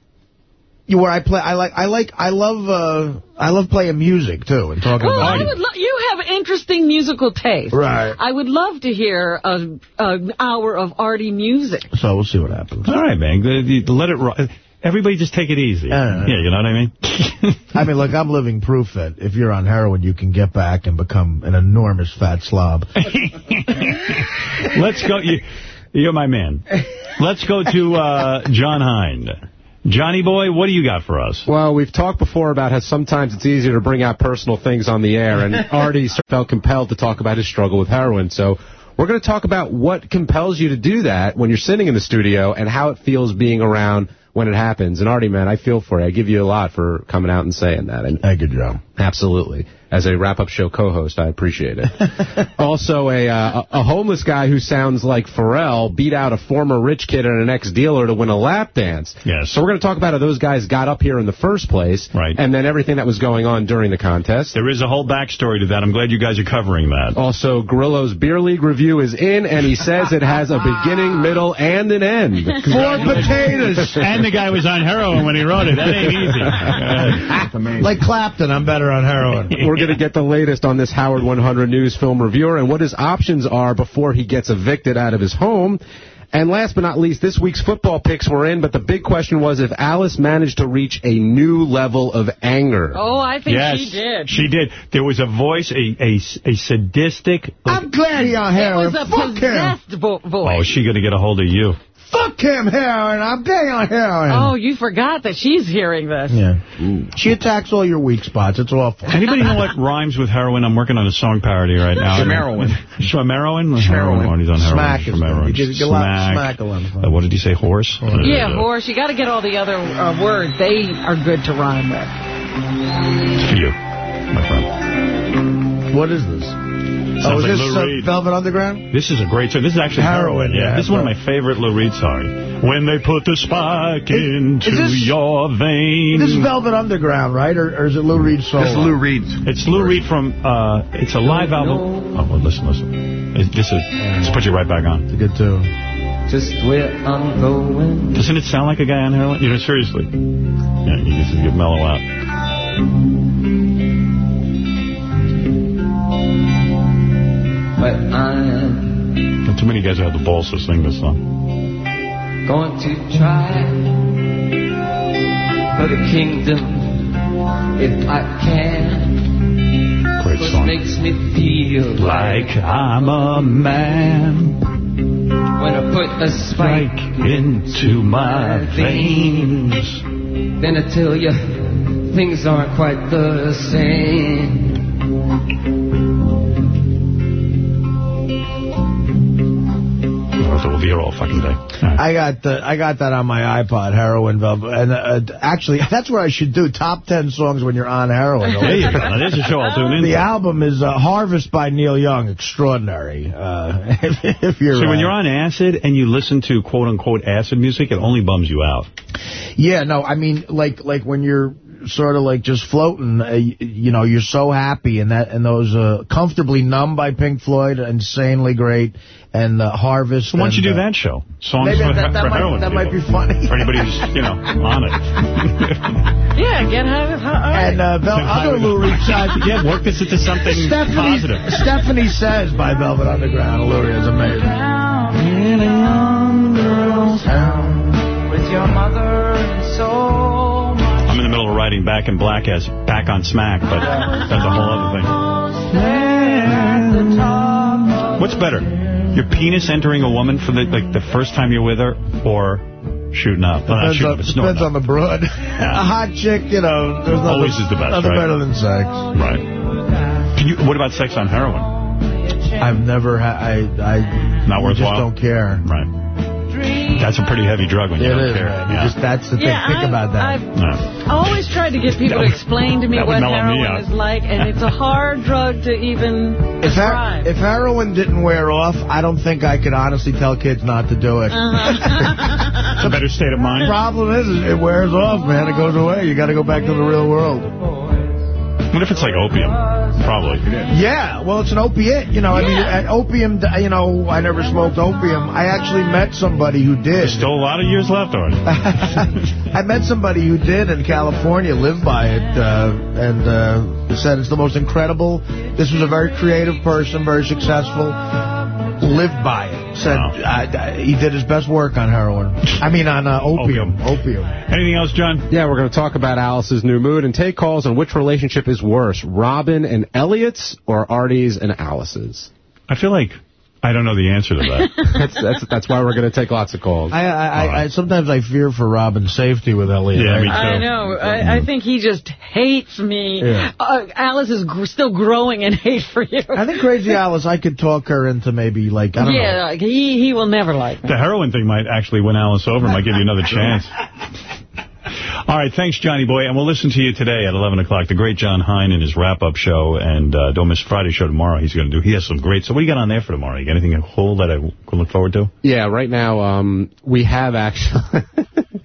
You where I play, I like, I like, I love, uh, I love playing music too and talking Well, about. I would lo- you have interesting musical taste. Right. I would love to hear a, an hour of arty music. So we'll see what happens. All right, man. The- the- Let it ro- Everybody just take it easy. Uh, yeah, you know what I mean? I mean, look, I'm living proof that if you're on heroin, you can get back and become an enormous fat slob. Let's go. You, you're my man. Let's go to uh, John Hein. Johnny boy, what do you got for us? Well, we've talked before about how sometimes it's easier to bring out personal things on the air, and Artie felt compelled to talk about his struggle with heroin. So we're going to talk about what compels you to do that when you're sitting in the studio and how it feels being around when it happens. And Artie, man, I feel for you. I give you a lot for coming out and saying that. And Thank you, Joe. Absolutely. As a wrap-up show co-host, I appreciate it. also, a, uh, a homeless guy who sounds like Pharrell beat out a former rich kid and an ex-dealer to win a lap dance. Yes. So we're going to talk about how those guys got up here in the first place. Right. And then everything that was going on during the contest. There is a whole backstory to that. I'm glad you guys are covering that. Also, Grillo's Beer League review is in, and he says it has a beginning, middle, and an end. Four potatoes. and the guy was on heroin when he wrote it. That ain't easy. Like Clapton, I'm better on heroin. We're going to get the latest on this Howard 100 News film reviewer and what his options are before he gets evicted out of his home. And last but not least, this week's football picks were in, but the big question was if Alice managed to reach a new level of anger. Oh, I think yes, she did. She did. There was a voice, a a, a sadistic. I'm glad he on It was a Fuck him. possessed vo- Oh, voice. is she going to get a hold of you? Fuck him, heroin. I'm gay on heroin. Oh, you forgot that she's hearing this. Yeah. She attacks all your weak spots. It's awful. Anybody know what rhymes with heroin? I'm working on a song parody right now. Schmeroin. Schmeroin? Heroin. Oh, he's on heroin. Smack is Schmeroin. You get- a lot of Smack. smack a lot. Uh, what did he say? Horse? Yeah, Uh, horse. You got to get all the other uh, words. They are good to rhyme with. It's for you, my friend. What is this? Sounds oh, like is Lou this uh, Reed. Velvet Underground? This is a great song. This is actually Heroin, Yeah, yeah, this is one of my favorite Lou Reed songs. When they put the spike into this- your vein. This is Velvet Underground, right? Or, or is it Lou Reed solo? This is Lou Reed. It's Lou Reed from, uh, it's a live album. Oh, well, listen, listen. It- This is, let's put you right back on. It's a good tune. Just where I'm going. Doesn't it sound like a guy on heroin? You know, seriously. Yeah, you just get mellow out. But I'm Not too many guys have the balls to sing this song. going to try for the kingdom if I can. Great song. makes me feel Like I'm a man. when I put a spike into my veins. Then I tell you, things aren't quite the same. So we'll be here all fucking day. I got the, I got that on my iPod, heroin Velvet, and uh, actually that's what I should do. Top ten songs when you're on heroin. There you go. Now, there's a show I'll tune into. The album is uh, Harvest by Neil Young, extraordinary. Uh, if, if you're So when uh, you're on acid and you listen to quote-unquote acid music, it only bums you out. Yeah, no, I mean, like like when you're sort of like just floating, uh, you, you know, you're so happy, and that and those uh, Comfortably Numb by Pink Floyd, insanely great, and uh, Harvest. So why don't you do uh, that show? Songs Maybe for, that, that for might, heroin that might be funny. For anybody who's, you know, on it. Yeah, get high with her. And uh, Vel- I'll go Lou Reed. Yeah, work this into something Stephanie, positive. Stephanie Says by Velvet Underground. Lou is amazing. In a young girl's town with your mother and so writing Back in Black as Back on Smack, but that's a whole other thing. What's better? Your penis entering a woman for the like the first time you're with her, or shooting up? Depends, shooting on, up, depends up. on the broad. A hot chick, you know, there's nothing, Always is the best, nothing right? better than sex. Right. Can you? What about sex on heroin? I've never had. I. I. Not you just worthwhile? don't care. Right. That's a pretty heavy drug when you It don't is, care. man. Yeah. Just that's the thing. Yeah, Think I- about that. I've No. always tried to get people That to explain to me what mellow me heroin is like, and it's a hard drug to even If, her- if heroin didn't wear off, I don't think I could honestly tell kids not to do it. Uh-huh. It's a better state of mind. The mind. problem is, is it wears off, man. It goes away. You got to go back to the real world. What if it's like opium? Probably. Yeah, well, it's an opiate. You know, I mean, uh, opium, you know, I never smoked opium. I actually met somebody who did. There's still a lot of years left on it. I met somebody who did in California, lived by it, uh, and uh, said it's the most incredible. This was a very creative person, very successful. Lived by it. Said I, I- he did his best work on heroin. I mean, on uh, opium. Opium. Anything else, John? Yeah, we're going to talk about Alice's new mood and take calls on which relationship is worse, Robin and Elliot's or Artie's and Alice's. I feel like I don't know the answer to that. that's, that's, that's why we're going to take lots of calls. I, I, I, I sometimes I fear for Robin's safety with Elliot. Yeah, I- me too. I know. I, I think he just hates me. Yeah. Uh, Alice is gr- still growing in hate for you. I think Crazy Alice, I could talk her into maybe like I don't know. yeah, like he he will never like me. The heroin thing might actually win Alice over. Might give you another chance. All right, thanks, Johnny Boy. And we'll listen to you today at 11 o'clock. The great John Hein in his wrap-up show. And uh, don't miss Friday show tomorrow. He's going to do. He has some great. So what do you got on there for tomorrow? You got anything cool that I can look forward to? Yeah, right now um, we have actually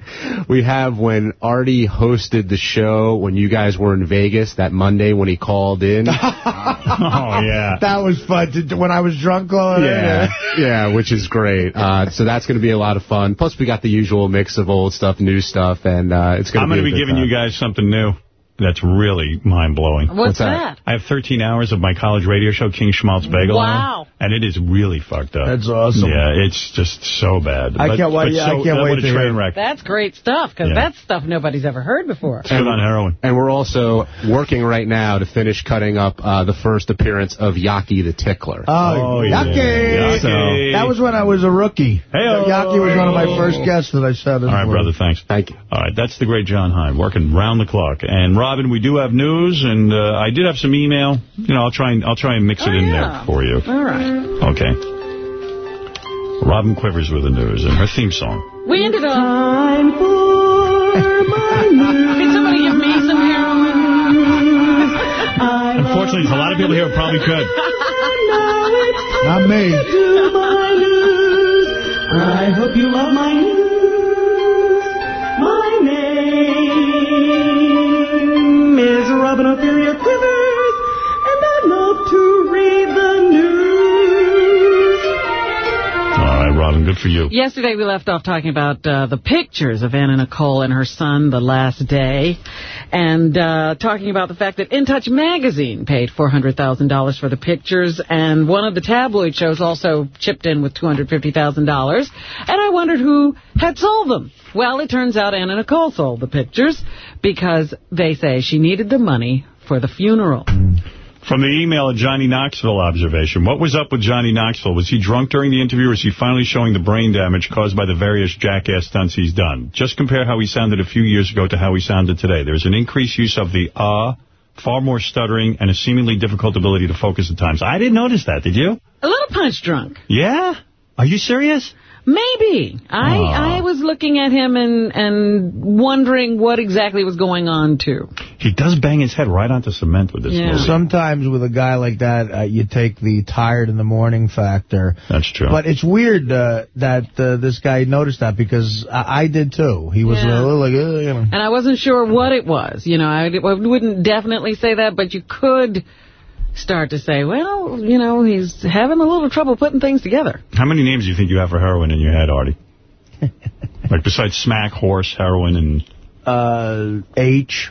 we have when Artie hosted the show when you guys were in Vegas that Monday when he called in. oh yeah, that was fun. To, when I was drunk, calling yeah, yeah, which is great. Uh, so that's going to be a lot of fun. Plus we got the usual mix of old stuff, new stuff, and uh, it's going I'm going to be giving time. you guys something new. That's really mind-blowing. What's What's that? that? I have 13 hours of my college radio show, King Schmaltz Bagel. Wow. And it is really fucked up. That's awesome. Yeah, it's just so bad. I but, can't wait. Yeah, so, I can't wait to train wreck. That's great stuff, because Yeah. that's stuff nobody's ever heard before. Good on heroin. And we're also working right now to finish cutting up uh, the first appearance of Yaki the Tickler. Oh, yeah. Yaki. Yaki. That was when I was a rookie. Hey-o. Yaki was one of my first guests that I said. All right, brother, thanks. Thank you. All right, that's the great John Hein, working round the clock. And Robin, we do have news, and uh, I did have some email. You know, I'll try and I'll try and mix it in there for you. All right. Okay. Robin Quivers with the news and her theme song. We ended up... Time for my news. Can somebody give me some heroin? Unfortunately, a lot of people here probably could. Not me. I hope you love my news. For you. Yesterday we left off talking about uh, the pictures of Anna Nicole and her son the last day, and uh, talking about the fact that In Touch magazine paid $400,000 for the pictures, and one of the tabloid shows also chipped in with $250,000, and I wondered who had sold them. Well, it turns out Anna Nicole sold the pictures because they say she needed the money for the funeral. From the email, a Johnny Knoxville observation. What was up with Johnny Knoxville? Was he drunk during the interview, or is he finally showing the brain damage caused by the various jackass stunts he's done? Just compare how he sounded a few years ago to how he sounded today. There's an increased use of the ah, far more stuttering, and a seemingly difficult ability to focus at times. I didn't notice that, did you? A little punch drunk. Yeah? Are you serious? Maybe. I I was looking at him and and wondering what exactly was going on, too. He does bang his head right onto cement with this Yeah. movie. Sometimes with a guy like that, uh, you take the tired in the morning factor. That's true. But it's weird uh, that uh, this guy noticed that because I, I did too. He was Yeah. a little like, uh, you know. And I wasn't sure what it was. You know, I, I wouldn't definitely say that, but you could start to say, well, you know, he's having a little trouble putting things together. How many names do you think you have for heroin in your head, Artie? like besides smack, horse, heroin, and... Uh, H.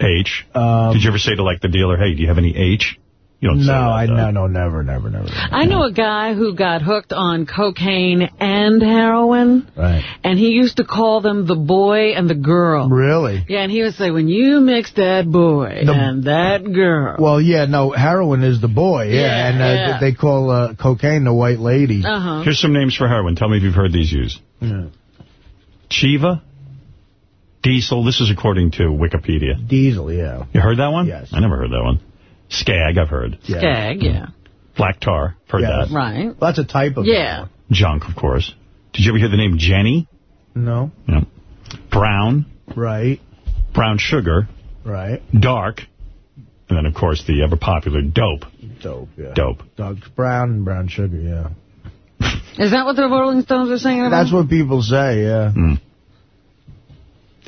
H. Um, Did you ever say to like the dealer, hey, do you have any H? You don't no, say that, I though. no, no, never, never, never. I know a guy who got hooked on cocaine and heroin, Right. and he used to call them the boy and the girl. Really? Yeah, and he would say, when you mix that boy The- and that girl. Well, yeah, no, heroin is the boy, yeah, Yeah, and uh, yeah. they call uh, cocaine the white lady. Uh-huh. Here's some names for heroin. Tell me if you've heard these used. Yeah. Chiva, Diesel. This is according to Wikipedia. Diesel, yeah. You heard that one? Yes. I never heard that one. Skag, I've heard. Yeah. Skag, yeah. Black tar, heard Yes. that. Right. That's a type of Yeah. Junk, of course. Did you ever hear the name Jenny? No. Yeah. Brown, Right. brown sugar, Right. dark, and then, of course, the ever-popular dope. Dope, yeah. Dope. Doug brown and brown sugar, yeah. Is that what the Rolling Stones are saying about? That's what people say, yeah. Mm.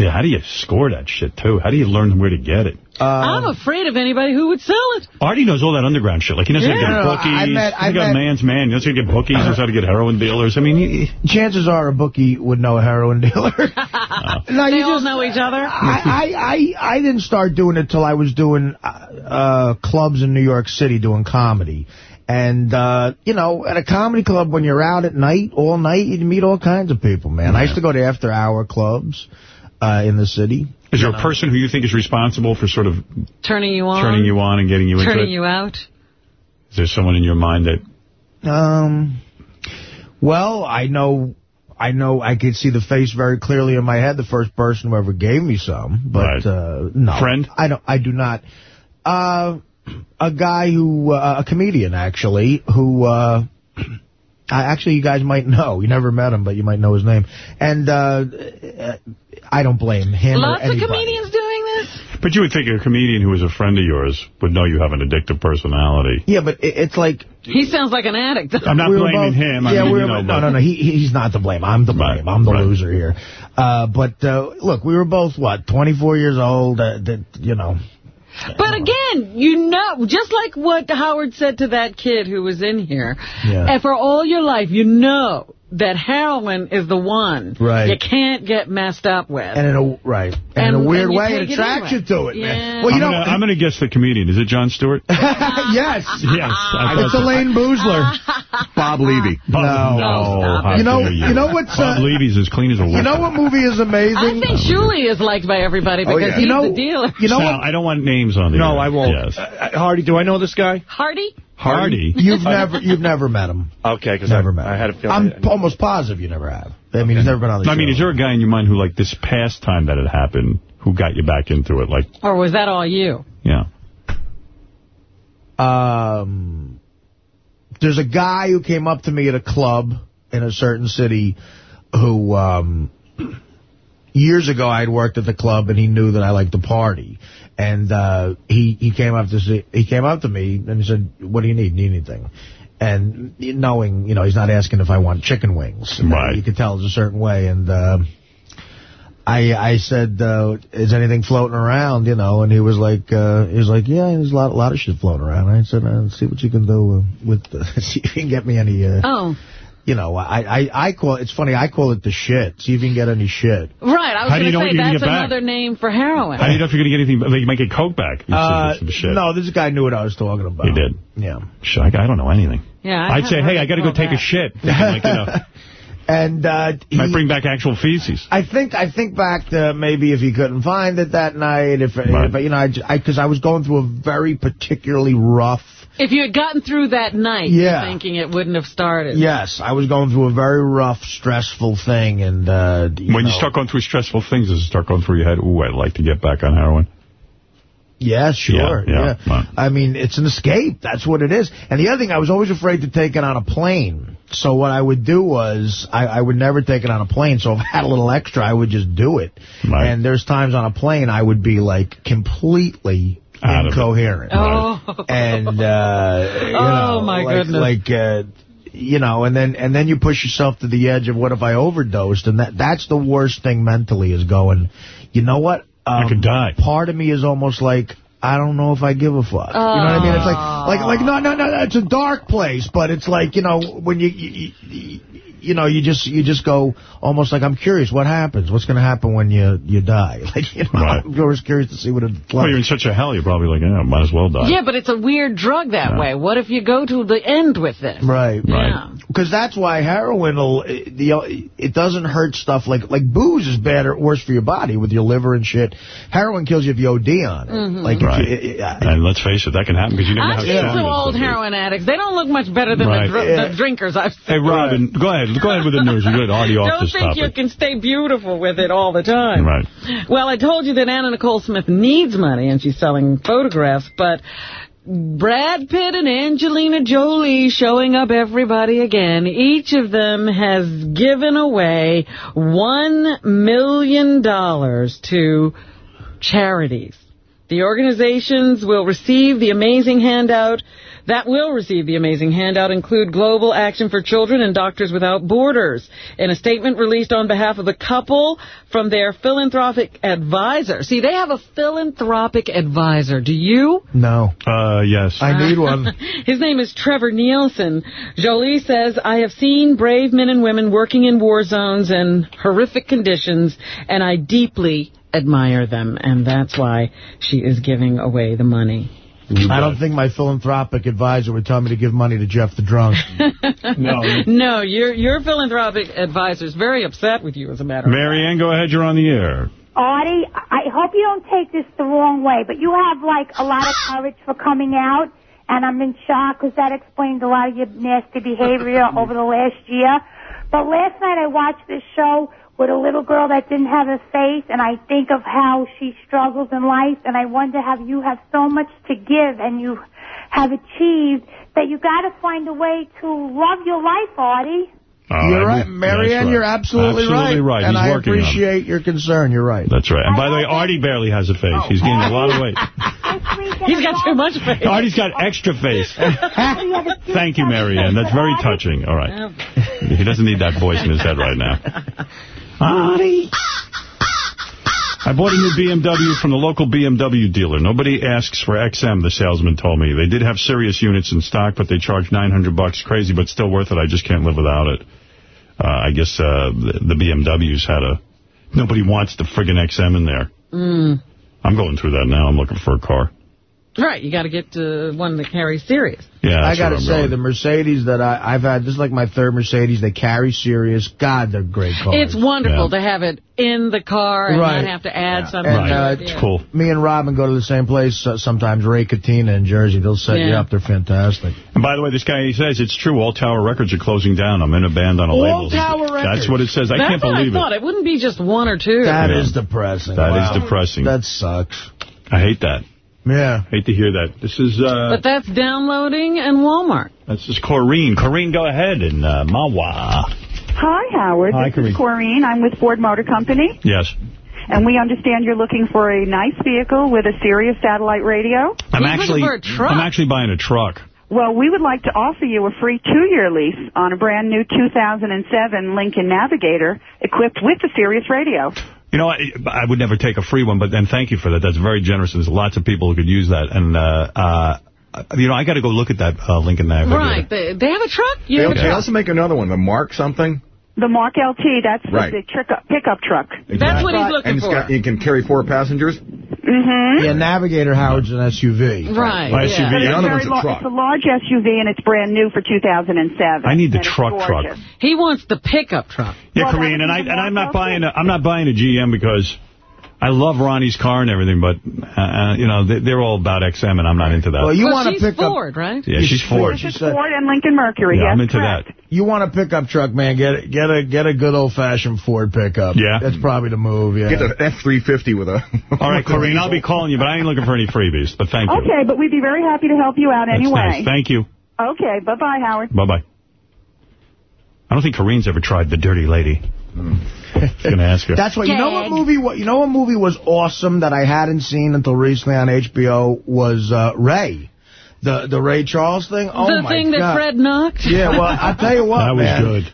Yeah, how do you score that shit, too? How do you learn where to get it? I'm afraid of anybody who would sell it. Artie knows all that underground shit. Like, he knows how to Yeah. get No, no, bookies. I met- I he got met- man's man. He knows how to get bookies. He knows how to get heroin dealers. I mean, he, Chances are a bookie would know a heroin dealer. no, they you all just, know each other. I, I, I, I didn't start doing it till I was doing uh, uh, clubs in New York City doing comedy. And, uh, you know, at a comedy club, when you're out at night, all night, you meet all kinds of people, man. I used to go to after-hour clubs uh, in the city. is there a person who you think is responsible for sort of Turning you on. turning you on and getting you into Turning you out. Is there someone in your mind that... Um, well, I know, I know, I could see the face very clearly in my head. The first person who ever gave me some, but Right. uh, no, Friend? I don't. I do not. Uh, a guy who, uh, a comedian actually, who uh, I, actually, you guys might know. You never met him, but you might know his name. And uh, uh, I don't blame him Lots or of comedians doing this? But you would think a comedian who was a friend of yours would know you have an addictive personality. Yeah, but it, it's like... He sounds like an addict. I'm not we were blaming both- him. I yeah, mean, we you were, know, no, no, no. He, he's not to blame. I'm to blame. I'm the loser here. Uh, but uh, look, we were both what 24 years old. Uh, that you know. But uh-huh. again, you know, just like what Howard said to that kid who was in here, Yeah. and for all your life, you know that heroin is the one Right. you can't get messed up with. And in a right, and, And- in a weird way, take it it attracts anyway. you to it, Yeah. man. Well, you I'm know, gonna, I'm going to guess the comedian. Is it Jon Stewart? yes, Yes. It's so. Elayne Boosler. Bob Levy. Bob, no. how You know- dare you know what's, Bob uh, Levy's as clean as a You know what movie is amazing? I think Shuli is liked by everybody Oh, because yeah. he's You know- the dealer. You know Sal, what? I don't want names on the No, air. I won't. Yes. Uh, Hardy, do I know this guy? Hardy? Hardy. You've never, you've never met him. Okay, because Never I, met. I had a feeling. I'm almost positive you never have. I mean, he's never been on the I show. mean, is there a guy in your mind who, like, this past time that it happened, who got you back into it? Like, Or was that all you? yeah. Um, there's a guy who came up to me at a club in a certain city who, um, years ago I had worked at the club and he knew that I liked to party. And, uh, he, he came up to see, he came up to me and he said, what do you need? Need anything? And knowing, you know, he's not asking if I want chicken wings. Right. You could tell it's a certain way. And, uh, I I said, uh, is anything floating around, you know? And he was like, uh, he was like, yeah, there's a lot, a lot of shit floating around. I said, uh, see what you can do uh, with, uh, see if you can get me any, uh, Oh, you know, I, I, I call it's funny, I call it the shit. See if you can get any shit. right. I was How do you going know to say that's get back? another name for heroin. How do you know if you're going to get anything? Like, you might get Coke back. Uh, some shit. no, this guy knew what I was talking about. He did. Yeah. Shit, I, I don't know anything. Yeah, I I'd say, hey, I got to go take a shit. like, you know, And uh, might he- bring back actual feces. I think I think back to maybe if he couldn't find it that night, if, Right. if you know, I because I, 'cause I was going through a very particularly rough. If you had gotten through that night, Yeah. you're thinking it wouldn't have started. Yes, I was going through a very rough, stressful thing, and uh, you when you start going through stressful things, does it start going through your head? Ooh, I'd like to get back on heroin. Yeah, sure. Yeah, Yeah, yeah. I mean, it's an escape. That's what it is. And the other thing, I was always afraid to take it on a plane. So what I would do was, I, I would never take it on a plane. So if I had a little extra, I would just do it. Right. And there's times on a plane I would be like completely Out of it. incoherent. Oh. And, uh, you Oh, know, my like, goodness. Like, uh, you know, and then and then you push yourself to the edge of what if I overdosed? And that that's the worst thing mentally is going, you know what? Um, I could die. Part of me is almost like, I don't know if I give a fuck. You know what I mean? It's like, like, like, no, no, no, no, it's a dark place, but it's like, you know, when you, you, you, you know, you just, you just go almost like, I'm curious, what happens? What's going to happen when you, you die? Like, you know, Right. I'm always curious to see what it's Well, like. you're in such a hell, you're probably like, yeah, might as well die. Yeah, but it's a weird drug that Yeah. way. What if you go to the end with this? Right, Yeah. Because that's why heroin will, it, the, it doesn't hurt stuff like, like booze is bad or worse for your body with your liver and shit. Heroin kills you if you OD on it. Mhm. Like, if Right. you, it- it- And let's face it, that can happen because you never know I've seen some old heroin addicts. They don't look much better than Right. the, dr- Yeah. the drinkers I've Hey, seen. Robin, go ahead. Go ahead with the news. You're good. Already off Don't this think you can stay beautiful with it all the time. Right. Well, I told you that Anna Nicole Smith needs money and she's selling photographs, but Brad Pitt and Angelina Jolie showing up everybody again. Each of them has given away one million dollars to charities. The organizations will receive the amazing handout that will receive the amazing handout include Global Action for Children and Doctors Without Borders. In a statement released on behalf of the couple from their philanthropic advisor. See, they have a philanthropic advisor. Do you? no. Uh, yes. I need one. His name is Trevor Nielsen. Jolie says, I have seen brave men and women working in war zones and horrific conditions, and I deeply admire them, and that's why she is giving away the money. I don't think my philanthropic advisor would tell me to give money to Jeff the Drunk. No. No, your your philanthropic advisor is very upset with you, as a matter of Mary Ann, go ahead. You're on the air. Artie, I hope you don't take this the wrong way, but you have like a lot of courage for coming out, and I'm in shock because that explains a lot of your nasty behavior over the last year. But last night I watched this show with a little girl that didn't have a face, and I think of how she struggles in life, and I wonder how you have so much to give and you have achieved that you got to find a way to love your life, Artie. Oh, you're right, would- Marianne. right. You're absolutely, Absolutely right. And He's I working appreciate your concern. You're right. That's right. And by the way, Artie barely has a face. He's gaining a lot of weight. He's got too much face. Artie's got extra face. Thank you, Marianne. That's very touching. All right. He doesn't need that voice in his head right now. Artie. I bought a new BMW from the local BMW dealer. Nobody asks for XM, the salesman told me. They did have Sirius units in stock, but they charge 900 bucks. Crazy, but still worth it. I just can't live without it. Uh, I guess uh, the, the BMWs had a... Nobody wants the friggin' XM in there. Mm. I'm going through that now. I'm looking for a car. Right, you got to get to one that carries Sirius. Yeah, I got to say, going. the Mercedes that I, I've had, this is like my third Mercedes. They carry Sirius. God, they're great cars. It's wonderful to have it in the car and Right. not have to add something. And, to uh, it. Yeah. Me and Robin go to the same place. Uh, sometimes Ray Catena in Jersey. They'll set you up. They're fantastic. And by the way, this guy he says it's true. All Tower Records are closing down. I'm in a band on a All label. Tower That's Records? what it says. I That's can't what believe I thought. it. It wouldn't be just one or two. That Yeah. is depressing. That Wow. is depressing. That sucks. I hate that. Yeah. Hate to hear that. This is uh, But that's downloading and Walmart. This is Corrine. Corrine, go ahead and uh, Mawa. Hi, Howard. Hi, this Corinne. is Corrine. I'm with Ford Motor Company, Yes, and we understand you're looking for a nice vehicle with a Sirius satellite radio. I'm He's actually looking for a truck. I'm actually buying a truck. Well, we would like to offer you a free two-year lease on a brand new 2007 Lincoln Navigator equipped with the Sirius radio. You know, I, I would never take a free one, but then thank you for that. That's very generous. There's lots of people who could use that. And, uh, uh, you know, I got to go look at that uh, Lincoln Navigator. Right. They, they have a truck? You They, have a they truck? also make another one, the Mark something. The Mark LT, that's the- Right. the trick pickup truck. That's what he's looking and it's for. Got, it can carry four passengers. Mm-hmm. Yeah, Navigator Howard's an SUV. Right. My yeah. SUV. But The it's, other one's a truck. it's a large SUV, and it's brand new for 2007. I need the truck truck. He wants the pickup truck. Yeah, Well, that Corrine, would and I, and I'm not buying a, I'm not buying a GM because I love Ronnie's car and everything, but uh, uh, you know they, they're all about XM, and I'm not into that. Well, you Well, want to she's pick Ford, right? yeah, she's Ford. This is Ford and Lincoln Mercury. Yeah, yes, I'm into correct. that. You want a pickup truck, man? Get get a get a good old fashioned Ford pickup. Yeah. that's probably the move. Yeah. Get the F350 with a... All right, Corrine, I'll be calling you, but I ain't looking for any freebies. But thank you. Okay, but we'd be very happy to help you out That's anyway. nice. Thank you. Okay, bye-bye, Howard. Bye bye. I don't think Corrine's ever tried the Dirty Lady. I was going to ask her. That's what you know. What movie? What you know? What movie was awesome that I hadn't seen until recently on HBO was uh, Ray, the the Ray Charles thing. Oh the my thing that Fred knocked? Yeah, well, I'll tell you what, That was man. good.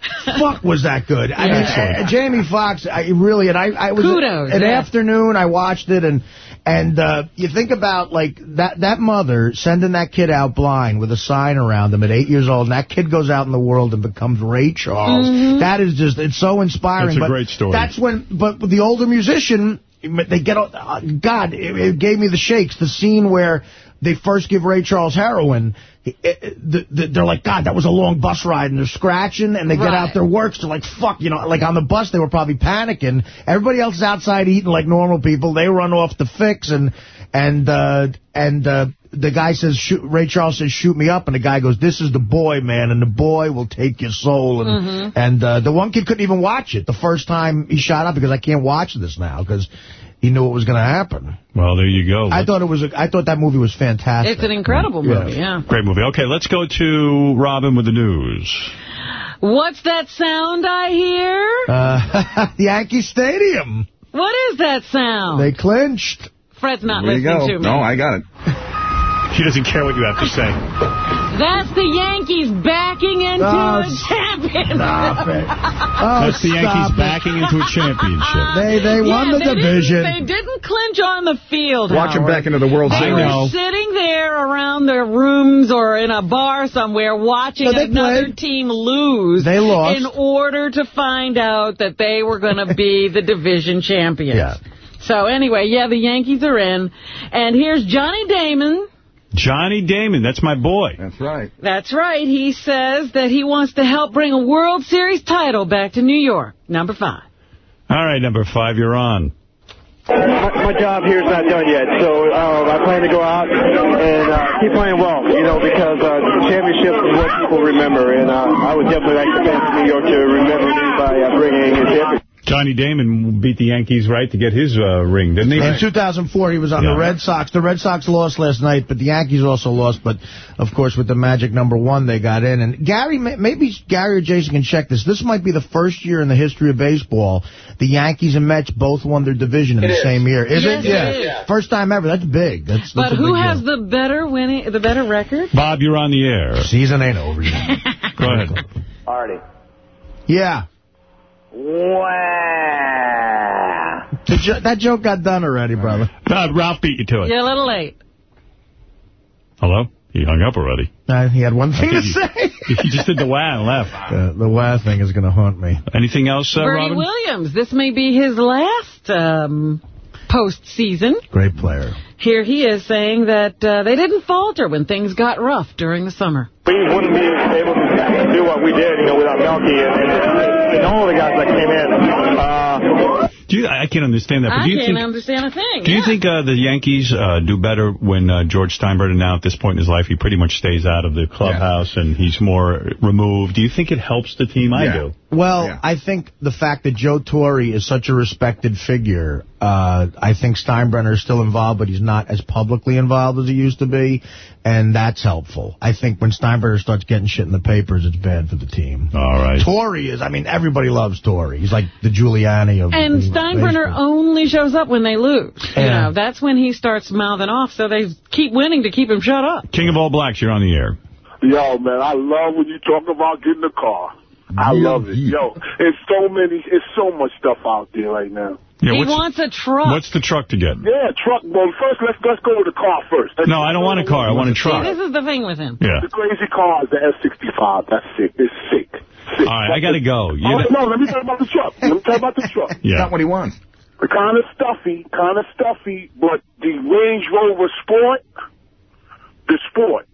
Fuck, was that good? I mean, Yeah. uh, Jamie Foxx, I really, and I, I was Kudos, an yeah. afternoon. I watched it, and and uh, you think about like that that mother sending that kid out blind with a sign around him at eight years old, and that kid goes out in the world and becomes Ray Charles. Mhm. That is just, it's so inspiring. It's a but great story. That's when, but the older musician, they get, uh, God, it, it gave me the shakes. The scene where they first give Ray Charles heroin, the, the, they're like, God, that was a long bus ride, and they're scratching, and they get out their works, they're like, fuck, you know, like on the bus, they were probably panicking. Everybody else is outside eating like normal people. They run off the fix, and, and, uh, and, uh, the guy says, shoot, Ray Charles says, shoot me up, and the guy goes, this is the boy, man, and the boy will take your soul. And, Mhm. and uh, the one kid couldn't even watch it the first time he shot up because I can't watch this now because he knew what was going to happen. Well, there you go. I thought it was. A, I thought that movie was fantastic. It's an incredible movie, yeah. Great movie. Okay, let's go to Robin with the news. What's that sound I hear? Uh, Yankee Stadium. What is that sound? They clinched. Fred's not There you listening go. to me. No, I got it. She doesn't care what you have to say. That's the Yankees backing into Oh, a championship. Oh, stop it. Oh, That's the Yankees it. backing into a championship. They they won Yeah, the they division. Didn't, they didn't clinch on the field, Watch them back into the World They Series. were sitting there around their rooms or in a bar somewhere watching No, they another played. team lose They lost. in order to find out that they were going to be the division champions. Yeah. So anyway, yeah, the Yankees are in. And here's Johnny Damon. Johnny Damon, that's my boy. That's right. That's right. He says that he wants to help bring a World Series title back to New York. Number five. All right, number five, you're on. My, my job here is not done yet, so um, I plan to go out and uh, keep playing well, you know, because uh, championship is what people remember, and uh, I would definitely like the fans of New York to remember me by uh, bringing a championship. Johnny Damon beat the Yankees, right, to get his uh, ring, didn't he? In 2004, he was on Yeah. the Red Sox. The Red Sox lost last night, but the Yankees also lost. But, of course, with the magic number one, they got in. And Gary, maybe Gary or Jason can check this. This might be the first year in the history of baseball the Yankees and Mets both won their division in It the is. same year. Is Yes, it? it is. First time ever. That's big. That's, that's But who big has deal. the better winning, the better record? Bob, you're on the air. Season ain't over yet. Go ahead. Artie. Yeah. Wow. Jo- that joke got done already, brother. Uh, Ralph beat you to it. You're a little late. Hello? He hung up already. Uh, he had one thing to I think say. He, he just did the wow and left. Uh, the WA thing is going to haunt me. Anything else, uh, Bernie Robin? Williams. This may be his last um, postseason. Great player. Here he is saying that uh, they didn't falter when things got rough during the summer. We wouldn't be able to do what we did, you know, without Melky and, and, and all the guys that came in. Uh, Do you, I can't understand that. But I do you can't think, understand a thing. Do you think uh, the Yankees uh, do better when uh, George Steinbrenner now at this point in his life, he pretty much stays out of the clubhouse and he's more removed? Do you think it helps the team? I do. Well, I think the fact that Joe Torre is such a respected figure, uh, I think Steinbrenner is still involved, but he's not as publicly involved as he used to be, and that's helpful. I think when Steinbrenner starts getting shit in the papers, it's bad for the team. All right. Torre is, I mean, everybody loves Torre. He's like the Giuliani of And of Steinbrenner baseball. only shows up when they lose. You Yeah. know, that's when he starts mouthing off, so they keep winning to keep him shut up. King of all blacks, you're on the air. Yo, man, I love when you talk about getting a car. I love it. Yo, it's so many, it's so much stuff out there right now. Yeah, he what's- wants a truck. What's the truck to get? Yeah, truck. Well, first let's let's go with the car first. Let's- No, I don't want a car. I want a See, truck. this is the thing with him. Yeah. The crazy car is the F65. That's sick. It's sick. sick. All right, I got to go. You Oh, got- no, let me talk about the truck. Let me talk about the truck. Yeah. Not what he wants. The Kind of stuffy, kind of stuffy, but the Range Rover Sport, the Sport,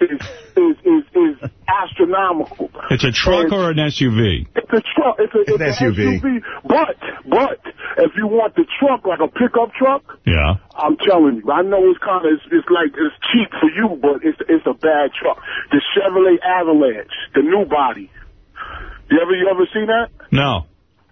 is is is, is astronomical. It's a truck or an SUV? It's a truck. It's, a, it's, It's an an SUV. SUV. But but if you want the truck like a pickup truck, Yeah. I'm telling you, I know it's kind of it's, it's like it's cheap for you, but it's it's a bad truck. The Chevrolet Avalanche, the new body. You ever you ever seen that? No.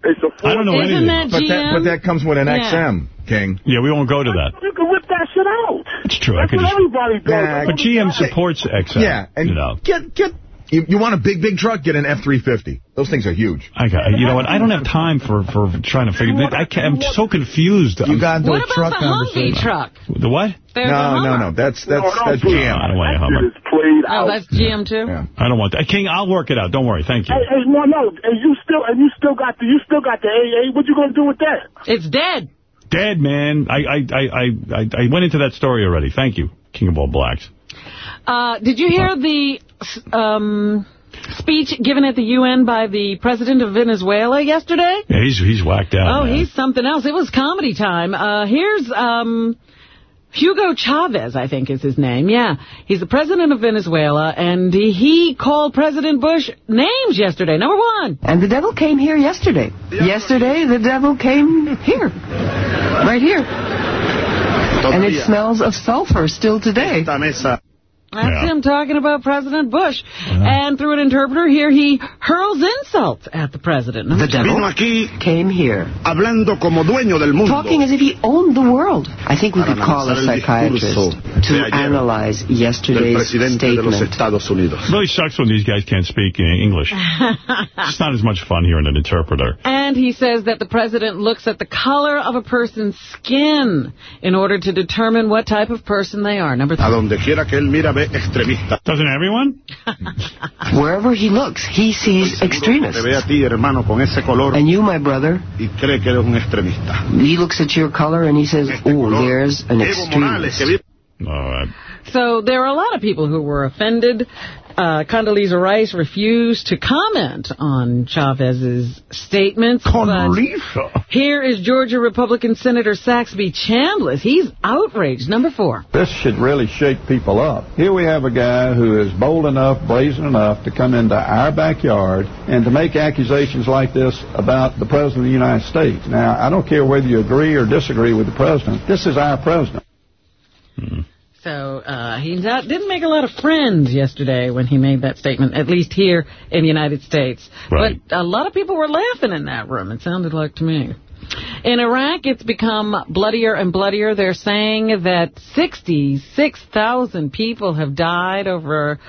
It's a I don't know Isn't anything. that But that, but that comes with an Yeah. XM, King. Yeah, we won't go to that. You can whip that shit out. It's true. I That's could what just, everybody does. but GM supports XM. Yeah, and you know. get get. You, you want a big, big truck? Get an F-350. Those things are huge. I got, you know what? I don't have time for, for trying to figure. I can't, I'm so confused. You got into What about the Humvee truck? The what? There's no, no, no. That's that's No, no, that's please. GM. I don't want a Hummer. Oh, that's GM too? I don't want that. King, I'll work it out. Don't worry. Thank you. Hey, hey, no, no, and you still and you still got the you still got the AA. What you gonna do with that? It's dead. Dead, man. I, I, I, I, I I went into that story already. Thank you, King of all blacks. Uh, did you hear the um, speech given at the UN by the president of Venezuela yesterday? Yeah, he's he's whacked out. Oh, man. he's something else. It was comedy time. Uh, here's um, Hugo Chavez, I think is his name. Yeah, he's the president of Venezuela, and he, he called President Bush names yesterday. Number one. And the devil came here yesterday. Yesterday, the devil came here. Right here. And it smells of sulfur still today. That's Yeah. him talking about President Bush. And through an interpreter here, he hurls insults at the president. Number The devil two. came here. Hablando como dueño del mundo. Talking as if he owned the world. I think we could call a psychiatrist to analyze yesterday's presidente de los statement. Estados Unidos. It really sucks when these guys can't speak English. it's not as much fun hearing an interpreter. And he says that the president looks at the color of a person's skin in order to determine what type of person they are. Number A donde quiera que él mira ve extremista. Doesn't everyone? Wherever he looks, he sees extremists. Ve a ti, hermano, con ese color And you, my brother, y cree que eres un extremista. he looks at your color and he says, oh, there's an Evo Morales, extremist. que All right. So there are a lot of people who were offended. Uh, Condoleezza Rice refused to comment on Chavez's statements. Condoleezza? Here is Georgia Republican Senator Saxby Chambliss. He's outraged. Number four. This should really shake people up. Here we have a guy who is bold enough, brazen enough to come into our backyard and to make accusations like this about the President of the United States. Now, I don't care whether you agree or disagree with the President. This is our President. So uh, he not, didn't make a lot of friends yesterday when he made that statement, at least here in the United States. Right. But a lot of people were laughing in that room, it sounded like to me. In Iraq, it's become bloodier and bloodier. They're saying that 66,000 people have died over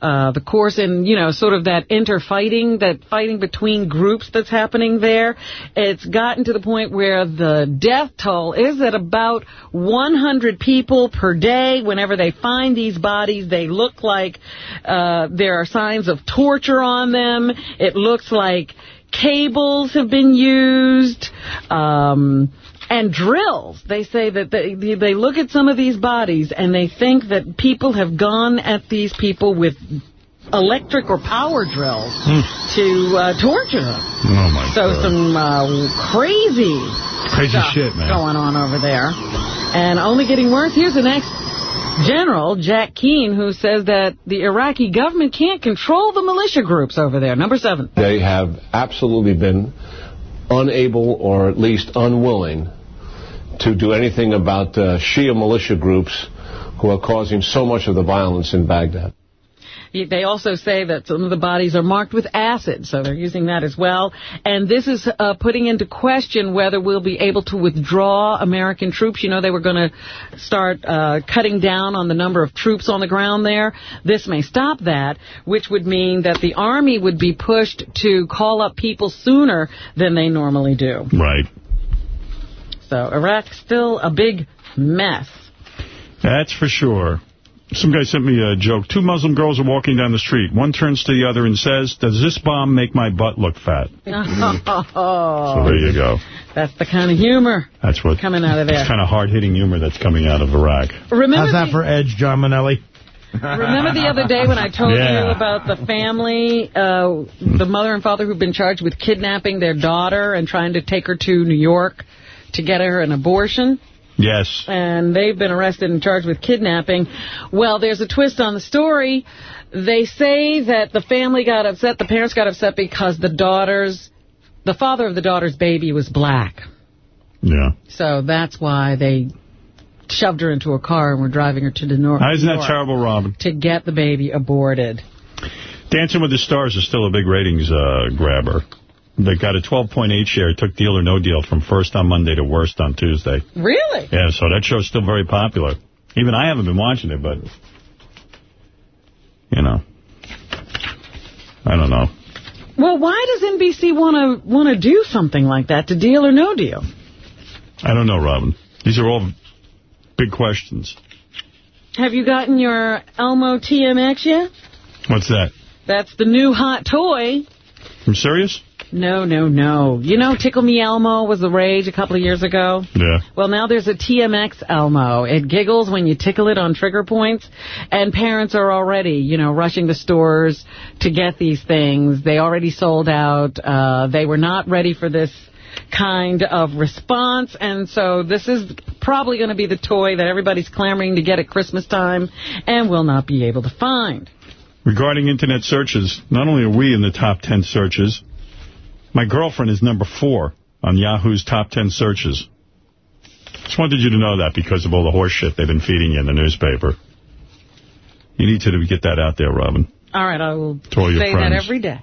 uh, the course in, you know, sort of that interfighting, that fighting between groups that's happening there. It's gotten to the point where the death toll is at about 100 people per day. Whenever they find these bodies, they look like uh, there are signs of torture on them. It looks like cables have been used, um, and drills. They say that they, they look at some of these bodies and they think that people have gone at these people with electric or power drills to uh, torture them. Oh, my So God. some uh, crazy, Crazy stuff shit, man. going on over there. And only getting worse. Here's the next general, Jack Keane, who says that the Iraqi government can't control the militia groups over there. Number seven. They have absolutely been unable or at least unwilling to do anything about uh, Shia militia groups who are causing so much of the violence in Baghdad. They also say that some of the bodies are marked with acid, so they're using that as well. And this is uh, putting into question whether we'll be able to withdraw American troops. You know, they were going to start uh, cutting down on the number of troops on the ground there. This may stop that, which would mean that the Army would be pushed to call up people sooner than they normally do. Right. So Iraq's still a big mess. That's for sure. Some guy sent me a joke. Two Muslim girls are walking down the street. One turns to the other and says, does this bomb make my butt look fat? So there you go. That's the kind of humor That's what coming out of there. It's kind of hard-hitting humor that's coming out of Iraq. Remember How's that for Edge, John Mainelli? Remember the other day when I told Yeah. you about the family, uh, the mother and father who've been charged with kidnapping their daughter and trying to take her to New York to get her an abortion? Yes. And they've been arrested and charged with kidnapping. Well, there's a twist on the story. They say that the family got upset, the parents got upset because the daughter's, the father of the daughter's baby was black. Yeah. So that's why they shoved her into a car and were driving her to the North. Isn't that terrible, Robin? To get the baby aborted. Dancing with the Stars is still a big ratings uh, grabber. They got a 12.8 share. Took Deal or No Deal from first on Monday to worst on Tuesday. Really? Yeah, so that show's still very popular. Even I haven't been watching it, but, you know, I don't know. Well, why does NBC want to want to do something like that to Deal or No Deal? I don't know, Robin. These are all big questions. Have you gotten your Elmo TMX yet? What's that? That's the new hot toy. From Sirius? No, no, no. You know Tickle Me Elmo was the rage a couple of years ago? Yeah. Well, now there's a TMX Elmo. It giggles when you tickle it on trigger points, and parents are already, you know, rushing the stores to get these things. They already sold out. Uh, they were not ready for this kind of response, and so this is probably going to be the toy that everybody's clamoring to get at Christmas time and will not be able to find. Regarding Internet searches, not only are we in the top 10 searches, my girlfriend is number four on Yahoo's top 10 searches. Just wanted you to know that because of all the horse shit they've been feeding you in the newspaper. You need to get that out there, Robin. All right, I will To all your say that every day.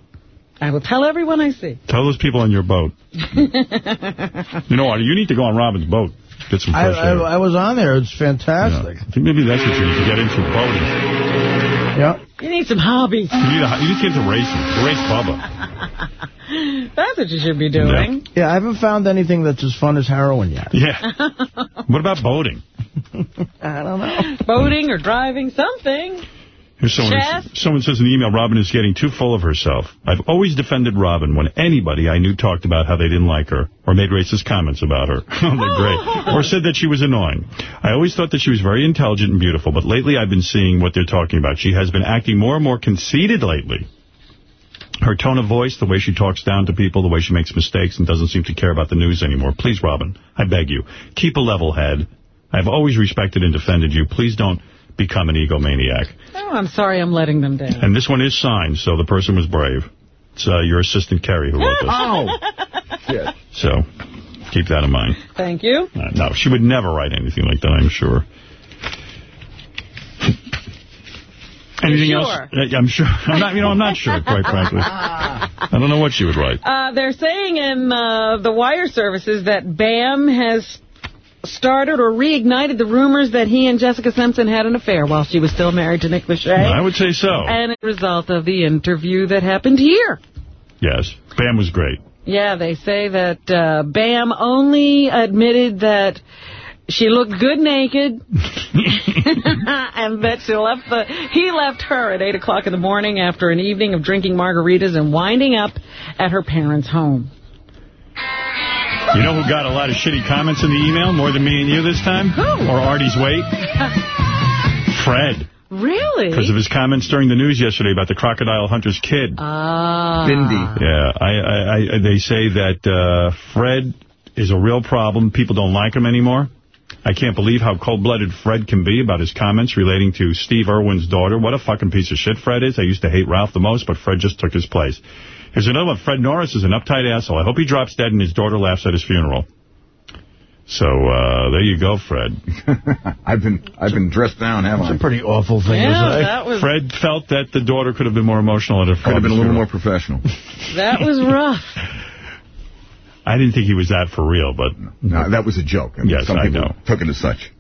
I will tell everyone I see. Tell those people on your boat. You know what? You need to go on Robin's boat. Get some fresh I, air. I was on there. It's fantastic. I think maybe that's what you need to get into, boating. Yeah. You need some hobbies. You need, a, you need to get into racing. Race Bubba. That's what you should be doing. Yeah, I haven't found anything that's as fun as heroin yet. Yeah. What about boating? I don't know. Boating or driving, something. Here's someone, someone says in the email, Robin is getting too full of herself. I've always defended Robin when anybody I knew talked about how they didn't like her or made racist comments about her. oh, they're great. Or said that she was annoying. I always thought that she was very intelligent and beautiful, but lately I've been seeing what they're talking about. She has been acting more and more conceited lately. Her tone of voice, the way she talks down to people, the way she makes mistakes and doesn't seem to care about the news anymore. Please, Robin, I beg you, keep a level head. I've always respected and defended you. Please don't become an egomaniac. Oh, I'm sorry I'm letting them down. And this one is signed, so the person was brave. It's uh, your assistant, Kerry, who wrote this. Oh. So keep that in mind. Thank you. Uh, no, she would never write anything like that, I'm sure. Anything sure. else? Uh, I'm sure. I'm not. You know, I'm not sure. Quite frankly, I don't know what she would write. Uh, they're saying in uh, the wire services that Bam has started or reignited the rumors that he and Jessica Simpson had an affair while she was still married to Nick Lachey. I would say so. And a result of the interview that happened here. Yes, Bam was great. Yeah, they say that uh, Bam only admitted that she looked good naked and that she left the he left her at 8 o'clock in the morning after an evening of drinking margaritas and winding up at her parents' home. You know who got a lot of shitty comments in the email more than me and you this time? Who? Or Artie's weight? Fred. Really? Because of his comments during the news yesterday about the crocodile hunter's kid. Ah. Yeah, I, I, I, they say that uh, Fred is a real problem. People don't like him anymore. I can't believe how cold-blooded Fred can be about his comments relating to Steve Irwin's daughter. What a fucking piece of shit Fred is. I used to hate Ralph the most, but Fred just took his place. Here's another one. Fred Norris is an uptight asshole. I hope he drops dead and his daughter laughs at his funeral. So, uh, there you go, Fred. I've been I've been dressed down, haven't I? It's a pretty awful thing Yeah, to that was Fred felt that the daughter could have been more emotional at her Could have been a little more professional. that was rough. I didn't think he was that for real, but... No, that was a joke. I mean, Yes, some I people know. took it as such.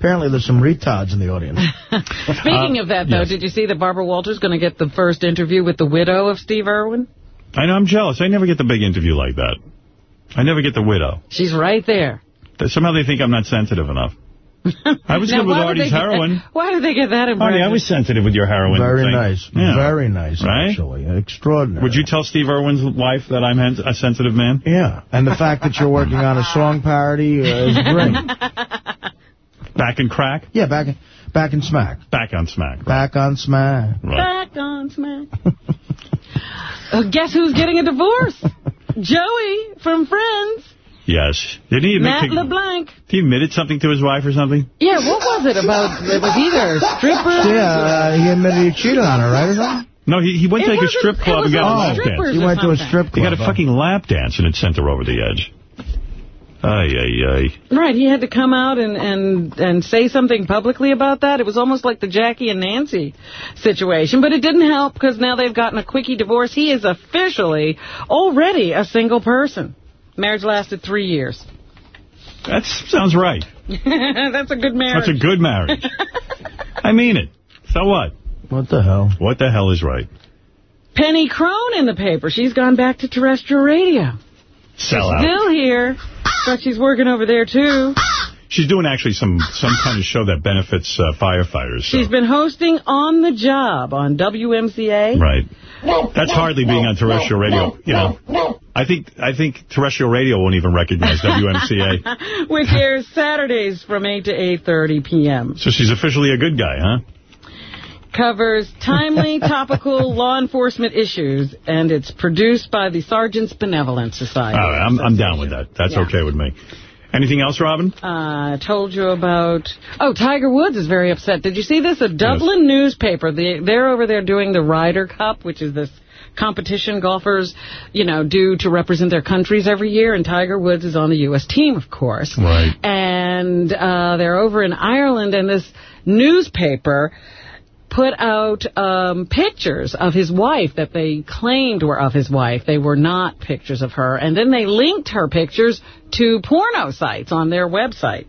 Apparently there's some retards in the audience. Speaking of that, though, yes. did you see that Barbara Walters going to get the first interview with the widow of Steve Irwin? I know, I'm jealous. I never get the big interview like that. I never get the widow. She's right there. Somehow they think I'm not sensitive enough. I was Now, good with why Artie's they get- heroin. Why did they get that impression? Artie, I was sensitive with your heroin Very thing. nice. Yeah. Very nice, Right? actually. Extraordinary. Would you tell Steve Irwin's wife that I'm a sensitive man? Yeah. And the fact that you're working on a song parody uh, is great. Back in crack? Yeah, back in, back in Smack. Back on smack. Back on Smack. Right. Back on smack. Uh, guess who's getting a divorce? Joey from Friends. Yes. Didn't he admit, Matt to, LeBlanc. he admitted something to his wife or something? Yeah, what was it about? It was either strippers. Yeah, uh, he admitted he cheated on her, right? Or something? No, he, he went It to like a strip club and got a lap dance. He or went to a something. strip He club. got a fucking lap dance and it sent her over the edge. Ay, ay, ay. Right, he had to come out and, and, and say something publicly about that. It was almost like the Jackie and Nancy situation, but it didn't help because now they've gotten a quickie divorce. He is officially already a single person. Marriage lasted three years. That sounds right. That's a good marriage. That's a good marriage. I mean it. So what? What the hell? What the hell is right? Penny Crone in the paper. She's gone back to terrestrial radio. Sell out. Still here, but she's working over there, too. She's doing actually some some kind of show that benefits uh, firefighters. So. She's been hosting On the Job on WMCA. Right. That's hardly being on terrestrial radio. You know, I think I think terrestrial radio won't even recognize WMCA. which airs Saturdays from 8 to 8.30 p.m. So she's officially a good guy, huh? Covers timely, topical law enforcement issues, and it's produced by the Sergeants Benevolent Society. All right, I'm I'm down with that. That's Yeah. okay with me. Anything else, Robin? I told you about... Oh, Tiger Woods is very upset. Did you see this? A Dublin newspaper, they, they're over there doing the Ryder Cup, which is this competition golfers, you know, do to represent their countries every year, and Tiger Woods is on the U.S. team, of course. Right. And uh, they're over in Ireland, and this newspaper put out um, pictures of his wife that they claimed were of his wife. They were not pictures of her. And then they linked her pictures to porno sites on their website.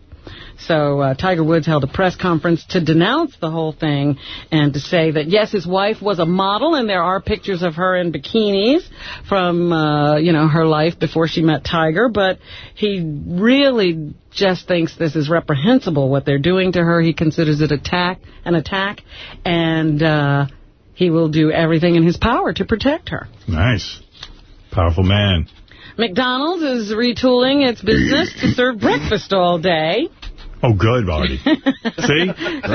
So uh, Tiger Woods held a press conference to denounce the whole thing and to say that, yes, his wife was a model, and there are pictures of her in bikinis from, uh, you know, her life before she met Tiger, but he really just thinks this is reprehensible, what they're doing to her. He considers it attack an attack, and uh, he will do everything in his power to protect her. Nice. Powerful man. McDonald's is retooling its business to serve breakfast all day. Oh, good, Artie. See?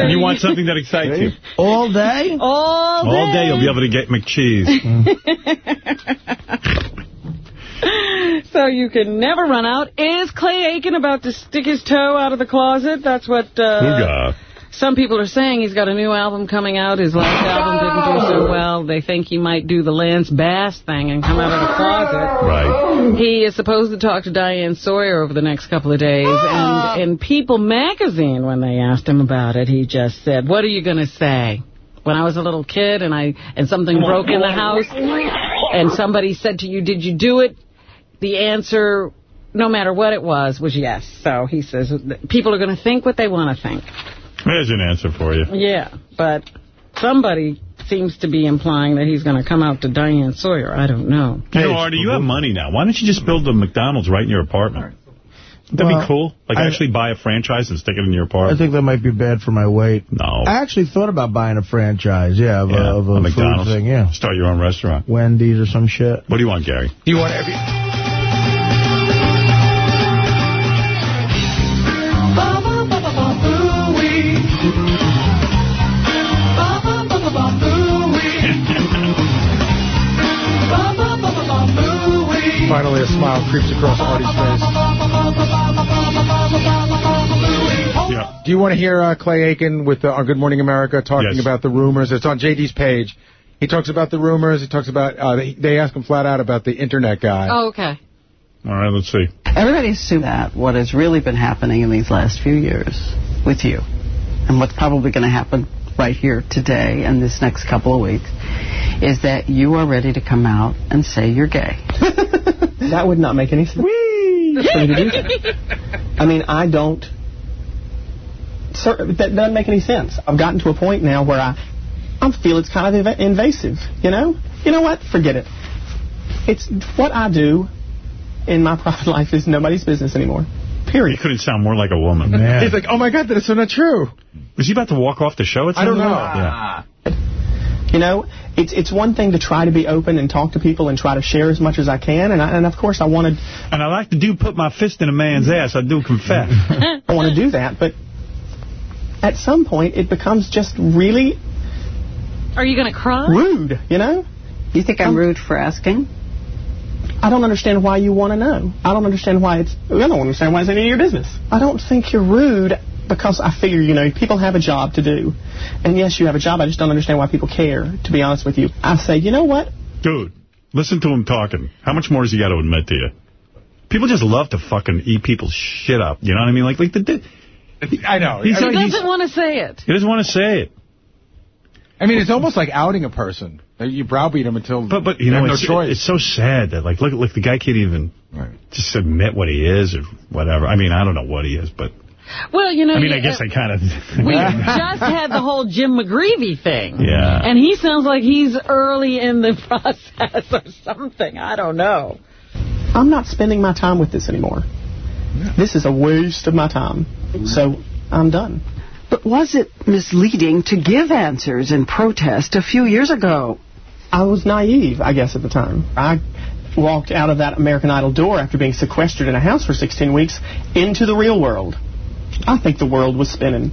You want something that excites you. All day? All day. All day you'll be able to get McCheese. so you can never run out. Is Clay Aiken about to stick his toe out of the closet? That's what uh, Booga. Some people are saying. He's got a new album coming out. His last album didn't do so well. They think he might do the Lance Bass thing and come out of the closet. Right. He is supposed to talk to Diane Sawyer over the next couple of days. Ah! And in People magazine, when they asked him about it, he just said, what are you going to say? When I was a little kid and I and something broke in the house and somebody said to you, did you do it? The answer, no matter what it was, was yes. So he says people are going to think what they want to think. There's an answer for you. Yeah, but somebody seems to be implying that he's going to come out to Diane Sawyer. I don't know. You know, Artie, you have money now. Why don't you just build a McDonald's right in your apartment? That'd Well, be cool. Like, I- actually buy a franchise and stick it in your apartment. I think that might be bad for my weight. No. I actually thought about buying a franchise, yeah, of Yeah, a, of a, a food McDonald's. thing, yeah. Start your own restaurant. Wendy's or some shit. What do you want, Gary? You want every... Finally, a smile creeps across Artie's face. Yeah. Do you want to hear uh, Clay Aiken with uh, our Good Morning America talking Yes. about the rumors? It's on JD's page. He talks about the rumors. He talks about, uh, they, they ask him flat out about the internet guy. Oh, okay. All right, let's see. Everybody assumes that what has really been happening in these last few years with you, and what's probably going to happen right here today and this next couple of weeks, is that you are ready to come out and say you're gay. That would not make any sense. For me to do that. I mean, I don't. Sir, that doesn't make any sense. I've gotten to a point now where I, I feel it's kind of inv- invasive. You know, you know what? Forget it. It's what I do in my private life is nobody's business anymore. Period. You couldn't sound more like a woman. Man. He's like, oh my God, that is so not true. Was he about to walk off the show? It I don't sounded know. Yeah. Ah. You know, it's it's one thing to try to be open and talk to people and try to share as much as I can, and I, and of course I wanted And I like to do put my fist in a man's ass. I do confess. I want to do that, but at some point it becomes just really Are you going to cry? rude. You know? You think I'm um, rude for asking? I don't understand why you want to know. I don't understand why it's. I don't understand why it's any of your business. I don't think you're rude because I figure, you know, people have a job to do. And yes, you have a job. I just don't understand why people care, to be honest with you. I say, you know what? Dude, listen to him talking. How much more does he got to admit to you? People just love to fucking eat people's shit up. You know what I mean? Like, like the, I know. He's he doesn't want to say it. he doesn't want to say it. I mean, it's almost like outing a person. You browbeat him until But, but you know, have no it's, choice. it's so sad that, like, look, look, the guy can't even just admit what he is or whatever. I mean, I don't know what he is, but, Well, you know, I mean, you- I guess I kind of... we just had the whole Jim McGreevey thing. Yeah. And he sounds like he's early in the process or something. I don't know. I'm not spending my time with this anymore. This is a waste of my time. So I'm done. But was it misleading to give answers in protest a few years ago? I was naive, I guess, at the time. I walked out of that American Idol door after being sequestered in a house for 16 weeks into the real world. I think the world was spinning.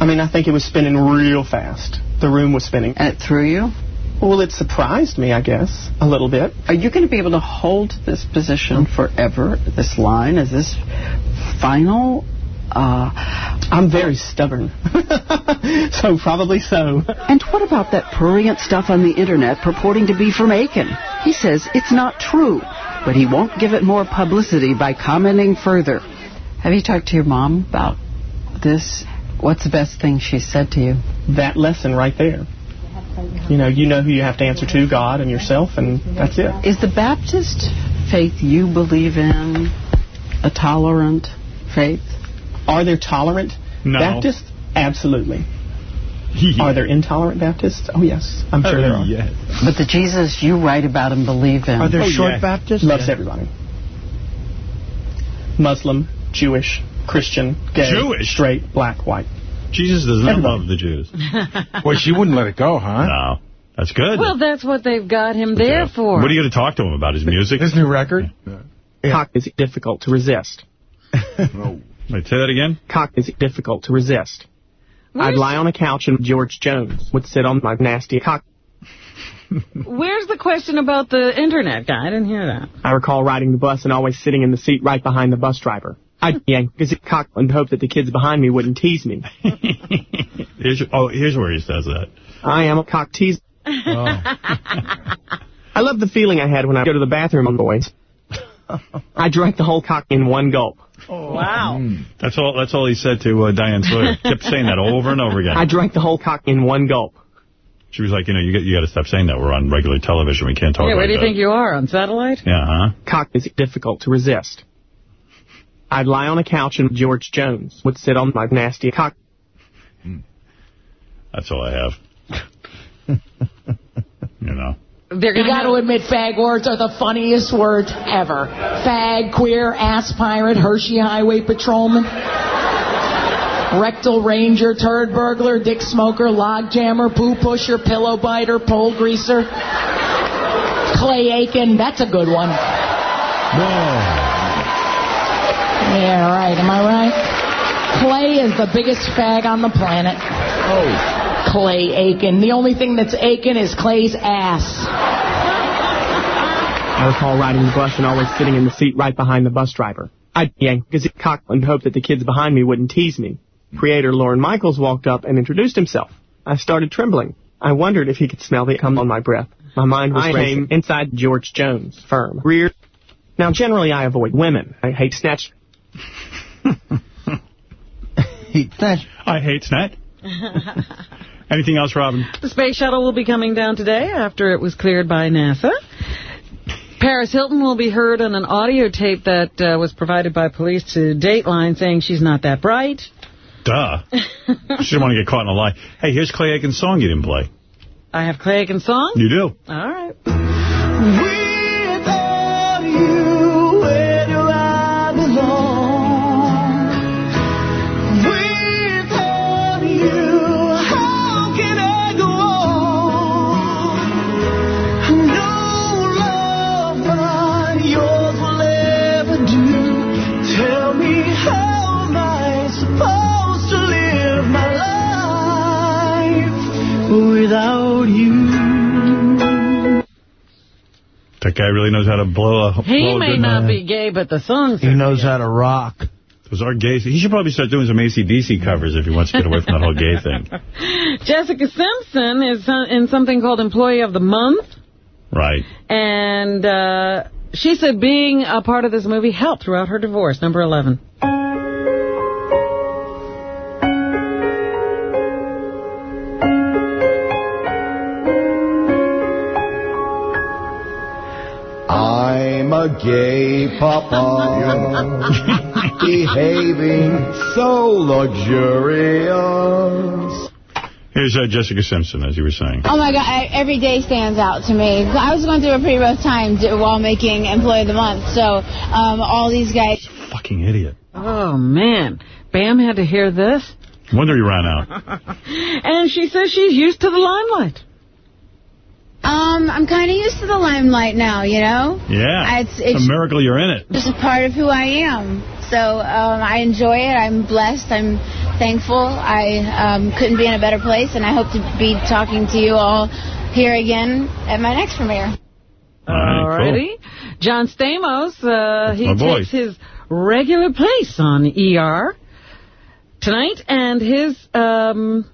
I mean, I think it was spinning real fast. The room was spinning. And it threw you? Well, it surprised me, I guess, a little bit. Are you going to be able to hold this position forever? This line? Is this final? Uh, I'm very stubborn. so probably so. And what about that prurient stuff on the internet purporting to be from Aiken? He says it's not true, but he won't give it more publicity by commenting further. Have you talked to your mom about this? What's the best thing she said to you? That lesson right there. You know, you know who you have to answer to, God and yourself, and that's it. Is the Baptist faith you believe in a tolerant faith? Are there tolerant No. Baptists? Absolutely. Are there intolerant Baptists? Oh, yes. I'm sure oh, there are. But the Jesus you write about and believe in. Are there oh, short Baptists? Loves everybody. Muslim, Jewish, Christian, gay, Jewish? straight, black, white. Jesus does not Everybody. love the Jews. Well, she wouldn't let it go, huh? No. That's good. Well, that's what they've got him there for. What are you going to talk to him about? His music? His new record? Cock is difficult to resist. Wait, say that again? Cock is difficult to resist. I'd lie on a couch and George Jones would sit on my nasty cock. Where's the question about the internet guy? I didn't hear that. I recall riding the bus and always sitting in the seat right behind the bus driver. I'd yank his cock and hope that the kids behind me wouldn't tease me. Here's, oh, here's where he says that. I am a cock tease. Oh. I love the feeling I had when I go to the bathroom, boys. I drank the whole cock in one gulp. Oh. Wow. That's all That's all he said to uh, Diane Sawyer. Kept saying that over and over again. I drank the whole cock in one gulp. She was like, you know, you got you got to stop saying that. We're on regular television. We can't talk Yeah, like where do you that. think you are, on satellite? Yeah, huh? Cock is difficult to resist. I'd lie on a couch and George Jones would sit on my nasty cock. Hmm. That's all I have. you know. They're you got to admit, fag words are the funniest words ever. Fag, queer, ass pirate, Hershey Highway Patrolman, rectal ranger, turd burglar, dick smoker, log jammer, poo pusher, pillow biter, pole greaser, Clay Aiken. That's a good one. Yeah, right. Am I right? Clay is the biggest fag on the planet. Oh. Clay Aiken. The only thing that's aching is Clay's ass. I recall riding the bus and always sitting in the seat right behind the bus driver. I'd yank his cock and hope that the kids behind me wouldn't tease me. Creator Lorne Michaels walked up and introduced himself. I started trembling. I wondered if he could smell the cum on my breath. My mind was I racing inside George Jones' firm. Rear. Now, generally, I avoid women. I hate snatch. Hate snatch. I hate snatch. Anything else, Robin? The space shuttle will be coming down today after it was cleared by NASA. Paris Hilton will be heard on an audio tape that uh, was provided by police to Dateline saying she's not that bright. Duh. she didn't want to get caught in a lie. Hey, here's Clay Aiken's song you didn't play. I have Clay Aiken's song? You do. All right. That guy really knows how to blow a He blow a may good not note. be gay, but the songs He knows how to rock. Those are gay. He should probably start doing some ACDC covers if he wants to get away from that whole gay thing. Jessica Simpson is uh, in something called Employee of the Month. Right. And uh, she said being a part of this movie helped throughout her divorce. Number 11. A gay papa, behaving so luxurious. Here's uh, Jessica Simpson, as you were saying. Oh my God! I, every day stands out to me. I was going through a pretty rough time d- while making Employee of the Month. So um, all these guys. Fucking idiot. Oh, man. Bam had to hear this. Wonder he ran out. And she says she's used to the limelight. Um, I'm kind of used to the limelight now, you know. Yeah. It's- it's it's- a miracle you're in it. Just a part of who I am. So um, I enjoy it. I'm blessed. I'm thankful. I um, couldn't be in a better place, and I hope to be talking to you all here again at my next premiere. all Alrighty. John Stamos, uh, he my boy. takes his regular place on ER tonight, and his um,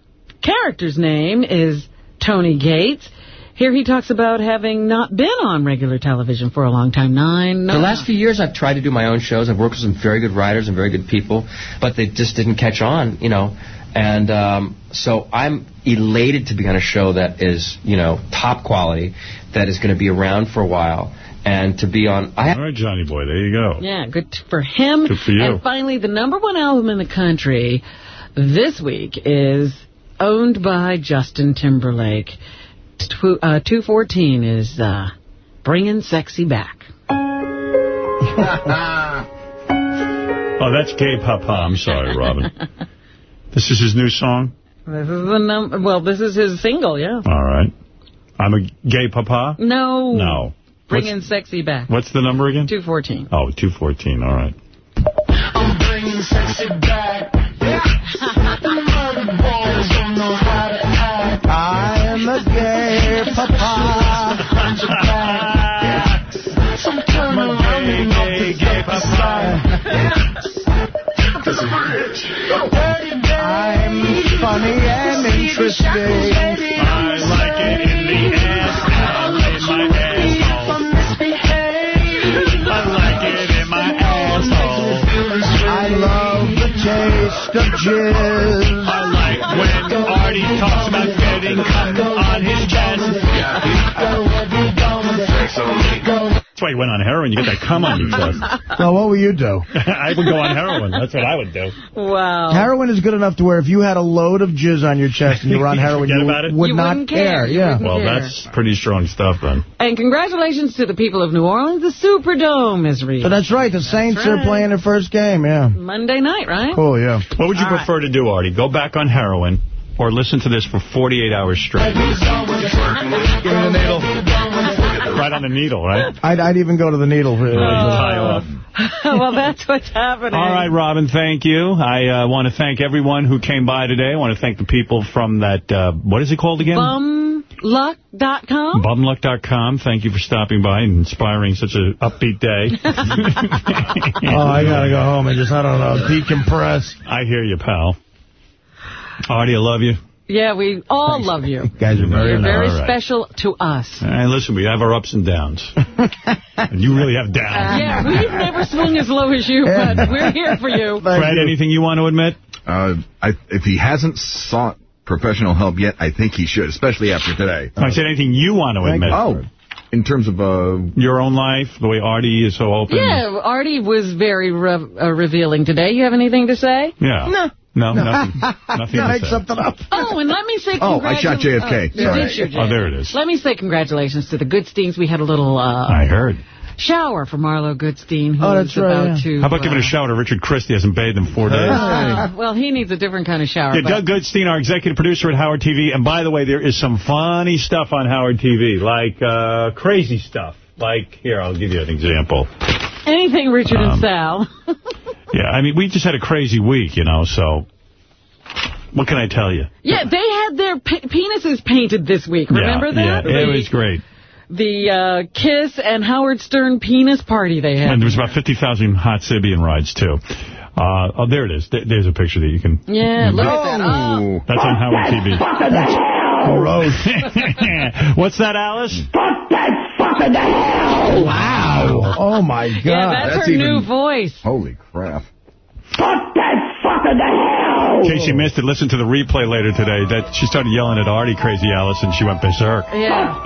character's name is Tony Gates. Here he talks about having not been on regular television for a long time. Nine, The last few years, I've tried to do my own shows. I've worked with some very good writers and very good people, but they just didn't catch on, you know. And um, so I'm elated to be on a show that is, you know, top quality, that is going to be around for a while, and to be on. I All right, Johnny boy, there you go. Yeah, good for him. Good for you. And finally, the number one album in the country this week is owned by Justin Timberlake. Tw- uh, 214 is uh, bringing sexy back. Oh, that's gay papa. I'm sorry, Robin. this is his new song? This is the num- Well, this is his single, yeah. All right. I'm a gay papa? No. No. Bringing sexy back. What's the number again? 214. Oh, 214. All right. I'm bringing sexy back. funny and interesting. I like it in the ass, I like my asshole. I like it in my asshole. I love the taste of jizz. I like when Artie talks about getting cum on his chest. Yeah. That's why you went on heroin. You get that cum on your chest. Well, what would you do? I would go on heroin. That's what I would do. Wow. Heroin is good enough to where if you had a load of jizz on your chest and you were on heroin, Forget you about it? would You not wouldn't care. Yeah. Well, care. that's pretty strong stuff then. And congratulations to the people of New Orleans. The Superdome is reached. So that's right. The Saints That's are playing their first game, yeah. Monday night, right? Cool, yeah. What would you All right. prefer to do, Artie? Go back on heroin or listen to this for 48 hours straight? Right on the needle, right? I'd, I'd even go to the needle. For, Tie off. well, that's what's happening. All right, Robin, thank you. I uh, want to thank everyone who came by today. I want to thank the people from that, uh, what is it called again? Bumluck.com? Bumluck.com. Thank you for stopping by and inspiring such an upbeat day. oh, I got to go home and just, I don't know, decompress. I hear you, pal. Artie, I love you. Yeah, we all love you. You guys are very You're very All right. special to us. All right, listen, we have our ups and downs. and you really have downs. Yeah, we've never swung as low as you, but we're here for you. Fred, anything you want to admit? Uh, I, if he hasn't sought professional help yet, I think he should, especially after today. I said anything you want to admit. Oh, in terms of uh, Your own life, the way Artie is so open. Yeah, Artie was very re uh, revealing today. You have anything to say? Yeah. No. No, nothing. nothing Gotta make something up. Oh, and let me say Oh, I shot congratulations- JFK. Oh, you Sorry. did shoot Oh, there it is. Let me say congratulations to the Goodsteins. We had a little uh, I heard. Shower for Marlo Goodstein, who's Oh, that's right, about yeah. to... How about giving a uh, shower to Richard Christie? Hasn't bathed in four days. uh, well, he needs a different kind of shower. Yeah, Doug Goodstein, our executive producer at Howard TV. And by the way, there is some funny stuff on Howard TV, like uh, crazy stuff. Like, here, I'll give you an example. Anything Richard Um, and Sal. Yeah, I mean, we just had a crazy week, you know, so what can I tell you? yeah, they had their pe- penises painted this week. Remember yeah, that? Yeah, it was great. The uh, Kiss and Howard Stern penis party they had. And there was about 50,000 hot Sybian rides, too. Uh, oh, there it is. There- There's a picture that you can... Yeah, look at that. Oh. That's on Howard TV. Gross. What's that, Alice? Wow. Oh, my God. Yeah, that's, That's her even- new voice. holy crap. In case you missed it, listen to the replay later today. That She started yelling at Artie, Crazy Alice, and she went berserk. Yeah.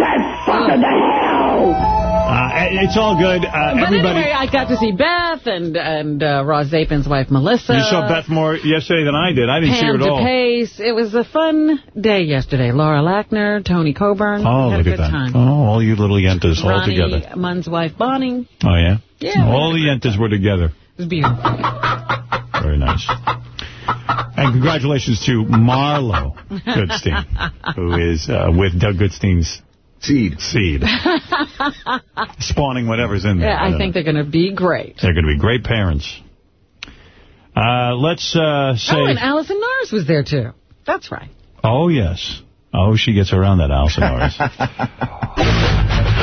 Uh, it's all good. Uh, But everybody... anyway, I got to see Beth and and uh, Ross Zapin's wife, Melissa. You saw Beth more yesterday than I did. I didn't see her at all. DePace. It was a fun day yesterday. Laura Lackner, Tony Coburn. Oh, look at that. time. Oh, all you little yentas all Ronnie together. Mund's wife, Bonnie. Oh, yeah? Yeah. All the yentas were together. It was beautiful. Very nice. And congratulations to Marlo Goodstein, who is uh, with Doug Goodstein's Seed. seed, spawning whatever's in there. yeah, I don't think know. they're going to be great. They're going to be great parents. Uh, let's uh, say... Oh, and Allison Norris was there, too. That's right. Oh, yes. Oh, she gets around that Alison Norris.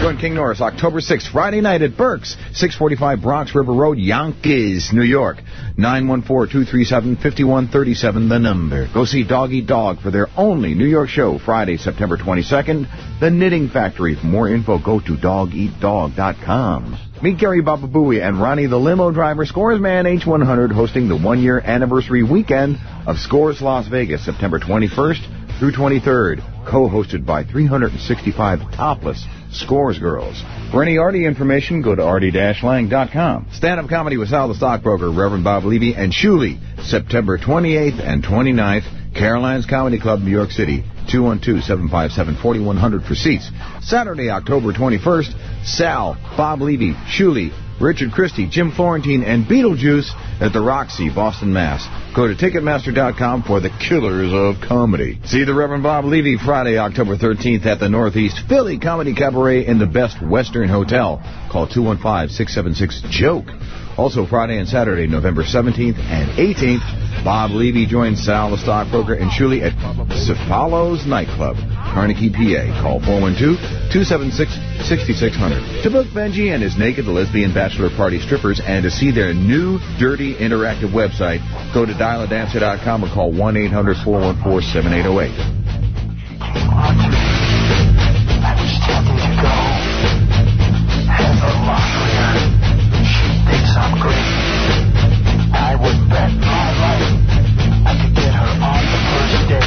Join King Norris October 6th, Friday night at Burke's, 645 Bronx River Road, Yonkers, New York. 914-237-5137, the number. Go see Dog Eat Dog for their only New York show, Friday, September 22nd. The Knitting Factory. For more info, go to dogeatdog.com. Meet Gary Bababooey and Ronnie the limo driver, Scores Man H100, hosting the one-year anniversary weekend of Scores Las Vegas, September 21st through 23rd, co-hosted by 365 topless Scores Girls. For any Artie information, go to artie-lang.com. Stand-up comedy with Sal the Stockbroker, Reverend Bob Levy, and Shuli, September 28th and 29th, Caroline's Comedy Club, New York City, 212-757-4100 for seats. Saturday, October 21st, Sal, Bob Levy, Shuli, Richard Christie, Jim Florentine, and Beetlejuice at the Roxy, Boston, Mass. Go to Ticketmaster.com for the killers of comedy. See the Reverend Bob Levy Friday, October 13th at the Northeast Philly Comedy Cabaret in the Best Western Hotel. Call 215-676-JOKE. Also Friday and Saturday, November 17th and 18th, Bob Levy joins Sal the Stockbroker and Shuli at Cefalo's Nightclub, Carnegie, PA. Call 412-276-6600. To book Benjy and his naked lesbian bachelor party strippers and to see their new dirty interactive website, go to dialadancer.com or call 1-800-414-7808.